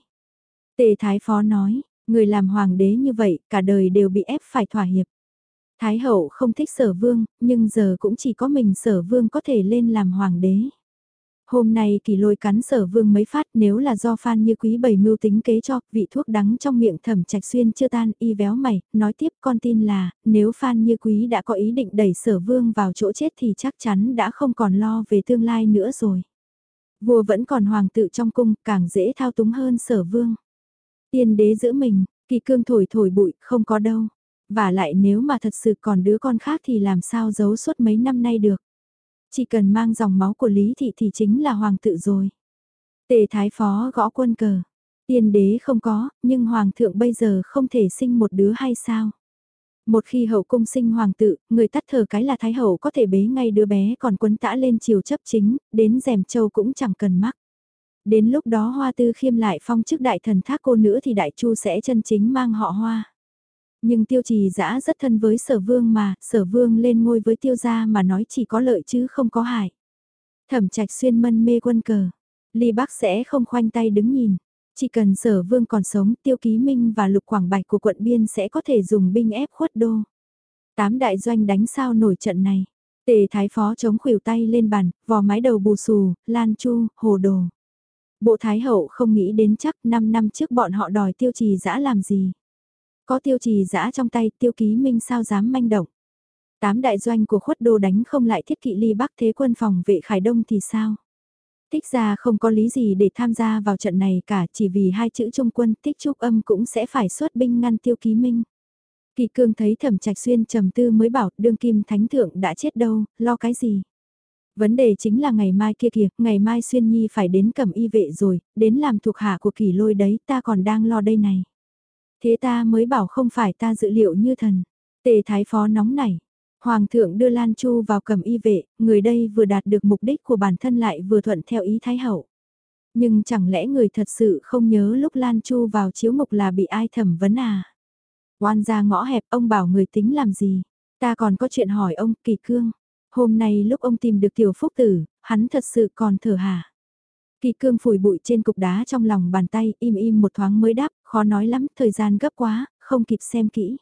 Tề Thái Phó nói, người làm hoàng đế như vậy cả đời đều bị ép phải thỏa hiệp. Thái hậu không thích sở vương, nhưng giờ cũng chỉ có mình sở vương có thể lên làm hoàng đế. Hôm nay kỳ lôi cắn sở vương mấy phát nếu là do Phan Như Quý bày mưu tính kế cho, vị thuốc đắng trong miệng thẩm trạch xuyên chưa tan y véo mày, nói tiếp con tin là, nếu Phan Như Quý đã có ý định đẩy sở vương vào chỗ chết thì chắc chắn đã không còn lo về tương lai nữa rồi. Vua vẫn còn hoàng tự trong cung, càng dễ thao túng hơn sở vương. Tiên đế giữ mình, kỳ cương thổi thổi bụi, không có đâu. Và lại nếu mà thật sự còn đứa con khác thì làm sao giấu suốt mấy năm nay được. Chỉ cần mang dòng máu của Lý Thị thì chính là hoàng tự rồi. Tề Thái Phó gõ quân cờ. Tiên đế không có, nhưng hoàng thượng bây giờ không thể sinh một đứa hay sao? Một khi hậu cung sinh hoàng tự, người tắt thở cái là thái hậu có thể bế ngay đứa bé còn quấn tã lên chiều chấp chính, đến rèm châu cũng chẳng cần mắc. Đến lúc đó hoa tư khiêm lại phong chức đại thần thác cô nữa thì đại chu sẽ chân chính mang họ hoa. Nhưng tiêu trì dã rất thân với sở vương mà, sở vương lên ngôi với tiêu gia mà nói chỉ có lợi chứ không có hại. Thẩm trạch xuyên mân mê quân cờ, ly bắc sẽ không khoanh tay đứng nhìn. Chỉ cần sở vương còn sống tiêu ký minh và lục quảng bạch của quận biên sẽ có thể dùng binh ép khuất đô. Tám đại doanh đánh sao nổi trận này. Tề thái phó chống khuỷu tay lên bàn, vò mái đầu bù xù, lan chu, hồ đồ. Bộ thái hậu không nghĩ đến chắc 5 năm trước bọn họ đòi tiêu trì dã làm gì. Có tiêu trì giã trong tay tiêu ký minh sao dám manh động. Tám đại doanh của khuất đô đánh không lại thiết kỵ ly bắc thế quân phòng vệ khải đông thì sao? Tích ra không có lý gì để tham gia vào trận này cả chỉ vì hai chữ trung quân tích trúc âm cũng sẽ phải xuất binh ngăn tiêu ký minh. Kỳ cương thấy thẩm trạch xuyên trầm tư mới bảo đương kim thánh thượng đã chết đâu, lo cái gì? Vấn đề chính là ngày mai kia kìa, ngày mai xuyên nhi phải đến cầm y vệ rồi, đến làm thuộc hạ của kỳ lôi đấy ta còn đang lo đây này. Thế ta mới bảo không phải ta dự liệu như thần. Tề thái phó nóng nảy. Hoàng thượng đưa Lan Chu vào cầm y vệ, người đây vừa đạt được mục đích của bản thân lại vừa thuận theo ý thái hậu. Nhưng chẳng lẽ người thật sự không nhớ lúc Lan Chu vào chiếu mục là bị ai thẩm vấn à? Oan ra ngõ hẹp ông bảo người tính làm gì? Ta còn có chuyện hỏi ông kỳ cương. Hôm nay lúc ông tìm được tiểu phúc tử, hắn thật sự còn thở hả? Kỳ cương phủi bụi trên cục đá trong lòng bàn tay, im im một thoáng mới đáp, khó nói lắm, thời gian gấp quá, không kịp xem kỹ.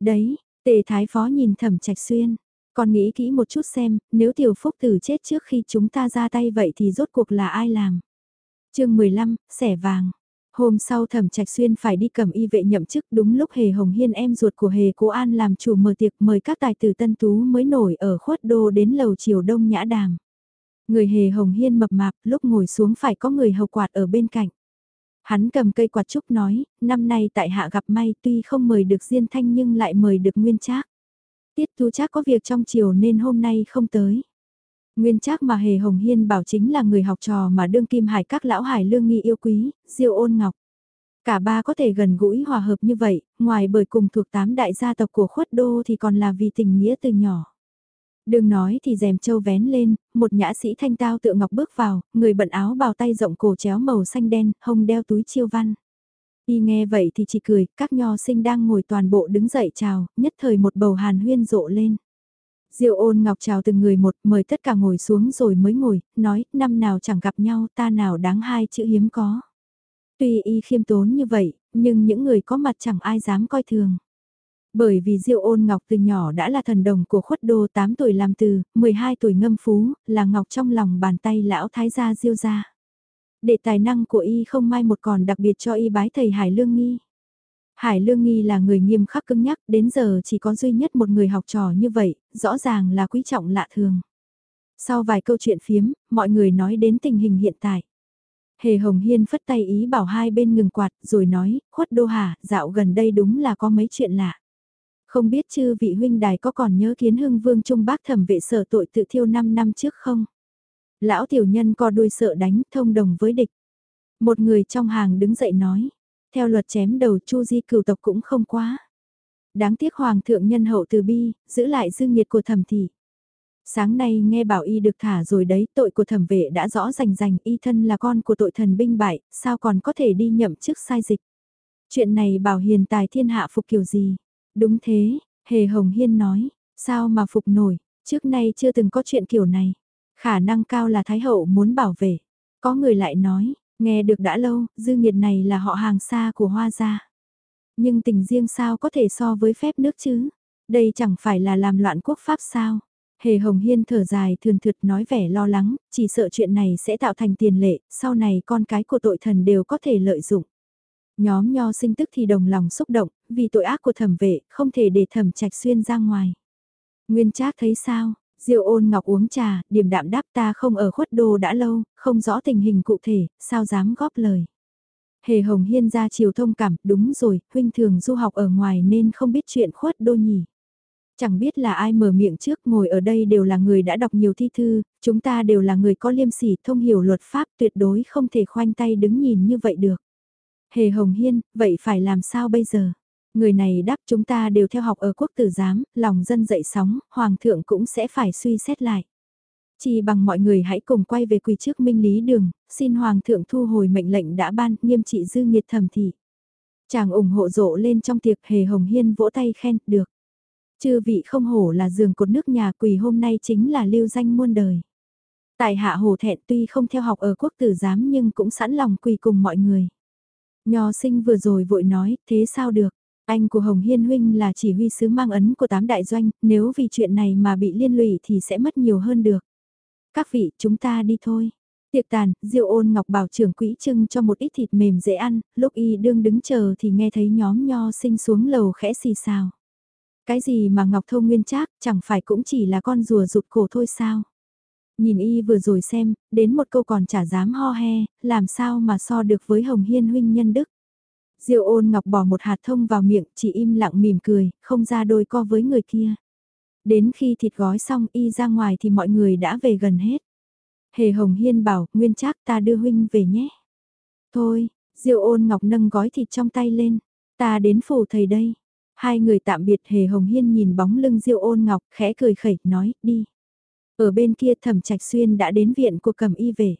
Đấy, tề thái phó nhìn thẩm trạch xuyên, còn nghĩ kỹ một chút xem, nếu tiểu phúc tử chết trước khi chúng ta ra tay vậy thì rốt cuộc là ai làm? chương 15, xẻ vàng. Hôm sau thẩm trạch xuyên phải đi cầm y vệ nhậm chức đúng lúc hề hồng hiên em ruột của hề cố an làm chủ mở tiệc mời các tài tử tân tú mới nổi ở khuất đô đến lầu chiều đông nhã đàm. Người hề hồng hiên mập mạp lúc ngồi xuống phải có người hầu quạt ở bên cạnh. Hắn cầm cây quạt trúc nói, năm nay tại hạ gặp may tuy không mời được Diên Thanh nhưng lại mời được Nguyên Trác. Tiết Thu Trác có việc trong chiều nên hôm nay không tới. Nguyên Trác mà Hề Hồng Hiên bảo chính là người học trò mà đương kim hải các lão hải lương nghi yêu quý, Diêu Ôn Ngọc. Cả ba có thể gần gũi hòa hợp như vậy, ngoài bởi cùng thuộc tám đại gia tộc của khuất đô thì còn là vì tình nghĩa từ nhỏ. Đừng nói thì rèm châu vén lên, một nhã sĩ thanh tao tựa ngọc bước vào, người bận áo bào tay rộng cổ chéo màu xanh đen, hông đeo túi chiêu văn. Y nghe vậy thì chỉ cười, các nho sinh đang ngồi toàn bộ đứng dậy chào, nhất thời một bầu hàn huyên rộ lên. Diệu ôn ngọc chào từng người một, mời tất cả ngồi xuống rồi mới ngồi, nói, năm nào chẳng gặp nhau, ta nào đáng hai chữ hiếm có. Tuy y khiêm tốn như vậy, nhưng những người có mặt chẳng ai dám coi thường. Bởi vì Diêu ôn Ngọc từ nhỏ đã là thần đồng của khuất đô 8 tuổi làm từ, 12 tuổi ngâm phú, là Ngọc trong lòng bàn tay lão thái gia Diêu gia. Để tài năng của y không mai một còn đặc biệt cho y bái thầy Hải Lương Nghi. Hải Lương Nghi là người nghiêm khắc cứng nhắc, đến giờ chỉ có duy nhất một người học trò như vậy, rõ ràng là quý trọng lạ thường. Sau vài câu chuyện phiếm, mọi người nói đến tình hình hiện tại. Hề Hồng Hiên phất tay ý bảo hai bên ngừng quạt, rồi nói, khuất đô hà, dạo gần đây đúng là có mấy chuyện lạ. Không biết chư vị huynh đài có còn nhớ kiến hưng vương trung bác thẩm vệ sở tội tự thiêu 5 năm trước không? Lão tiểu nhân co đuôi sợ đánh thông đồng với địch. Một người trong hàng đứng dậy nói, theo luật chém đầu chu di cửu tộc cũng không quá. Đáng tiếc hoàng thượng nhân hậu từ bi, giữ lại dư nghiệt của thẩm thị. Sáng nay nghe bảo y được thả rồi đấy, tội của thẩm vệ đã rõ rành rành, y thân là con của tội thần binh bại, sao còn có thể đi nhậm chức sai dịch. Chuyện này bảo hiền tài thiên hạ phục kiểu gì? Đúng thế, Hề Hồng Hiên nói, sao mà phục nổi, trước nay chưa từng có chuyện kiểu này. Khả năng cao là Thái Hậu muốn bảo vệ. Có người lại nói, nghe được đã lâu, dư nghiệt này là họ hàng xa của Hoa gia. Nhưng tình riêng sao có thể so với phép nước chứ? Đây chẳng phải là làm loạn quốc pháp sao? Hề Hồng Hiên thở dài thường thượt nói vẻ lo lắng, chỉ sợ chuyện này sẽ tạo thành tiền lệ, sau này con cái của tội thần đều có thể lợi dụng. Nhóm nho sinh tức thì đồng lòng xúc động, vì tội ác của thẩm vệ, không thể để thẩm trạch xuyên ra ngoài. Nguyên Trác thấy sao, diêu ôn ngọc uống trà, điềm đạm đáp ta không ở khuất đô đã lâu, không rõ tình hình cụ thể, sao dám góp lời. Hề Hồng Hiên ra chiều thông cảm, đúng rồi, huynh thường du học ở ngoài nên không biết chuyện khuất đô nhỉ. Chẳng biết là ai mở miệng trước ngồi ở đây đều là người đã đọc nhiều thi thư, chúng ta đều là người có liêm sỉ thông hiểu luật pháp tuyệt đối không thể khoanh tay đứng nhìn như vậy được. Hề Hồng Hiên, vậy phải làm sao bây giờ? Người này đáp chúng ta đều theo học ở quốc tử giám, lòng dân dậy sóng, hoàng thượng cũng sẽ phải suy xét lại. Chỉ bằng mọi người hãy cùng quay về quỳ trước minh lý đường, xin hoàng thượng thu hồi mệnh lệnh đã ban, nghiêm trị dư nghiệt thẩm thị. Chàng ủng hộ rộ lên trong tiệc hề hồng hiên vỗ tay khen, được. Chư vị không hổ là giường cột nước nhà quỳ hôm nay chính là lưu danh muôn đời. Tại hạ hồ thẹn tuy không theo học ở quốc tử giám nhưng cũng sẵn lòng quỳ cùng mọi người. Nho sinh vừa rồi vội nói, thế sao được? Anh của Hồng Hiên Huynh là chỉ huy sứ mang ấn của tám đại doanh, nếu vì chuyện này mà bị liên lụy thì sẽ mất nhiều hơn được. Các vị, chúng ta đi thôi. Tiệc tàn, diêu ôn ngọc bảo trưởng quỹ trưng cho một ít thịt mềm dễ ăn, lúc y đương đứng chờ thì nghe thấy nhóm nho sinh xuống lầu khẽ xì xào. Cái gì mà Ngọc Thông Nguyên Trác chẳng phải cũng chỉ là con rùa rụt cổ thôi sao? Nhìn y vừa rồi xem, đến một câu còn chả dám ho he, làm sao mà so được với Hồng Hiên huynh nhân đức. diêu ôn ngọc bỏ một hạt thông vào miệng, chỉ im lặng mỉm cười, không ra đôi co với người kia. Đến khi thịt gói xong y ra ngoài thì mọi người đã về gần hết. Hề Hồng Hiên bảo, Nguyên Trác ta đưa huynh về nhé. Thôi, diêu ôn ngọc nâng gói thịt trong tay lên, ta đến phủ thầy đây. Hai người tạm biệt Hề Hồng Hiên nhìn bóng lưng diêu ôn ngọc khẽ cười khẩy, nói, đi. Ở bên kia thẩm trạch xuyên đã đến viện của cầm y về.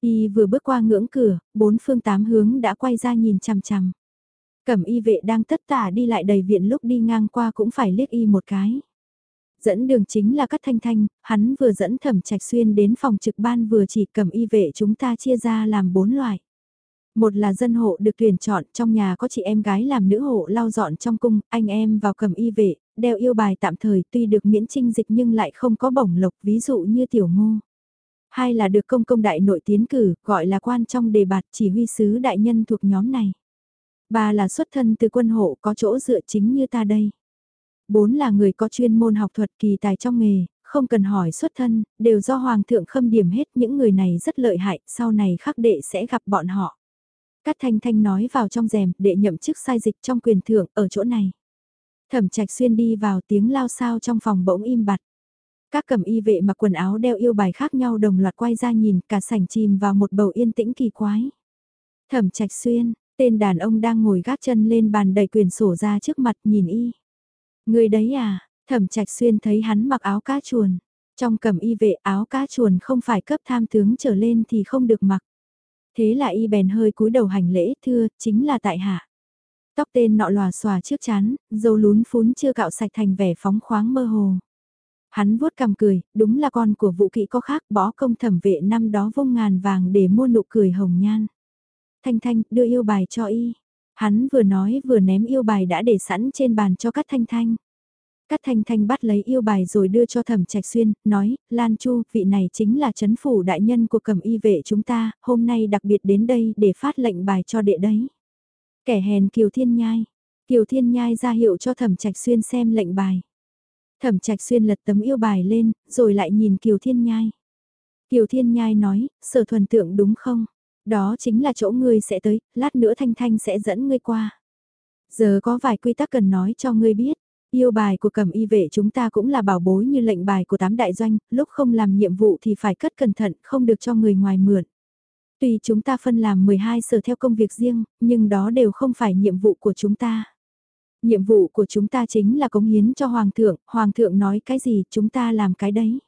Y vừa bước qua ngưỡng cửa, bốn phương tám hướng đã quay ra nhìn chằm chằm. Cẩm y vệ đang tất tả đi lại đầy viện lúc đi ngang qua cũng phải liếc y một cái. Dẫn đường chính là Cát Thanh Thanh, hắn vừa dẫn thẩm trạch xuyên đến phòng trực ban vừa chỉ cẩm y vệ chúng ta chia ra làm bốn loại. Một là dân hộ được tuyển chọn, trong nhà có chị em gái làm nữ hộ lau dọn trong cung, anh em vào cầm y vệ, đeo yêu bài tạm thời tuy được miễn trinh dịch nhưng lại không có bổng lộc ví dụ như tiểu ngô. Hai là được công công đại nội tiến cử, gọi là quan trong đề bạt chỉ huy sứ đại nhân thuộc nhóm này. Ba là xuất thân từ quân hộ có chỗ dựa chính như ta đây. Bốn là người có chuyên môn học thuật kỳ tài trong nghề, không cần hỏi xuất thân, đều do Hoàng thượng khâm điểm hết những người này rất lợi hại, sau này khắc đệ sẽ gặp bọn họ. Cát Thanh Thanh nói vào trong rèm, đệ nhậm chức sai dịch trong quyền thưởng ở chỗ này. Thẩm Trạch xuyên đi vào tiếng lao sao trong phòng bỗng im bặt. Các cầm y vệ mặc quần áo đeo yêu bài khác nhau đồng loạt quay ra nhìn cả sảnh chìm vào một bầu yên tĩnh kỳ quái. Thẩm Trạch xuyên, tên đàn ông đang ngồi gác chân lên bàn đầy quyền sổ ra trước mặt nhìn y. Người đấy à, Thẩm Trạch xuyên thấy hắn mặc áo cá chuồn. Trong cầm y vệ áo cá chuồn không phải cấp tham tướng trở lên thì không được mặc. Thế là y bèn hơi cúi đầu hành lễ thưa, chính là tại hạ. Tóc tên nọ lòa xòa trước chán, dâu lún phún chưa cạo sạch thành vẻ phóng khoáng mơ hồ. Hắn vuốt cằm cười, đúng là con của vũ kỵ có khác bó công thẩm vệ năm đó vông ngàn vàng để mua nụ cười hồng nhan. Thanh Thanh đưa yêu bài cho y. Hắn vừa nói vừa ném yêu bài đã để sẵn trên bàn cho các Thanh Thanh. Cát Thanh Thanh bắt lấy yêu bài rồi đưa cho Thẩm Trạch Xuyên, nói, Lan Chu, vị này chính là chấn phủ đại nhân của cẩm y vệ chúng ta, hôm nay đặc biệt đến đây để phát lệnh bài cho đệ đấy. Kẻ hèn Kiều Thiên Nhai. Kiều Thiên Nhai ra hiệu cho Thẩm Trạch Xuyên xem lệnh bài. Thẩm Trạch Xuyên lật tấm yêu bài lên, rồi lại nhìn Kiều Thiên Nhai. Kiều Thiên Nhai nói, sở thuần tượng đúng không? Đó chính là chỗ ngươi sẽ tới, lát nữa Thanh Thanh sẽ dẫn ngươi qua. Giờ có vài quy tắc cần nói cho ngươi biết. Yêu bài của cầm y vệ chúng ta cũng là bảo bối như lệnh bài của tám đại doanh, lúc không làm nhiệm vụ thì phải cất cẩn thận, không được cho người ngoài mượn. Tuy chúng ta phân làm 12 sở theo công việc riêng, nhưng đó đều không phải nhiệm vụ của chúng ta. Nhiệm vụ của chúng ta chính là cống hiến cho Hoàng thượng, Hoàng thượng nói cái gì chúng ta làm cái đấy.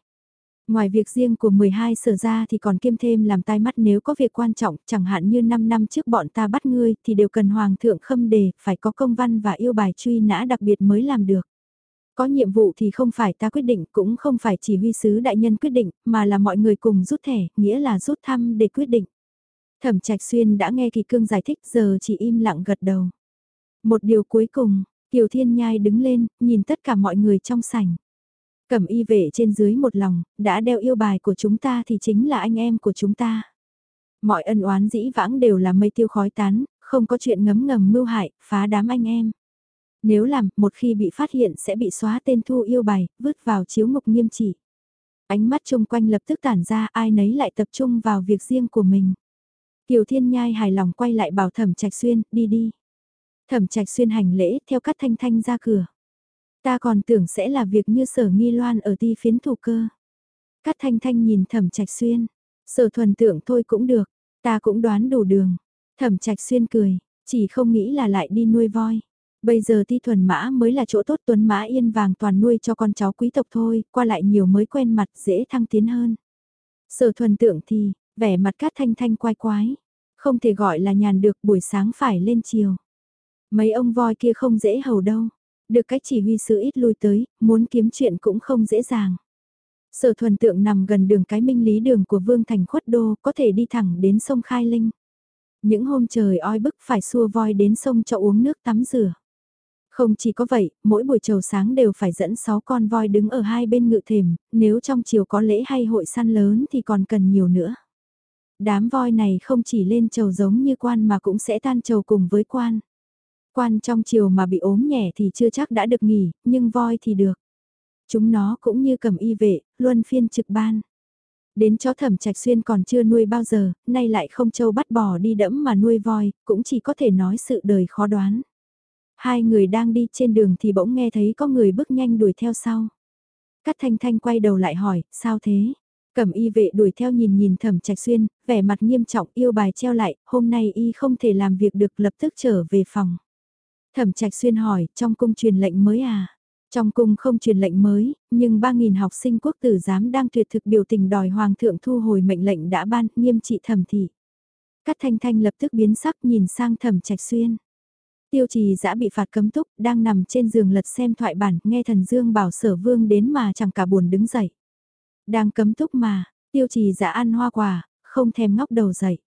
Ngoài việc riêng của 12 sở ra thì còn kiêm thêm làm tai mắt nếu có việc quan trọng, chẳng hạn như 5 năm trước bọn ta bắt ngươi thì đều cần Hoàng thượng khâm đề, phải có công văn và yêu bài truy nã đặc biệt mới làm được. Có nhiệm vụ thì không phải ta quyết định, cũng không phải chỉ huy sứ đại nhân quyết định, mà là mọi người cùng rút thẻ, nghĩa là rút thăm để quyết định. Thẩm Trạch Xuyên đã nghe Kỳ Cương giải thích giờ chỉ im lặng gật đầu. Một điều cuối cùng, Kiều Thiên Nhai đứng lên, nhìn tất cả mọi người trong sảnh. Cẩm y vệ trên dưới một lòng, đã đeo yêu bài của chúng ta thì chính là anh em của chúng ta. Mọi ân oán dĩ vãng đều là mây tiêu khói tán, không có chuyện ngấm ngầm mưu hại, phá đám anh em. Nếu làm, một khi bị phát hiện sẽ bị xóa tên thu yêu bài, vứt vào chiếu ngục nghiêm trị. Ánh mắt chung quanh lập tức tản ra ai nấy lại tập trung vào việc riêng của mình. Tiểu Thiên Nhai hài lòng quay lại bảo Thẩm Trạch Xuyên, đi đi. Thẩm Trạch Xuyên hành lễ theo cát thanh thanh ra cửa. Ta còn tưởng sẽ là việc như sở nghi loan ở ti phiến thủ cơ. Cát thanh thanh nhìn thẩm trạch xuyên. Sở thuần tượng thôi cũng được. Ta cũng đoán đủ đường. Thẩm trạch xuyên cười. Chỉ không nghĩ là lại đi nuôi voi. Bây giờ ti thuần mã mới là chỗ tốt tuấn mã yên vàng toàn nuôi cho con cháu quý tộc thôi. Qua lại nhiều mới quen mặt dễ thăng tiến hơn. Sở thuần tượng thì, vẻ mặt cát thanh thanh quái quái. Không thể gọi là nhàn được buổi sáng phải lên chiều. Mấy ông voi kia không dễ hầu đâu. Được cách chỉ huy sứ ít lui tới, muốn kiếm chuyện cũng không dễ dàng. Sở thuần tượng nằm gần đường cái minh lý đường của Vương Thành khuất đô, có thể đi thẳng đến sông Khai Linh. Những hôm trời oi bức phải xua voi đến sông cho uống nước tắm rửa. Không chỉ có vậy, mỗi buổi trầu sáng đều phải dẫn 6 con voi đứng ở hai bên ngự thềm, nếu trong chiều có lễ hay hội săn lớn thì còn cần nhiều nữa. Đám voi này không chỉ lên trầu giống như quan mà cũng sẽ tan trầu cùng với quan. Quan trong chiều mà bị ốm nhẹ thì chưa chắc đã được nghỉ, nhưng voi thì được. Chúng nó cũng như cầm y vệ, luân phiên trực ban. Đến chó thẩm trạch xuyên còn chưa nuôi bao giờ, nay lại không châu bắt bò đi đẫm mà nuôi voi, cũng chỉ có thể nói sự đời khó đoán. Hai người đang đi trên đường thì bỗng nghe thấy có người bước nhanh đuổi theo sau. Cát thanh thanh quay đầu lại hỏi, sao thế? Cẩm y vệ đuổi theo nhìn nhìn thẩm trạch xuyên, vẻ mặt nghiêm trọng yêu bài treo lại, hôm nay y không thể làm việc được lập tức trở về phòng. Thẩm Trạch Xuyên hỏi, trong cung truyền lệnh mới à? Trong cung không truyền lệnh mới, nhưng 3.000 học sinh quốc tử giám đang tuyệt thực biểu tình đòi Hoàng thượng thu hồi mệnh lệnh đã ban, nghiêm trị thẩm thị. Cát Thanh Thanh lập tức biến sắc nhìn sang Thẩm Trạch Xuyên. Tiêu trì giã bị phạt cấm túc, đang nằm trên giường lật xem thoại bản, nghe thần dương bảo sở vương đến mà chẳng cả buồn đứng dậy. Đang cấm túc mà, tiêu trì giả ăn hoa quả, không thèm ngóc đầu dậy.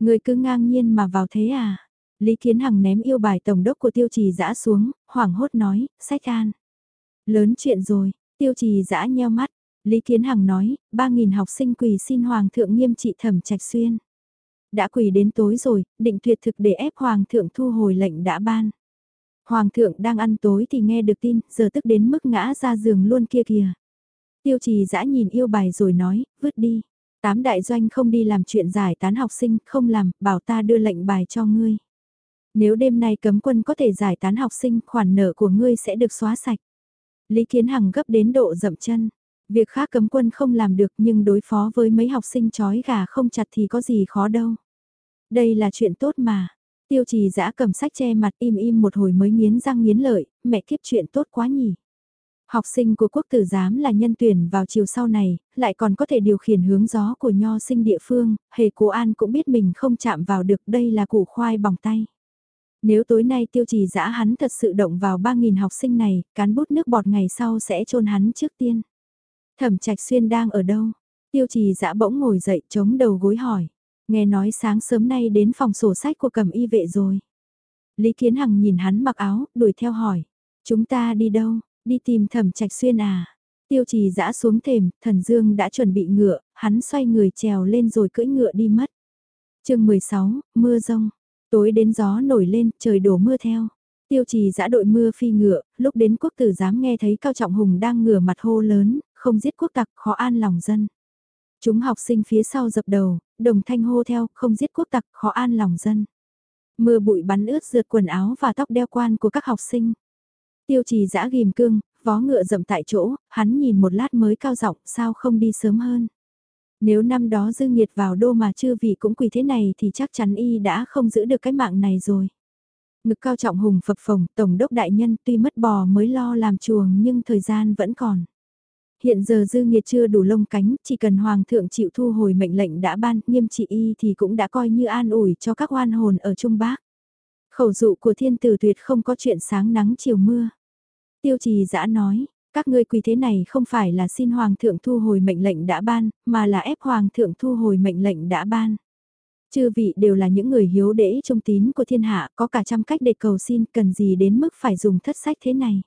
Người cứ ngang nhiên mà vào thế à? Lý Kiến Hằng ném yêu bài tổng đốc của tiêu trì dã xuống, hoảng hốt nói, sách an. Lớn chuyện rồi, tiêu trì dã nheo mắt, Lý Kiến Hằng nói, 3.000 học sinh quỳ xin Hoàng thượng nghiêm trị thẩm trạch xuyên. Đã quỳ đến tối rồi, định tuyệt thực để ép Hoàng thượng thu hồi lệnh đã ban. Hoàng thượng đang ăn tối thì nghe được tin, giờ tức đến mức ngã ra giường luôn kia kìa. Tiêu trì dã nhìn yêu bài rồi nói, vứt đi. Tám đại doanh không đi làm chuyện giải tán học sinh, không làm, bảo ta đưa lệnh bài cho ngươi. Nếu đêm nay cấm quân có thể giải tán học sinh, khoản nợ của ngươi sẽ được xóa sạch. Lý Kiến Hằng gấp đến độ dậm chân. Việc khác cấm quân không làm được nhưng đối phó với mấy học sinh chói gà không chặt thì có gì khó đâu. Đây là chuyện tốt mà. Tiêu trì giã cầm sách che mặt im im một hồi mới nghiến răng nghiến lợi, mẹ kiếp chuyện tốt quá nhỉ. Học sinh của quốc tử giám là nhân tuyển vào chiều sau này, lại còn có thể điều khiển hướng gió của nho sinh địa phương, hề cố an cũng biết mình không chạm vào được đây là củ khoai bỏng tay. Nếu tối nay tiêu trì dã hắn thật sự động vào 3.000 học sinh này, cán bút nước bọt ngày sau sẽ trôn hắn trước tiên. Thẩm trạch xuyên đang ở đâu? Tiêu trì dã bỗng ngồi dậy chống đầu gối hỏi. Nghe nói sáng sớm nay đến phòng sổ sách của cầm y vệ rồi. Lý Kiến Hằng nhìn hắn mặc áo, đuổi theo hỏi. Chúng ta đi đâu? Đi tìm thẩm trạch xuyên à? Tiêu trì dã xuống thềm, thần dương đã chuẩn bị ngựa, hắn xoay người trèo lên rồi cưỡi ngựa đi mất. chương 16, mưa rông. Tối đến gió nổi lên, trời đổ mưa theo. Tiêu trì dã đội mưa phi ngựa, lúc đến quốc tử giám nghe thấy Cao Trọng Hùng đang ngửa mặt hô lớn, không giết quốc tặc khó an lòng dân. Chúng học sinh phía sau dập đầu, đồng thanh hô theo, không giết quốc tặc khó an lòng dân. Mưa bụi bắn ướt rượt quần áo và tóc đeo quan của các học sinh. Tiêu trì dã ghim cương, vó ngựa dậm tại chỗ, hắn nhìn một lát mới cao giọng sao không đi sớm hơn. Nếu năm đó dư nghiệt vào đô mà chưa vị cũng quỳ thế này thì chắc chắn y đã không giữ được cái mạng này rồi. Ngực cao trọng hùng phập phồng, tổng đốc đại nhân tuy mất bò mới lo làm chuồng nhưng thời gian vẫn còn. Hiện giờ dư nghiệt chưa đủ lông cánh, chỉ cần hoàng thượng chịu thu hồi mệnh lệnh đã ban, nghiêm trị y thì cũng đã coi như an ủi cho các oan hồn ở Trung Bắc. Khẩu dụ của thiên tử tuyệt không có chuyện sáng nắng chiều mưa. Tiêu trì dã nói, các ngươi quỳ thế này không phải là xin hoàng thượng thu hồi mệnh lệnh đã ban, mà là ép hoàng thượng thu hồi mệnh lệnh đã ban. Chư vị đều là những người hiếu đễ trung tín của thiên hạ, có cả trăm cách để cầu xin, cần gì đến mức phải dùng thất sách thế này.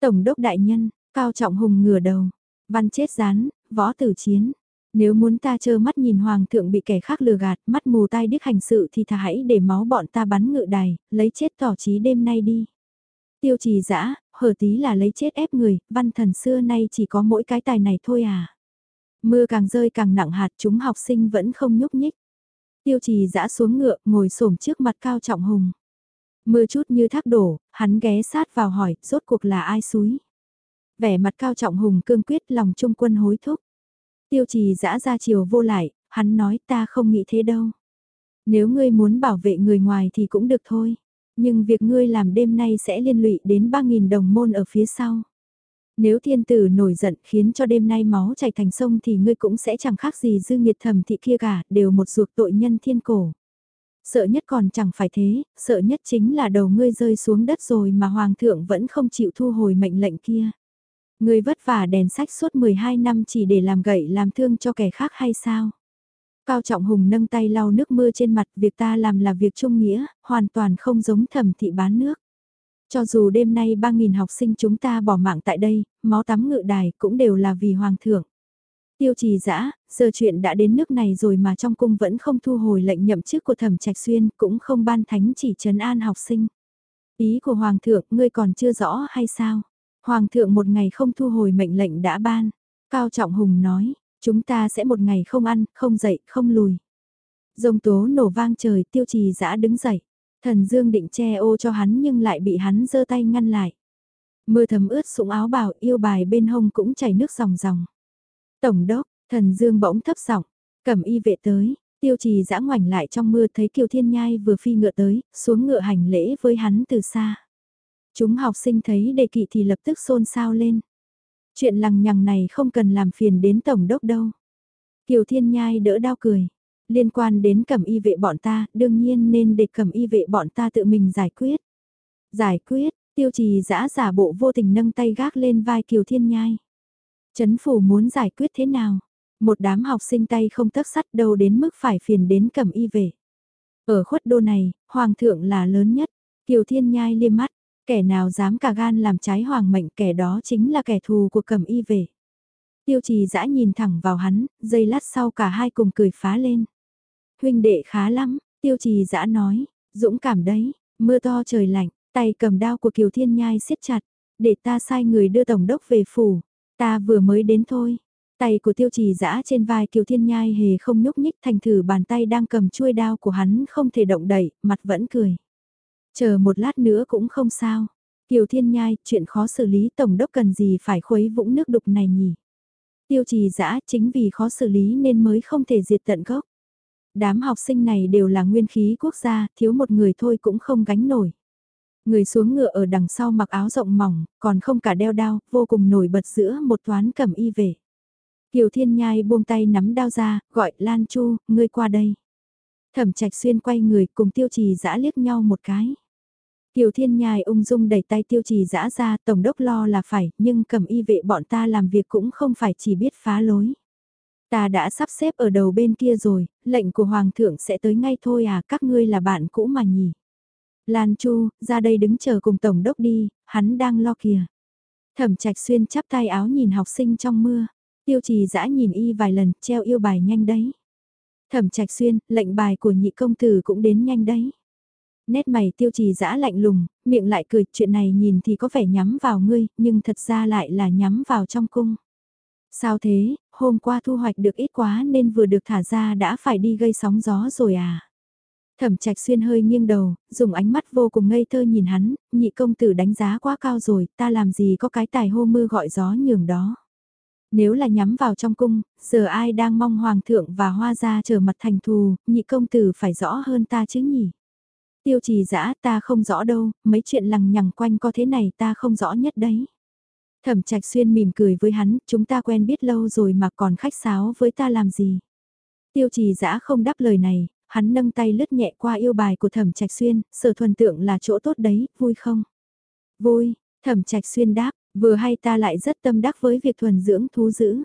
Tổng đốc đại nhân, cao trọng hùng ngửa đầu, văn chết rán, võ tử chiến. Nếu muốn ta trơ mắt nhìn hoàng thượng bị kẻ khác lừa gạt, mắt mù tai điếc hành sự thì thà hãy để máu bọn ta bắn ngự đài, lấy chết tỏ trí đêm nay đi. Tiêu trì dã hở tí là lấy chết ép người, văn thần xưa nay chỉ có mỗi cái tài này thôi à. Mưa càng rơi càng nặng hạt chúng học sinh vẫn không nhúc nhích. Tiêu trì dã xuống ngựa, ngồi xổm trước mặt Cao Trọng Hùng. Mưa chút như thác đổ, hắn ghé sát vào hỏi, rốt cuộc là ai suối. Vẻ mặt Cao Trọng Hùng cương quyết lòng trung quân hối thúc. Tiêu trì dã ra chiều vô lại, hắn nói ta không nghĩ thế đâu. Nếu ngươi muốn bảo vệ người ngoài thì cũng được thôi. Nhưng việc ngươi làm đêm nay sẽ liên lụy đến 3.000 đồng môn ở phía sau. Nếu thiên tử nổi giận khiến cho đêm nay máu chảy thành sông thì ngươi cũng sẽ chẳng khác gì dư nghiệt thầm thị kia cả, đều một ruột tội nhân thiên cổ. Sợ nhất còn chẳng phải thế, sợ nhất chính là đầu ngươi rơi xuống đất rồi mà hoàng thượng vẫn không chịu thu hồi mệnh lệnh kia. Ngươi vất vả đèn sách suốt 12 năm chỉ để làm gậy làm thương cho kẻ khác hay sao? Cao Trọng Hùng nâng tay lau nước mưa trên mặt, việc ta làm là việc trung nghĩa, hoàn toàn không giống thẩm thị bán nước. Cho dù đêm nay 3.000 học sinh chúng ta bỏ mạng tại đây, máu tắm ngự đài cũng đều là vì Hoàng thượng. Tiêu trì dã giờ chuyện đã đến nước này rồi mà trong cung vẫn không thu hồi lệnh nhậm chức của thẩm trạch xuyên, cũng không ban thánh chỉ trấn an học sinh. Ý của Hoàng thượng, ngươi còn chưa rõ hay sao? Hoàng thượng một ngày không thu hồi mệnh lệnh đã ban. Cao Trọng Hùng nói, Chúng ta sẽ một ngày không ăn, không dậy, không lùi. Dông tố nổ vang trời tiêu trì giã đứng dậy. Thần Dương định che ô cho hắn nhưng lại bị hắn giơ tay ngăn lại. Mưa thấm ướt sũng áo bào yêu bài bên hông cũng chảy nước ròng ròng. Tổng đốc, thần Dương bỗng thấp giọng, cầm y vệ tới, tiêu trì dã ngoảnh lại trong mưa thấy Kiều Thiên Nhai vừa phi ngựa tới, xuống ngựa hành lễ với hắn từ xa. Chúng học sinh thấy đề kỵ thì lập tức xôn xao lên. Chuyện lằng nhằng này không cần làm phiền đến Tổng đốc đâu. Kiều Thiên Nhai đỡ đau cười. Liên quan đến cầm y vệ bọn ta, đương nhiên nên để cầm y vệ bọn ta tự mình giải quyết. Giải quyết, tiêu trì giã giả bộ vô tình nâng tay gác lên vai Kiều Thiên Nhai. Chấn phủ muốn giải quyết thế nào? Một đám học sinh tay không tấc sắt đâu đến mức phải phiền đến cầm y vệ. Ở khuất đô này, Hoàng thượng là lớn nhất. Kiều Thiên Nhai liêm mắt, Kẻ nào dám cả gan làm trái hoàng mệnh kẻ đó chính là kẻ thù của cầm y về. Tiêu trì dã nhìn thẳng vào hắn, giây lát sau cả hai cùng cười phá lên. Huynh đệ khá lắm, tiêu trì dã nói, dũng cảm đấy, mưa to trời lạnh, tay cầm đao của Kiều Thiên Nhai siết chặt, để ta sai người đưa Tổng đốc về phủ, ta vừa mới đến thôi. Tay của tiêu trì dã trên vai Kiều Thiên Nhai hề không nhúc nhích thành thử bàn tay đang cầm chuôi đao của hắn không thể động đậy, mặt vẫn cười. Chờ một lát nữa cũng không sao. Kiều Thiên Nhai, chuyện khó xử lý Tổng đốc cần gì phải khuấy vũng nước đục này nhỉ? Tiêu trì dã chính vì khó xử lý nên mới không thể diệt tận gốc. Đám học sinh này đều là nguyên khí quốc gia, thiếu một người thôi cũng không gánh nổi. Người xuống ngựa ở đằng sau mặc áo rộng mỏng, còn không cả đeo đao, vô cùng nổi bật giữa một toán cầm y về. Kiều Thiên Nhai buông tay nắm đao ra, gọi Lan Chu, ngươi qua đây. Thẩm Trạch Xuyên quay người cùng tiêu trì dã liếc nhau một cái. Kiều Thiên Nhai ung dung đẩy tay tiêu trì dã ra, tổng đốc lo là phải, nhưng cầm y vệ bọn ta làm việc cũng không phải chỉ biết phá lối. Ta đã sắp xếp ở đầu bên kia rồi, lệnh của Hoàng thượng sẽ tới ngay thôi à, các ngươi là bạn cũ mà nhỉ. Lan Chu, ra đây đứng chờ cùng Tổng đốc đi, hắn đang lo kìa. Thẩm trạch xuyên chắp tay áo nhìn học sinh trong mưa. Tiêu trì dã nhìn y vài lần, treo yêu bài nhanh đấy. Thẩm trạch xuyên, lệnh bài của nhị công tử cũng đến nhanh đấy. Nét mày tiêu trì dã lạnh lùng, miệng lại cười, chuyện này nhìn thì có vẻ nhắm vào ngươi, nhưng thật ra lại là nhắm vào trong cung. Sao thế, hôm qua thu hoạch được ít quá nên vừa được thả ra đã phải đi gây sóng gió rồi à? Thẩm trạch xuyên hơi nghiêng đầu, dùng ánh mắt vô cùng ngây thơ nhìn hắn, nhị công tử đánh giá quá cao rồi, ta làm gì có cái tài hô mưa gọi gió nhường đó. Nếu là nhắm vào trong cung, giờ ai đang mong hoàng thượng và hoa gia trở mặt thành thù, nhị công tử phải rõ hơn ta chứ nhỉ. Tiêu trì dã ta không rõ đâu, mấy chuyện lằng nhằng quanh có thế này ta không rõ nhất đấy. Thẩm trạch xuyên mỉm cười với hắn, chúng ta quen biết lâu rồi mà còn khách sáo với ta làm gì. Tiêu trì dã không đáp lời này, hắn nâng tay lướt nhẹ qua yêu bài của thẩm trạch xuyên, sở thuần tượng là chỗ tốt đấy, vui không? Vui, thẩm trạch xuyên đáp, vừa hay ta lại rất tâm đắc với việc thuần dưỡng thú dữ.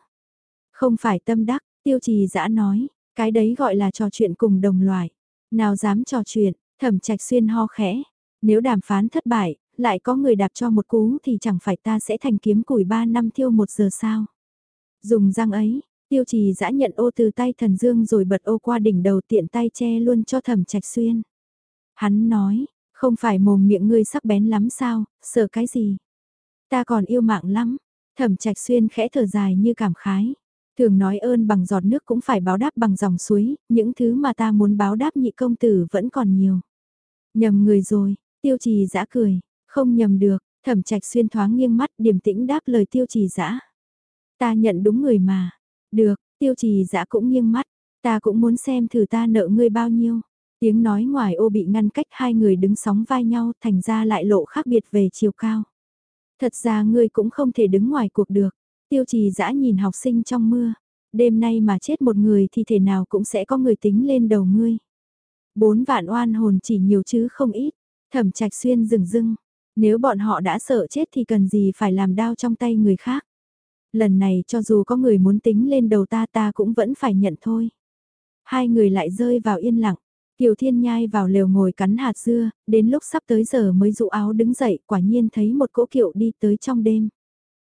Không phải tâm đắc, tiêu trì dã nói, cái đấy gọi là trò chuyện cùng đồng loại. Nào dám trò chuyện, thẩm trạch xuyên ho khẽ. Nếu đàm phán thất bại, lại có người đạp cho một cú thì chẳng phải ta sẽ thành kiếm củi ba năm thiêu một giờ sao. Dùng răng ấy, Tiêu trì dã nhận ô từ tay thần dương rồi bật ô qua đỉnh đầu tiện tay che luôn cho thẩm trạch xuyên. Hắn nói, không phải mồm miệng ngươi sắc bén lắm sao, sợ cái gì. Ta còn yêu mạng lắm, thẩm trạch xuyên khẽ thở dài như cảm khái. Thường nói ơn bằng giọt nước cũng phải báo đáp bằng dòng suối, những thứ mà ta muốn báo đáp nhị công tử vẫn còn nhiều. Nhầm người rồi, tiêu trì giã cười, không nhầm được, thẩm trạch xuyên thoáng nghiêng mắt điềm tĩnh đáp lời tiêu trì giã. Ta nhận đúng người mà, được, tiêu trì giã cũng nghiêng mắt, ta cũng muốn xem thử ta nợ ngươi bao nhiêu. Tiếng nói ngoài ô bị ngăn cách hai người đứng sóng vai nhau thành ra lại lộ khác biệt về chiều cao. Thật ra ngươi cũng không thể đứng ngoài cuộc được. Tiêu trì dã nhìn học sinh trong mưa. Đêm nay mà chết một người thì thể nào cũng sẽ có người tính lên đầu ngươi. Bốn vạn oan hồn chỉ nhiều chứ không ít. Thẩm trạch xuyên rừng rưng. Nếu bọn họ đã sợ chết thì cần gì phải làm đau trong tay người khác lần này cho dù có người muốn tính lên đầu ta ta cũng vẫn phải nhận thôi. Hai người lại rơi vào yên lặng, Kiều Thiên Nhai vào lều ngồi cắn hạt dưa, đến lúc sắp tới giờ mới dụ áo đứng dậy quả nhiên thấy một cỗ kiệu đi tới trong đêm.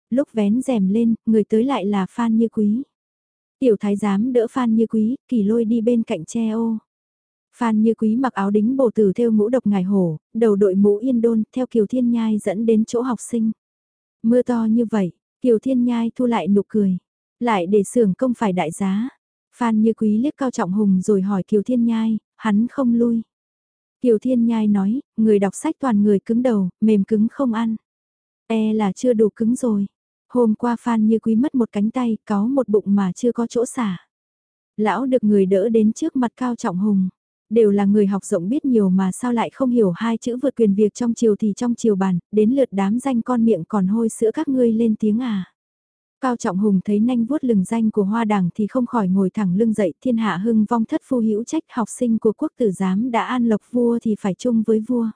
Lúc vén rèm lên, người tới lại là Phan Như Quý. Tiểu thái giám đỡ Phan Như Quý, kỳ lôi đi bên cạnh che ô. Phan Như Quý mặc áo đính bổ tử theo ngũ độc ngài hổ, đầu đội mũ yên đôn, theo Kiều Thiên Nhai dẫn đến chỗ học sinh. Mưa to như vậy, Kiều Thiên Nhai thu lại nụ cười. Lại để xưởng công phải đại giá. Phan Như Quý liếc Cao Trọng Hùng rồi hỏi Kiều Thiên Nhai, hắn không lui. Kiều Thiên Nhai nói, người đọc sách toàn người cứng đầu, mềm cứng không ăn. E là chưa đủ cứng rồi. Hôm qua Phan Như Quý mất một cánh tay, có một bụng mà chưa có chỗ xả. Lão được người đỡ đến trước mặt Cao Trọng Hùng đều là người học rộng biết nhiều mà sao lại không hiểu hai chữ vượt quyền việc trong chiều thì trong chiều bàn, đến lượt đám danh con miệng còn hôi sữa các ngươi lên tiếng à. Cao Trọng Hùng thấy nanh vuốt lừng danh của hoa đảng thì không khỏi ngồi thẳng lưng dậy thiên hạ hưng vong thất phu hữu trách học sinh của quốc tử giám đã an lộc vua thì phải chung với vua.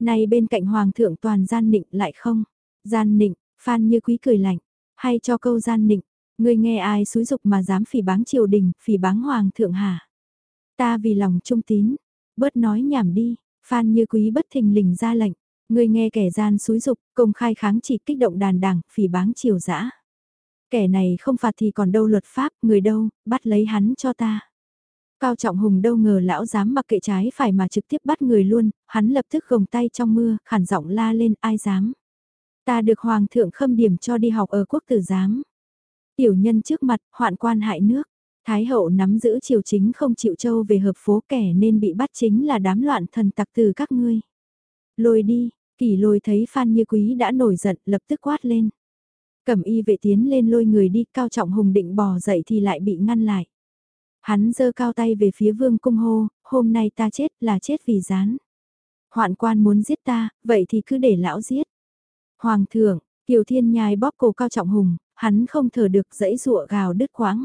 Này bên cạnh hoàng thượng toàn gian nịnh lại không? Gian nịnh, phan như quý cười lạnh, hay cho câu gian nịnh, ngươi nghe ai xúi dục mà dám phỉ báng triều đình, phỉ báng hoàng thượng hả? Ta vì lòng trung tín, bớt nói nhảm đi, Phan Như Quý bất thình lình ra lệnh, người nghe kẻ gian xúi dục, công khai kháng chỉ kích động đàn đảng, phỉ báng triều dã. Kẻ này không phạt thì còn đâu luật pháp, người đâu, bắt lấy hắn cho ta. Cao Trọng Hùng đâu ngờ lão dám mặc kệ trái phải mà trực tiếp bắt người luôn, hắn lập tức gồng tay trong mưa, khản giọng la lên ai dám. Ta được Hoàng thượng khâm điểm cho đi học ở quốc tử giám. Tiểu nhân trước mặt, hoạn quan hại nước. Thái hậu nắm giữ triều chính không chịu châu về hợp phố kẻ nên bị bắt chính là đám loạn thần tặc từ các ngươi. Lôi đi, kỷ lôi thấy Phan Như Quý đã nổi giận lập tức quát lên. Cẩm y vệ tiến lên lôi người đi cao trọng hùng định bò dậy thì lại bị ngăn lại. Hắn giơ cao tay về phía vương cung hô, hôm nay ta chết là chết vì gián. Hoạn quan muốn giết ta, vậy thì cứ để lão giết. Hoàng thượng, Kiều Thiên nhai bóp cổ cao trọng hùng, hắn không thở được dãy rụa gào đứt quãng.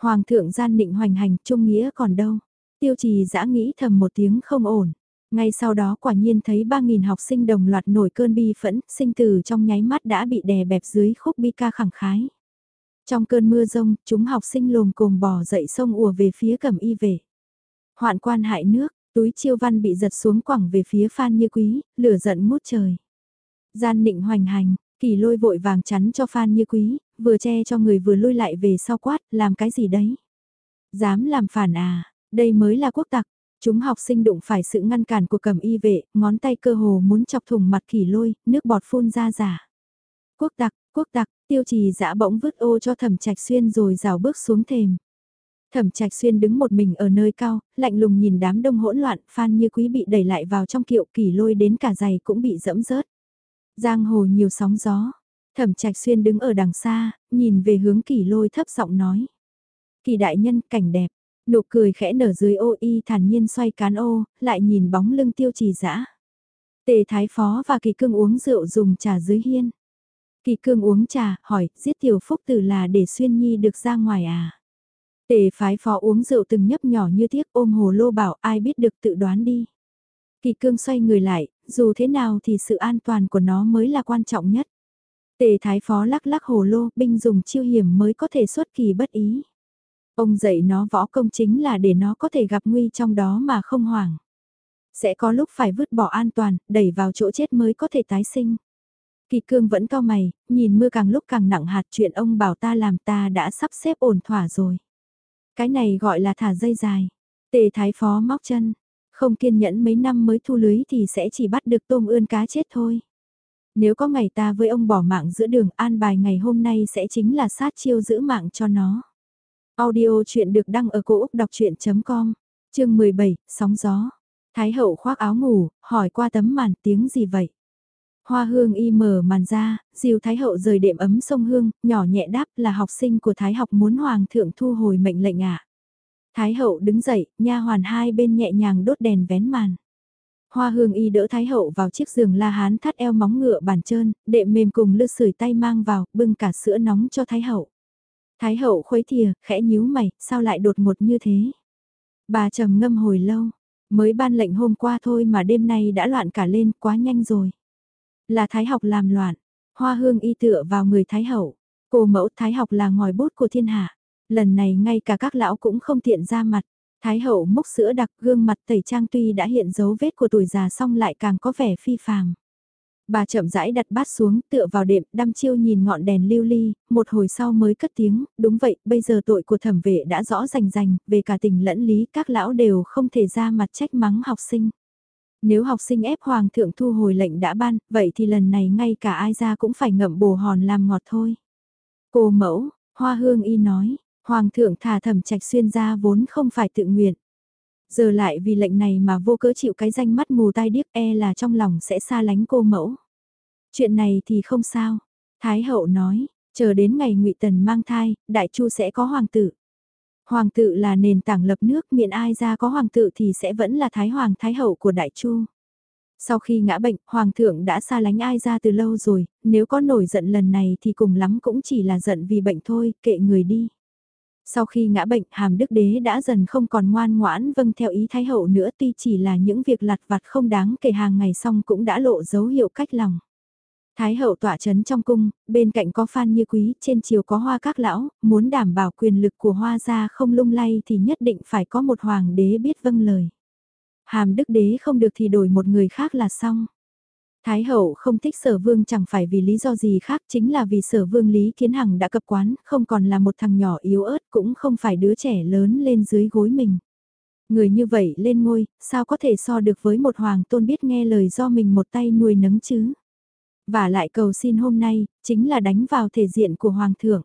Hoàng thượng gian định hoành hành, trung nghĩa còn đâu. Tiêu trì dã nghĩ thầm một tiếng không ổn. Ngay sau đó quả nhiên thấy 3.000 học sinh đồng loạt nổi cơn bi phẫn, sinh tử trong nháy mắt đã bị đè bẹp dưới khúc bi ca khẳng khái. Trong cơn mưa rông, chúng học sinh lồm cồm bò dậy sông ùa về phía cẩm y về. Hoạn quan hại nước, Túi chiêu văn bị giật xuống quẳng về phía Phan Như Quý, lửa giận mút trời. Gian nịnh hoành hành, kỳ lôi vội vàng chắn cho Phan Như Quý, vừa che cho người vừa lui lại về sau quát, làm cái gì đấy? Dám làm phản à, đây mới là quốc tặc. Chúng học sinh đụng phải sự ngăn cản của cầm y vệ, ngón tay cơ hồ muốn chọc thủng mặt kỳ lôi, nước bọt phun ra giả. Quốc tặc, quốc tặc, tiêu trì dã bỗng vứt ô cho thẩm trạch xuyên rồi rào bước xuống thềm. Thẩm Trạch Xuyên đứng một mình ở nơi cao, lạnh lùng nhìn đám đông hỗn loạn, Phan Như Quý bị đẩy lại vào trong kiệu, kỳ lôi đến cả giày cũng bị dẫm rớt. Giang hồ nhiều sóng gió. Thẩm Trạch Xuyên đứng ở đằng xa, nhìn về hướng kỳ lôi thấp giọng nói. Kỳ đại nhân, cảnh đẹp. Nụ cười khẽ nở dưới ô y thản nhiên xoay cán ô, lại nhìn bóng lưng tiêu trì dã Tề Thái Phó và Kỳ Cương uống rượu dùng trà dưới hiên. Kỳ Cương uống trà, hỏi, giết tiểu phúc tử là để Xuyên Nhi được ra ngoài à? Tề phái phó uống rượu từng nhấp nhỏ như tiếc ôm hồ lô bảo ai biết được tự đoán đi. Kỳ cương xoay người lại, dù thế nào thì sự an toàn của nó mới là quan trọng nhất. Tề thái phó lắc lắc hồ lô, binh dùng chiêu hiểm mới có thể xuất kỳ bất ý. Ông dạy nó võ công chính là để nó có thể gặp nguy trong đó mà không hoảng. Sẽ có lúc phải vứt bỏ an toàn, đẩy vào chỗ chết mới có thể tái sinh. Kỳ cương vẫn cao mày, nhìn mưa càng lúc càng nặng hạt chuyện ông bảo ta làm ta đã sắp xếp ổn thỏa rồi. Cái này gọi là thả dây dài. Tề thái phó móc chân. Không kiên nhẫn mấy năm mới thu lưới thì sẽ chỉ bắt được tôm ươn cá chết thôi. Nếu có ngày ta với ông bỏ mạng giữa đường an bài ngày hôm nay sẽ chính là sát chiêu giữ mạng cho nó. Audio chuyện được đăng ở cổ Úc đọc chuyện.com, chương 17, sóng gió. Thái hậu khoác áo ngủ, hỏi qua tấm màn tiếng gì vậy? Hoa hương y mở màn ra, diều Thái hậu rời đệm ấm sông hương, nhỏ nhẹ đáp là học sinh của Thái học muốn hoàng thượng thu hồi mệnh lệnh ạ. Thái hậu đứng dậy, nha hoàn hai bên nhẹ nhàng đốt đèn vén màn. Hoa hương y đỡ Thái hậu vào chiếc giường la hán thắt eo móng ngựa bàn trơn, đệm mềm cùng lư sưởi tay mang vào, bưng cả sữa nóng cho Thái hậu. Thái hậu khuấy thìa, khẽ nhíu mày, sao lại đột ngột như thế? Bà trầm ngâm hồi lâu, mới ban lệnh hôm qua thôi mà đêm nay đã loạn cả lên, quá nhanh rồi. Là thái học làm loạn, hoa hương y tựa vào người thái hậu, cô mẫu thái học là ngòi bút của thiên hạ. Lần này ngay cả các lão cũng không tiện ra mặt. Thái hậu múc sữa đặc gương mặt tẩy trang tuy đã hiện dấu vết của tuổi già xong lại càng có vẻ phi phàm. Bà chậm rãi đặt bát xuống tựa vào đệm đăm chiêu nhìn ngọn đèn lưu ly, một hồi sau mới cất tiếng, đúng vậy, bây giờ tội của thẩm vệ đã rõ rành rành, về cả tình lẫn lý các lão đều không thể ra mặt trách mắng học sinh. Nếu học sinh ép hoàng thượng thu hồi lệnh đã ban, vậy thì lần này ngay cả ai ra cũng phải ngậm bồ hòn làm ngọt thôi. Cô mẫu, hoa hương y nói, hoàng thượng thả thẩm trạch xuyên ra vốn không phải tự nguyện. Giờ lại vì lệnh này mà vô cớ chịu cái danh mắt mù tai điếc e là trong lòng sẽ xa lánh cô mẫu. Chuyện này thì không sao. Thái hậu nói, chờ đến ngày ngụy Tần mang thai, đại chu sẽ có hoàng tử. Hoàng tử là nền tảng lập nước miệng ai ra có hoàng tử thì sẽ vẫn là thái hoàng thái hậu của đại chu. Sau khi ngã bệnh, hoàng thượng đã xa lánh ai ra từ lâu rồi, nếu có nổi giận lần này thì cùng lắm cũng chỉ là giận vì bệnh thôi, kệ người đi. Sau khi ngã bệnh, hàm đức đế đã dần không còn ngoan ngoãn vâng theo ý thái hậu nữa tuy chỉ là những việc lặt vặt không đáng kể hàng ngày xong cũng đã lộ dấu hiệu cách lòng. Thái hậu tọa chấn trong cung, bên cạnh có phan như quý, trên chiều có hoa các lão, muốn đảm bảo quyền lực của hoa gia không lung lay thì nhất định phải có một hoàng đế biết vâng lời. Hàm đức đế không được thì đổi một người khác là xong. Thái hậu không thích sở vương chẳng phải vì lý do gì khác chính là vì sở vương Lý Kiến Hằng đã cập quán, không còn là một thằng nhỏ yếu ớt cũng không phải đứa trẻ lớn lên dưới gối mình. Người như vậy lên ngôi, sao có thể so được với một hoàng tôn biết nghe lời do mình một tay nuôi nấng chứ? Và lại cầu xin hôm nay, chính là đánh vào thể diện của Hoàng thượng.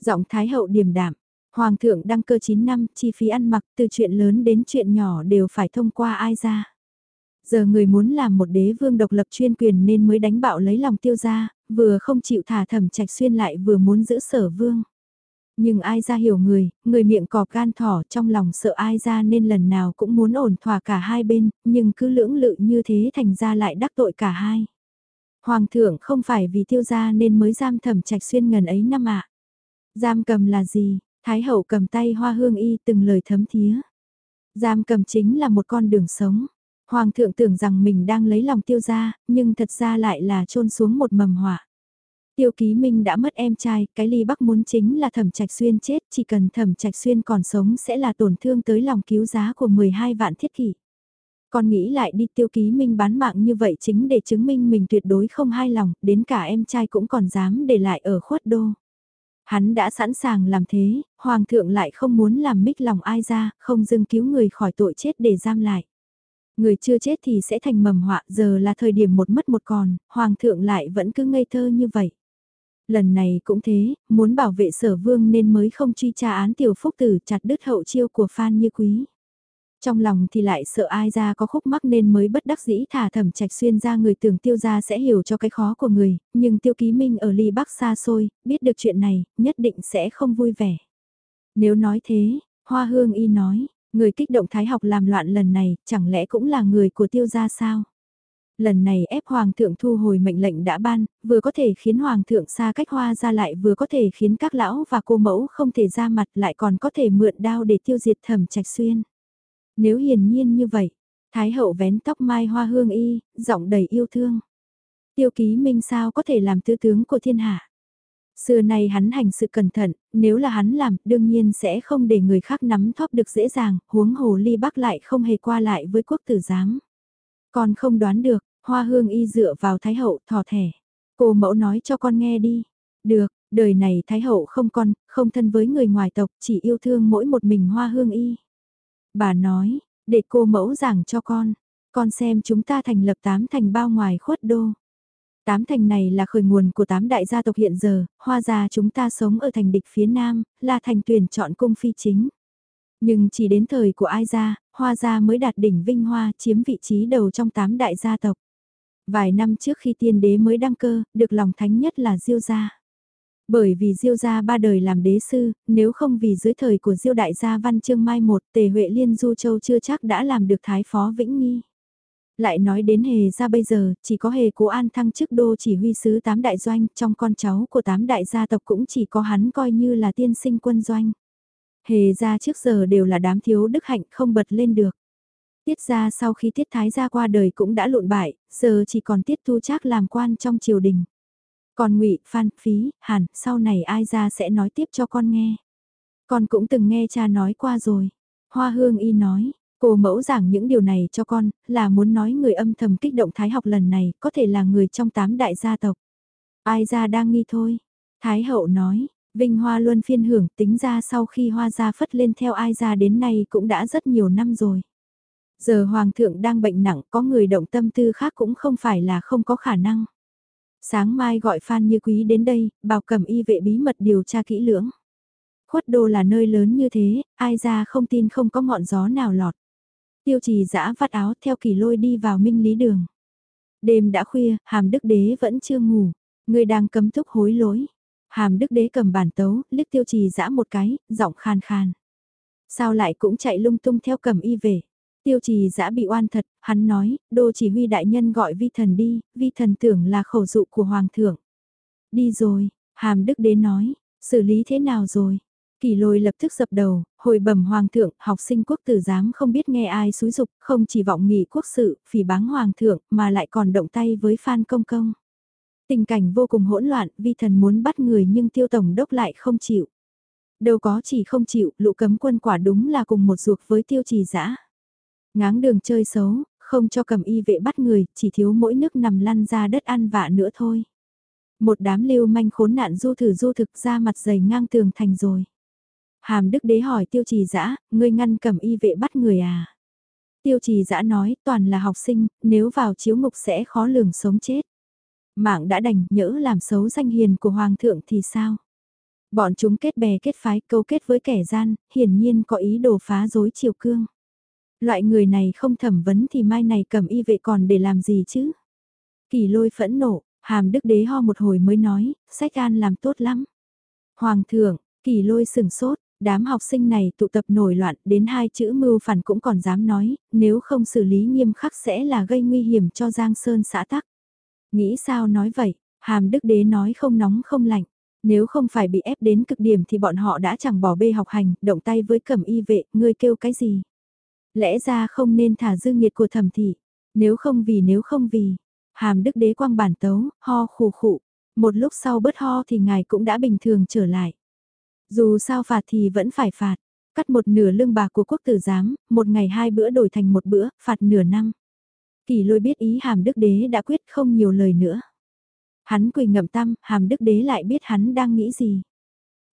Giọng Thái hậu điềm đạm, Hoàng thượng đăng cơ 9 năm, chi phí ăn mặc từ chuyện lớn đến chuyện nhỏ đều phải thông qua ai ra. Giờ người muốn làm một đế vương độc lập chuyên quyền nên mới đánh bạo lấy lòng tiêu gia, vừa không chịu thả thẩm trạch xuyên lại vừa muốn giữ sở vương. Nhưng ai ra hiểu người, người miệng cọp gan thỏ trong lòng sợ ai ra nên lần nào cũng muốn ổn thỏa cả hai bên, nhưng cứ lưỡng lự như thế thành ra lại đắc tội cả hai. Hoàng thượng không phải vì tiêu gia nên mới giam thẩm trạch xuyên ngần ấy năm ạ. Giam cầm là gì? Thái hậu cầm tay hoa hương y từng lời thấm thía. Giam cầm chính là một con đường sống. Hoàng thượng tưởng rằng mình đang lấy lòng tiêu gia, nhưng thật ra lại là trôn xuống một mầm họa. Tiêu ký minh đã mất em trai, cái ly bắc muốn chính là thẩm trạch xuyên chết, chỉ cần thẩm trạch xuyên còn sống sẽ là tổn thương tới lòng cứu giá của 12 vạn thiết kỷ. Còn nghĩ lại đi tiêu ký minh bán mạng như vậy chính để chứng minh mình tuyệt đối không hai lòng, đến cả em trai cũng còn dám để lại ở khuất đô. Hắn đã sẵn sàng làm thế, hoàng thượng lại không muốn làm mích lòng ai ra, không dưng cứu người khỏi tội chết để giam lại. Người chưa chết thì sẽ thành mầm họa, giờ là thời điểm một mất một còn, hoàng thượng lại vẫn cứ ngây thơ như vậy. Lần này cũng thế, muốn bảo vệ sở vương nên mới không truy tra án tiểu phúc tử chặt đứt hậu chiêu của Phan Như Quý. Trong lòng thì lại sợ ai ra có khúc mắc nên mới bất đắc dĩ thả thẩm trạch xuyên ra người tưởng tiêu ra sẽ hiểu cho cái khó của người, nhưng tiêu ký minh ở ly bắc xa xôi, biết được chuyện này, nhất định sẽ không vui vẻ. Nếu nói thế, Hoa Hương Y nói, người kích động thái học làm loạn lần này, chẳng lẽ cũng là người của tiêu gia sao? Lần này ép Hoàng thượng thu hồi mệnh lệnh đã ban, vừa có thể khiến Hoàng thượng xa cách hoa ra lại vừa có thể khiến các lão và cô mẫu không thể ra mặt lại còn có thể mượn đao để tiêu diệt thẩm trạch xuyên. Nếu hiển nhiên như vậy, Thái hậu vén tóc mai hoa hương y, giọng đầy yêu thương. Tiêu ký minh sao có thể làm tư tướng của thiên hạ. Xưa nay hắn hành sự cẩn thận, nếu là hắn làm, đương nhiên sẽ không để người khác nắm thóp được dễ dàng, huống hồ ly bắc lại không hề qua lại với quốc tử giám. Còn không đoán được, hoa hương y dựa vào thái hậu thò thẻ. Cô mẫu nói cho con nghe đi. Được, đời này thái hậu không con, không thân với người ngoài tộc, chỉ yêu thương mỗi một mình hoa hương y. Bà nói, để cô mẫu giảng cho con, con xem chúng ta thành lập tám thành bao ngoài khuất đô. Tám thành này là khởi nguồn của tám đại gia tộc hiện giờ, hoa gia chúng ta sống ở thành địch phía nam, là thành tuyển chọn cung phi chính. Nhưng chỉ đến thời của ai gia, hoa gia mới đạt đỉnh vinh hoa chiếm vị trí đầu trong tám đại gia tộc. Vài năm trước khi tiên đế mới đăng cơ, được lòng thánh nhất là diêu gia. Bởi vì Diêu gia ba đời làm đế sư, nếu không vì dưới thời của Diêu đại gia Văn Chương Mai một Tề Huệ Liên Du Châu chưa chắc đã làm được Thái Phó Vĩnh Nghi. Lại nói đến hề gia bây giờ, chỉ có hề cố an thăng chức đô chỉ huy sứ tám đại doanh, trong con cháu của tám đại gia tộc cũng chỉ có hắn coi như là tiên sinh quân doanh. Hề gia trước giờ đều là đám thiếu đức hạnh không bật lên được. Tiết gia sau khi tiết thái gia qua đời cũng đã lụn bại, giờ chỉ còn tiết thu trác làm quan trong triều đình. Còn ngụy Phan, Phí, Hàn, sau này ai ra sẽ nói tiếp cho con nghe. Con cũng từng nghe cha nói qua rồi. Hoa Hương Y nói, cô mẫu giảng những điều này cho con, là muốn nói người âm thầm kích động Thái học lần này có thể là người trong tám đại gia tộc. Ai ra đang nghi thôi. Thái hậu nói, Vinh Hoa luôn phiên hưởng tính ra sau khi hoa gia phất lên theo ai ra đến nay cũng đã rất nhiều năm rồi. Giờ Hoàng thượng đang bệnh nặng có người động tâm tư khác cũng không phải là không có khả năng. Sáng mai gọi Phan Như Quý đến đây, bảo cầm y vệ bí mật điều tra kỹ lưỡng. Khuất đô là nơi lớn như thế, ai ra không tin không có ngọn gió nào lọt. Tiêu trì giã vắt áo theo kỳ lôi đi vào minh lý đường. Đêm đã khuya, hàm đức đế vẫn chưa ngủ, người đang cấm thúc hối lỗi. Hàm đức đế cầm bản tấu, liếc tiêu trì giã một cái, giọng khan khan. Sao lại cũng chạy lung tung theo cầm y về. Tiêu trì giã bị oan thật, hắn nói, đô chỉ huy đại nhân gọi vi thần đi, vi thần tưởng là khẩu dụ của hoàng thượng. Đi rồi, hàm đức đế nói, xử lý thế nào rồi? Kỳ lôi lập tức dập đầu, hồi bẩm hoàng thượng, học sinh quốc tử giám không biết nghe ai xúi dục, không chỉ vọng nghị quốc sự, phỉ báng hoàng thượng, mà lại còn động tay với Phan Công Công. Tình cảnh vô cùng hỗn loạn, vi thần muốn bắt người nhưng tiêu tổng đốc lại không chịu. Đâu có chỉ không chịu, lũ cấm quân quả đúng là cùng một ruột với tiêu trì dã Ngáng đường chơi xấu, không cho cầm y vệ bắt người, chỉ thiếu mỗi nước nằm lăn ra đất ăn vạ nữa thôi. Một đám lưu manh khốn nạn du thử du thực ra mặt dày ngang tường thành rồi. Hàm đức đế hỏi tiêu trì dã ngươi ngăn cầm y vệ bắt người à? Tiêu trì dã nói toàn là học sinh, nếu vào chiếu ngục sẽ khó lường sống chết. Mạng đã đành nhỡ làm xấu danh hiền của hoàng thượng thì sao? Bọn chúng kết bè kết phái câu kết với kẻ gian, hiển nhiên có ý đồ phá rối triều cương. Loại người này không thẩm vấn thì mai này cầm y vệ còn để làm gì chứ? Kỳ lôi phẫn nộ, hàm đức đế ho một hồi mới nói, sách an làm tốt lắm. Hoàng thượng, kỳ lôi sừng sốt, đám học sinh này tụ tập nổi loạn đến hai chữ mưu phản cũng còn dám nói, nếu không xử lý nghiêm khắc sẽ là gây nguy hiểm cho Giang Sơn xã tắc. Nghĩ sao nói vậy, hàm đức đế nói không nóng không lạnh. Nếu không phải bị ép đến cực điểm thì bọn họ đã chẳng bỏ bê học hành, động tay với cẩm y vệ, ngươi kêu cái gì. Lẽ ra không nên thả dư nghiệt của thẩm thị. Nếu không vì nếu không vì. Hàm đức đế quang bản tấu, ho khù khụ. Một lúc sau bớt ho thì ngài cũng đã bình thường trở lại. Dù sao phạt thì vẫn phải phạt. Cắt một nửa lương bạc của quốc tử giám, một ngày hai bữa đổi thành một bữa, phạt nửa năm. Kỳ lôi biết ý hàm đức đế đã quyết không nhiều lời nữa. Hắn quỳ ngậm tâm, hàm đức đế lại biết hắn đang nghĩ gì.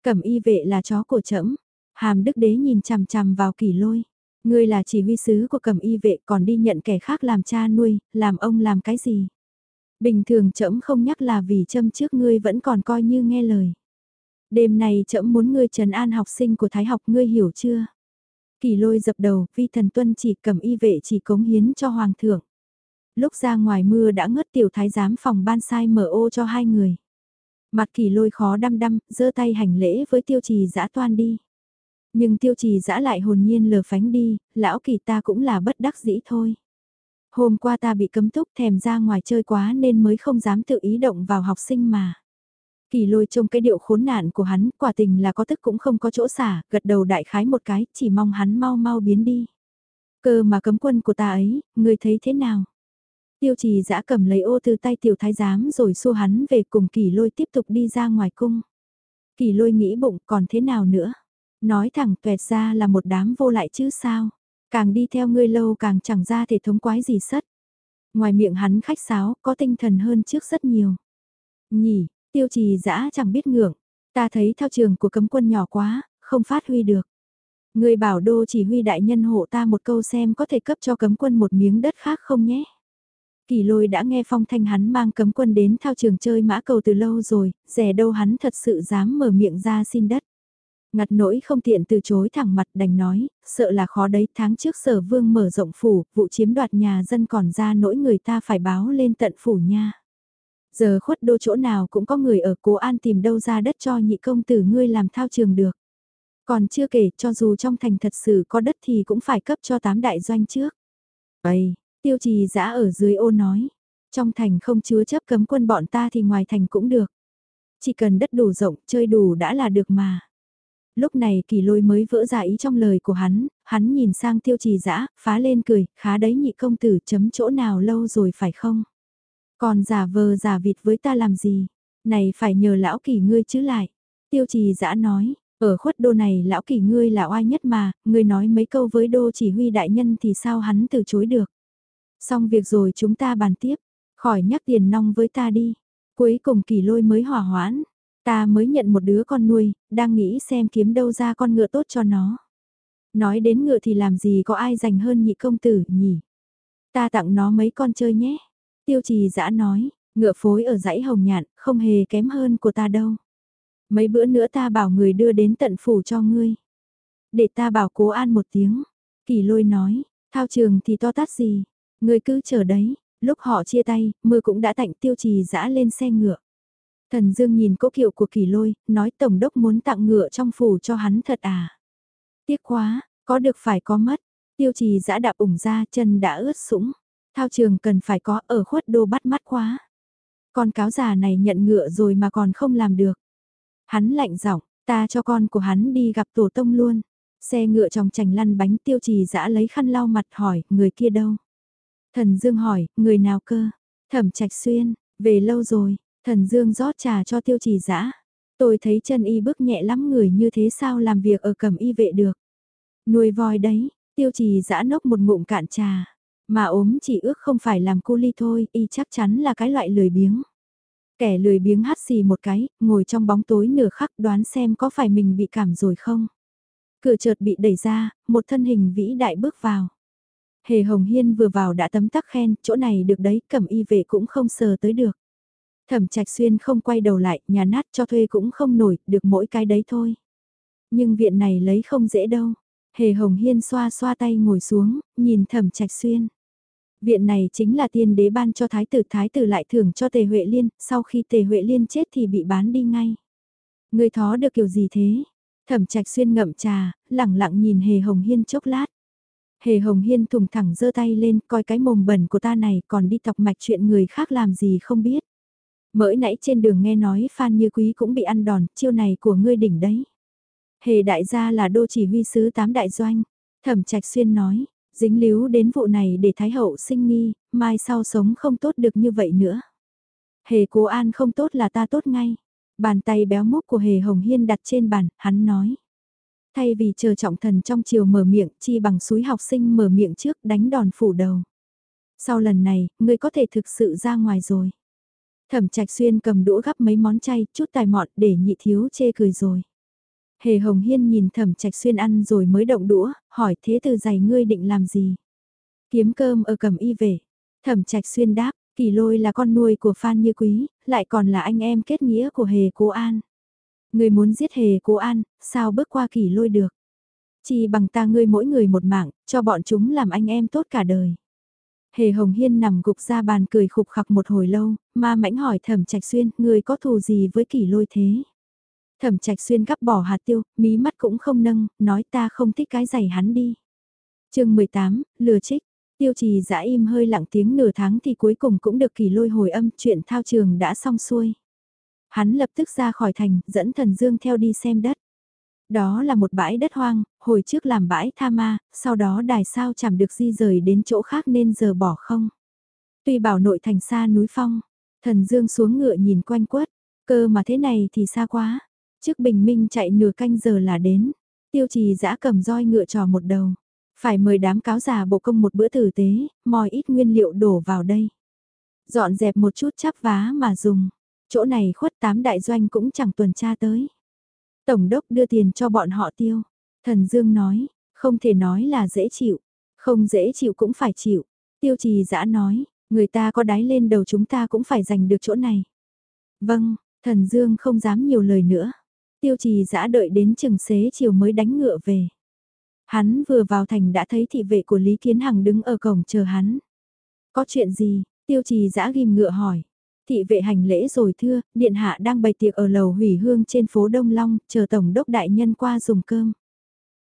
Cẩm y vệ là chó của trẫm Hàm đức đế nhìn chằm chằm vào kỳ lôi. Ngươi là chỉ huy sứ của cẩm y vệ còn đi nhận kẻ khác làm cha nuôi, làm ông làm cái gì? Bình thường trẫm không nhắc là vì châm trước ngươi vẫn còn coi như nghe lời. Đêm nay trẫm muốn ngươi trấn an học sinh của Thái học ngươi hiểu chưa? Kỳ lôi dập đầu, vi thần tuân chỉ cầm y vệ chỉ cống hiến cho hoàng thượng. Lúc ra ngoài mưa đã ngất tiểu thái giám phòng ban sai mở ô cho hai người. Mặt kỳ lôi khó đăm đăm, giơ tay hành lễ với tiêu trì Giã toan đi. Nhưng tiêu trì Giã lại hồn nhiên lờ phánh đi, lão kỳ ta cũng là bất đắc dĩ thôi. Hôm qua ta bị cấm túc thèm ra ngoài chơi quá nên mới không dám tự ý động vào học sinh mà. Kỳ lôi trông cái điệu khốn nạn của hắn, quả tình là có tức cũng không có chỗ xả, gật đầu đại khái một cái, chỉ mong hắn mau mau biến đi. Cơ mà cấm quân của ta ấy, người thấy thế nào? Tiêu trì giã cầm lấy ô từ tay tiểu thái giám rồi xua hắn về cùng kỳ lôi tiếp tục đi ra ngoài cung. Kỳ lôi nghĩ bụng còn thế nào nữa? Nói thẳng tuẹt ra là một đám vô lại chứ sao? Càng đi theo ngươi lâu càng chẳng ra thể thống quái gì sất. Ngoài miệng hắn khách sáo, có tinh thần hơn trước rất nhiều. Nhỉ, tiêu trì dã chẳng biết ngưỡng. Ta thấy theo trường của cấm quân nhỏ quá, không phát huy được. Người bảo đô chỉ huy đại nhân hộ ta một câu xem có thể cấp cho cấm quân một miếng đất khác không nhé. Kỳ lôi đã nghe phong thanh hắn mang cấm quân đến thao trường chơi mã cầu từ lâu rồi, rẻ đâu hắn thật sự dám mở miệng ra xin đất. Ngặt nỗi không tiện từ chối thẳng mặt đành nói, sợ là khó đấy tháng trước sở vương mở rộng phủ, vụ chiếm đoạt nhà dân còn ra nỗi người ta phải báo lên tận phủ nha. Giờ khuất đô chỗ nào cũng có người ở cố an tìm đâu ra đất cho nhị công tử ngươi làm thao trường được. Còn chưa kể cho dù trong thành thật sự có đất thì cũng phải cấp cho tám đại doanh trước. vậy tiêu trì giã ở dưới ô nói, trong thành không chứa chấp cấm quân bọn ta thì ngoài thành cũng được. Chỉ cần đất đủ rộng, chơi đủ đã là được mà. Lúc này kỳ lôi mới vỡ ra ý trong lời của hắn, hắn nhìn sang tiêu trì dã phá lên cười, khá đấy nhị công tử chấm chỗ nào lâu rồi phải không? Còn giả vờ giả vịt với ta làm gì? Này phải nhờ lão kỳ ngươi chứ lại. Tiêu trì giã nói, ở khuất đô này lão kỳ ngươi là oai nhất mà, ngươi nói mấy câu với đô chỉ huy đại nhân thì sao hắn từ chối được. Xong việc rồi chúng ta bàn tiếp, khỏi nhắc tiền nong với ta đi. Cuối cùng kỳ lôi mới hỏa hoãn, Ta mới nhận một đứa con nuôi, đang nghĩ xem kiếm đâu ra con ngựa tốt cho nó. Nói đến ngựa thì làm gì có ai dành hơn nhị công tử nhỉ? Ta tặng nó mấy con chơi nhé. Tiêu trì dã nói, ngựa phối ở dãy hồng nhạn, không hề kém hơn của ta đâu. Mấy bữa nữa ta bảo người đưa đến tận phủ cho ngươi. Để ta bảo cố an một tiếng. Kỳ lôi nói, thao trường thì to tát gì. Ngươi cứ chờ đấy, lúc họ chia tay, mưa cũng đã tạnh tiêu trì dã lên xe ngựa. Thần Dương nhìn cố kiệu của kỳ lôi, nói Tổng đốc muốn tặng ngựa trong phủ cho hắn thật à. Tiếc quá, có được phải có mất. Tiêu trì dã đạp ủng ra chân đã ướt sũng. Thao trường cần phải có ở khuất đô bắt mắt quá. Con cáo già này nhận ngựa rồi mà còn không làm được. Hắn lạnh giọng, ta cho con của hắn đi gặp tổ tông luôn. Xe ngựa trong chành lăn bánh tiêu trì dã lấy khăn lau mặt hỏi, người kia đâu? Thần Dương hỏi, người nào cơ? Thẩm trạch xuyên, về lâu rồi, Thần Dương rót trà cho tiêu trì dã Tôi thấy chân y bước nhẹ lắm người như thế sao làm việc ở cầm y vệ được. Nuôi voi đấy, tiêu trì dã nốc một ngụm cạn trà. Mà ốm chỉ ước không phải làm cu ly thôi, y chắc chắn là cái loại lười biếng. Kẻ lười biếng hắt xì một cái, ngồi trong bóng tối nửa khắc đoán xem có phải mình bị cảm rồi không. Cửa chợt bị đẩy ra, một thân hình vĩ đại bước vào. Hề Hồng Hiên vừa vào đã tấm tắc khen, chỗ này được đấy, cầm y vệ cũng không sờ tới được. Thẩm Trạch Xuyên không quay đầu lại, nhà nát cho thuê cũng không nổi, được mỗi cái đấy thôi. Nhưng viện này lấy không dễ đâu. Hề Hồng Hiên xoa xoa tay ngồi xuống, nhìn Thẩm Trạch Xuyên. Viện này chính là tiên đế ban cho thái tử, thái tử lại thưởng cho Tề Huệ Liên, sau khi Tề Huệ Liên chết thì bị bán đi ngay. Người thó được kiểu gì thế? Thẩm Trạch Xuyên ngậm trà, lẳng lặng nhìn Hề Hồng Hiên chốc lát. Hề Hồng Hiên thùng thẳng giơ tay lên, coi cái mồm bẩn của ta này còn đi tọc mạch chuyện người khác làm gì không biết. Mới nãy trên đường nghe nói Phan Như Quý cũng bị ăn đòn, chiêu này của ngươi đỉnh đấy. Hề đại gia là đô chỉ huy sứ tám đại doanh, thẩm trạch xuyên nói, dính líu đến vụ này để Thái Hậu sinh nghi, mai sau sống không tốt được như vậy nữa. Hề cố an không tốt là ta tốt ngay. Bàn tay béo múc của Hề Hồng Hiên đặt trên bàn, hắn nói. Thay vì chờ trọng thần trong chiều mở miệng, chi bằng suối học sinh mở miệng trước đánh đòn phủ đầu. Sau lần này, ngươi có thể thực sự ra ngoài rồi. Thẩm trạch xuyên cầm đũa gắp mấy món chay, chút tài mọn để nhị thiếu chê cười rồi. Hề Hồng Hiên nhìn thẩm trạch xuyên ăn rồi mới động đũa, hỏi thế từ giày ngươi định làm gì? Kiếm cơm ở cầm y về. Thẩm trạch xuyên đáp, kỳ lôi là con nuôi của Phan Như Quý, lại còn là anh em kết nghĩa của Hề Cố An. Ngươi muốn giết Hề Cố An, sao bước qua kỳ lôi được? Chỉ bằng ta ngươi mỗi người một mạng, cho bọn chúng làm anh em tốt cả đời. Hề Hồng Hiên nằm gục ra bàn cười khục khặc một hồi lâu, ma mãnh hỏi thẩm trạch xuyên, ngươi có thù gì với kỳ lôi thế? Thẩm trạch xuyên gắp bỏ hạt tiêu, mí mắt cũng không nâng, nói ta không thích cái giày hắn đi. chương 18, lừa trích. Tiêu trì giã im hơi lặng tiếng nửa tháng thì cuối cùng cũng được kỳ lôi hồi âm chuyện thao trường đã xong xuôi. Hắn lập tức ra khỏi thành, dẫn thần dương theo đi xem đất. Đó là một bãi đất hoang, hồi trước làm bãi tha ma, sau đó đài sao chẳng được di rời đến chỗ khác nên giờ bỏ không. Tuy bảo nội thành xa núi phong, thần dương xuống ngựa nhìn quanh quất, cơ mà thế này thì xa quá. Trước bình minh chạy nửa canh giờ là đến, tiêu trì giã cầm roi ngựa trò một đầu. Phải mời đám cáo già bộ công một bữa tử tế, mòi ít nguyên liệu đổ vào đây. Dọn dẹp một chút chắp vá mà dùng. Chỗ này khuất tám đại doanh cũng chẳng tuần tra tới. Tổng đốc đưa tiền cho bọn họ tiêu. Thần Dương nói, không thể nói là dễ chịu. Không dễ chịu cũng phải chịu. Tiêu trì dã nói, người ta có đáy lên đầu chúng ta cũng phải giành được chỗ này. Vâng, thần Dương không dám nhiều lời nữa. Tiêu trì dã đợi đến chừng xế chiều mới đánh ngựa về. Hắn vừa vào thành đã thấy thị vệ của Lý Kiến Hằng đứng ở cổng chờ hắn. Có chuyện gì? Tiêu trì dã ghim ngựa hỏi. Thị vệ hành lễ rồi thưa, điện hạ đang bày tiệc ở lầu hủy hương trên phố Đông Long, chờ tổng đốc đại nhân qua dùng cơm.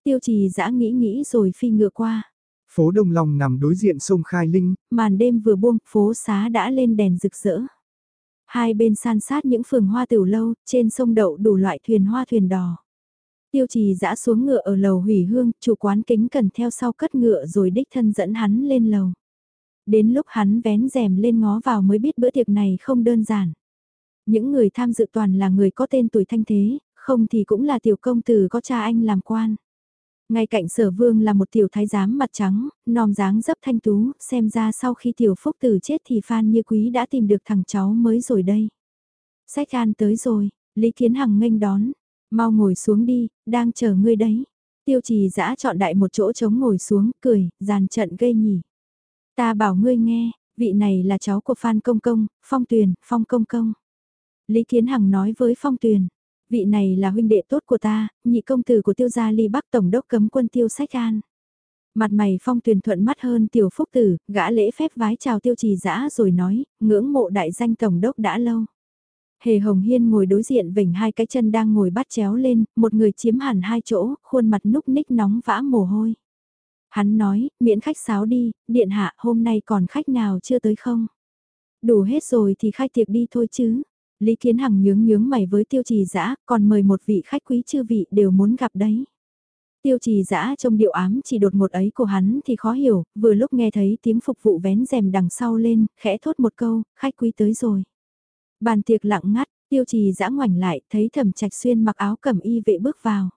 Tiêu trì dã nghĩ nghĩ rồi phi ngựa qua. Phố Đông Long nằm đối diện sông Khai Linh. Màn đêm vừa buông, phố xá đã lên đèn rực rỡ. Hai bên san sát những phường hoa tiểu lâu, trên sông đậu đủ loại thuyền hoa thuyền đò. Tiêu trì dã xuống ngựa ở lầu hủy hương, chủ quán kính cần theo sau cất ngựa rồi đích thân dẫn hắn lên lầu. Đến lúc hắn vén rèm lên ngó vào mới biết bữa tiệc này không đơn giản. Những người tham dự toàn là người có tên tuổi thanh thế, không thì cũng là tiểu công tử có cha anh làm quan. Ngay cạnh sở vương là một tiểu thái giám mặt trắng, nòm dáng dấp thanh tú, xem ra sau khi tiểu phúc tử chết thì Phan Như Quý đã tìm được thằng cháu mới rồi đây. Sách an tới rồi, Lý Kiến Hằng nghênh đón, mau ngồi xuống đi, đang chờ ngươi đấy. Tiêu trì giã chọn đại một chỗ trống ngồi xuống, cười, dàn trận gây nhỉ. Ta bảo ngươi nghe, vị này là cháu của Phan Công Công, Phong Tuyền, Phong Công Công. Lý Kiến Hằng nói với Phong Tuyền, vị này là huynh đệ tốt của ta, nhị công tử của tiêu gia ly bắc tổng đốc cấm quân tiêu sách an. Mặt mày Phong Tuyền thuận mắt hơn tiểu phúc tử, gã lễ phép vái chào tiêu trì dã rồi nói, ngưỡng mộ đại danh tổng đốc đã lâu. Hề Hồng Hiên ngồi đối diện vỉnh hai cái chân đang ngồi bắt chéo lên, một người chiếm hẳn hai chỗ, khuôn mặt núc ních nóng vã mồ hôi. Hắn nói, miễn khách sáo đi, điện hạ hôm nay còn khách nào chưa tới không? Đủ hết rồi thì khai tiệc đi thôi chứ. Lý Kiến Hằng nhướng nhướng mày với tiêu trì dã còn mời một vị khách quý chư vị đều muốn gặp đấy. Tiêu trì dã trong điệu ám chỉ đột một ấy của hắn thì khó hiểu, vừa lúc nghe thấy tiếng phục vụ vén rèm đằng sau lên, khẽ thốt một câu, khách quý tới rồi. Bàn tiệc lặng ngắt, tiêu trì dã ngoảnh lại, thấy thẩm trạch xuyên mặc áo cẩm y vệ bước vào.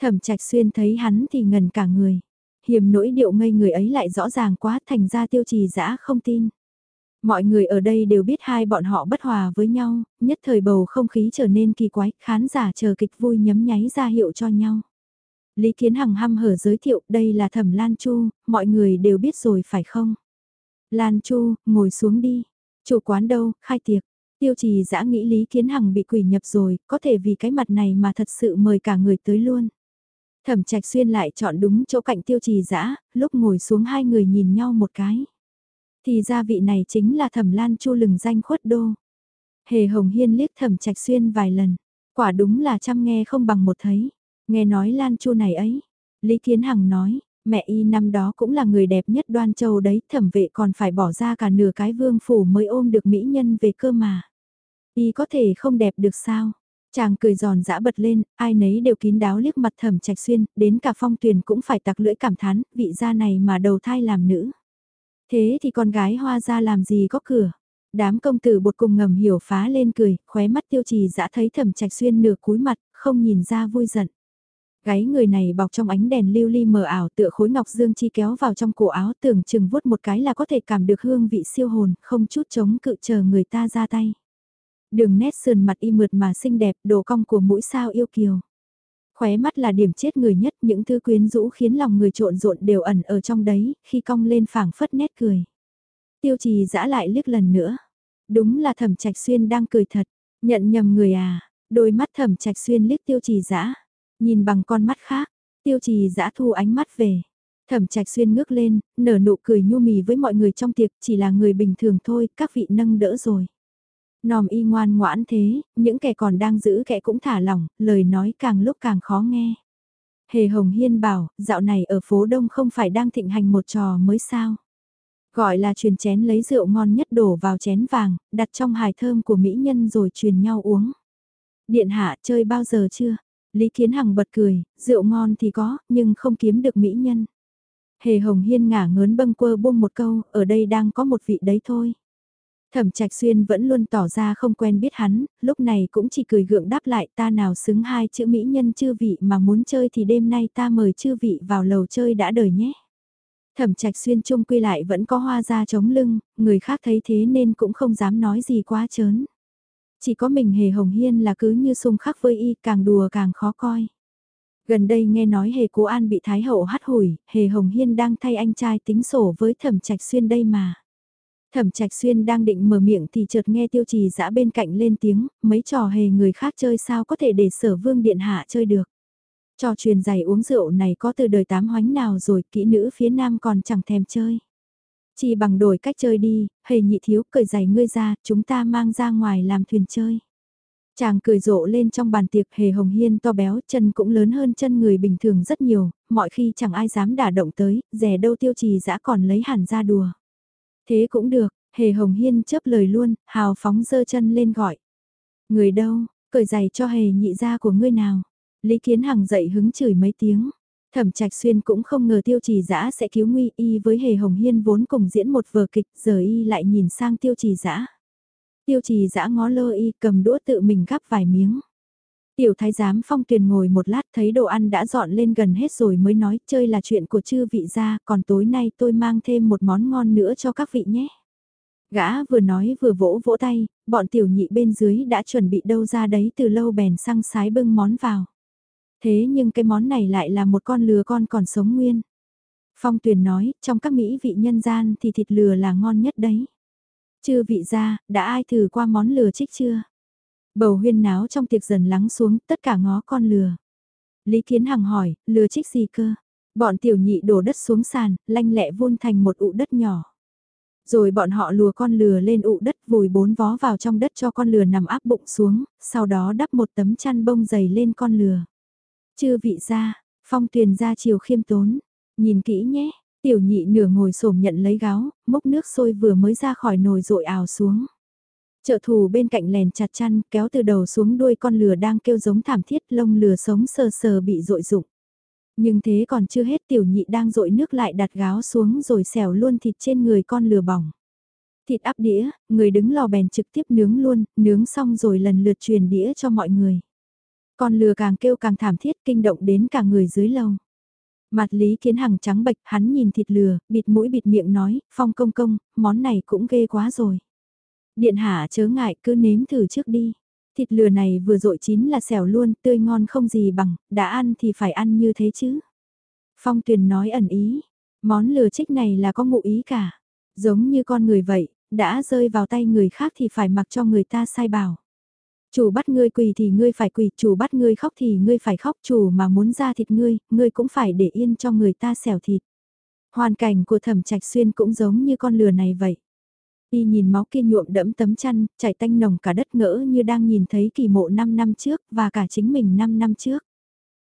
Thẩm trạch xuyên thấy hắn thì ngần cả người hiểm nỗi điệu ngây người ấy lại rõ ràng quá thành ra tiêu trì dã không tin. Mọi người ở đây đều biết hai bọn họ bất hòa với nhau, nhất thời bầu không khí trở nên kỳ quái, khán giả chờ kịch vui nhấm nháy ra hiệu cho nhau. Lý Kiến Hằng hăm hở giới thiệu đây là thẩm Lan Chu, mọi người đều biết rồi phải không? Lan Chu, ngồi xuống đi. Chủ quán đâu, khai tiệc. Tiêu trì dã nghĩ Lý Kiến Hằng bị quỷ nhập rồi, có thể vì cái mặt này mà thật sự mời cả người tới luôn. Thẩm trạch xuyên lại chọn đúng chỗ cạnh tiêu trì dã lúc ngồi xuống hai người nhìn nhau một cái. Thì gia vị này chính là thẩm lan chu lừng danh khuất đô. Hề hồng hiên liếc thẩm trạch xuyên vài lần, quả đúng là chăm nghe không bằng một thấy. Nghe nói lan chu này ấy, Lý Kiến Hằng nói, mẹ y năm đó cũng là người đẹp nhất đoan châu đấy, thẩm vệ còn phải bỏ ra cả nửa cái vương phủ mới ôm được mỹ nhân về cơ mà. Y có thể không đẹp được sao? Chàng cười giòn giã bật lên, ai nấy đều kín đáo liếc mặt thẩm trạch xuyên, đến cả phong tuyền cũng phải tặc lưỡi cảm thán, vị gia này mà đầu thai làm nữ. Thế thì con gái hoa ra làm gì có cửa. Đám công tử bột cùng ngầm hiểu phá lên cười, khóe mắt tiêu trì dã thấy thẩm trạch xuyên nửa cúi mặt, không nhìn ra vui giận. Gáy người này bọc trong ánh đèn lưu ly mờ ảo tựa khối ngọc dương chi kéo vào trong cổ áo tưởng chừng vuốt một cái là có thể cảm được hương vị siêu hồn, không chút chống cự chờ người ta ra tay. Đường nét sườn mặt y mượt mà xinh đẹp, độ cong của mũi sao yêu kiều. Khóe mắt là điểm chết người nhất, những thứ quyến rũ khiến lòng người trộn rộn đều ẩn ở trong đấy, khi cong lên phảng phất nét cười. Tiêu trì giã lại liếc lần nữa. Đúng là thẩm trạch xuyên đang cười thật, nhận nhầm người à, đôi mắt thẩm trạch xuyên liếc tiêu trì giã, Nhìn bằng con mắt khác, tiêu trì giã thu ánh mắt về. Thẩm trạch xuyên ngước lên, nở nụ cười nhu mì với mọi người trong tiệc chỉ là người bình thường thôi, các vị nâng đỡ rồi. Nòm y ngoan ngoãn thế, những kẻ còn đang giữ kẻ cũng thả lỏng, lời nói càng lúc càng khó nghe. Hề Hồng Hiên bảo, dạo này ở phố Đông không phải đang thịnh hành một trò mới sao. Gọi là truyền chén lấy rượu ngon nhất đổ vào chén vàng, đặt trong hài thơm của mỹ nhân rồi truyền nhau uống. Điện hạ chơi bao giờ chưa? Lý Kiến Hằng bật cười, rượu ngon thì có, nhưng không kiếm được mỹ nhân. Hề Hồng Hiên ngả ngớn bâng quơ buông một câu, ở đây đang có một vị đấy thôi. Thẩm Trạch Xuyên vẫn luôn tỏ ra không quen biết hắn, lúc này cũng chỉ cười gượng đáp lại ta nào xứng hai chữ mỹ nhân chư vị mà muốn chơi thì đêm nay ta mời chư vị vào lầu chơi đã đời nhé. Thẩm Trạch Xuyên chung quy lại vẫn có hoa ra chống lưng, người khác thấy thế nên cũng không dám nói gì quá chớn. Chỉ có mình Hề Hồng Hiên là cứ như xung khắc với y càng đùa càng khó coi. Gần đây nghe nói Hề Cố An bị Thái Hậu hắt hủi, Hề Hồng Hiên đang thay anh trai tính sổ với Thẩm Trạch Xuyên đây mà. Thẩm Trạch Xuyên đang định mở miệng thì chợt nghe Tiêu Trì dã bên cạnh lên tiếng, mấy trò hề người khác chơi sao có thể để Sở Vương điện hạ chơi được. Trò truyền giày uống rượu này có từ đời tám hoánh nào rồi, kỹ nữ phía nam còn chẳng thèm chơi. Chỉ bằng đổi cách chơi đi, hề nhị thiếu cởi giày ngươi ra, chúng ta mang ra ngoài làm thuyền chơi. Chàng cười rộ lên trong bàn tiệc hề hồng hiên to béo, chân cũng lớn hơn chân người bình thường rất nhiều, mọi khi chẳng ai dám đả động tới, rẻ đâu tiêu trì dã còn lấy hẳn ra đùa. Thế cũng được, hề hồng hiên chớp lời luôn, hào phóng dơ chân lên gọi. Người đâu, cởi giày cho hề nhị ra của ngươi nào. Lý Kiến Hằng dậy hứng chửi mấy tiếng. Thẩm Trạch Xuyên cũng không ngờ Tiêu Trì Dã sẽ cứu nguy y với Hề Hồng Hiên vốn cùng diễn một vở kịch, giờ y lại nhìn sang Tiêu Trì Dã. Tiêu Trì Dã ngó lơ y, cầm đũa tự mình gắp vài miếng. Tiểu thái giám Phong Tuyền ngồi một lát thấy đồ ăn đã dọn lên gần hết rồi mới nói chơi là chuyện của chư vị gia, còn tối nay tôi mang thêm một món ngon nữa cho các vị nhé. Gã vừa nói vừa vỗ vỗ tay, bọn tiểu nhị bên dưới đã chuẩn bị đâu ra đấy từ lâu bèn sang sái bưng món vào. Thế nhưng cái món này lại là một con lừa con còn sống nguyên. Phong Tuyền nói, trong các mỹ vị nhân gian thì thịt lừa là ngon nhất đấy. Chư vị gia, đã ai thử qua món lừa trích chưa? Bầu huyên náo trong tiệc dần lắng xuống, tất cả ngó con lừa. Lý Kiến Hằng hỏi, lừa trích gì cơ? Bọn tiểu nhị đổ đất xuống sàn, lanh lẹ vun thành một ụ đất nhỏ. Rồi bọn họ lùa con lừa lên ụ đất vùi bốn vó vào trong đất cho con lừa nằm áp bụng xuống, sau đó đắp một tấm chăn bông dày lên con lừa. Chư vị ra, phong tuyền ra chiều khiêm tốn, nhìn kỹ nhé, tiểu nhị nửa ngồi xổm nhận lấy gáo, mốc nước sôi vừa mới ra khỏi nồi rội ào xuống. Trợ thủ bên cạnh lèn chặt chăn kéo từ đầu xuống đuôi con lừa đang kêu giống thảm thiết lông lừa sống sờ sờ bị rội rụng. Nhưng thế còn chưa hết tiểu nhị đang rội nước lại đặt gáo xuống rồi xẻo luôn thịt trên người con lừa bỏng. Thịt áp đĩa, người đứng lò bèn trực tiếp nướng luôn, nướng xong rồi lần lượt truyền đĩa cho mọi người. Con lừa càng kêu càng thảm thiết kinh động đến cả người dưới lầu. Mặt Lý Kiến Hằng trắng bệch, hắn nhìn thịt lừa, bịt mũi bịt miệng nói, phong công công, món này cũng ghê quá rồi. Điện hạ chớ ngại cứ nếm thử trước đi. Thịt lừa này vừa rội chín là xẻo luôn, tươi ngon không gì bằng, đã ăn thì phải ăn như thế chứ. Phong tuyền nói ẩn ý, món lừa trích này là có ngụ ý cả. Giống như con người vậy, đã rơi vào tay người khác thì phải mặc cho người ta sai bảo. Chủ bắt ngươi quỳ thì ngươi phải quỳ, chủ bắt ngươi khóc thì ngươi phải khóc, chủ mà muốn ra thịt ngươi, ngươi cũng phải để yên cho người ta xẻo thịt. Hoàn cảnh của thẩm trạch xuyên cũng giống như con lừa này vậy. Y nhìn máu kia nhuộm đẫm tấm chăn, chảy tanh nồng cả đất ngỡ như đang nhìn thấy kỳ mộ 5 năm trước và cả chính mình 5 năm trước.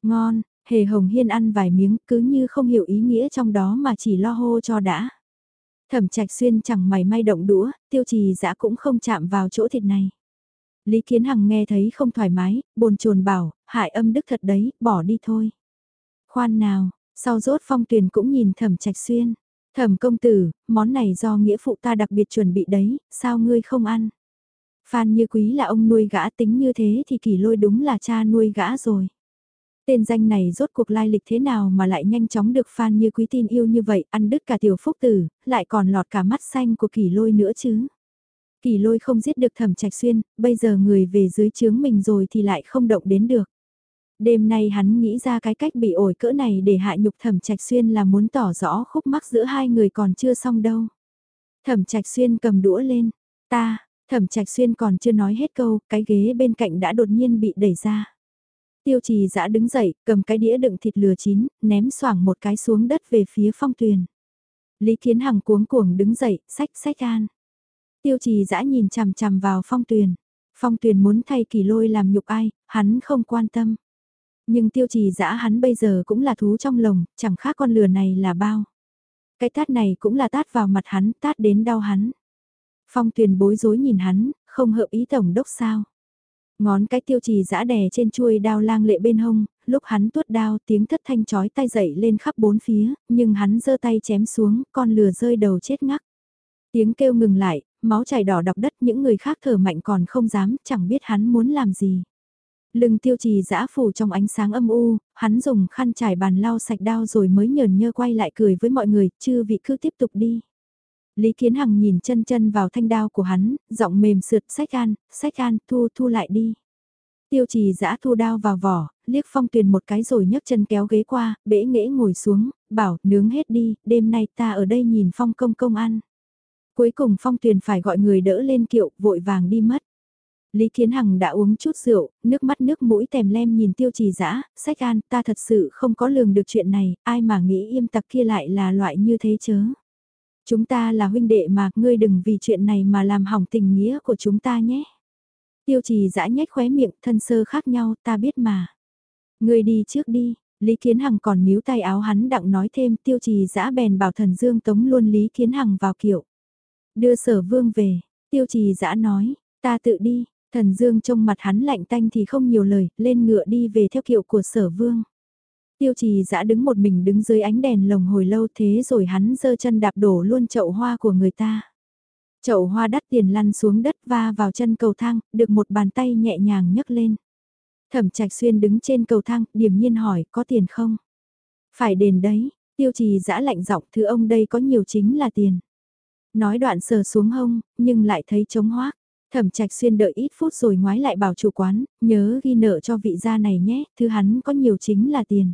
Ngon, hề hồng hiên ăn vài miếng cứ như không hiểu ý nghĩa trong đó mà chỉ lo hô cho đã. Thẩm trạch xuyên chẳng mày may động đũa, tiêu trì dã cũng không chạm vào chỗ thịt này. Lý Kiến Hằng nghe thấy không thoải mái, bồn chồn bảo, hại âm đức thật đấy, bỏ đi thôi. Khoan nào, sau rốt phong tuyền cũng nhìn thẩm trạch xuyên. Thẩm công tử, món này do nghĩa phụ ta đặc biệt chuẩn bị đấy, sao ngươi không ăn? Phan như quý là ông nuôi gã tính như thế thì kỳ lôi đúng là cha nuôi gã rồi. Tên danh này rốt cuộc lai lịch thế nào mà lại nhanh chóng được phan như quý tin yêu như vậy, ăn đứt cả tiểu phúc tử, lại còn lọt cả mắt xanh của kỳ lôi nữa chứ. Kỳ lôi không giết được thẩm trạch xuyên, bây giờ người về dưới chướng mình rồi thì lại không động đến được. Đêm nay hắn nghĩ ra cái cách bị ổi cỡ này để hạ nhục thẩm trạch xuyên là muốn tỏ rõ khúc mắc giữa hai người còn chưa xong đâu. Thẩm trạch xuyên cầm đũa lên, ta, thẩm trạch xuyên còn chưa nói hết câu, cái ghế bên cạnh đã đột nhiên bị đẩy ra. Tiêu trì dã đứng dậy, cầm cái đĩa đựng thịt lừa chín, ném xoảng một cái xuống đất về phía phong tuyền. Lý Kiến Hằng cuống cuồng đứng dậy, sách sách an. Tiêu trì dã nhìn chằm chằm vào phong tuyền. Phong tuyền muốn thay kỳ lôi làm nhục ai, hắn không quan tâm. Nhưng tiêu trì dã hắn bây giờ cũng là thú trong lồng, chẳng khác con lừa này là bao. Cái tát này cũng là tát vào mặt hắn, tát đến đau hắn. Phong tuyền bối rối nhìn hắn, không hợp ý tổng đốc sao. Ngón cái tiêu trì giã đè trên chuôi đao lang lệ bên hông, lúc hắn tuốt đao tiếng thất thanh chói tay dậy lên khắp bốn phía, nhưng hắn giơ tay chém xuống, con lừa rơi đầu chết ngắc. Tiếng kêu ngừng lại, máu chảy đỏ đọc đất những người khác thở mạnh còn không dám, chẳng biết hắn muốn làm gì. Lưng tiêu trì giã phủ trong ánh sáng âm u, hắn dùng khăn trải bàn lau sạch đao rồi mới nhờn nhơ quay lại cười với mọi người, chư vị cứ tiếp tục đi. Lý Kiến Hằng nhìn chân chân vào thanh đao của hắn, giọng mềm sượt sách an, sách an, thu thu lại đi. Tiêu trì giã thu đao vào vỏ, liếc phong tuyền một cái rồi nhấc chân kéo ghế qua, bể nghễ ngồi xuống, bảo nướng hết đi, đêm nay ta ở đây nhìn phong công công ăn. Cuối cùng phong tuyền phải gọi người đỡ lên kiệu, vội vàng đi mất. Lý Kiến Hằng đã uống chút rượu, nước mắt nước mũi tèm lem nhìn tiêu trì dã sách an, ta thật sự không có lường được chuyện này, ai mà nghĩ im tặc kia lại là loại như thế chớ. Chúng ta là huynh đệ mà, ngươi đừng vì chuyện này mà làm hỏng tình nghĩa của chúng ta nhé. Tiêu trì dã nhếch khóe miệng, thân sơ khác nhau, ta biết mà. Ngươi đi trước đi, Lý Kiến Hằng còn níu tay áo hắn đặng nói thêm tiêu trì dã bèn bảo thần dương tống luôn Lý Kiến Hằng vào kiệu. Đưa sở vương về, tiêu trì dã nói, ta tự đi, thần dương trông mặt hắn lạnh tanh thì không nhiều lời, lên ngựa đi về theo kiệu của sở vương. Tiêu trì dã đứng một mình đứng dưới ánh đèn lồng hồi lâu thế rồi hắn giơ chân đạp đổ luôn chậu hoa của người ta. Chậu hoa đắt tiền lăn xuống đất va vào chân cầu thang, được một bàn tay nhẹ nhàng nhấc lên. Thẩm trạch xuyên đứng trên cầu thang, điềm nhiên hỏi, có tiền không? Phải đền đấy, tiêu trì dã lạnh giọng thứ ông đây có nhiều chính là tiền. Nói đoạn sờ xuống hông, nhưng lại thấy trống hoác. Thẩm trạch xuyên đợi ít phút rồi ngoái lại bảo chủ quán, nhớ ghi nợ cho vị gia này nhé, thứ hắn có nhiều chính là tiền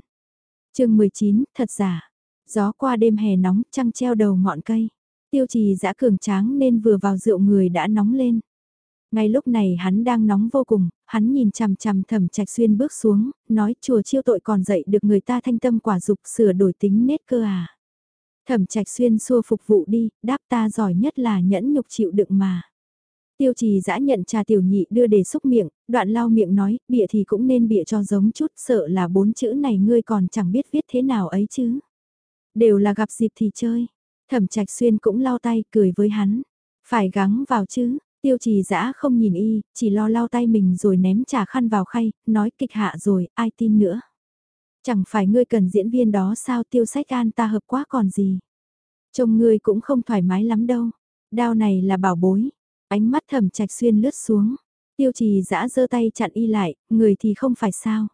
chương 19, thật giả. Gió qua đêm hè nóng, trăng treo đầu ngọn cây. Tiêu trì dã cường tráng nên vừa vào rượu người đã nóng lên. Ngay lúc này hắn đang nóng vô cùng, hắn nhìn chằm chằm thẩm trạch xuyên bước xuống, nói chùa chiêu tội còn dạy được người ta thanh tâm quả dục sửa đổi tính nết cơ à. Thẩm trạch xuyên xua phục vụ đi, đáp ta giỏi nhất là nhẫn nhục chịu đựng mà. Tiêu trì dã nhận trà tiểu nhị đưa để xúc miệng, đoạn lau miệng nói, bịa thì cũng nên bịa cho giống chút, sợ là bốn chữ này ngươi còn chẳng biết viết thế nào ấy chứ. Đều là gặp dịp thì chơi. Thẩm trạch xuyên cũng lau tay, cười với hắn. Phải gắng vào chứ, tiêu trì dã không nhìn y, chỉ lo lau tay mình rồi ném trà khăn vào khay, nói kịch hạ rồi, ai tin nữa. Chẳng phải ngươi cần diễn viên đó sao tiêu sách an ta hợp quá còn gì. Trông ngươi cũng không thoải mái lắm đâu. Đao này là bảo bối, Ánh mắt thẩm trạch xuyên lướt xuống. Tiêu trì giã giơ tay chặn y lại, người thì không phải sao.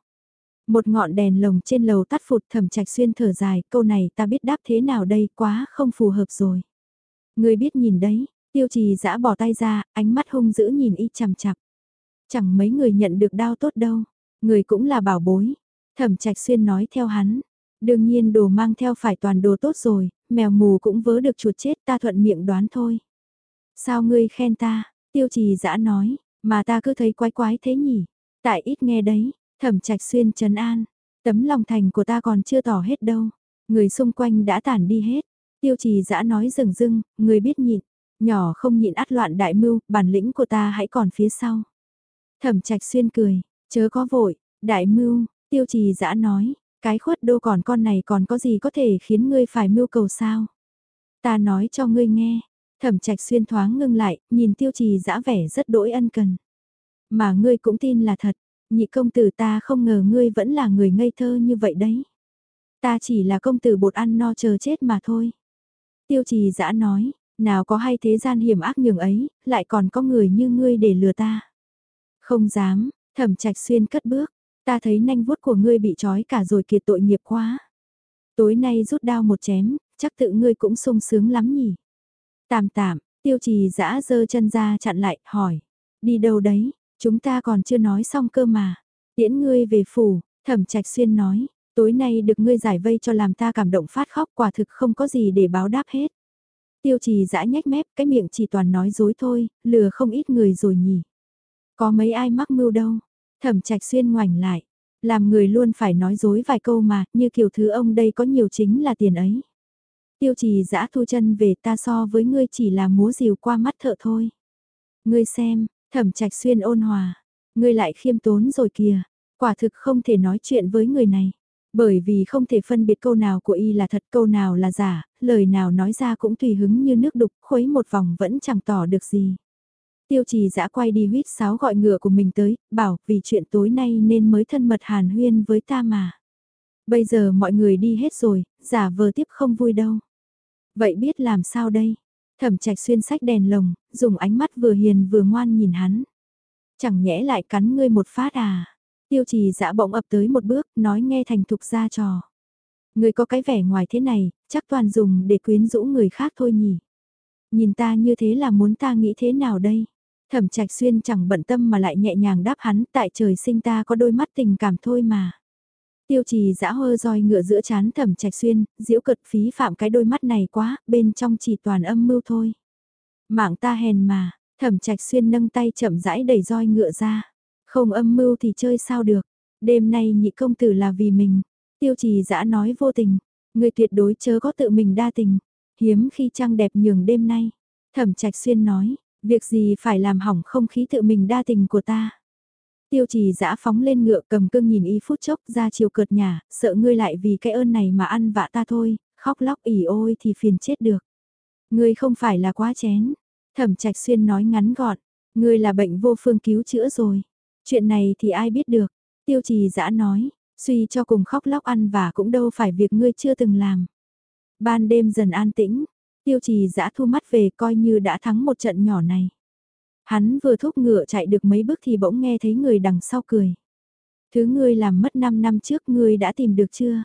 Một ngọn đèn lồng trên lầu tắt phụt thẩm trạch xuyên thở dài, câu này ta biết đáp thế nào đây quá không phù hợp rồi. Người biết nhìn đấy, tiêu trì giã bỏ tay ra, ánh mắt hung dữ nhìn y chằm chặp. Chẳng mấy người nhận được đau tốt đâu, người cũng là bảo bối. Thẩm trạch xuyên nói theo hắn, đương nhiên đồ mang theo phải toàn đồ tốt rồi, mèo mù cũng vớ được chuột chết ta thuận miệng đoán thôi. Sao ngươi khen ta? Tiêu trì dã nói, mà ta cứ thấy quái quái thế nhỉ? Tại ít nghe đấy, thẩm trạch xuyên trấn an. Tấm lòng thành của ta còn chưa tỏ hết đâu. Người xung quanh đã tản đi hết. Tiêu trì dã nói rừng rưng, người biết nhịn. Nhỏ không nhịn át loạn đại mưu, bản lĩnh của ta hãy còn phía sau. Thẩm trạch xuyên cười, chớ có vội, đại mưu, tiêu trì dã nói, cái khuất đô còn con này còn có gì có thể khiến ngươi phải mưu cầu sao? Ta nói cho ngươi nghe, Thẩm trạch xuyên thoáng ngưng lại, nhìn tiêu trì dã vẻ rất đỗi ân cần. Mà ngươi cũng tin là thật, nhị công tử ta không ngờ ngươi vẫn là người ngây thơ như vậy đấy. Ta chỉ là công tử bột ăn no chờ chết mà thôi. Tiêu trì dã nói, nào có hay thế gian hiểm ác nhường ấy, lại còn có người như ngươi để lừa ta. Không dám, thẩm trạch xuyên cất bước, Ta thấy nanh vuốt của ngươi bị trói cả rồi kiệt tội nghiệp quá. Tối nay rút đao một chém, chắc tự ngươi cũng sung sướng lắm nhỉ. Tạm tạm, tiêu trì dã dơ chân ra chặn lại, hỏi. Đi đâu đấy, chúng ta còn chưa nói xong cơ mà. Tiễn ngươi về phủ, thẩm trạch xuyên nói. Tối nay được ngươi giải vây cho làm ta cảm động phát khóc quả thực không có gì để báo đáp hết. Tiêu trì dã nhếch mép, cái miệng chỉ toàn nói dối thôi, lừa không ít người rồi nhỉ. Có mấy ai mắc mưu đâu. Thẩm trạch xuyên ngoảnh lại. Làm người luôn phải nói dối vài câu mà, như kiểu thứ ông đây có nhiều chính là tiền ấy. Tiêu trì dã thu chân về ta so với ngươi chỉ là múa rìu qua mắt thợ thôi. Ngươi xem, thẩm trạch xuyên ôn hòa. Ngươi lại khiêm tốn rồi kìa. Quả thực không thể nói chuyện với người này. Bởi vì không thể phân biệt câu nào của y là thật câu nào là giả, lời nào nói ra cũng tùy hứng như nước đục khuấy một vòng vẫn chẳng tỏ được gì. Tiêu trì dã quay đi huyết sáo gọi ngựa của mình tới, bảo vì chuyện tối nay nên mới thân mật hàn huyên với ta mà. Bây giờ mọi người đi hết rồi, giả vờ tiếp không vui đâu. Vậy biết làm sao đây? Thẩm trạch xuyên sách đèn lồng, dùng ánh mắt vừa hiền vừa ngoan nhìn hắn. Chẳng nhẽ lại cắn ngươi một phát à? Tiêu trì dã bỗng ập tới một bước, nói nghe thành thục ra trò. Ngươi có cái vẻ ngoài thế này, chắc toàn dùng để quyến rũ người khác thôi nhỉ? Nhìn ta như thế là muốn ta nghĩ thế nào đây? Thẩm trạch xuyên chẳng bận tâm mà lại nhẹ nhàng đáp hắn tại trời sinh ta có đôi mắt tình cảm thôi mà. Tiêu trì dã hơ roi ngựa giữa chán thẩm trạch xuyên, diễu cật phí phạm cái đôi mắt này quá, bên trong chỉ toàn âm mưu thôi. Mạng ta hèn mà, thẩm trạch xuyên nâng tay chậm rãi đẩy roi ngựa ra. Không âm mưu thì chơi sao được, đêm nay nhị công tử là vì mình. Tiêu trì dã nói vô tình, người tuyệt đối chớ có tự mình đa tình. Hiếm khi trăng đẹp nhường đêm nay. Thẩm trạch xuyên nói, Việc gì phải làm hỏng không khí tự mình đa tình của ta. Tiêu trì giã phóng lên ngựa cầm cương nhìn y phút chốc ra chiều cợt nhà, sợ ngươi lại vì cái ơn này mà ăn vạ ta thôi, khóc lóc ỉ ôi thì phiền chết được. Ngươi không phải là quá chén. Thẩm trạch xuyên nói ngắn gọn, ngươi là bệnh vô phương cứu chữa rồi. Chuyện này thì ai biết được. Tiêu trì giã nói, suy cho cùng khóc lóc ăn vạ cũng đâu phải việc ngươi chưa từng làm. Ban đêm dần an tĩnh, Tiêu trì giã thu mắt về coi như đã thắng một trận nhỏ này. Hắn vừa thúc ngựa chạy được mấy bước thì bỗng nghe thấy người đằng sau cười. Thứ ngươi làm mất 5 năm trước ngươi đã tìm được chưa?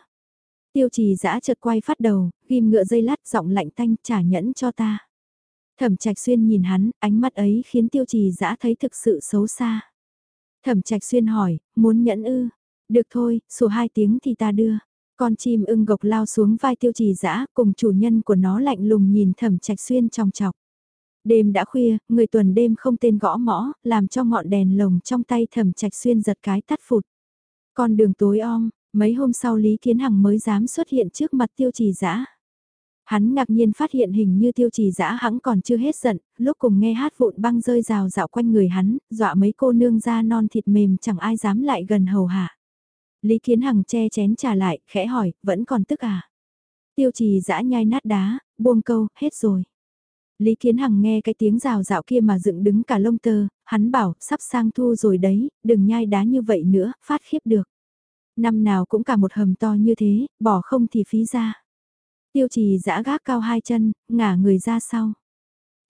Tiêu trì giã chợt quay phát đầu, ghim ngựa dây lát giọng lạnh tanh trả nhẫn cho ta. Thẩm trạch xuyên nhìn hắn, ánh mắt ấy khiến tiêu trì giã thấy thực sự xấu xa. Thẩm trạch xuyên hỏi, muốn nhẫn ư? Được thôi, số hai tiếng thì ta đưa. Con chim ưng gộc lao xuống vai tiêu trì dã cùng chủ nhân của nó lạnh lùng nhìn thẩm trạch xuyên trong chọc. Đêm đã khuya, người tuần đêm không tên gõ mõ, làm cho ngọn đèn lồng trong tay thẩm trạch xuyên giật cái tắt phụt. Con đường tối om, mấy hôm sau Lý Kiến Hằng mới dám xuất hiện trước mặt tiêu trì dã Hắn ngạc nhiên phát hiện hình như tiêu trì dã hãng còn chưa hết giận, lúc cùng nghe hát vụn băng rơi rào dạo quanh người hắn, dọa mấy cô nương da non thịt mềm chẳng ai dám lại gần hầu hạ. Lý Kiến Hằng che chén trả lại, khẽ hỏi, vẫn còn tức à? Tiêu trì giã nhai nát đá, buông câu, hết rồi. Lý Kiến Hằng nghe cái tiếng rào rạo kia mà dựng đứng cả lông tơ, hắn bảo, sắp sang thu rồi đấy, đừng nhai đá như vậy nữa, phát khiếp được. Năm nào cũng cả một hầm to như thế, bỏ không thì phí ra. Tiêu trì giã gác cao hai chân, ngả người ra sau.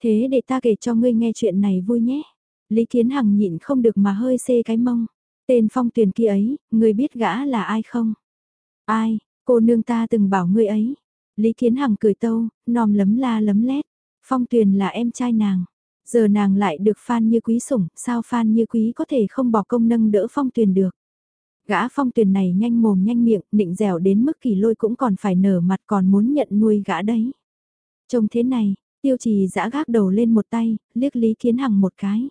Thế để ta kể cho ngươi nghe chuyện này vui nhé. Lý Kiến Hằng nhịn không được mà hơi xê cái mông. Tên phong tuyền kia ấy, ngươi biết gã là ai không? Ai, cô nương ta từng bảo ngươi ấy. Lý Kiến Hằng cười tâu, nòm lấm la lấm lét. Phong tuyền là em trai nàng. Giờ nàng lại được Phan Như Quý sủng, sao Phan Như Quý có thể không bỏ công nâng đỡ phong tuyền được? Gã phong tuyền này nhanh mồm nhanh miệng, nịnh dẻo đến mức kỳ lôi cũng còn phải nở mặt còn muốn nhận nuôi gã đấy. Trông thế này, tiêu trì giã gác đầu lên một tay, liếc Lý Kiến Hằng một cái.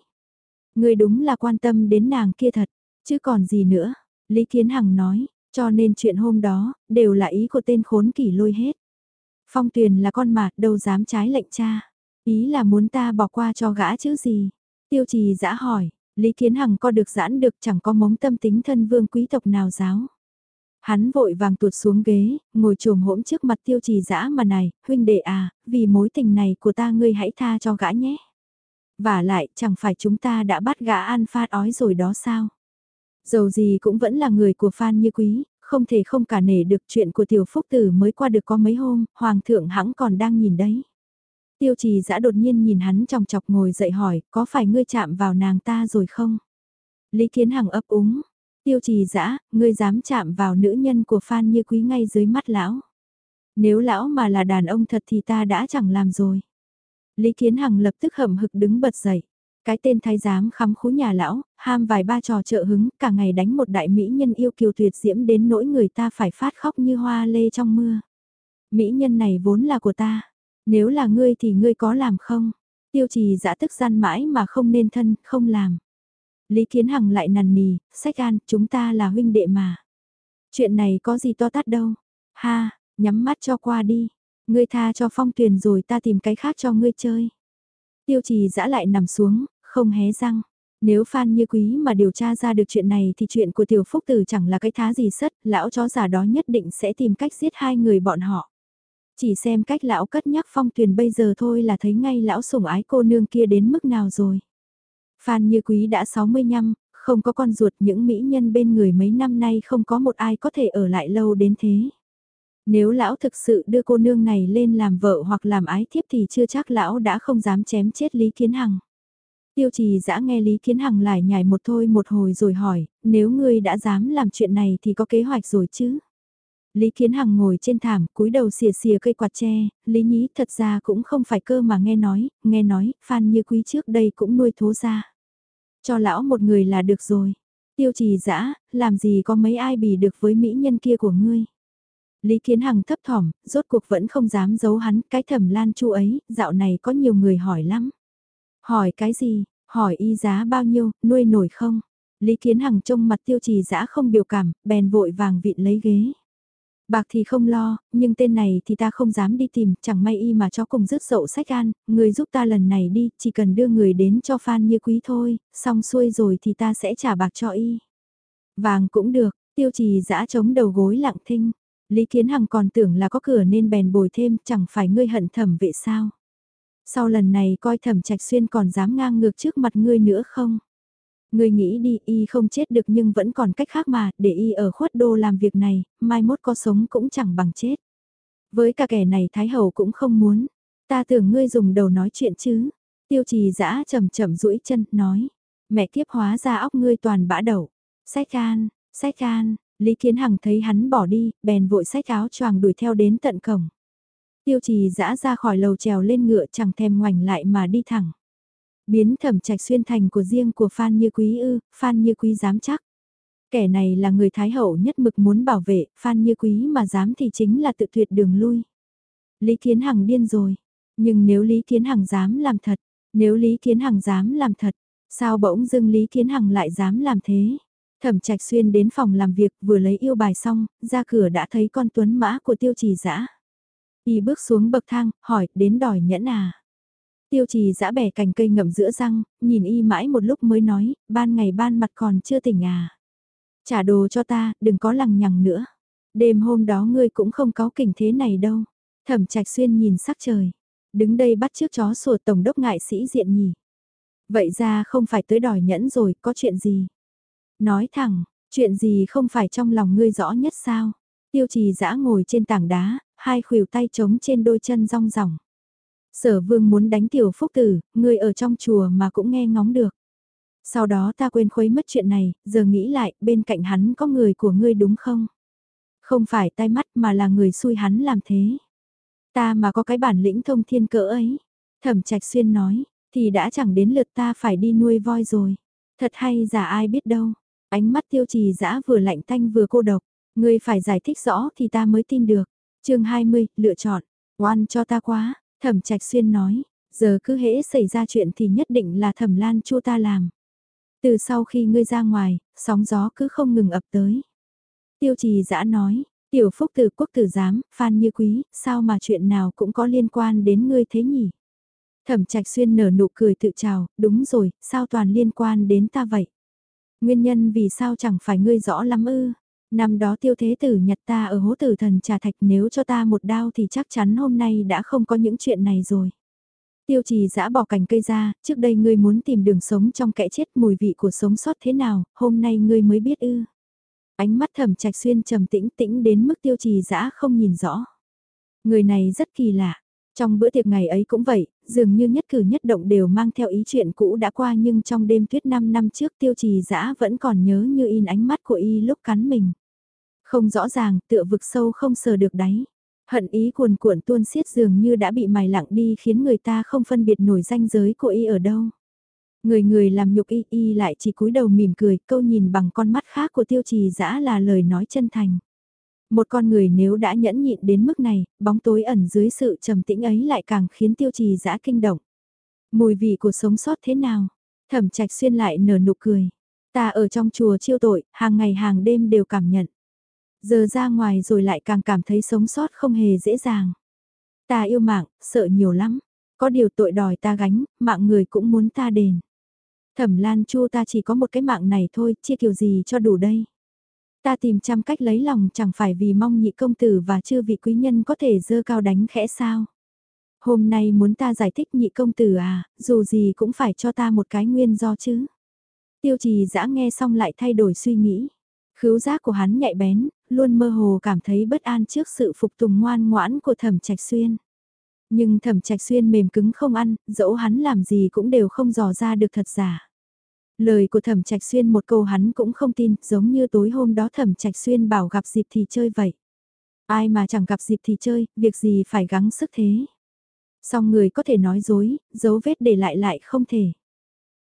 Người đúng là quan tâm đến nàng kia thật. Chứ còn gì nữa, Lý Kiến Hằng nói, cho nên chuyện hôm đó, đều là ý của tên khốn kỷ lôi hết. Phong tuyền là con mà, đâu dám trái lệnh cha. Ý là muốn ta bỏ qua cho gã chứ gì. Tiêu trì dã hỏi, Lý Kiến Hằng có được giãn được chẳng có mống tâm tính thân vương quý tộc nào giáo. Hắn vội vàng tuột xuống ghế, ngồi trồm hỗn trước mặt tiêu trì dã mà này, huynh đệ à, vì mối tình này của ta ngươi hãy tha cho gã nhé. Và lại, chẳng phải chúng ta đã bắt gã an phát ói rồi đó sao? Dầu gì cũng vẫn là người của Phan Như Quý, không thể không cả nể được chuyện của tiểu phúc tử mới qua được có mấy hôm, hoàng thượng hãng còn đang nhìn đấy. Tiêu trì dã đột nhiên nhìn hắn trong chọc ngồi dậy hỏi, có phải ngươi chạm vào nàng ta rồi không? Lý Kiến Hằng ấp úng. Tiêu trì dã ngươi dám chạm vào nữ nhân của Phan Như Quý ngay dưới mắt lão. Nếu lão mà là đàn ông thật thì ta đã chẳng làm rồi. Lý Kiến Hằng lập tức hậm hực đứng bật dậy. Cái tên thái giám khắm khú nhà lão, ham vài ba trò trợ hứng, cả ngày đánh một đại mỹ nhân yêu kiều tuyệt diễm đến nỗi người ta phải phát khóc như hoa lê trong mưa. Mỹ nhân này vốn là của ta, nếu là ngươi thì ngươi có làm không? Tiêu trì dã tức gian mãi mà không nên thân, không làm. Lý Kiến Hằng lại nằn nì, sách an, chúng ta là huynh đệ mà. Chuyện này có gì to tát đâu. Ha, nhắm mắt cho qua đi. Ngươi tha cho phong tuyền rồi ta tìm cái khác cho ngươi chơi. Tiêu trì dã lại nằm xuống, không hé răng. Nếu Phan Như Quý mà điều tra ra được chuyện này thì chuyện của Tiểu Phúc Tử chẳng là cái thá gì sất, lão chó giả đó nhất định sẽ tìm cách giết hai người bọn họ. Chỉ xem cách lão cất nhắc phong tuyền bây giờ thôi là thấy ngay lão sủng ái cô nương kia đến mức nào rồi. Phan Như Quý đã 65, không có con ruột những mỹ nhân bên người mấy năm nay không có một ai có thể ở lại lâu đến thế. Nếu lão thực sự đưa cô nương này lên làm vợ hoặc làm ái thiếp thì chưa chắc lão đã không dám chém chết Lý Kiến Hằng. Tiêu trì dã nghe Lý Kiến Hằng lại nhảy một thôi một hồi rồi hỏi, nếu ngươi đã dám làm chuyện này thì có kế hoạch rồi chứ? Lý Kiến Hằng ngồi trên thảm, cúi đầu xìa xìa cây quạt tre, Lý Nhí thật ra cũng không phải cơ mà nghe nói, nghe nói, Phan Như Quý trước đây cũng nuôi thố ra. Cho lão một người là được rồi. Tiêu trì dã làm gì có mấy ai bì được với mỹ nhân kia của ngươi. Lý Kiến Hằng thấp thỏm, rốt cuộc vẫn không dám giấu hắn, cái thẩm lan chu ấy, dạo này có nhiều người hỏi lắm. Hỏi cái gì, hỏi y giá bao nhiêu, nuôi nổi không? Lý Kiến Hằng trông mặt tiêu trì dã không biểu cảm, bèn vội vàng vịn lấy ghế. Bạc thì không lo, nhưng tên này thì ta không dám đi tìm, chẳng may y mà cho cùng rứt dậu sách an, người giúp ta lần này đi, chỉ cần đưa người đến cho Phan như quý thôi, xong xuôi rồi thì ta sẽ trả bạc cho y. Vàng cũng được, tiêu trì giã chống đầu gối lặng thinh. Lý Kiến Hằng còn tưởng là có cửa nên bèn bồi thêm, chẳng phải ngươi hận thẩm vệ sao. Sau lần này coi thẩm trạch xuyên còn dám ngang ngược trước mặt ngươi nữa không? Ngươi nghĩ đi, y không chết được nhưng vẫn còn cách khác mà, để y ở khuất đô làm việc này, mai mốt có sống cũng chẳng bằng chết. Với cả kẻ này Thái Hậu cũng không muốn. Ta tưởng ngươi dùng đầu nói chuyện chứ. Tiêu trì dã chậm chậm duỗi chân, nói. Mẹ kiếp hóa ra óc ngươi toàn bã đậu. Sách can, sách can, Lý Kiến Hằng thấy hắn bỏ đi, bèn vội sách áo choàng đuổi theo đến tận cổng. Tiêu trì dã ra khỏi lầu trèo lên ngựa chẳng thèm ngoảnh lại mà đi thẳng. Biến thẩm trạch xuyên thành của riêng của Phan Như Quý ư, Phan Như Quý dám chắc. Kẻ này là người Thái Hậu nhất mực muốn bảo vệ, Phan Như Quý mà dám thì chính là tự tuyệt đường lui. Lý Kiến Hằng điên rồi, nhưng nếu Lý Kiến Hằng dám làm thật, nếu Lý Kiến Hằng dám làm thật, sao bỗng dưng Lý Kiến Hằng lại dám làm thế? Thẩm Trạch Xuyên đến phòng làm việc vừa lấy yêu bài xong, ra cửa đã thấy con tuấn mã của tiêu trì dã Y bước xuống bậc thang, hỏi, đến đòi nhẫn à? Tiêu trì giã bẻ cành cây ngậm giữa răng, nhìn y mãi một lúc mới nói, ban ngày ban mặt còn chưa tỉnh à. Trả đồ cho ta, đừng có lằng nhằng nữa. Đêm hôm đó ngươi cũng không có kỉnh thế này đâu. Thẩm trạch xuyên nhìn sắc trời. Đứng đây bắt trước chó sủa tổng đốc ngại sĩ diện nhỉ. Vậy ra không phải tới đòi nhẫn rồi, có chuyện gì? Nói thẳng, chuyện gì không phải trong lòng ngươi rõ nhất sao? Tiêu trì giã ngồi trên tảng đá, hai khuỷu tay trống trên đôi chân rong ròng. Sở vương muốn đánh tiểu phúc tử, người ở trong chùa mà cũng nghe ngóng được. Sau đó ta quên khuấy mất chuyện này, giờ nghĩ lại, bên cạnh hắn có người của ngươi đúng không? Không phải tai mắt mà là người xui hắn làm thế. Ta mà có cái bản lĩnh thông thiên cỡ ấy. Thẩm trạch xuyên nói, thì đã chẳng đến lượt ta phải đi nuôi voi rồi. Thật hay giả ai biết đâu. Ánh mắt tiêu trì dã vừa lạnh thanh vừa cô độc. Ngươi phải giải thích rõ thì ta mới tin được. chương 20, lựa chọn. Oan cho ta quá, Thẩm Trạch Xuyên nói, giờ cứ hễ xảy ra chuyện thì nhất định là Thẩm Lan Chu ta làm. Từ sau khi ngươi ra ngoài, sóng gió cứ không ngừng ập tới. Tiêu trì dã nói, tiểu phúc Từ quốc tử giám, phan như quý, sao mà chuyện nào cũng có liên quan đến ngươi thế nhỉ? Thẩm Trạch Xuyên nở nụ cười tự chào, đúng rồi, sao toàn liên quan đến ta vậy? Nguyên nhân vì sao chẳng phải ngươi rõ lắm ư? Năm đó tiêu thế tử nhặt ta ở hố tử thần trà thạch nếu cho ta một đao thì chắc chắn hôm nay đã không có những chuyện này rồi. Tiêu trì giã bỏ cành cây ra, trước đây ngươi muốn tìm đường sống trong kẽ chết mùi vị của sống sót thế nào, hôm nay ngươi mới biết ư. Ánh mắt thầm trạch xuyên trầm tĩnh tĩnh đến mức tiêu trì giã không nhìn rõ. Người này rất kỳ lạ. Trong bữa tiệc ngày ấy cũng vậy, dường như nhất cử nhất động đều mang theo ý chuyện cũ đã qua nhưng trong đêm tuyết 5 năm trước tiêu trì dã vẫn còn nhớ như in ánh mắt của y lúc cắn mình. Không rõ ràng, tựa vực sâu không sờ được đáy. Hận ý cuồn cuộn tuôn xiết dường như đã bị mài lặng đi khiến người ta không phân biệt nổi danh giới của y ở đâu. Người người làm nhục y y lại chỉ cúi đầu mỉm cười, câu nhìn bằng con mắt khác của tiêu trì dã là lời nói chân thành. Một con người nếu đã nhẫn nhịn đến mức này, bóng tối ẩn dưới sự trầm tĩnh ấy lại càng khiến tiêu trì dã kinh động. Mùi vị của sống sót thế nào? Thẩm trạch xuyên lại nở nụ cười. Ta ở trong chùa chiêu tội, hàng ngày hàng đêm đều cảm nhận. Giờ ra ngoài rồi lại càng cảm thấy sống sót không hề dễ dàng. Ta yêu mạng, sợ nhiều lắm. Có điều tội đòi ta gánh, mạng người cũng muốn ta đền. Thẩm Lan Chu ta chỉ có một cái mạng này thôi, chia kiểu gì cho đủ đây. Ta tìm trăm cách lấy lòng chẳng phải vì mong nhị công tử và chư vị quý nhân có thể dơ cao đánh khẽ sao. Hôm nay muốn ta giải thích nhị công tử à, dù gì cũng phải cho ta một cái nguyên do chứ. Tiêu trì dã nghe xong lại thay đổi suy nghĩ. Khứu giác của hắn nhạy bén, luôn mơ hồ cảm thấy bất an trước sự phục tùng ngoan ngoãn của thẩm trạch xuyên. Nhưng thẩm trạch xuyên mềm cứng không ăn, dẫu hắn làm gì cũng đều không dò ra được thật giả. Lời của thẩm trạch xuyên một câu hắn cũng không tin, giống như tối hôm đó thẩm trạch xuyên bảo gặp dịp thì chơi vậy. Ai mà chẳng gặp dịp thì chơi, việc gì phải gắng sức thế. Song người có thể nói dối, dấu vết để lại lại không thể.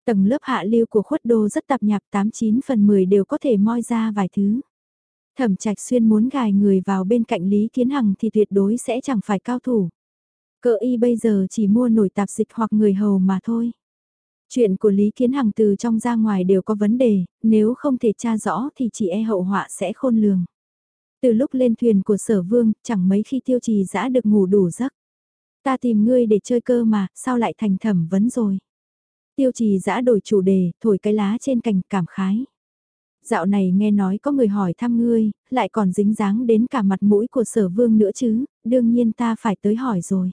Tầng lớp hạ lưu của khuất đô rất tạp nhạp 89 phần 10 đều có thể moi ra vài thứ. Thẩm trạch xuyên muốn gài người vào bên cạnh Lý Kiến Hằng thì tuyệt đối sẽ chẳng phải cao thủ. Cỡ y bây giờ chỉ mua nổi tạp dịch hoặc người hầu mà thôi. Chuyện của Lý Kiến Hằng từ trong ra ngoài đều có vấn đề, nếu không thể tra rõ thì chỉ e hậu họa sẽ khôn lường. Từ lúc lên thuyền của sở vương, chẳng mấy khi tiêu trì giã được ngủ đủ giấc. Ta tìm ngươi để chơi cơ mà, sao lại thành thẩm vấn rồi. Tiêu trì dã đổi chủ đề, thổi cái lá trên cành cảm khái. Dạo này nghe nói có người hỏi thăm ngươi, lại còn dính dáng đến cả mặt mũi của sở vương nữa chứ, đương nhiên ta phải tới hỏi rồi.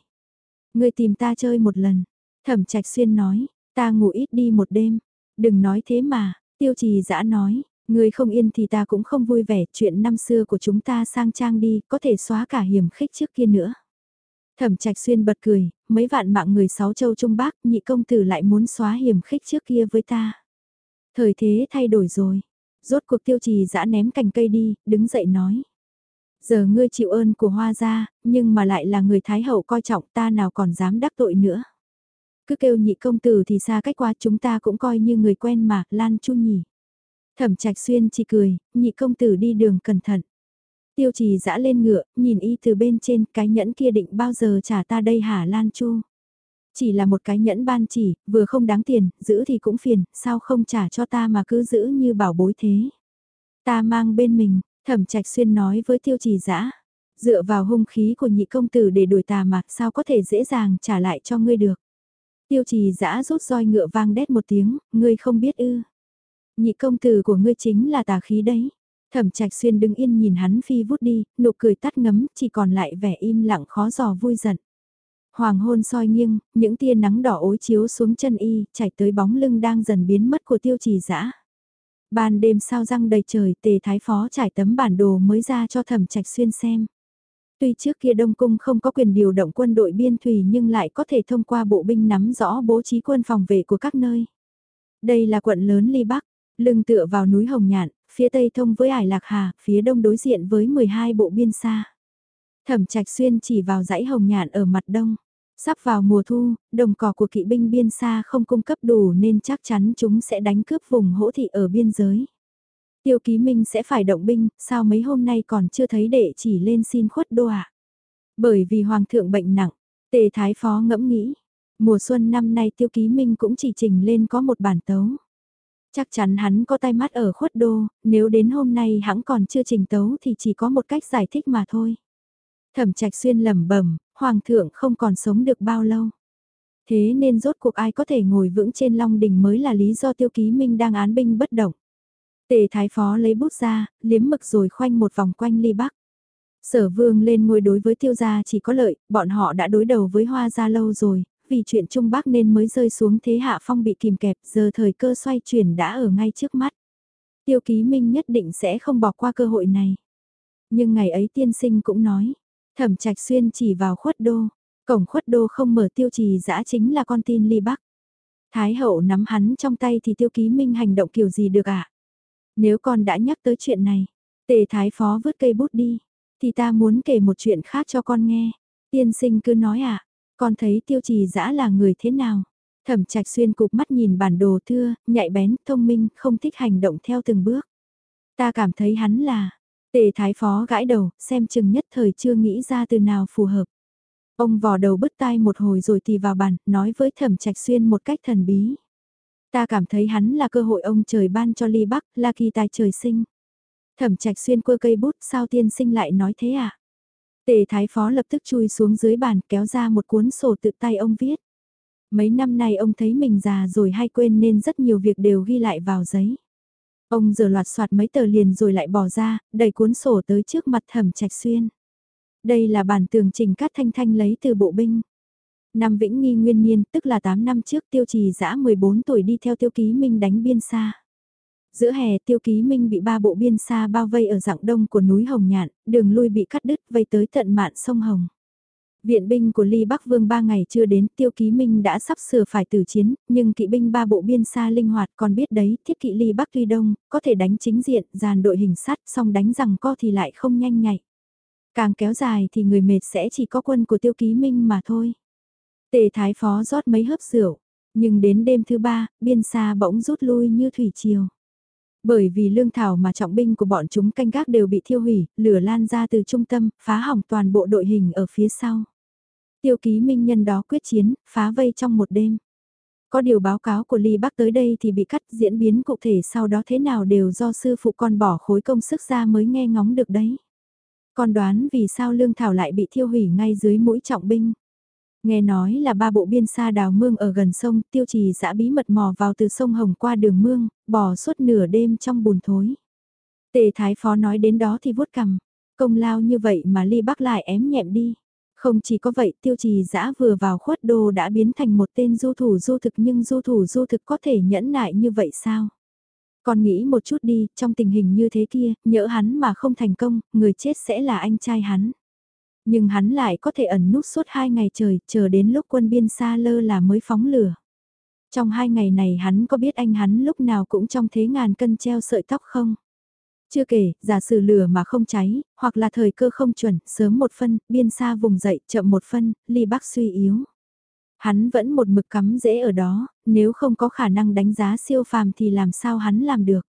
Ngươi tìm ta chơi một lần, thẩm trạch xuyên nói, Ta ngủ ít đi một đêm. Đừng nói thế mà, tiêu trì dã nói, ngươi không yên thì ta cũng không vui vẻ, chuyện năm xưa của chúng ta sang trang đi, có thể xóa cả hiểm khích trước kia nữa. Thẩm trạch xuyên bật cười, mấy vạn mạng người sáu châu Trung Bắc, nhị công tử lại muốn xóa hiểm khích trước kia với ta. Thời thế thay đổi rồi. Rốt cuộc tiêu trì dã ném cành cây đi, đứng dậy nói. Giờ ngươi chịu ơn của hoa gia, nhưng mà lại là người Thái Hậu coi trọng ta nào còn dám đắc tội nữa. Cứ kêu nhị công tử thì xa cách qua chúng ta cũng coi như người quen mà, Lan Chu nhỉ. Thẩm trạch xuyên chỉ cười, nhị công tử đi đường cẩn thận. Tiêu trì dã lên ngựa, nhìn y từ bên trên, cái nhẫn kia định bao giờ trả ta đây hả Lan Chu. Chỉ là một cái nhẫn ban chỉ, vừa không đáng tiền, giữ thì cũng phiền, sao không trả cho ta mà cứ giữ như bảo bối thế. Ta mang bên mình, thẩm trạch xuyên nói với tiêu trì dã dựa vào hung khí của nhị công tử để đuổi tà mà sao có thể dễ dàng trả lại cho ngươi được. Tiêu trì dã rút roi ngựa vang đét một tiếng, ngươi không biết ư. Nhị công tử của ngươi chính là tà khí đấy. Thẩm trạch xuyên đứng yên nhìn hắn phi vút đi, nụ cười tắt ngấm, chỉ còn lại vẻ im lặng khó dò vui giận. Hoàng hôn soi nghiêng, những tia nắng đỏ ối chiếu xuống chân y, chảy tới bóng lưng đang dần biến mất của tiêu trì dã Ban đêm sao răng đầy trời, tề thái phó trải tấm bản đồ mới ra cho thẩm trạch xuyên xem. Tuy trước kia Đông Cung không có quyền điều động quân đội biên thủy nhưng lại có thể thông qua bộ binh nắm rõ bố trí quân phòng vệ của các nơi. Đây là quận lớn Ly Bắc, lưng tựa vào núi Hồng Nhạn, phía tây thông với Ải Lạc Hà, phía đông đối diện với 12 bộ biên xa. Thẩm Trạch Xuyên chỉ vào dãy Hồng Nhạn ở mặt đông. Sắp vào mùa thu, đồng cỏ của kỵ binh biên xa không cung cấp đủ nên chắc chắn chúng sẽ đánh cướp vùng hỗ thị ở biên giới. Tiêu ký minh sẽ phải động binh, sao mấy hôm nay còn chưa thấy đệ chỉ lên xin khuất đô ạ? Bởi vì hoàng thượng bệnh nặng, tề thái phó ngẫm nghĩ, mùa xuân năm nay tiêu ký minh cũng chỉ trình lên có một bản tấu. Chắc chắn hắn có tay mắt ở khuất đô, nếu đến hôm nay hắn còn chưa trình tấu thì chỉ có một cách giải thích mà thôi. Thẩm trạch xuyên lẩm bẩm, hoàng thượng không còn sống được bao lâu. Thế nên rốt cuộc ai có thể ngồi vững trên long đình mới là lý do tiêu ký minh đang án binh bất động. Tề thái phó lấy bút ra, liếm mực rồi khoanh một vòng quanh ly bắc. Sở vương lên ngôi đối với tiêu gia chỉ có lợi, bọn họ đã đối đầu với hoa gia lâu rồi, vì chuyện Trung Bắc nên mới rơi xuống thế hạ phong bị kìm kẹp, giờ thời cơ xoay chuyển đã ở ngay trước mắt. Tiêu ký minh nhất định sẽ không bỏ qua cơ hội này. Nhưng ngày ấy tiên sinh cũng nói, thẩm trạch xuyên chỉ vào khuất đô, Cổng khuất đô không mở tiêu trì dã chính là con tin ly bắc. Thái hậu nắm hắn trong tay thì tiêu ký minh hành động kiểu gì được ạ? À? Nếu con đã nhắc tới chuyện này, tề thái phó vứt cây bút đi, thì ta muốn kể một chuyện khác cho con nghe. Tiên sinh cứ nói ạ, à, con thấy tiêu trì dã là người thế nào? Thẩm trạch xuyên cục mắt nhìn bản đồ thưa, nhạy bén, thông minh, không thích hành động theo từng bước. Ta cảm thấy hắn là, tề thái phó gãi đầu, xem chừng nhất thời chưa nghĩ ra từ nào phù hợp. Ông vò đầu bứt tai một hồi rồi thì vào bàn, nói với thẩm trạch xuyên một cách thần bí. Ta cảm thấy hắn là cơ hội ông trời ban cho ly bắc, là kỳ tài trời sinh. Thẩm trạch xuyên quơ cây bút, sao tiên sinh lại nói thế à? Tề thái phó lập tức chui xuống dưới bàn kéo ra một cuốn sổ tự tay ông viết. Mấy năm nay ông thấy mình già rồi hay quên nên rất nhiều việc đều ghi lại vào giấy. Ông giờ loạt soạt mấy tờ liền rồi lại bỏ ra, đẩy cuốn sổ tới trước mặt thẩm trạch xuyên. Đây là bản tường trình cát thanh thanh lấy từ bộ binh. Năm Vĩnh Nghi Nguyên Niên, tức là 8 năm trước tiêu trì dã 14 tuổi đi theo tiêu ký minh đánh biên xa. Giữa hè tiêu ký minh bị ba bộ biên xa bao vây ở dạng đông của núi Hồng Nhạn, đường lui bị cắt đứt vây tới tận mạn sông Hồng. Viện binh của Ly Bắc Vương ba ngày chưa đến, Tiêu Ký Minh đã sắp sửa phải tử chiến, nhưng kỵ binh ba bộ biên xa linh hoạt còn biết đấy, thiết kỵ Ly Bắc Tuy Đông, có thể đánh chính diện, dàn đội hình sắt, song đánh rằng co thì lại không nhanh nhạy. Càng kéo dài thì người mệt sẽ chỉ có quân của Tiêu Ký Minh mà thôi. Tề Thái Phó rót mấy hớp rượu, nhưng đến đêm thứ ba, biên xa bỗng rút lui như thủy triều. Bởi vì lương thảo mà trọng binh của bọn chúng canh gác đều bị thiêu hủy, lửa lan ra từ trung tâm, phá hỏng toàn bộ đội hình ở phía sau. Tiêu ký minh nhân đó quyết chiến, phá vây trong một đêm. Có điều báo cáo của Ly Bắc tới đây thì bị cắt diễn biến cụ thể sau đó thế nào đều do sư phụ con bỏ khối công sức ra mới nghe ngóng được đấy. Con đoán vì sao Lương Thảo lại bị thiêu hủy ngay dưới mũi trọng binh. Nghe nói là ba bộ biên xa đào mương ở gần sông, tiêu trì dã bí mật mò vào từ sông Hồng qua đường mương, bỏ suốt nửa đêm trong bùn thối. Tề Thái Phó nói đến đó thì vuốt cằm, công lao như vậy mà ly bắc lại ém nhẹm đi. Không chỉ có vậy tiêu trì dã vừa vào khuất đô đã biến thành một tên du thủ du thực nhưng du thủ du thực có thể nhẫn nại như vậy sao? Còn nghĩ một chút đi, trong tình hình như thế kia, nhỡ hắn mà không thành công, người chết sẽ là anh trai hắn. Nhưng hắn lại có thể ẩn núp suốt hai ngày trời, chờ đến lúc quân biên xa lơ là mới phóng lửa. Trong hai ngày này hắn có biết anh hắn lúc nào cũng trong thế ngàn cân treo sợi tóc không? Chưa kể, giả sử lửa mà không cháy, hoặc là thời cơ không chuẩn, sớm một phân, biên xa vùng dậy, chậm một phân, ly bắc suy yếu. Hắn vẫn một mực cắm dễ ở đó, nếu không có khả năng đánh giá siêu phàm thì làm sao hắn làm được.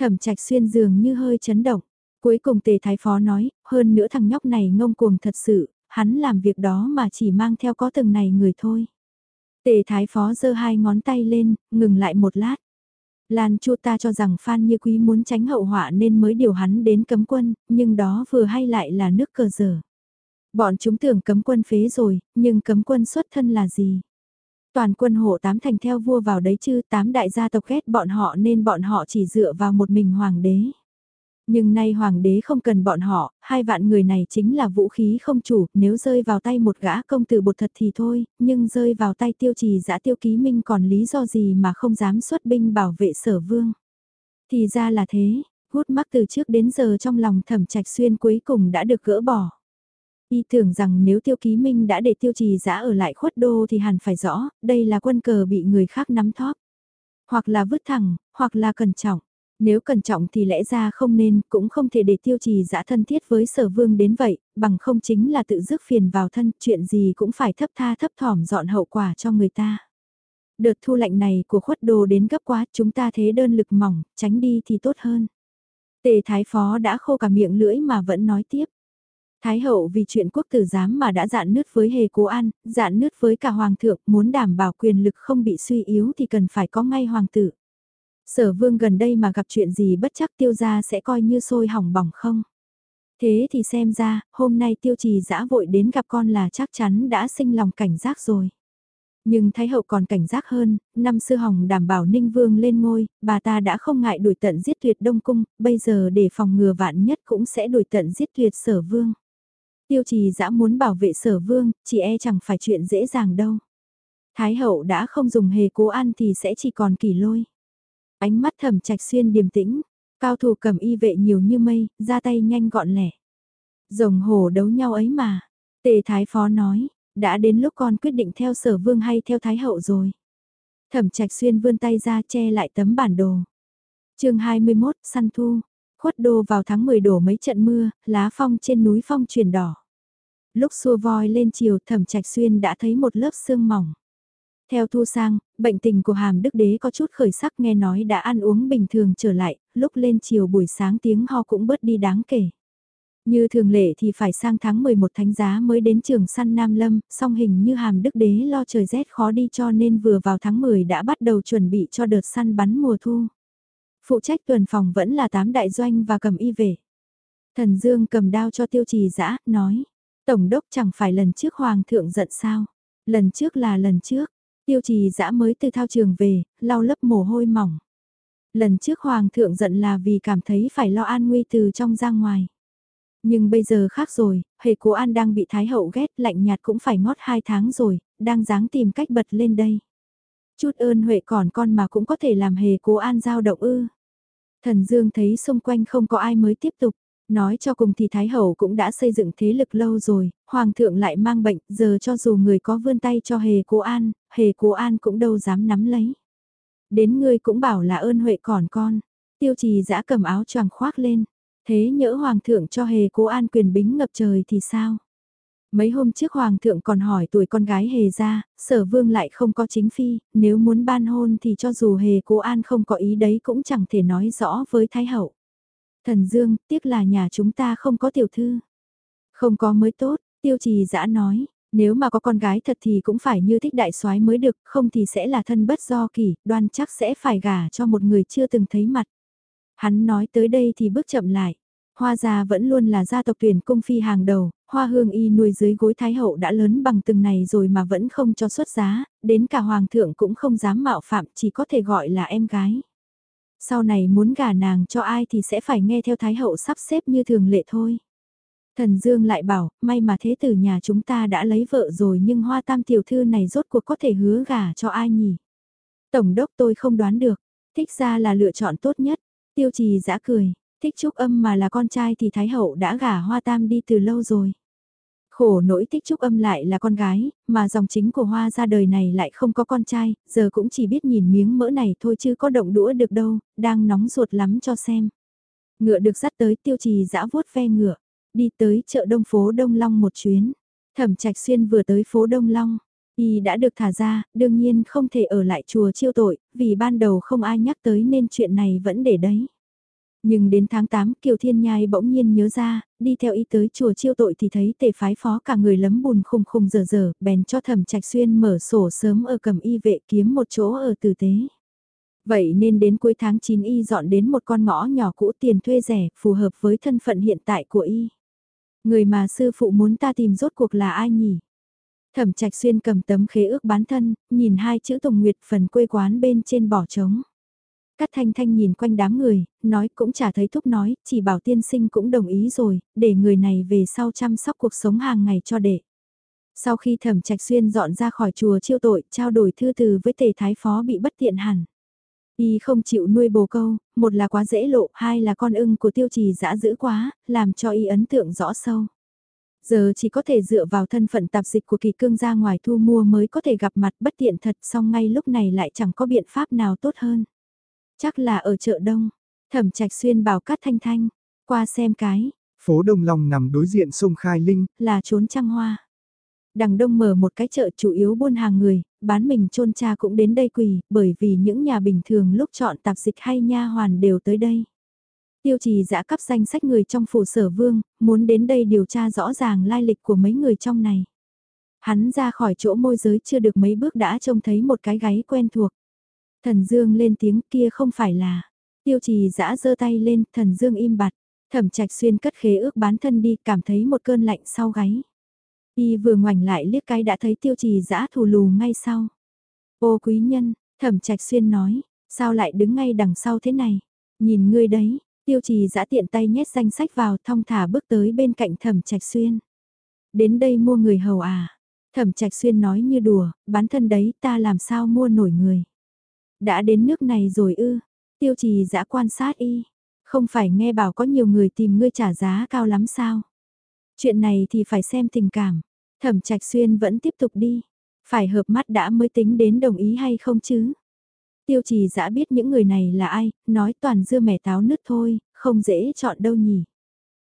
Thẩm trạch xuyên dường như hơi chấn động. Cuối cùng tề thái phó nói, hơn nữa thằng nhóc này ngông cuồng thật sự, hắn làm việc đó mà chỉ mang theo có từng này người thôi. Tề thái phó giơ hai ngón tay lên, ngừng lại một lát. Lan Chu ta cho rằng Phan Như Quý muốn tránh hậu họa nên mới điều hắn đến cấm quân, nhưng đó vừa hay lại là nước cờ dở. Bọn chúng tưởng cấm quân phế rồi, nhưng cấm quân xuất thân là gì? Toàn quân hộ tám thành theo vua vào đấy chứ, tám đại gia tộc ghét bọn họ nên bọn họ chỉ dựa vào một mình hoàng đế. Nhưng nay hoàng đế không cần bọn họ, hai vạn người này chính là vũ khí không chủ, nếu rơi vào tay một gã công tử bột thật thì thôi, nhưng rơi vào tay tiêu trì giã tiêu ký minh còn lý do gì mà không dám xuất binh bảo vệ sở vương. Thì ra là thế, hút mắc từ trước đến giờ trong lòng thẩm trạch xuyên cuối cùng đã được gỡ bỏ. Y tưởng rằng nếu tiêu ký minh đã để tiêu trì giã ở lại khuất đô thì hẳn phải rõ, đây là quân cờ bị người khác nắm thóp. Hoặc là vứt thẳng, hoặc là cẩn trọng. Nếu cẩn trọng thì lẽ ra không nên, cũng không thể để tiêu trì dã thân thiết với sở vương đến vậy, bằng không chính là tự dứt phiền vào thân, chuyện gì cũng phải thấp tha thấp thỏm dọn hậu quả cho người ta. Đợt thu lạnh này của khuất đồ đến gấp quá, chúng ta thế đơn lực mỏng, tránh đi thì tốt hơn. Tề Thái Phó đã khô cả miệng lưỡi mà vẫn nói tiếp. Thái hậu vì chuyện quốc tử giám mà đã dạn nứt với hề cố an, dạn nứt với cả hoàng thượng, muốn đảm bảo quyền lực không bị suy yếu thì cần phải có ngay hoàng tử. Sở vương gần đây mà gặp chuyện gì bất chắc tiêu gia sẽ coi như sôi hỏng bỏng không? Thế thì xem ra, hôm nay tiêu trì dã vội đến gặp con là chắc chắn đã sinh lòng cảnh giác rồi. Nhưng Thái hậu còn cảnh giác hơn, năm sư hỏng đảm bảo Ninh Vương lên ngôi, bà ta đã không ngại đuổi tận giết tuyệt Đông Cung, bây giờ để phòng ngừa vạn nhất cũng sẽ đuổi tận giết tuyệt sở vương. Tiêu trì dã muốn bảo vệ sở vương, chỉ e chẳng phải chuyện dễ dàng đâu. Thái hậu đã không dùng hề cố ăn thì sẽ chỉ còn kỳ lôi. Ánh mắt thẩm trạch xuyên điềm tĩnh, cao thủ cầm y vệ nhiều như mây, ra tay nhanh gọn lẻ. Rồng hổ đấu nhau ấy mà, tề thái phó nói, Đã đến lúc con quyết định theo sở vương hay theo thái hậu rồi. Thẩm trạch xuyên vươn tay ra che lại tấm bản đồ. chương 21, săn thu. Khuất đô vào tháng 10 đổ mấy trận mưa, lá phong trên núi phong chuyển đỏ. Lúc xua voi lên chiều thẩm trạch xuyên đã thấy một lớp sương mỏng. Theo thu sang, bệnh tình của hàm đức đế có chút khởi sắc nghe nói đã ăn uống bình thường trở lại, lúc lên chiều buổi sáng tiếng ho cũng bớt đi đáng kể. Như thường lệ thì phải sang tháng 11 thánh giá mới đến trường săn Nam Lâm, song hình như hàm đức đế lo trời rét khó đi cho nên vừa vào tháng 10 đã bắt đầu chuẩn bị cho đợt săn bắn mùa thu. Phụ trách tuần phòng vẫn là tám đại doanh và cầm y về. Thần Dương cầm đao cho tiêu trì dã nói. Tổng đốc chẳng phải lần trước hoàng thượng giận sao. Lần trước là lần trước, tiêu trì dã mới từ thao trường về, lau lấp mồ hôi mỏng. Lần trước hoàng thượng giận là vì cảm thấy phải lo an nguy từ trong ra ngoài. Nhưng bây giờ khác rồi, hề cố an đang bị thái hậu ghét lạnh nhạt cũng phải ngót hai tháng rồi, đang dáng tìm cách bật lên đây. Chút ơn huệ còn con mà cũng có thể làm hề cố an giao động ư. Thần Dương thấy xung quanh không có ai mới tiếp tục. Nói cho cùng thì Thái Hậu cũng đã xây dựng thế lực lâu rồi, Hoàng thượng lại mang bệnh, giờ cho dù người có vươn tay cho hề cố an, hề cố an cũng đâu dám nắm lấy. Đến ngươi cũng bảo là ơn huệ còn con, tiêu trì giã cầm áo choàng khoác lên, thế nhỡ Hoàng thượng cho hề cố an quyền bính ngập trời thì sao? Mấy hôm trước Hoàng thượng còn hỏi tuổi con gái hề ra, sở vương lại không có chính phi, nếu muốn ban hôn thì cho dù hề cố an không có ý đấy cũng chẳng thể nói rõ với Thái Hậu. Thần Dương, tiếc là nhà chúng ta không có tiểu thư. Không có mới tốt, tiêu trì dã nói, nếu mà có con gái thật thì cũng phải như thích đại soái mới được, không thì sẽ là thân bất do kỳ, đoan chắc sẽ phải gả cho một người chưa từng thấy mặt. Hắn nói tới đây thì bước chậm lại. Hoa gia vẫn luôn là gia tộc tuyển cung phi hàng đầu, hoa hương y nuôi dưới gối thái hậu đã lớn bằng từng này rồi mà vẫn không cho xuất giá, đến cả hoàng thượng cũng không dám mạo phạm chỉ có thể gọi là em gái. Sau này muốn gả nàng cho ai thì sẽ phải nghe theo thái hậu sắp xếp như thường lệ thôi. Thần Dương lại bảo, may mà thế tử nhà chúng ta đã lấy vợ rồi nhưng hoa tam tiểu thư này rốt cuộc có thể hứa gả cho ai nhỉ? Tổng đốc tôi không đoán được, thích ra là lựa chọn tốt nhất, tiêu trì giã cười, thích trúc âm mà là con trai thì Thái Hậu đã gả hoa tam đi từ lâu rồi. Khổ nỗi tích trúc âm lại là con gái, mà dòng chính của hoa ra đời này lại không có con trai, giờ cũng chỉ biết nhìn miếng mỡ này thôi chứ có động đũa được đâu, đang nóng ruột lắm cho xem. Ngựa được dắt tới tiêu trì dã vuốt ve ngựa, đi tới chợ đông phố Đông Long một chuyến. Thẩm Trạch Xuyên vừa tới phố Đông Long, y đã được thả ra, đương nhiên không thể ở lại chùa chiêu tội, vì ban đầu không ai nhắc tới nên chuyện này vẫn để đấy. Nhưng đến tháng 8 Kiều Thiên Nhai bỗng nhiên nhớ ra, đi theo y tới chùa chiêu tội thì thấy tề phái phó cả người lấm bùn khùng khùng dở dở, bèn cho thẩm trạch xuyên mở sổ sớm ở cầm y vệ kiếm một chỗ ở tử tế. Vậy nên đến cuối tháng 9 y dọn đến một con ngõ nhỏ cũ tiền thuê rẻ, phù hợp với thân phận hiện tại của y. Người mà sư phụ muốn ta tìm rốt cuộc là ai nhỉ? Thẩm trạch xuyên cầm tấm khế ước bán thân, nhìn hai chữ Tùng Nguyệt phần quê quán bên trên bỏ trống. Cát Thanh Thanh nhìn quanh đám người, nói cũng chả thấy thúc nói, chỉ bảo tiên sinh cũng đồng ý rồi, để người này về sau chăm sóc cuộc sống hàng ngày cho đệ. Sau khi thẩm trạch xuyên dọn ra khỏi chùa chiêu tội, trao đổi thư từ với tề thái phó bị bất tiện hẳn. Y không chịu nuôi bồ câu, một là quá dễ lộ, hai là con ưng của tiêu trì dã dữ quá, làm cho y ấn tượng rõ sâu. Giờ chỉ có thể dựa vào thân phận tạp dịch của kỳ cương ra ngoài thu mua mới có thể gặp mặt bất tiện thật song ngay lúc này lại chẳng có biện pháp nào tốt hơn. Chắc là ở chợ đông. Thẩm trạch xuyên bảo cát thanh thanh. Qua xem cái. Phố Đông Long nằm đối diện sông Khai Linh. Là trốn trăng hoa. Đằng đông mở một cái chợ chủ yếu buôn hàng người, bán mình chôn cha cũng đến đây quỳ, bởi vì những nhà bình thường lúc chọn tạp dịch hay nha hoàn đều tới đây. Tiêu trì giã cấp danh sách người trong phủ sở vương, muốn đến đây điều tra rõ ràng lai lịch của mấy người trong này. Hắn ra khỏi chỗ môi giới chưa được mấy bước đã trông thấy một cái gáy quen thuộc. Thần Dương lên tiếng kia không phải là. Tiêu trì giã giơ tay lên, thần Dương im bặt. Thẩm trạch xuyên cất khế ước bán thân đi, cảm thấy một cơn lạnh sau gáy. Y vừa ngoảnh lại liếc cái đã thấy tiêu trì giã thù lù ngay sau. Ô quý nhân, thẩm trạch xuyên nói, sao lại đứng ngay đằng sau thế này? Nhìn ngươi đấy, tiêu trì giã tiện tay nhét danh sách vào thong thả bước tới bên cạnh thẩm trạch xuyên. Đến đây mua người hầu à? Thẩm trạch xuyên nói như đùa, bán thân đấy ta làm sao mua nổi người. Đã đến nước này rồi ư, tiêu trì dã quan sát y, không phải nghe bảo có nhiều người tìm ngươi trả giá cao lắm sao. Chuyện này thì phải xem tình cảm. Thẩm Trạch Xuyên vẫn tiếp tục đi. Phải hợp mắt đã mới tính đến đồng ý hay không chứ? Tiêu trì dã biết những người này là ai, nói toàn dưa mẻ táo nứt thôi, không dễ chọn đâu nhỉ.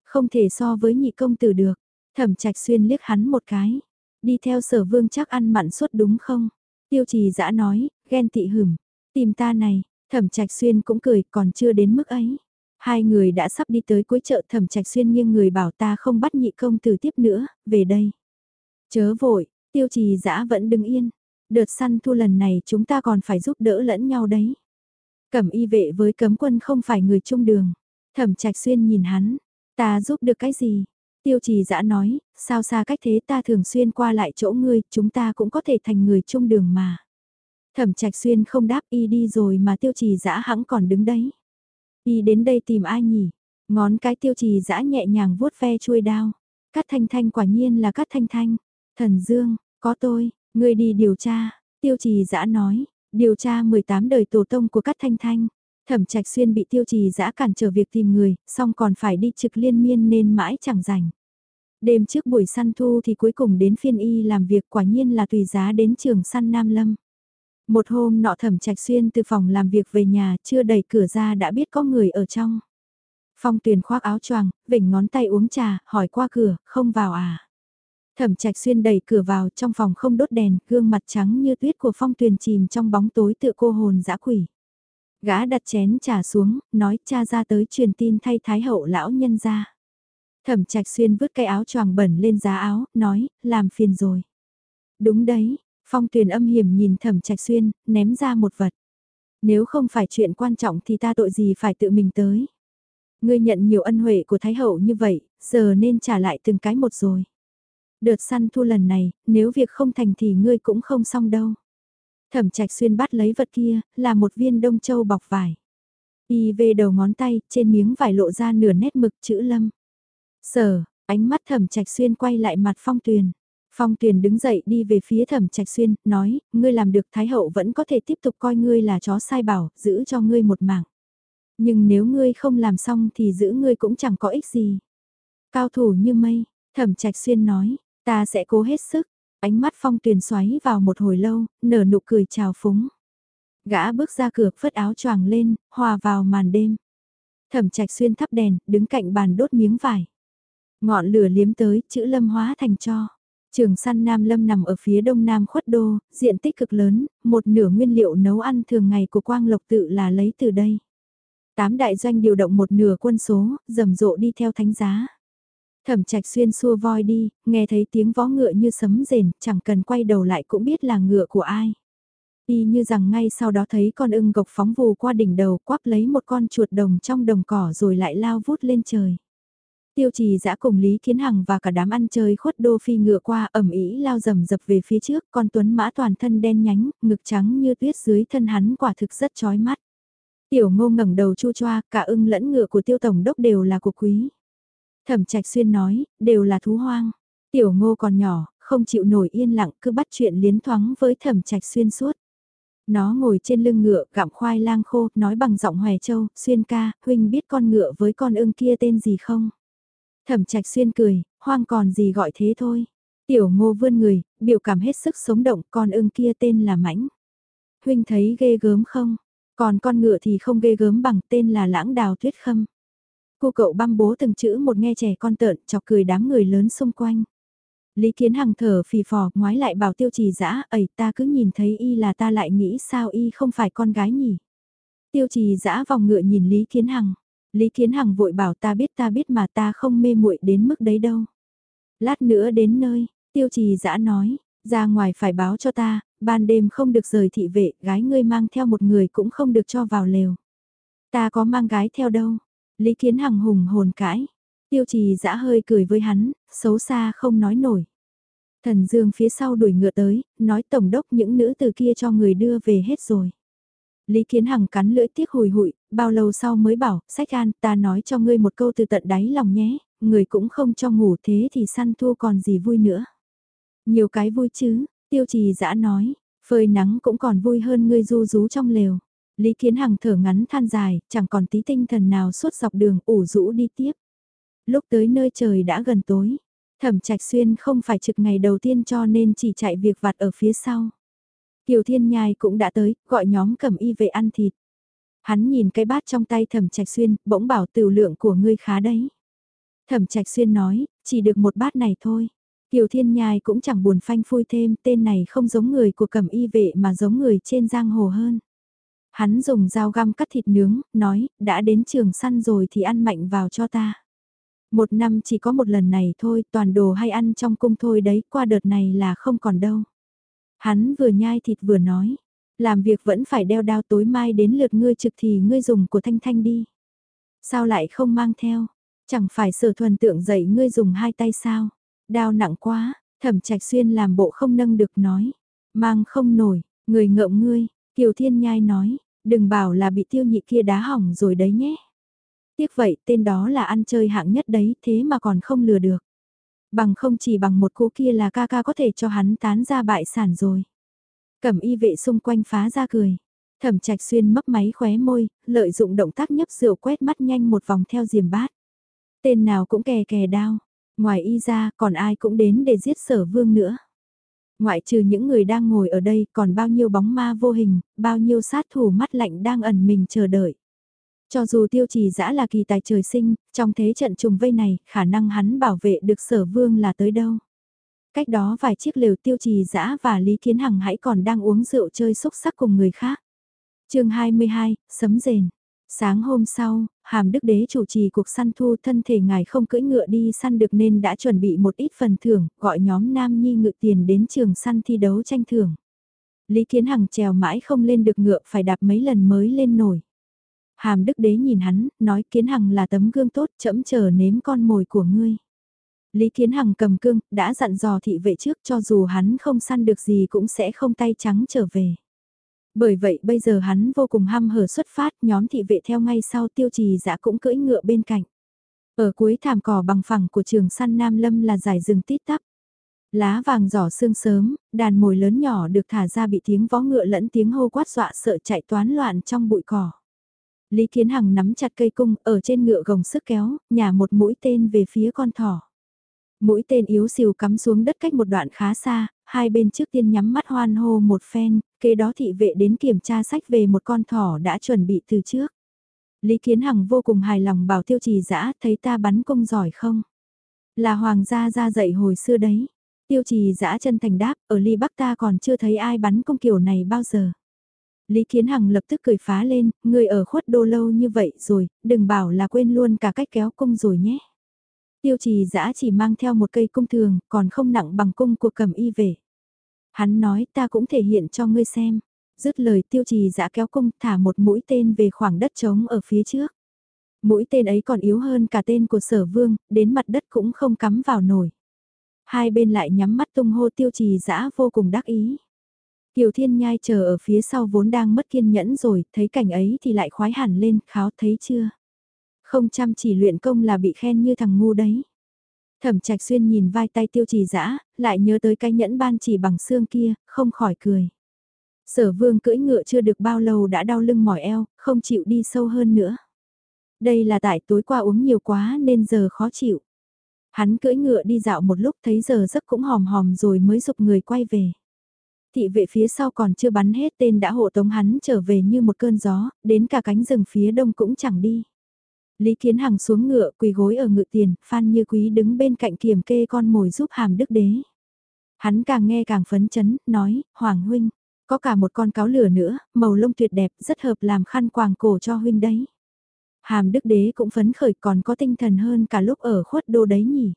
Không thể so với nhị công tử được. Thẩm Trạch Xuyên liếc hắn một cái. Đi theo sở vương chắc ăn mặn suốt đúng không? Tiêu trì dã nói, ghen tị hửm. Tìm ta này, Thẩm Trạch Xuyên cũng cười còn chưa đến mức ấy. Hai người đã sắp đi tới cuối chợ Thẩm Trạch Xuyên nhưng người bảo ta không bắt nhị công từ tiếp nữa, về đây. Chớ vội, tiêu trì dã vẫn đứng yên. Đợt săn thu lần này chúng ta còn phải giúp đỡ lẫn nhau đấy. Cẩm y vệ với cấm quân không phải người chung đường. Thẩm Trạch Xuyên nhìn hắn, ta giúp được cái gì? Tiêu trì dã nói, sao xa cách thế ta thường xuyên qua lại chỗ ngươi, chúng ta cũng có thể thành người chung đường mà. Thẩm Trạch Xuyên không đáp y đi rồi mà tiêu trì dã hãng còn đứng đấy. Y đến đây tìm ai nhỉ? Ngón cái tiêu trì dã nhẹ nhàng vuốt ve chuôi đao. Cát thanh thanh quả nhiên là cát thanh thanh. Thần Dương, có tôi, ngươi đi điều tra. Tiêu trì dã nói, điều tra 18 đời tổ tông của cát thanh thanh. Thẩm Trạch Xuyên bị tiêu trì dã cản trở việc tìm người, xong còn phải đi trực liên miên nên mãi chẳng rảnh. Đêm trước buổi săn thu thì cuối cùng đến phiên y làm việc quả nhiên là tùy giá đến trường săn Nam Lâm. Một hôm nọ thẩm trạch xuyên từ phòng làm việc về nhà chưa đẩy cửa ra đã biết có người ở trong. Phong tuyền khoác áo choàng, vểnh ngón tay uống trà, hỏi qua cửa, không vào à. Thẩm trạch xuyên đẩy cửa vào trong phòng không đốt đèn, gương mặt trắng như tuyết của phong tuyền chìm trong bóng tối tựa cô hồn dã quỷ. Gã đặt chén trà xuống, nói cha ra tới truyền tin thay thái hậu lão nhân ra. Thẩm trạch xuyên vứt cái áo choàng bẩn lên giá áo, nói, làm phiền rồi. Đúng đấy, phong tuyền âm hiểm nhìn thẩm trạch xuyên, ném ra một vật. Nếu không phải chuyện quan trọng thì ta tội gì phải tự mình tới. Ngươi nhận nhiều ân huệ của Thái Hậu như vậy, giờ nên trả lại từng cái một rồi. Đợt săn thu lần này, nếu việc không thành thì ngươi cũng không xong đâu. Thẩm trạch xuyên bắt lấy vật kia, là một viên đông châu bọc vải. Y về đầu ngón tay, trên miếng vải lộ ra nửa nét mực chữ lâm. Sở, ánh mắt thẩm trạch xuyên quay lại mặt phong tuyền. Phong tuyền đứng dậy đi về phía thẩm trạch xuyên, nói, ngươi làm được Thái Hậu vẫn có thể tiếp tục coi ngươi là chó sai bảo, giữ cho ngươi một mạng. Nhưng nếu ngươi không làm xong thì giữ ngươi cũng chẳng có ích gì. Cao thủ như mây, thẩm trạch xuyên nói, ta sẽ cố hết sức, ánh mắt phong tuyền xoáy vào một hồi lâu, nở nụ cười chào phúng. Gã bước ra cửa phất áo choàng lên, hòa vào màn đêm. Thẩm trạch xuyên thắp đèn, đứng cạnh bàn đốt miếng vải. Ngọn lửa liếm tới, chữ lâm hóa thành cho. Trường săn Nam Lâm nằm ở phía đông nam khuất đô, diện tích cực lớn, một nửa nguyên liệu nấu ăn thường ngày của Quang Lộc tự là lấy từ đây. Tám đại doanh điều động một nửa quân số, rầm rộ đi theo thánh giá. Thẩm trạch xuyên xua voi đi, nghe thấy tiếng vó ngựa như sấm rền, chẳng cần quay đầu lại cũng biết là ngựa của ai. Y như rằng ngay sau đó thấy con ưng gộc phóng vù qua đỉnh đầu quắp lấy một con chuột đồng trong đồng cỏ rồi lại lao vút lên trời. Tiêu trì dã cùng Lý Kiến Hằng và cả đám ăn chơi khuất đô phi ngựa qua ẩm ý lao rầm dập về phía trước, con tuấn mã toàn thân đen nhánh, ngực trắng như tuyết dưới thân hắn quả thực rất chói mắt. Tiểu ngô ngẩng đầu chu choa, cả ưng lẫn ngựa của tiêu tổng đốc đều là của quý. Thẩm trạch xuyên nói, đều là thú hoang. Tiểu ngô còn nhỏ, không chịu nổi yên lặng cứ bắt chuyện liến thoáng với thẩm trạch xuyên suốt. Nó ngồi trên lưng ngựa gặm khoai lang khô, nói bằng giọng hòe châu, xuyên ca, huynh biết con ngựa với con ưng kia tên gì không? Thẩm trạch xuyên cười, hoang còn gì gọi thế thôi. Tiểu ngô vươn người, biểu cảm hết sức sống động, con ưng kia tên là mãnh. Huynh thấy ghê gớm không? Còn con ngựa thì không ghê gớm bằng tên là lãng đào tuyết khâm. Cô cậu băm bố từng chữ một nghe trẻ con tợn chọc cười đám người lớn xung quanh. Lý Kiến Hằng thở phì phò ngoái lại bảo tiêu trì dã ẩy ta cứ nhìn thấy y là ta lại nghĩ sao y không phải con gái nhỉ. Tiêu trì dã vòng ngựa nhìn Lý Kiến Hằng. Lý Kiến Hằng vội bảo ta biết ta biết mà ta không mê muội đến mức đấy đâu. Lát nữa đến nơi, tiêu trì dã nói, ra ngoài phải báo cho ta, ban đêm không được rời thị vệ, gái ngươi mang theo một người cũng không được cho vào lều. Ta có mang gái theo đâu, Lý Kiến Hằng hùng hồn cãi, tiêu trì dã hơi cười với hắn, xấu xa không nói nổi. Thần Dương phía sau đuổi ngựa tới, nói tổng đốc những nữ từ kia cho người đưa về hết rồi. Lý Kiến Hằng cắn lưỡi tiếc hùi hụi, bao lâu sau mới bảo, sách an, ta nói cho ngươi một câu từ tận đáy lòng nhé, người cũng không cho ngủ thế thì săn thua còn gì vui nữa. Nhiều cái vui chứ, tiêu trì dã nói, phơi nắng cũng còn vui hơn ngươi du rú trong lều. Lý Kiến Hằng thở ngắn than dài, chẳng còn tí tinh thần nào suốt dọc đường ủ rũ đi tiếp. Lúc tới nơi trời đã gần tối, Thẩm Trạch Xuyên không phải trực ngày đầu tiên cho nên chỉ chạy việc vặt ở phía sau. Kiều Thiên Nhai cũng đã tới, gọi nhóm cầm y về ăn thịt. Hắn nhìn cái bát trong tay Thẩm Trạch Xuyên, bỗng bảo tiểu lượng của ngươi khá đấy. Thẩm Trạch Xuyên nói, chỉ được một bát này thôi. Kiều Thiên Nhai cũng chẳng buồn phanh phui thêm, tên này không giống người của cầm y vệ mà giống người trên giang hồ hơn. Hắn dùng dao găm cắt thịt nướng, nói, đã đến trường săn rồi thì ăn mạnh vào cho ta. Một năm chỉ có một lần này thôi, toàn đồ hay ăn trong cung thôi đấy, qua đợt này là không còn đâu. Hắn vừa nhai thịt vừa nói, làm việc vẫn phải đeo đao tối mai đến lượt ngươi trực thì ngươi dùng của Thanh Thanh đi. Sao lại không mang theo? Chẳng phải sở thuần tượng dạy ngươi dùng hai tay sao? Đao nặng quá, thẩm trạch xuyên làm bộ không nâng được nói. Mang không nổi, người ngợm ngươi, Kiều Thiên Nhai nói, đừng bảo là bị tiêu nhị kia đá hỏng rồi đấy nhé. Tiếc vậy tên đó là ăn chơi hạng nhất đấy thế mà còn không lừa được. Bằng không chỉ bằng một cú kia là ca ca có thể cho hắn tán ra bại sản rồi. Cẩm y vệ xung quanh phá ra cười. Thẩm trạch xuyên mấp máy khóe môi, lợi dụng động tác nhấp rượu quét mắt nhanh một vòng theo diềm bát. Tên nào cũng kè kè đao. Ngoài y ra còn ai cũng đến để giết sở vương nữa. Ngoại trừ những người đang ngồi ở đây còn bao nhiêu bóng ma vô hình, bao nhiêu sát thủ mắt lạnh đang ẩn mình chờ đợi. Cho dù tiêu trì dã là kỳ tài trời sinh, trong thế trận trùng vây này, khả năng hắn bảo vệ được sở vương là tới đâu. Cách đó vài chiếc lều tiêu trì dã và Lý Kiến Hằng hãy còn đang uống rượu chơi xúc sắc cùng người khác. chương 22, sấm rền. Sáng hôm sau, Hàm Đức Đế chủ trì cuộc săn thu thân thể ngài không cưỡi ngựa đi săn được nên đã chuẩn bị một ít phần thưởng, gọi nhóm Nam Nhi ngự tiền đến trường săn thi đấu tranh thưởng. Lý Kiến Hằng trèo mãi không lên được ngựa phải đạp mấy lần mới lên nổi. Hàm Đức Đế nhìn hắn, nói Kiến Hằng là tấm gương tốt chậm chờ nếm con mồi của ngươi. Lý Kiến Hằng cầm cương, đã dặn dò thị vệ trước cho dù hắn không săn được gì cũng sẽ không tay trắng trở về. Bởi vậy bây giờ hắn vô cùng ham hở xuất phát, nhóm thị vệ theo ngay sau tiêu trì dã cũng cưỡi ngựa bên cạnh. Ở cuối thảm cỏ bằng phẳng của trường săn Nam Lâm là giải rừng tít tắp. Lá vàng giỏ sương sớm, đàn mồi lớn nhỏ được thả ra bị tiếng vó ngựa lẫn tiếng hô quát dọa sợ chạy toán loạn trong bụi cỏ. Lý Kiến Hằng nắm chặt cây cung ở trên ngựa gồng sức kéo, nhả một mũi tên về phía con thỏ. Mũi tên yếu xìu cắm xuống đất cách một đoạn khá xa, hai bên trước tiên nhắm mắt hoan hô một phen, kế đó thị vệ đến kiểm tra sách về một con thỏ đã chuẩn bị từ trước. Lý Kiến Hằng vô cùng hài lòng bảo tiêu trì dã thấy ta bắn cung giỏi không? Là hoàng gia ra dạy hồi xưa đấy. Tiêu trì dã chân thành đáp, ở ly bắc ta còn chưa thấy ai bắn cung kiểu này bao giờ. Lý Kiến Hằng lập tức cười phá lên, người ở khuất đô lâu như vậy rồi, đừng bảo là quên luôn cả cách kéo cung rồi nhé. Tiêu trì dã chỉ mang theo một cây cung thường, còn không nặng bằng cung của cầm y về. Hắn nói ta cũng thể hiện cho ngươi xem. Dứt lời tiêu trì dã kéo cung thả một mũi tên về khoảng đất trống ở phía trước. Mũi tên ấy còn yếu hơn cả tên của sở vương, đến mặt đất cũng không cắm vào nổi. Hai bên lại nhắm mắt tung hô tiêu trì dã vô cùng đắc ý. Kiều Thiên Nhai chờ ở phía sau vốn đang mất kiên nhẫn rồi, thấy cảnh ấy thì lại khoái hẳn lên, kháo thấy chưa? Không chăm chỉ luyện công là bị khen như thằng ngu đấy. Thẩm Trạch Xuyên nhìn vai tay tiêu trì dã lại nhớ tới cái nhẫn ban chỉ bằng xương kia, không khỏi cười. Sở vương cưỡi ngựa chưa được bao lâu đã đau lưng mỏi eo, không chịu đi sâu hơn nữa. Đây là tại tối qua uống nhiều quá nên giờ khó chịu. Hắn cưỡi ngựa đi dạo một lúc thấy giờ giấc cũng hòm hòm rồi mới dục người quay về. Thị vệ phía sau còn chưa bắn hết tên đã hộ tống hắn trở về như một cơn gió, đến cả cánh rừng phía đông cũng chẳng đi. Lý Kiến Hằng xuống ngựa quỳ gối ở ngự tiền, Phan Như Quý đứng bên cạnh kiểm kê con mồi giúp hàm đức đế. Hắn càng nghe càng phấn chấn, nói, Hoàng huynh, có cả một con cáo lửa nữa, màu lông tuyệt đẹp, rất hợp làm khăn quàng cổ cho huynh đấy. Hàm đức đế cũng phấn khởi còn có tinh thần hơn cả lúc ở khuất đô đấy nhỉ.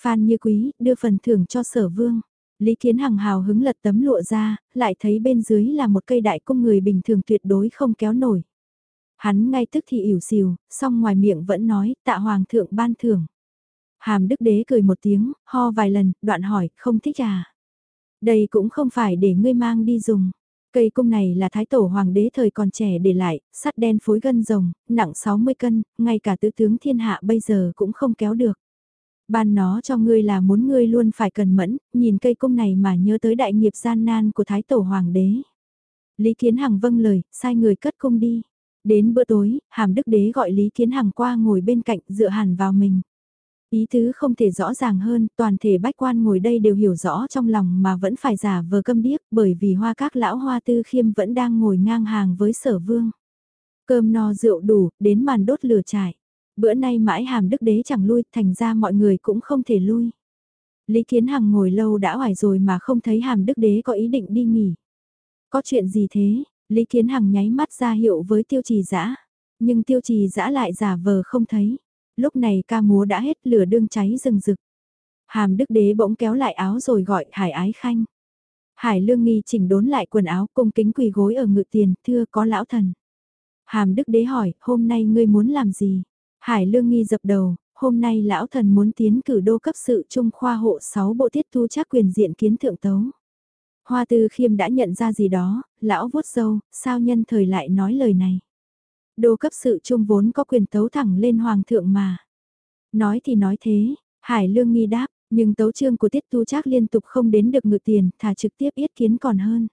Phan Như Quý, đưa phần thưởng cho sở vương. Lý Kiến Hằng hào hứng lật tấm lụa ra, lại thấy bên dưới là một cây đại cung người bình thường tuyệt đối không kéo nổi. Hắn ngay tức thì ỉu xìu, song ngoài miệng vẫn nói, tạ hoàng thượng ban thưởng. Hàm đức đế cười một tiếng, ho vài lần, đoạn hỏi, không thích à? Đây cũng không phải để ngươi mang đi dùng. Cây cung này là thái tổ hoàng đế thời còn trẻ để lại, sắt đen phối gân rồng, nặng 60 cân, ngay cả tứ tướng thiên hạ bây giờ cũng không kéo được. Ban nó cho ngươi là muốn ngươi luôn phải cần mẫn, nhìn cây cung này mà nhớ tới đại nghiệp gian nan của thái tổ hoàng đế. Lý Kiến Hằng vâng lời, sai người cất cung đi. Đến bữa tối, Hàm Đức Đế gọi Lý Kiến Hằng qua ngồi bên cạnh dựa hẳn vào mình. Ý tứ không thể rõ ràng hơn, toàn thể bách quan ngồi đây đều hiểu rõ trong lòng mà vẫn phải giả vờ câm điếc bởi vì hoa các lão hoa tư khiêm vẫn đang ngồi ngang hàng với sở vương. Cơm no rượu đủ, đến màn đốt lửa trải. Bữa nay mãi hàm đức đế chẳng lui, thành ra mọi người cũng không thể lui. Lý Kiến Hằng ngồi lâu đã hoài rồi mà không thấy hàm đức đế có ý định đi nghỉ. Có chuyện gì thế? Lý Kiến Hằng nháy mắt ra hiệu với tiêu trì dã nhưng tiêu trì dã lại giả vờ không thấy. Lúc này ca múa đã hết lửa đương cháy rừng rực. Hàm đức đế bỗng kéo lại áo rồi gọi hải ái khanh. Hải lương nghi chỉnh đốn lại quần áo cung kính quỳ gối ở ngự tiền, thưa có lão thần. Hàm đức đế hỏi, hôm nay ngươi muốn làm gì? Hải lương nghi dập đầu, hôm nay lão thần muốn tiến cử đô cấp sự trung khoa hộ 6 bộ tiết thu chắc quyền diện kiến thượng tấu. Hoa tư khiêm đã nhận ra gì đó, lão vuốt dâu, sao nhân thời lại nói lời này. Đô cấp sự trung vốn có quyền tấu thẳng lên hoàng thượng mà. Nói thì nói thế, Hải Lương nghi đáp, nhưng tấu chương của tiết tu chắc liên tục không đến được ngự tiền, thả trực tiếp yết kiến còn hơn.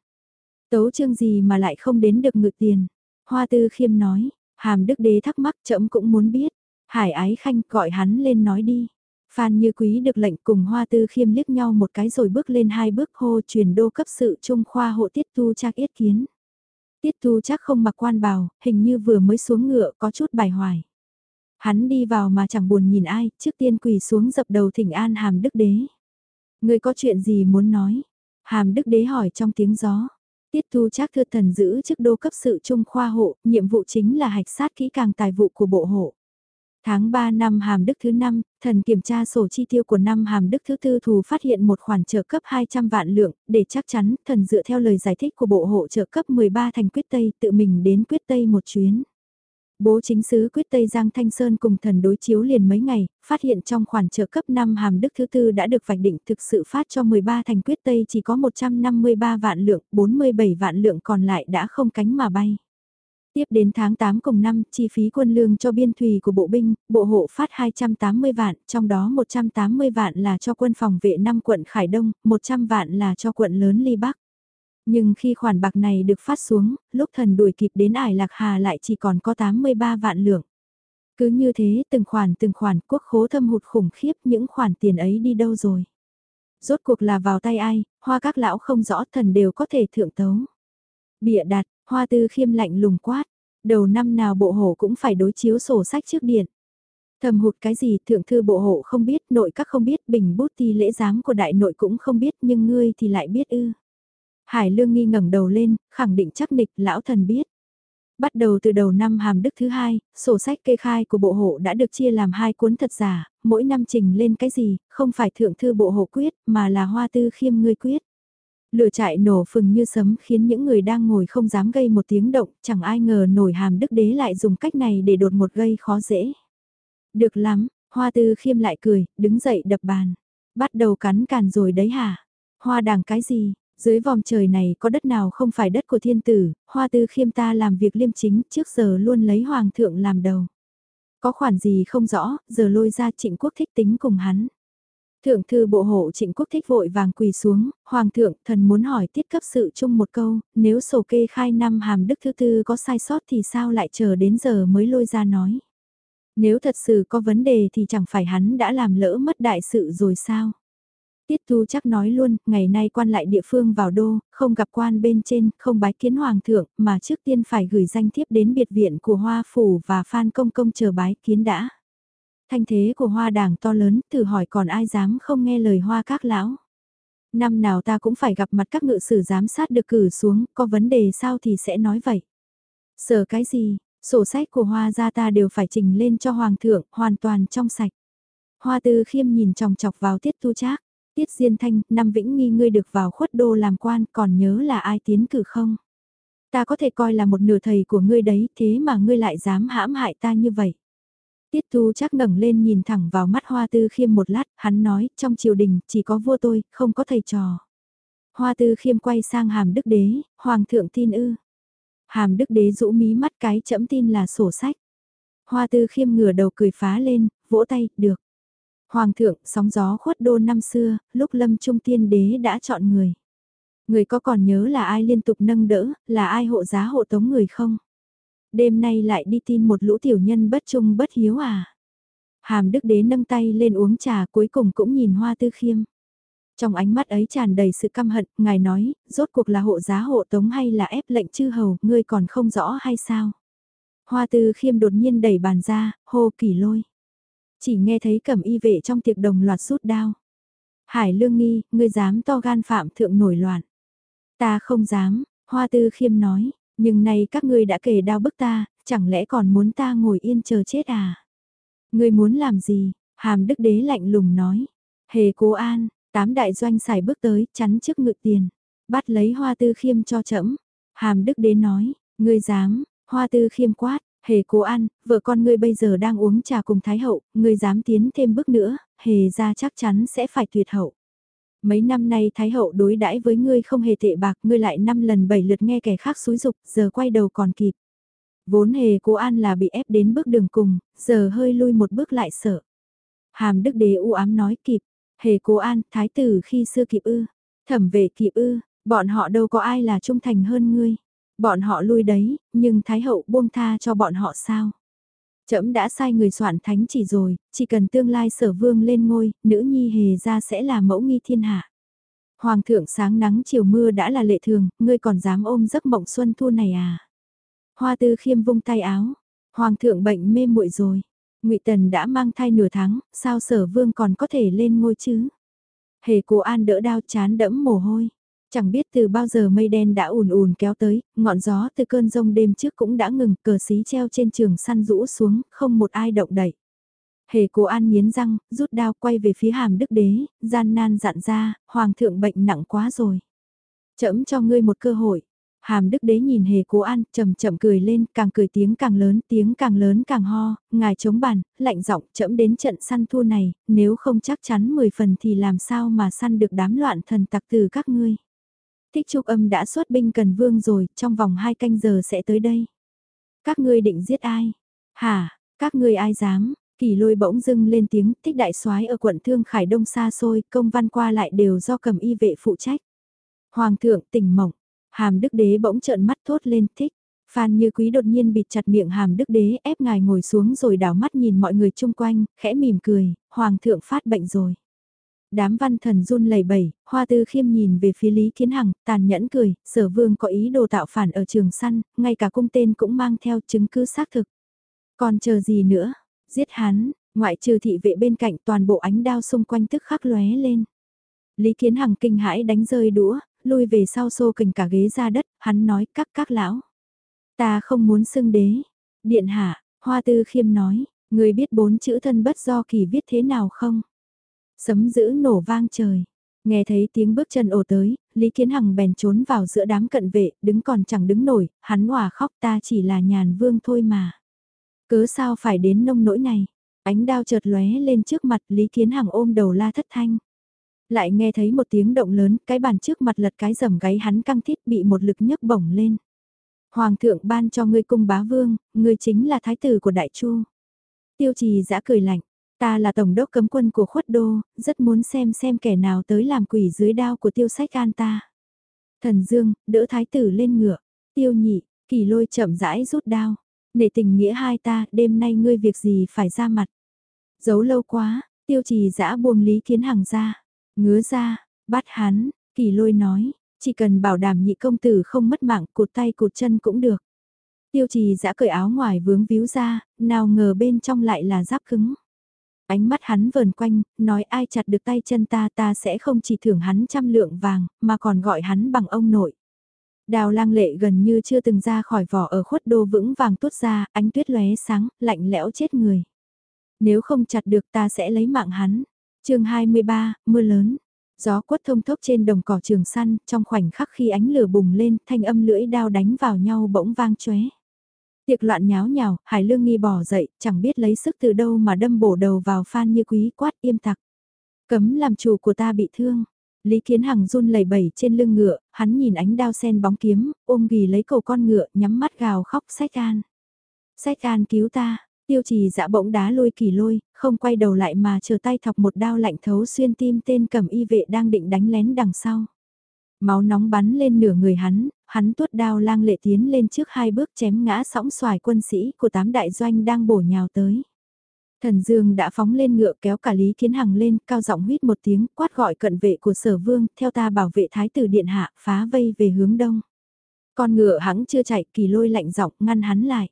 Tấu chương gì mà lại không đến được ngự tiền? Hoa tư khiêm nói, hàm đức đế thắc mắc chậm cũng muốn biết. Hải ái khanh gọi hắn lên nói đi. Phan Như Quý được lệnh cùng Hoa Tư Khiêm liếc nhau một cái rồi bước lên hai bước hô truyền đô cấp sự trung khoa hộ tiết tu trác yết kiến. Tiết tu chắc không mặc quan bào, hình như vừa mới xuống ngựa có chút bài hoài. Hắn đi vào mà chẳng buồn nhìn ai, trước tiên quỳ xuống dập đầu thỉnh an hàm đức đế. Người có chuyện gì muốn nói? Hàm đức đế hỏi trong tiếng gió. Tiết tu chắc thưa thần giữ chức đô cấp sự trung khoa hộ, nhiệm vụ chính là hạch sát kỹ càng tài vụ của bộ hộ. Tháng 3 năm hàm đức thứ 5, thần kiểm tra sổ chi tiêu của năm hàm đức thứ tư thù phát hiện một khoản trợ cấp 200 vạn lượng, để chắc chắn thần dựa theo lời giải thích của bộ hộ trợ cấp 13 thành quyết Tây tự mình đến quyết Tây một chuyến. Bố chính sứ quyết Tây Giang Thanh Sơn cùng thần đối chiếu liền mấy ngày, phát hiện trong khoản trợ cấp năm hàm đức thứ tư đã được vạch định thực sự phát cho 13 thành quyết Tây chỉ có 153 vạn lượng, 47 vạn lượng còn lại đã không cánh mà bay. Tiếp đến tháng 8 cùng năm, chi phí quân lương cho biên thùy của bộ binh, bộ hộ phát 280 vạn, trong đó 180 vạn là cho quân phòng vệ 5 quận Khải Đông, 100 vạn là cho quận lớn Ly Bắc. Nhưng khi khoản bạc này được phát xuống, lúc thần đuổi kịp đến Ải Lạc Hà lại chỉ còn có 83 vạn lượng. Cứ như thế, từng khoản từng khoản quốc khố thâm hụt khủng khiếp những khoản tiền ấy đi đâu rồi. Rốt cuộc là vào tay ai, hoa các lão không rõ thần đều có thể thượng tấu. Bịa đặt, Hoa tư khiêm lạnh lùng quát, đầu năm nào bộ hổ cũng phải đối chiếu sổ sách trước điện. Thầm hụt cái gì thượng thư bộ hộ không biết, nội các không biết, bình bút ti lễ giám của đại nội cũng không biết nhưng ngươi thì lại biết ư. Hải lương nghi ngẩng đầu lên, khẳng định chắc nịch lão thần biết. Bắt đầu từ đầu năm hàm đức thứ hai, sổ sách kê khai của bộ hộ đã được chia làm hai cuốn thật giả, mỗi năm trình lên cái gì, không phải thượng thư bộ hộ quyết, mà là hoa tư khiêm ngươi quyết. Lửa trại nổ phừng như sấm khiến những người đang ngồi không dám gây một tiếng động, chẳng ai ngờ nổi hàm đức đế lại dùng cách này để đột một gây khó dễ. Được lắm, hoa tư khiêm lại cười, đứng dậy đập bàn. Bắt đầu cắn càn rồi đấy hả? Hoa đảng cái gì? Dưới vòng trời này có đất nào không phải đất của thiên tử, hoa tư khiêm ta làm việc liêm chính trước giờ luôn lấy hoàng thượng làm đầu. Có khoản gì không rõ, giờ lôi ra trịnh quốc thích tính cùng hắn. Thượng thư bộ hộ trịnh quốc thích vội vàng quỳ xuống, Hoàng thượng thần muốn hỏi tiết cấp sự chung một câu, nếu sổ kê khai năm hàm đức thứ tư có sai sót thì sao lại chờ đến giờ mới lôi ra nói. Nếu thật sự có vấn đề thì chẳng phải hắn đã làm lỡ mất đại sự rồi sao? Tiết thu chắc nói luôn, ngày nay quan lại địa phương vào đô, không gặp quan bên trên, không bái kiến hoàng thượng, mà trước tiên phải gửi danh thiếp đến biệt viện của Hoa Phủ và Phan Công Công chờ bái kiến đã. Thanh thế của hoa đảng to lớn, thử hỏi còn ai dám không nghe lời hoa các lão. Năm nào ta cũng phải gặp mặt các ngự sử giám sát được cử xuống, có vấn đề sao thì sẽ nói vậy. Sợ cái gì, sổ sách của hoa gia ta đều phải trình lên cho hoàng thượng, hoàn toàn trong sạch. Hoa tư khiêm nhìn chòng chọc vào tiết tu trác, tiết diên thanh, năm vĩnh nghi ngươi được vào khuất đô làm quan, còn nhớ là ai tiến cử không? Ta có thể coi là một nửa thầy của ngươi đấy, thế mà ngươi lại dám hãm hại ta như vậy. Tiết Thu chắc ngẩng lên nhìn thẳng vào mắt Hoa Tư Khiêm một lát, hắn nói, trong triều đình, chỉ có vua tôi, không có thầy trò. Hoa Tư Khiêm quay sang Hàm Đức Đế, Hoàng thượng tin ư. Hàm Đức Đế rũ mí mắt cái chẫm tin là sổ sách. Hoa Tư Khiêm ngửa đầu cười phá lên, vỗ tay, được. Hoàng thượng, sóng gió khuất đô năm xưa, lúc lâm trung tiên đế đã chọn người. Người có còn nhớ là ai liên tục nâng đỡ, là ai hộ giá hộ tống người không? Đêm nay lại đi tin một lũ tiểu nhân bất trung bất hiếu à? Hàm đức đế nâng tay lên uống trà cuối cùng cũng nhìn hoa tư khiêm. Trong ánh mắt ấy tràn đầy sự căm hận, ngài nói, rốt cuộc là hộ giá hộ tống hay là ép lệnh chư hầu, ngươi còn không rõ hay sao? Hoa tư khiêm đột nhiên đẩy bàn ra, hô kỳ lôi. Chỉ nghe thấy cẩm y vệ trong tiệc đồng loạt rút đao. Hải lương nghi, ngươi dám to gan phạm thượng nổi loạn. Ta không dám, hoa tư khiêm nói, nhưng nay các ngươi đã kể đao bức ta, chẳng lẽ còn muốn ta ngồi yên chờ chết à? Ngươi muốn làm gì? Hàm đức đế lạnh lùng nói. Hề cố an, tám đại doanh xài bước tới, chắn trước ngự tiền. Bắt lấy hoa tư khiêm cho chậm. Hàm đức đế nói, ngươi dám, hoa tư khiêm quát, hề cố an, vợ con ngươi bây giờ đang uống trà cùng thái hậu, ngươi dám tiến thêm bước nữa, hề ra chắc chắn sẽ phải tuyệt hậu. Mấy năm nay thái hậu đối đãi với ngươi không hề tệ bạc, ngươi lại năm lần bảy lượt nghe kẻ khác xúi dục, giờ quay đầu còn kịp. Vốn hề cố an là bị ép đến bước đường cùng, giờ hơi lui một bước lại sợ. Hàm đức đế u ám nói kịp, hề cố an, thái tử khi xưa kịp ư, thẩm vệ kịp ư, bọn họ đâu có ai là trung thành hơn ngươi. Bọn họ lui đấy, nhưng thái hậu buông tha cho bọn họ sao? Trẫm đã sai người soạn thánh chỉ rồi, chỉ cần tương lai sở vương lên ngôi, nữ nhi hề ra sẽ là mẫu nghi thiên hạ. Hoàng thượng sáng nắng chiều mưa đã là lệ thường, ngươi còn dám ôm giấc mộng xuân thu này à? Hoa tư khiêm vung tay áo, hoàng thượng bệnh mê muội rồi. ngụy Tần đã mang thai nửa tháng, sao sở vương còn có thể lên ngôi chứ? Hề cố an đỡ đau chán đẫm mồ hôi. Chẳng biết từ bao giờ mây đen đã ùn ùn kéo tới, ngọn gió từ cơn rông đêm trước cũng đã ngừng, cờ xí treo trên trường săn rũ xuống, không một ai động đậy. Hề cố an nghiến răng, rút đao quay về phía hàm đức đế, gian nan dặn ra, hoàng thượng bệnh nặng quá rồi. Chấm cho ngươi một cơ hội. Hàm đức đế nhìn hề cố an, chậm chậm cười lên, càng cười tiếng càng lớn, tiếng càng lớn càng ho, ngài chống bàn, lạnh giọng chậm đến trận săn thua này, nếu không chắc chắn 10 phần thì làm sao mà săn được đám loạn thần tặc từ các ngươi. Thích trúc âm đã xuất binh cần vương rồi, trong vòng hai canh giờ sẽ tới đây. Các ngươi định giết ai? Hả, các ngươi ai dám? Kỳ lôi bỗng dưng lên tiếng, thích đại soái ở quận Thương Khải Đông xa xôi, công văn qua lại đều do cầm y vệ phụ trách. Hoàng thượng tỉnh mộng, hàm đức đế bỗng trợn mắt thốt lên thích. Phan như quý đột nhiên bịt chặt miệng hàm đức đế ép ngài ngồi xuống rồi đảo mắt nhìn mọi người chung quanh, khẽ mỉm cười, hoàng thượng phát bệnh rồi. Đám văn thần run lẩy bẩy, hoa tư khiêm nhìn về phía Lý Kiến Hằng, tàn nhẫn cười, sở vương có ý đồ tạo phản ở trường săn, ngay cả cung tên cũng mang theo chứng cứ xác thực. Còn chờ gì nữa? Giết hắn, ngoại trừ thị vệ bên cạnh toàn bộ ánh đao xung quanh tức khắc lóe lên. Lý Kiến Hằng kinh hãi đánh rơi đũa, lui về sau xô kình cả ghế ra đất, hắn nói các các lão. Ta không muốn xưng đế. Điện hạ, hoa tư khiêm nói, người biết bốn chữ thân bất do kỳ viết thế nào không? Sấm dữ nổ vang trời. Nghe thấy tiếng bước chân ồ tới, Lý Kiến Hằng bèn trốn vào giữa đám cận vệ, đứng còn chẳng đứng nổi, hắn hòa khóc ta chỉ là nhàn vương thôi mà. Cớ sao phải đến nông nỗi này? Ánh đao chợt lóe lên trước mặt Lý Kiến Hằng ôm đầu la thất thanh. Lại nghe thấy một tiếng động lớn, cái bàn trước mặt lật cái rầm gáy hắn căng thít bị một lực nhấc bổng lên. Hoàng thượng ban cho ngươi cung bá vương, ngươi chính là thái tử của đại chu. Tiêu trì giã cười lạnh, Ta là tổng đốc cấm quân của khuất đô, rất muốn xem xem kẻ nào tới làm quỷ dưới đao của tiêu sách an ta. Thần Dương, đỡ thái tử lên ngựa, tiêu nhị, kỳ lôi chậm rãi rút đao. Nể tình nghĩa hai ta, đêm nay ngươi việc gì phải ra mặt. Giấu lâu quá, tiêu trì giã buông lý kiến hàng ra, ngứa ra, bắt hắn, kỳ lôi nói, chỉ cần bảo đảm nhị công tử không mất mạng cụt tay cụt chân cũng được. Tiêu trì giã cởi áo ngoài vướng víu ra, nào ngờ bên trong lại là giáp cứng. Ánh mắt hắn vờn quanh, nói ai chặt được tay chân ta ta sẽ không chỉ thưởng hắn trăm lượng vàng, mà còn gọi hắn bằng ông nội. Đào lang lệ gần như chưa từng ra khỏi vỏ ở khuất đô vững vàng tuốt ra, ánh tuyết lóe sáng, lạnh lẽo chết người. Nếu không chặt được ta sẽ lấy mạng hắn. chương 23, mưa lớn. Gió quất thông thốc trên đồng cỏ trường săn, trong khoảnh khắc khi ánh lửa bùng lên, thanh âm lưỡi đao đánh vào nhau bỗng vang chóe. Tiệc loạn nháo nhào, Hải Lương Nghi bỏ dậy, chẳng biết lấy sức từ đâu mà đâm bổ đầu vào Phan Như Quý quát im tặc. Cấm làm chủ của ta bị thương. Lý Kiến Hằng run lẩy bẩy trên lưng ngựa, hắn nhìn ánh đao sen bóng kiếm, ôm ghì lấy cầu con ngựa, nhắm mắt gào khóc sách an. Sách an cứu ta, tiêu trì dạ bỗng đá lôi kỳ lôi, không quay đầu lại mà chờ tay thọc một đao lạnh thấu xuyên tim tên cầm y vệ đang định đánh lén đằng sau. Máu nóng bắn lên nửa người hắn, hắn tuốt đao lang lệ tiến lên trước hai bước chém ngã sóng xoài quân sĩ của tám đại doanh đang bổ nhào tới. Thần Dương đã phóng lên ngựa kéo cả Lý Kiến Hằng lên, cao giọng huýt một tiếng, quát gọi cận vệ của sở vương, theo ta bảo vệ thái tử điện hạ, phá vây về hướng đông. Con ngựa hắn chưa chạy, kỳ lôi lạnh giọng ngăn hắn lại.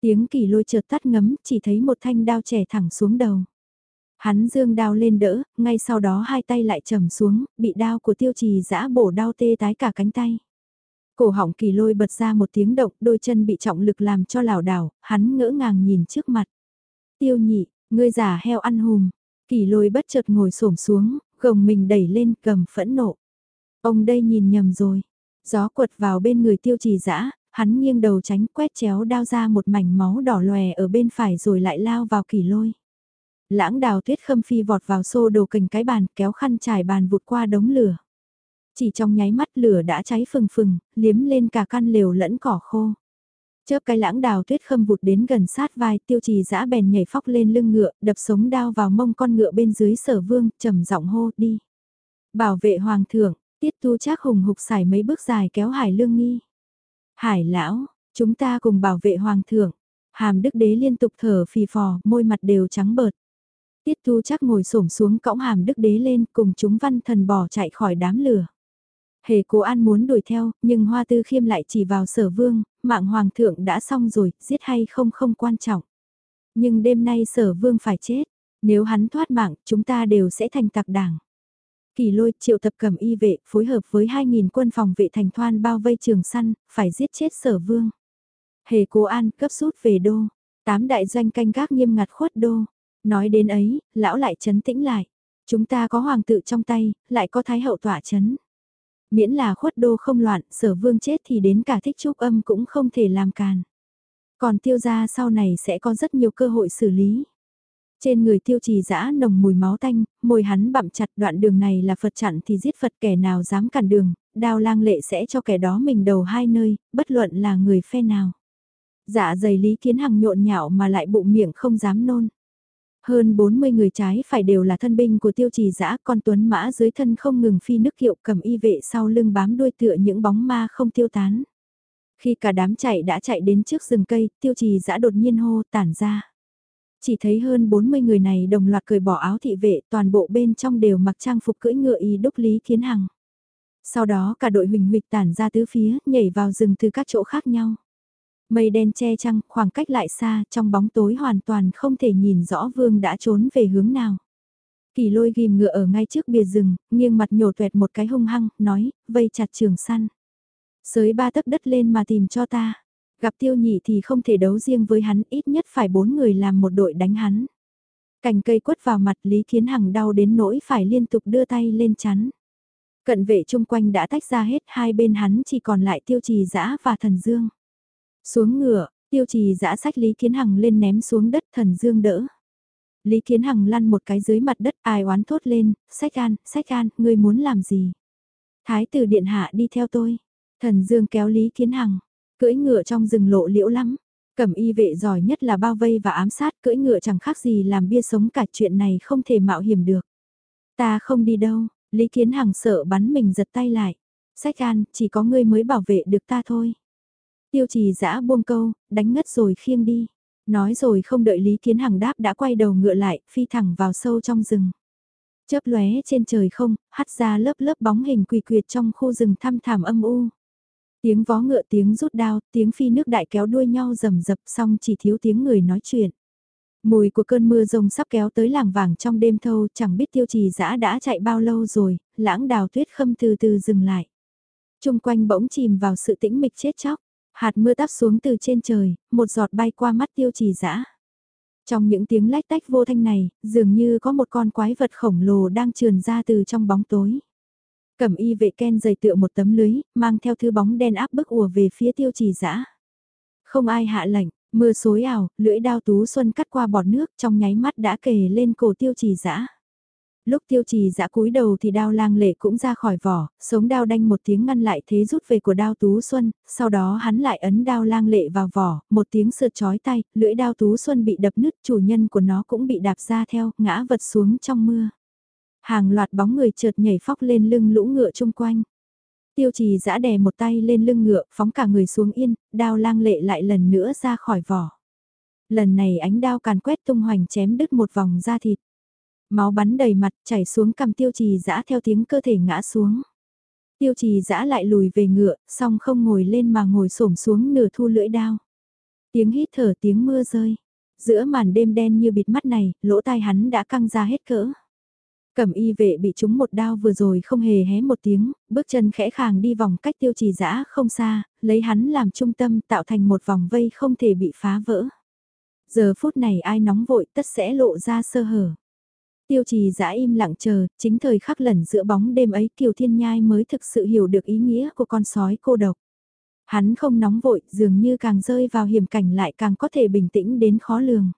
Tiếng kỳ lôi chợt tắt ngấm, chỉ thấy một thanh đao trẻ thẳng xuống đầu. Hắn dương đao lên đỡ, ngay sau đó hai tay lại trầm xuống, bị đao của tiêu trì giã bổ đao tê tái cả cánh tay. Cổ họng kỳ lôi bật ra một tiếng động, đôi chân bị trọng lực làm cho lảo đảo, hắn ngỡ ngàng nhìn trước mặt. Tiêu nhị, ngươi giả heo ăn hùm, kỳ lôi bất chợt ngồi xổm xuống, gồng mình đẩy lên cầm phẫn nộ. Ông đây nhìn nhầm rồi. Gió quật vào bên người tiêu trì dã hắn nghiêng đầu tránh quét chéo đao ra một mảnh máu đỏ lòe ở bên phải rồi lại lao vào kỳ lôi. Lãng đào tuyết khâm phi vọt vào xô đồ cành cái bàn kéo khăn trải bàn vụt qua đống lửa. Chỉ trong nháy mắt lửa đã cháy phừng phừng, liếm lên cả căn lều lẫn cỏ khô. Chớp cái lãng đào tuyết khâm vụt đến gần sát vai tiêu trì giã bèn nhảy phóc lên lưng ngựa, đập sống đao vào mông con ngựa bên dưới sở vương, trầm giọng hô đi. Bảo vệ hoàng thượng, tiết tu chắc hùng hục xài mấy bước dài kéo hải lương nghi. Hải lão, chúng ta cùng bảo vệ hoàng thượng. Hàm đức đế liên tục thở phì phò, môi mặt đều trắng bợt. Tiết tu chắc ngồi xổm xuống cõng hàm đức đế lên cùng chúng văn thần bỏ chạy khỏi đám lửa. Hề cố an muốn đuổi theo, nhưng hoa tư khiêm lại chỉ vào sở vương, mạng hoàng thượng đã xong rồi, giết hay không không quan trọng. Nhưng đêm nay sở vương phải chết, nếu hắn thoát mạng, chúng ta đều sẽ thành tặc đảng. Kỳ lôi triệu tập cầm y vệ phối hợp với 2.000 quân phòng vệ thành thoan bao vây trường săn, phải giết chết sở vương. Hề cố an cấp rút về đô, tám đại doanh canh gác nghiêm ngặt khuất đô. Nói đến ấy, lão lại chấn tĩnh lại. Chúng ta có hoàng tự trong tay, lại có thái hậu tỏa chấn. Miễn là khuất đô không loạn, sở vương chết thì đến cả thích trúc âm cũng không thể làm càn. Còn tiêu gia sau này sẽ có rất nhiều cơ hội xử lý. Trên người tiêu trì dã nồng mùi máu tanh, môi hắn bặm chặt đoạn đường này là Phật chặn thì giết Phật kẻ nào dám cản đường, đao lang lệ sẽ cho kẻ đó mình đầu hai nơi, bất luận là người phe nào. Dạ dày Lý Kiến Hằng nhộn nhạo mà lại bụng miệng không dám nôn. Hơn 40 người trái phải đều là thân binh của tiêu trì dã con tuấn mã dưới thân không ngừng phi nước kiệu cầm y vệ sau lưng bám đuôi tựa những bóng ma không tiêu tán. Khi cả đám chạy đã chạy đến trước rừng cây, tiêu trì dã đột nhiên hô tản ra. Chỉ thấy hơn 40 người này đồng loạt cởi bỏ áo thị vệ toàn bộ bên trong đều mặc trang phục cưỡi ngựa y đúc lý kiến hằng. Sau đó cả đội huỳnh huỵch tản ra tứ phía, nhảy vào rừng từ các chỗ khác nhau. Mây đen che trăng, khoảng cách lại xa, trong bóng tối hoàn toàn không thể nhìn rõ vương đã trốn về hướng nào. Kỳ lôi ghim ngựa ở ngay trước bìa rừng, nghiêng mặt nhổ tuẹt một cái hung hăng, nói, vây chặt trường săn. Sới ba tấc đất lên mà tìm cho ta. Gặp tiêu nhị thì không thể đấu riêng với hắn, ít nhất phải bốn người làm một đội đánh hắn. Cành cây quất vào mặt Lý Kiến Hằng đau đến nỗi phải liên tục đưa tay lên chắn. Cận vệ chung quanh đã tách ra hết hai bên hắn chỉ còn lại tiêu trì dã và thần dương. Xuống ngựa, tiêu trì giã sách Lý Kiến Hằng lên ném xuống đất thần dương đỡ. Lý Kiến Hằng lăn một cái dưới mặt đất ai oán thốt lên, sách an, sách an, ngươi muốn làm gì? Thái tử điện hạ đi theo tôi. Thần dương kéo Lý Kiến Hằng, cưỡi ngựa trong rừng lộ liễu lắm. Cẩm y vệ giỏi nhất là bao vây và ám sát cưỡi ngựa chẳng khác gì làm bia sống cả chuyện này không thể mạo hiểm được. Ta không đi đâu, Lý Kiến Hằng sợ bắn mình giật tay lại. Sách an, chỉ có ngươi mới bảo vệ được ta thôi. Tiêu trì giã buông câu, đánh ngất rồi khiêng đi. Nói rồi không đợi Lý Kiến Hằng đáp đã quay đầu ngựa lại, phi thẳng vào sâu trong rừng. Chớp lóe trên trời không, hắt ra lớp lớp bóng hình quỳ quyệt trong khu rừng thăm thảm âm u. Tiếng vó ngựa tiếng rút đao, tiếng phi nước đại kéo đuôi nhau rầm rập xong chỉ thiếu tiếng người nói chuyện. Mùi của cơn mưa rông sắp kéo tới làng vàng trong đêm thâu chẳng biết tiêu trì dã đã chạy bao lâu rồi, lãng đào tuyết khâm từ từ dừng lại. Trung quanh bỗng chìm vào sự tĩnh mịch chết chóc. Hạt mưa tắp xuống từ trên trời, một giọt bay qua mắt tiêu trì dã. Trong những tiếng lách tách vô thanh này, dường như có một con quái vật khổng lồ đang trườn ra từ trong bóng tối. Cẩm y vệ ken dày tựa một tấm lưới, mang theo thứ bóng đen áp bức ùa về phía tiêu trì dã. Không ai hạ lệnh, mưa xối ảo, lưỡi đao tú xuân cắt qua bọt nước trong nháy mắt đã kề lên cổ tiêu trì dã. Lúc tiêu trì dã cúi đầu thì đao lang lệ cũng ra khỏi vỏ, sống đao đanh một tiếng ngăn lại thế rút về của đao tú xuân, sau đó hắn lại ấn đao lang lệ vào vỏ, một tiếng sượt chói tay, lưỡi đao tú xuân bị đập nứt, chủ nhân của nó cũng bị đạp ra theo, ngã vật xuống trong mưa. Hàng loạt bóng người chợt nhảy phóc lên lưng lũ ngựa chung quanh. Tiêu trì giã đè một tay lên lưng ngựa, phóng cả người xuống yên, đao lang lệ lại lần nữa ra khỏi vỏ. Lần này ánh đao càn quét tung hoành chém đứt một vòng da thịt. Máu bắn đầy mặt chảy xuống cầm tiêu trì dã theo tiếng cơ thể ngã xuống. Tiêu trì dã lại lùi về ngựa, song không ngồi lên mà ngồi xổm xuống nửa thu lưỡi đao. Tiếng hít thở tiếng mưa rơi. Giữa màn đêm đen như bịt mắt này, lỗ tai hắn đã căng ra hết cỡ. Cẩm y vệ bị trúng một đao vừa rồi không hề hé một tiếng, bước chân khẽ khàng đi vòng cách tiêu trì dã không xa, lấy hắn làm trung tâm tạo thành một vòng vây không thể bị phá vỡ. Giờ phút này ai nóng vội tất sẽ lộ ra sơ hở. Tiêu trì giã im lặng chờ, chính thời khắc lẩn giữa bóng đêm ấy Kiều Thiên Nhai mới thực sự hiểu được ý nghĩa của con sói cô độc. Hắn không nóng vội, dường như càng rơi vào hiểm cảnh lại càng có thể bình tĩnh đến khó lường.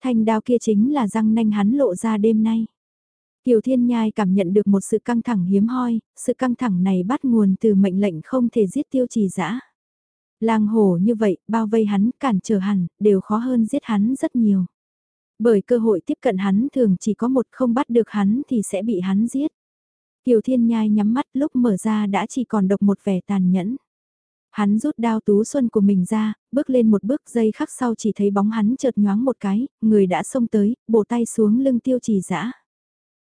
Thanh đao kia chính là răng nanh hắn lộ ra đêm nay. Kiều Thiên Nhai cảm nhận được một sự căng thẳng hiếm hoi, sự căng thẳng này bắt nguồn từ mệnh lệnh không thể giết tiêu trì giã. Lang hổ như vậy, bao vây hắn, cản trở hắn, đều khó hơn giết hắn rất nhiều. Bởi cơ hội tiếp cận hắn thường chỉ có một không bắt được hắn thì sẽ bị hắn giết. Kiều Thiên Nhai nhắm mắt lúc mở ra đã chỉ còn độc một vẻ tàn nhẫn. Hắn rút đao tú xuân của mình ra, bước lên một bước giây khắc sau chỉ thấy bóng hắn chợt nhoáng một cái, người đã xông tới, bổ tay xuống lưng tiêu trì dã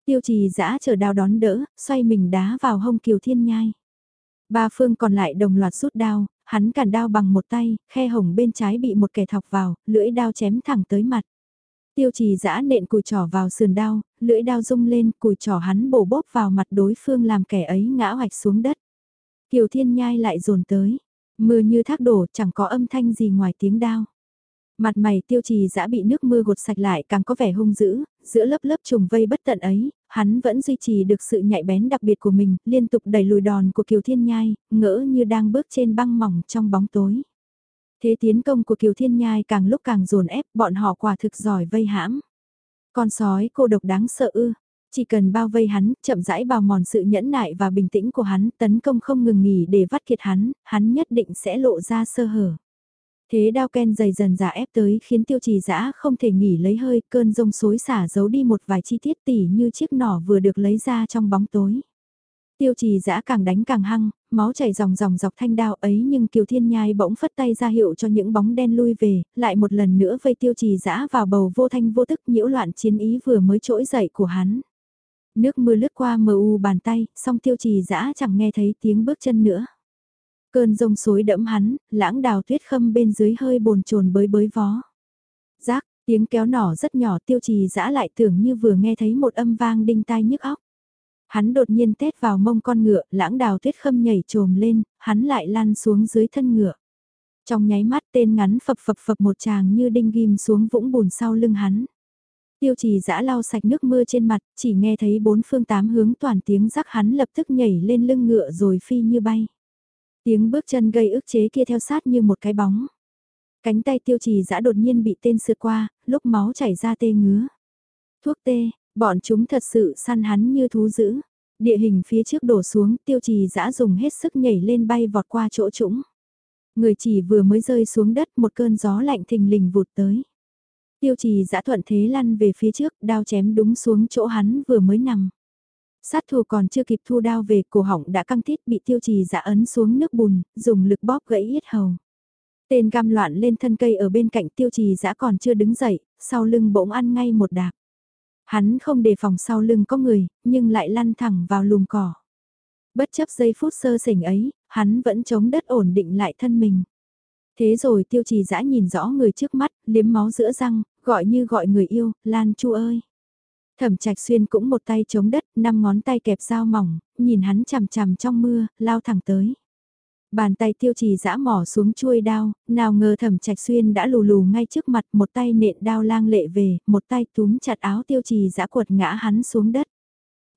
Tiêu trì dã chờ đao đón đỡ, xoay mình đá vào hông Kiều Thiên Nhai. Ba phương còn lại đồng loạt rút đao, hắn cản đao bằng một tay, khe hồng bên trái bị một kẻ thọc vào, lưỡi đao chém thẳng tới mặt. Tiêu trì giã nện cùi trỏ vào sườn đao, lưỡi đao rung lên, cùi trỏ hắn bổ bóp vào mặt đối phương làm kẻ ấy ngã hoạch xuống đất. Kiều Thiên Nhai lại dồn tới, mưa như thác đổ chẳng có âm thanh gì ngoài tiếng đao. Mặt mày tiêu trì dã bị nước mưa gột sạch lại càng có vẻ hung dữ, giữa lớp lớp trùng vây bất tận ấy, hắn vẫn duy trì được sự nhạy bén đặc biệt của mình, liên tục đẩy lùi đòn của Kiều Thiên Nhai, ngỡ như đang bước trên băng mỏng trong bóng tối. Thế tiến công của Kiều Thiên Nhai càng lúc càng dồn ép, bọn họ quả thực giỏi vây hãm. Con sói cô độc đáng sợ ư, chỉ cần bao vây hắn, chậm rãi bào mòn sự nhẫn nại và bình tĩnh của hắn, tấn công không ngừng nghỉ để vắt kiệt hắn, hắn nhất định sẽ lộ ra sơ hở. Thế đao ken dày dần giả ép tới khiến tiêu trì giã không thể nghỉ lấy hơi, cơn rông xối xả giấu đi một vài chi tiết tỉ như chiếc nỏ vừa được lấy ra trong bóng tối. Tiêu trì dã càng đánh càng hăng, máu chảy ròng ròng dọc thanh đao ấy nhưng Kiều Thiên Nhai bỗng phất tay ra hiệu cho những bóng đen lui về, lại một lần nữa vây tiêu trì dã vào bầu vô thanh vô tức nhiễu loạn chiến ý vừa mới trỗi dậy của hắn. Nước mưa lướt qua mờ u bàn tay, song tiêu trì dã chẳng nghe thấy tiếng bước chân nữa. Cơn rông suối đẫm hắn, lãng đào tuyết khâm bên dưới hơi bồn chồn bới bới vó. Giác, tiếng kéo nỏ rất nhỏ tiêu trì dã lại tưởng như vừa nghe thấy một âm vang đinh tai nhức óc. Hắn đột nhiên tét vào mông con ngựa, lãng đào tuyết khâm nhảy trồm lên, hắn lại lăn xuống dưới thân ngựa. Trong nháy mắt tên ngắn phập phập phập một chàng như đinh ghim xuống vũng bùn sau lưng hắn. Tiêu trì giã lau sạch nước mưa trên mặt, chỉ nghe thấy bốn phương tám hướng toàn tiếng rắc hắn lập tức nhảy lên lưng ngựa rồi phi như bay. Tiếng bước chân gây ức chế kia theo sát như một cái bóng. Cánh tay tiêu trì giã đột nhiên bị tên sượt qua, lúc máu chảy ra tê ngứa. Thuốc tê, bọn chúng thật sự săn hắn như thú dữ. Địa hình phía trước đổ xuống, tiêu trì dã dùng hết sức nhảy lên bay vọt qua chỗ trũng. Người chỉ vừa mới rơi xuống đất một cơn gió lạnh thình lình vụt tới. Tiêu trì dã thuận thế lăn về phía trước, đao chém đúng xuống chỗ hắn vừa mới nằm. Sát thủ còn chưa kịp thu đao về, cổ họng đã căng tít bị tiêu trì dã ấn xuống nước bùn, dùng lực bóp gãy yết hầu. Tên găm loạn lên thân cây ở bên cạnh tiêu trì dã còn chưa đứng dậy, sau lưng bỗng ăn ngay một đạp. Hắn không đề phòng sau lưng có người, nhưng lại lăn thẳng vào lùm cỏ. Bất chấp giây phút sơ sỉnh ấy, hắn vẫn chống đất ổn định lại thân mình. Thế rồi tiêu trì dã nhìn rõ người trước mắt, liếm máu giữa răng, gọi như gọi người yêu, Lan Chu ơi. Thẩm Trạch Xuyên cũng một tay chống đất, năm ngón tay kẹp dao mỏng, nhìn hắn chằm chằm trong mưa, lao thẳng tới. Bàn tay tiêu trì dã mỏ xuống chuôi đao, nào ngờ thẩm trạch xuyên đã lù lù ngay trước mặt một tay nện đao lang lệ về, một tay túm chặt áo tiêu trì dã quật ngã hắn xuống đất.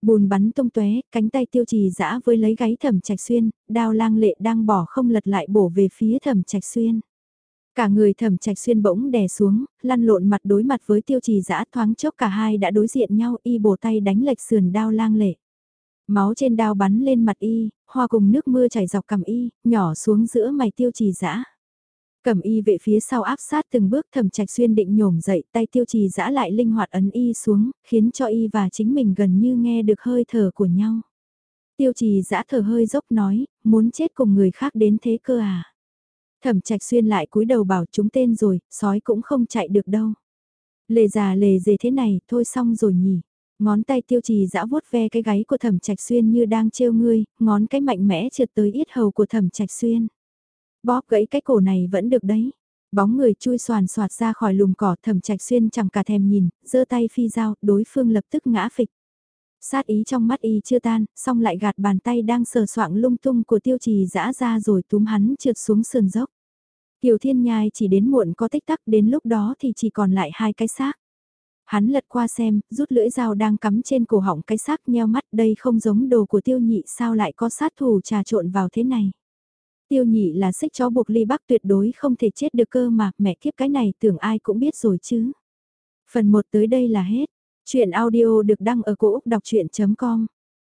Bùn bắn tung tóe, cánh tay tiêu trì dã với lấy gáy thẩm trạch xuyên, đao lang lệ đang bỏ không lật lại bổ về phía thẩm trạch xuyên. Cả người thẩm trạch xuyên bỗng đè xuống, lăn lộn mặt đối mặt với tiêu trì dã thoáng chốc cả hai đã đối diện nhau y bổ tay đánh lệch sườn đao lang lệ. Máu trên đao bắn lên mặt y, hoa cùng nước mưa chảy dọc cằm y, nhỏ xuống giữa mày tiêu trì dã Cẩm y vệ phía sau áp sát từng bước thẩm trạch xuyên định nhổm dậy tay tiêu trì dã lại linh hoạt ấn y xuống, khiến cho y và chính mình gần như nghe được hơi thở của nhau. Tiêu trì dã thở hơi dốc nói, muốn chết cùng người khác đến thế cơ à. Thẩm trạch xuyên lại cúi đầu bảo chúng tên rồi, sói cũng không chạy được đâu. Lề già lề dề thế này, thôi xong rồi nhỉ. Ngón tay tiêu trì dã vuốt ve cái gáy của thẩm trạch xuyên như đang trêu ngươi, ngón cái mạnh mẽ trượt tới yết hầu của thẩm trạch xuyên. Bóp gãy cái cổ này vẫn được đấy. Bóng người chui soàn soạt ra khỏi lùm cỏ thẩm trạch xuyên chẳng cả thèm nhìn, giơ tay phi dao, đối phương lập tức ngã phịch. Sát ý trong mắt y chưa tan, xong lại gạt bàn tay đang sờ soạng lung tung của tiêu trì dã ra rồi túm hắn trượt xuống sườn dốc. Kiều Thiên Nhai chỉ đến muộn có tích tắc đến lúc đó thì chỉ còn lại hai cái xác. Hắn lật qua xem, rút lưỡi dao đang cắm trên cổ họng cái xác nheo mắt đây không giống đồ của tiêu nhị sao lại có sát thủ trà trộn vào thế này. Tiêu nhị là xích chó buộc ly bắc tuyệt đối không thể chết được cơ mà mẹ kiếp cái này tưởng ai cũng biết rồi chứ. Phần 1 tới đây là hết. Chuyện audio được đăng ở cổ Úc đọc chuyện.com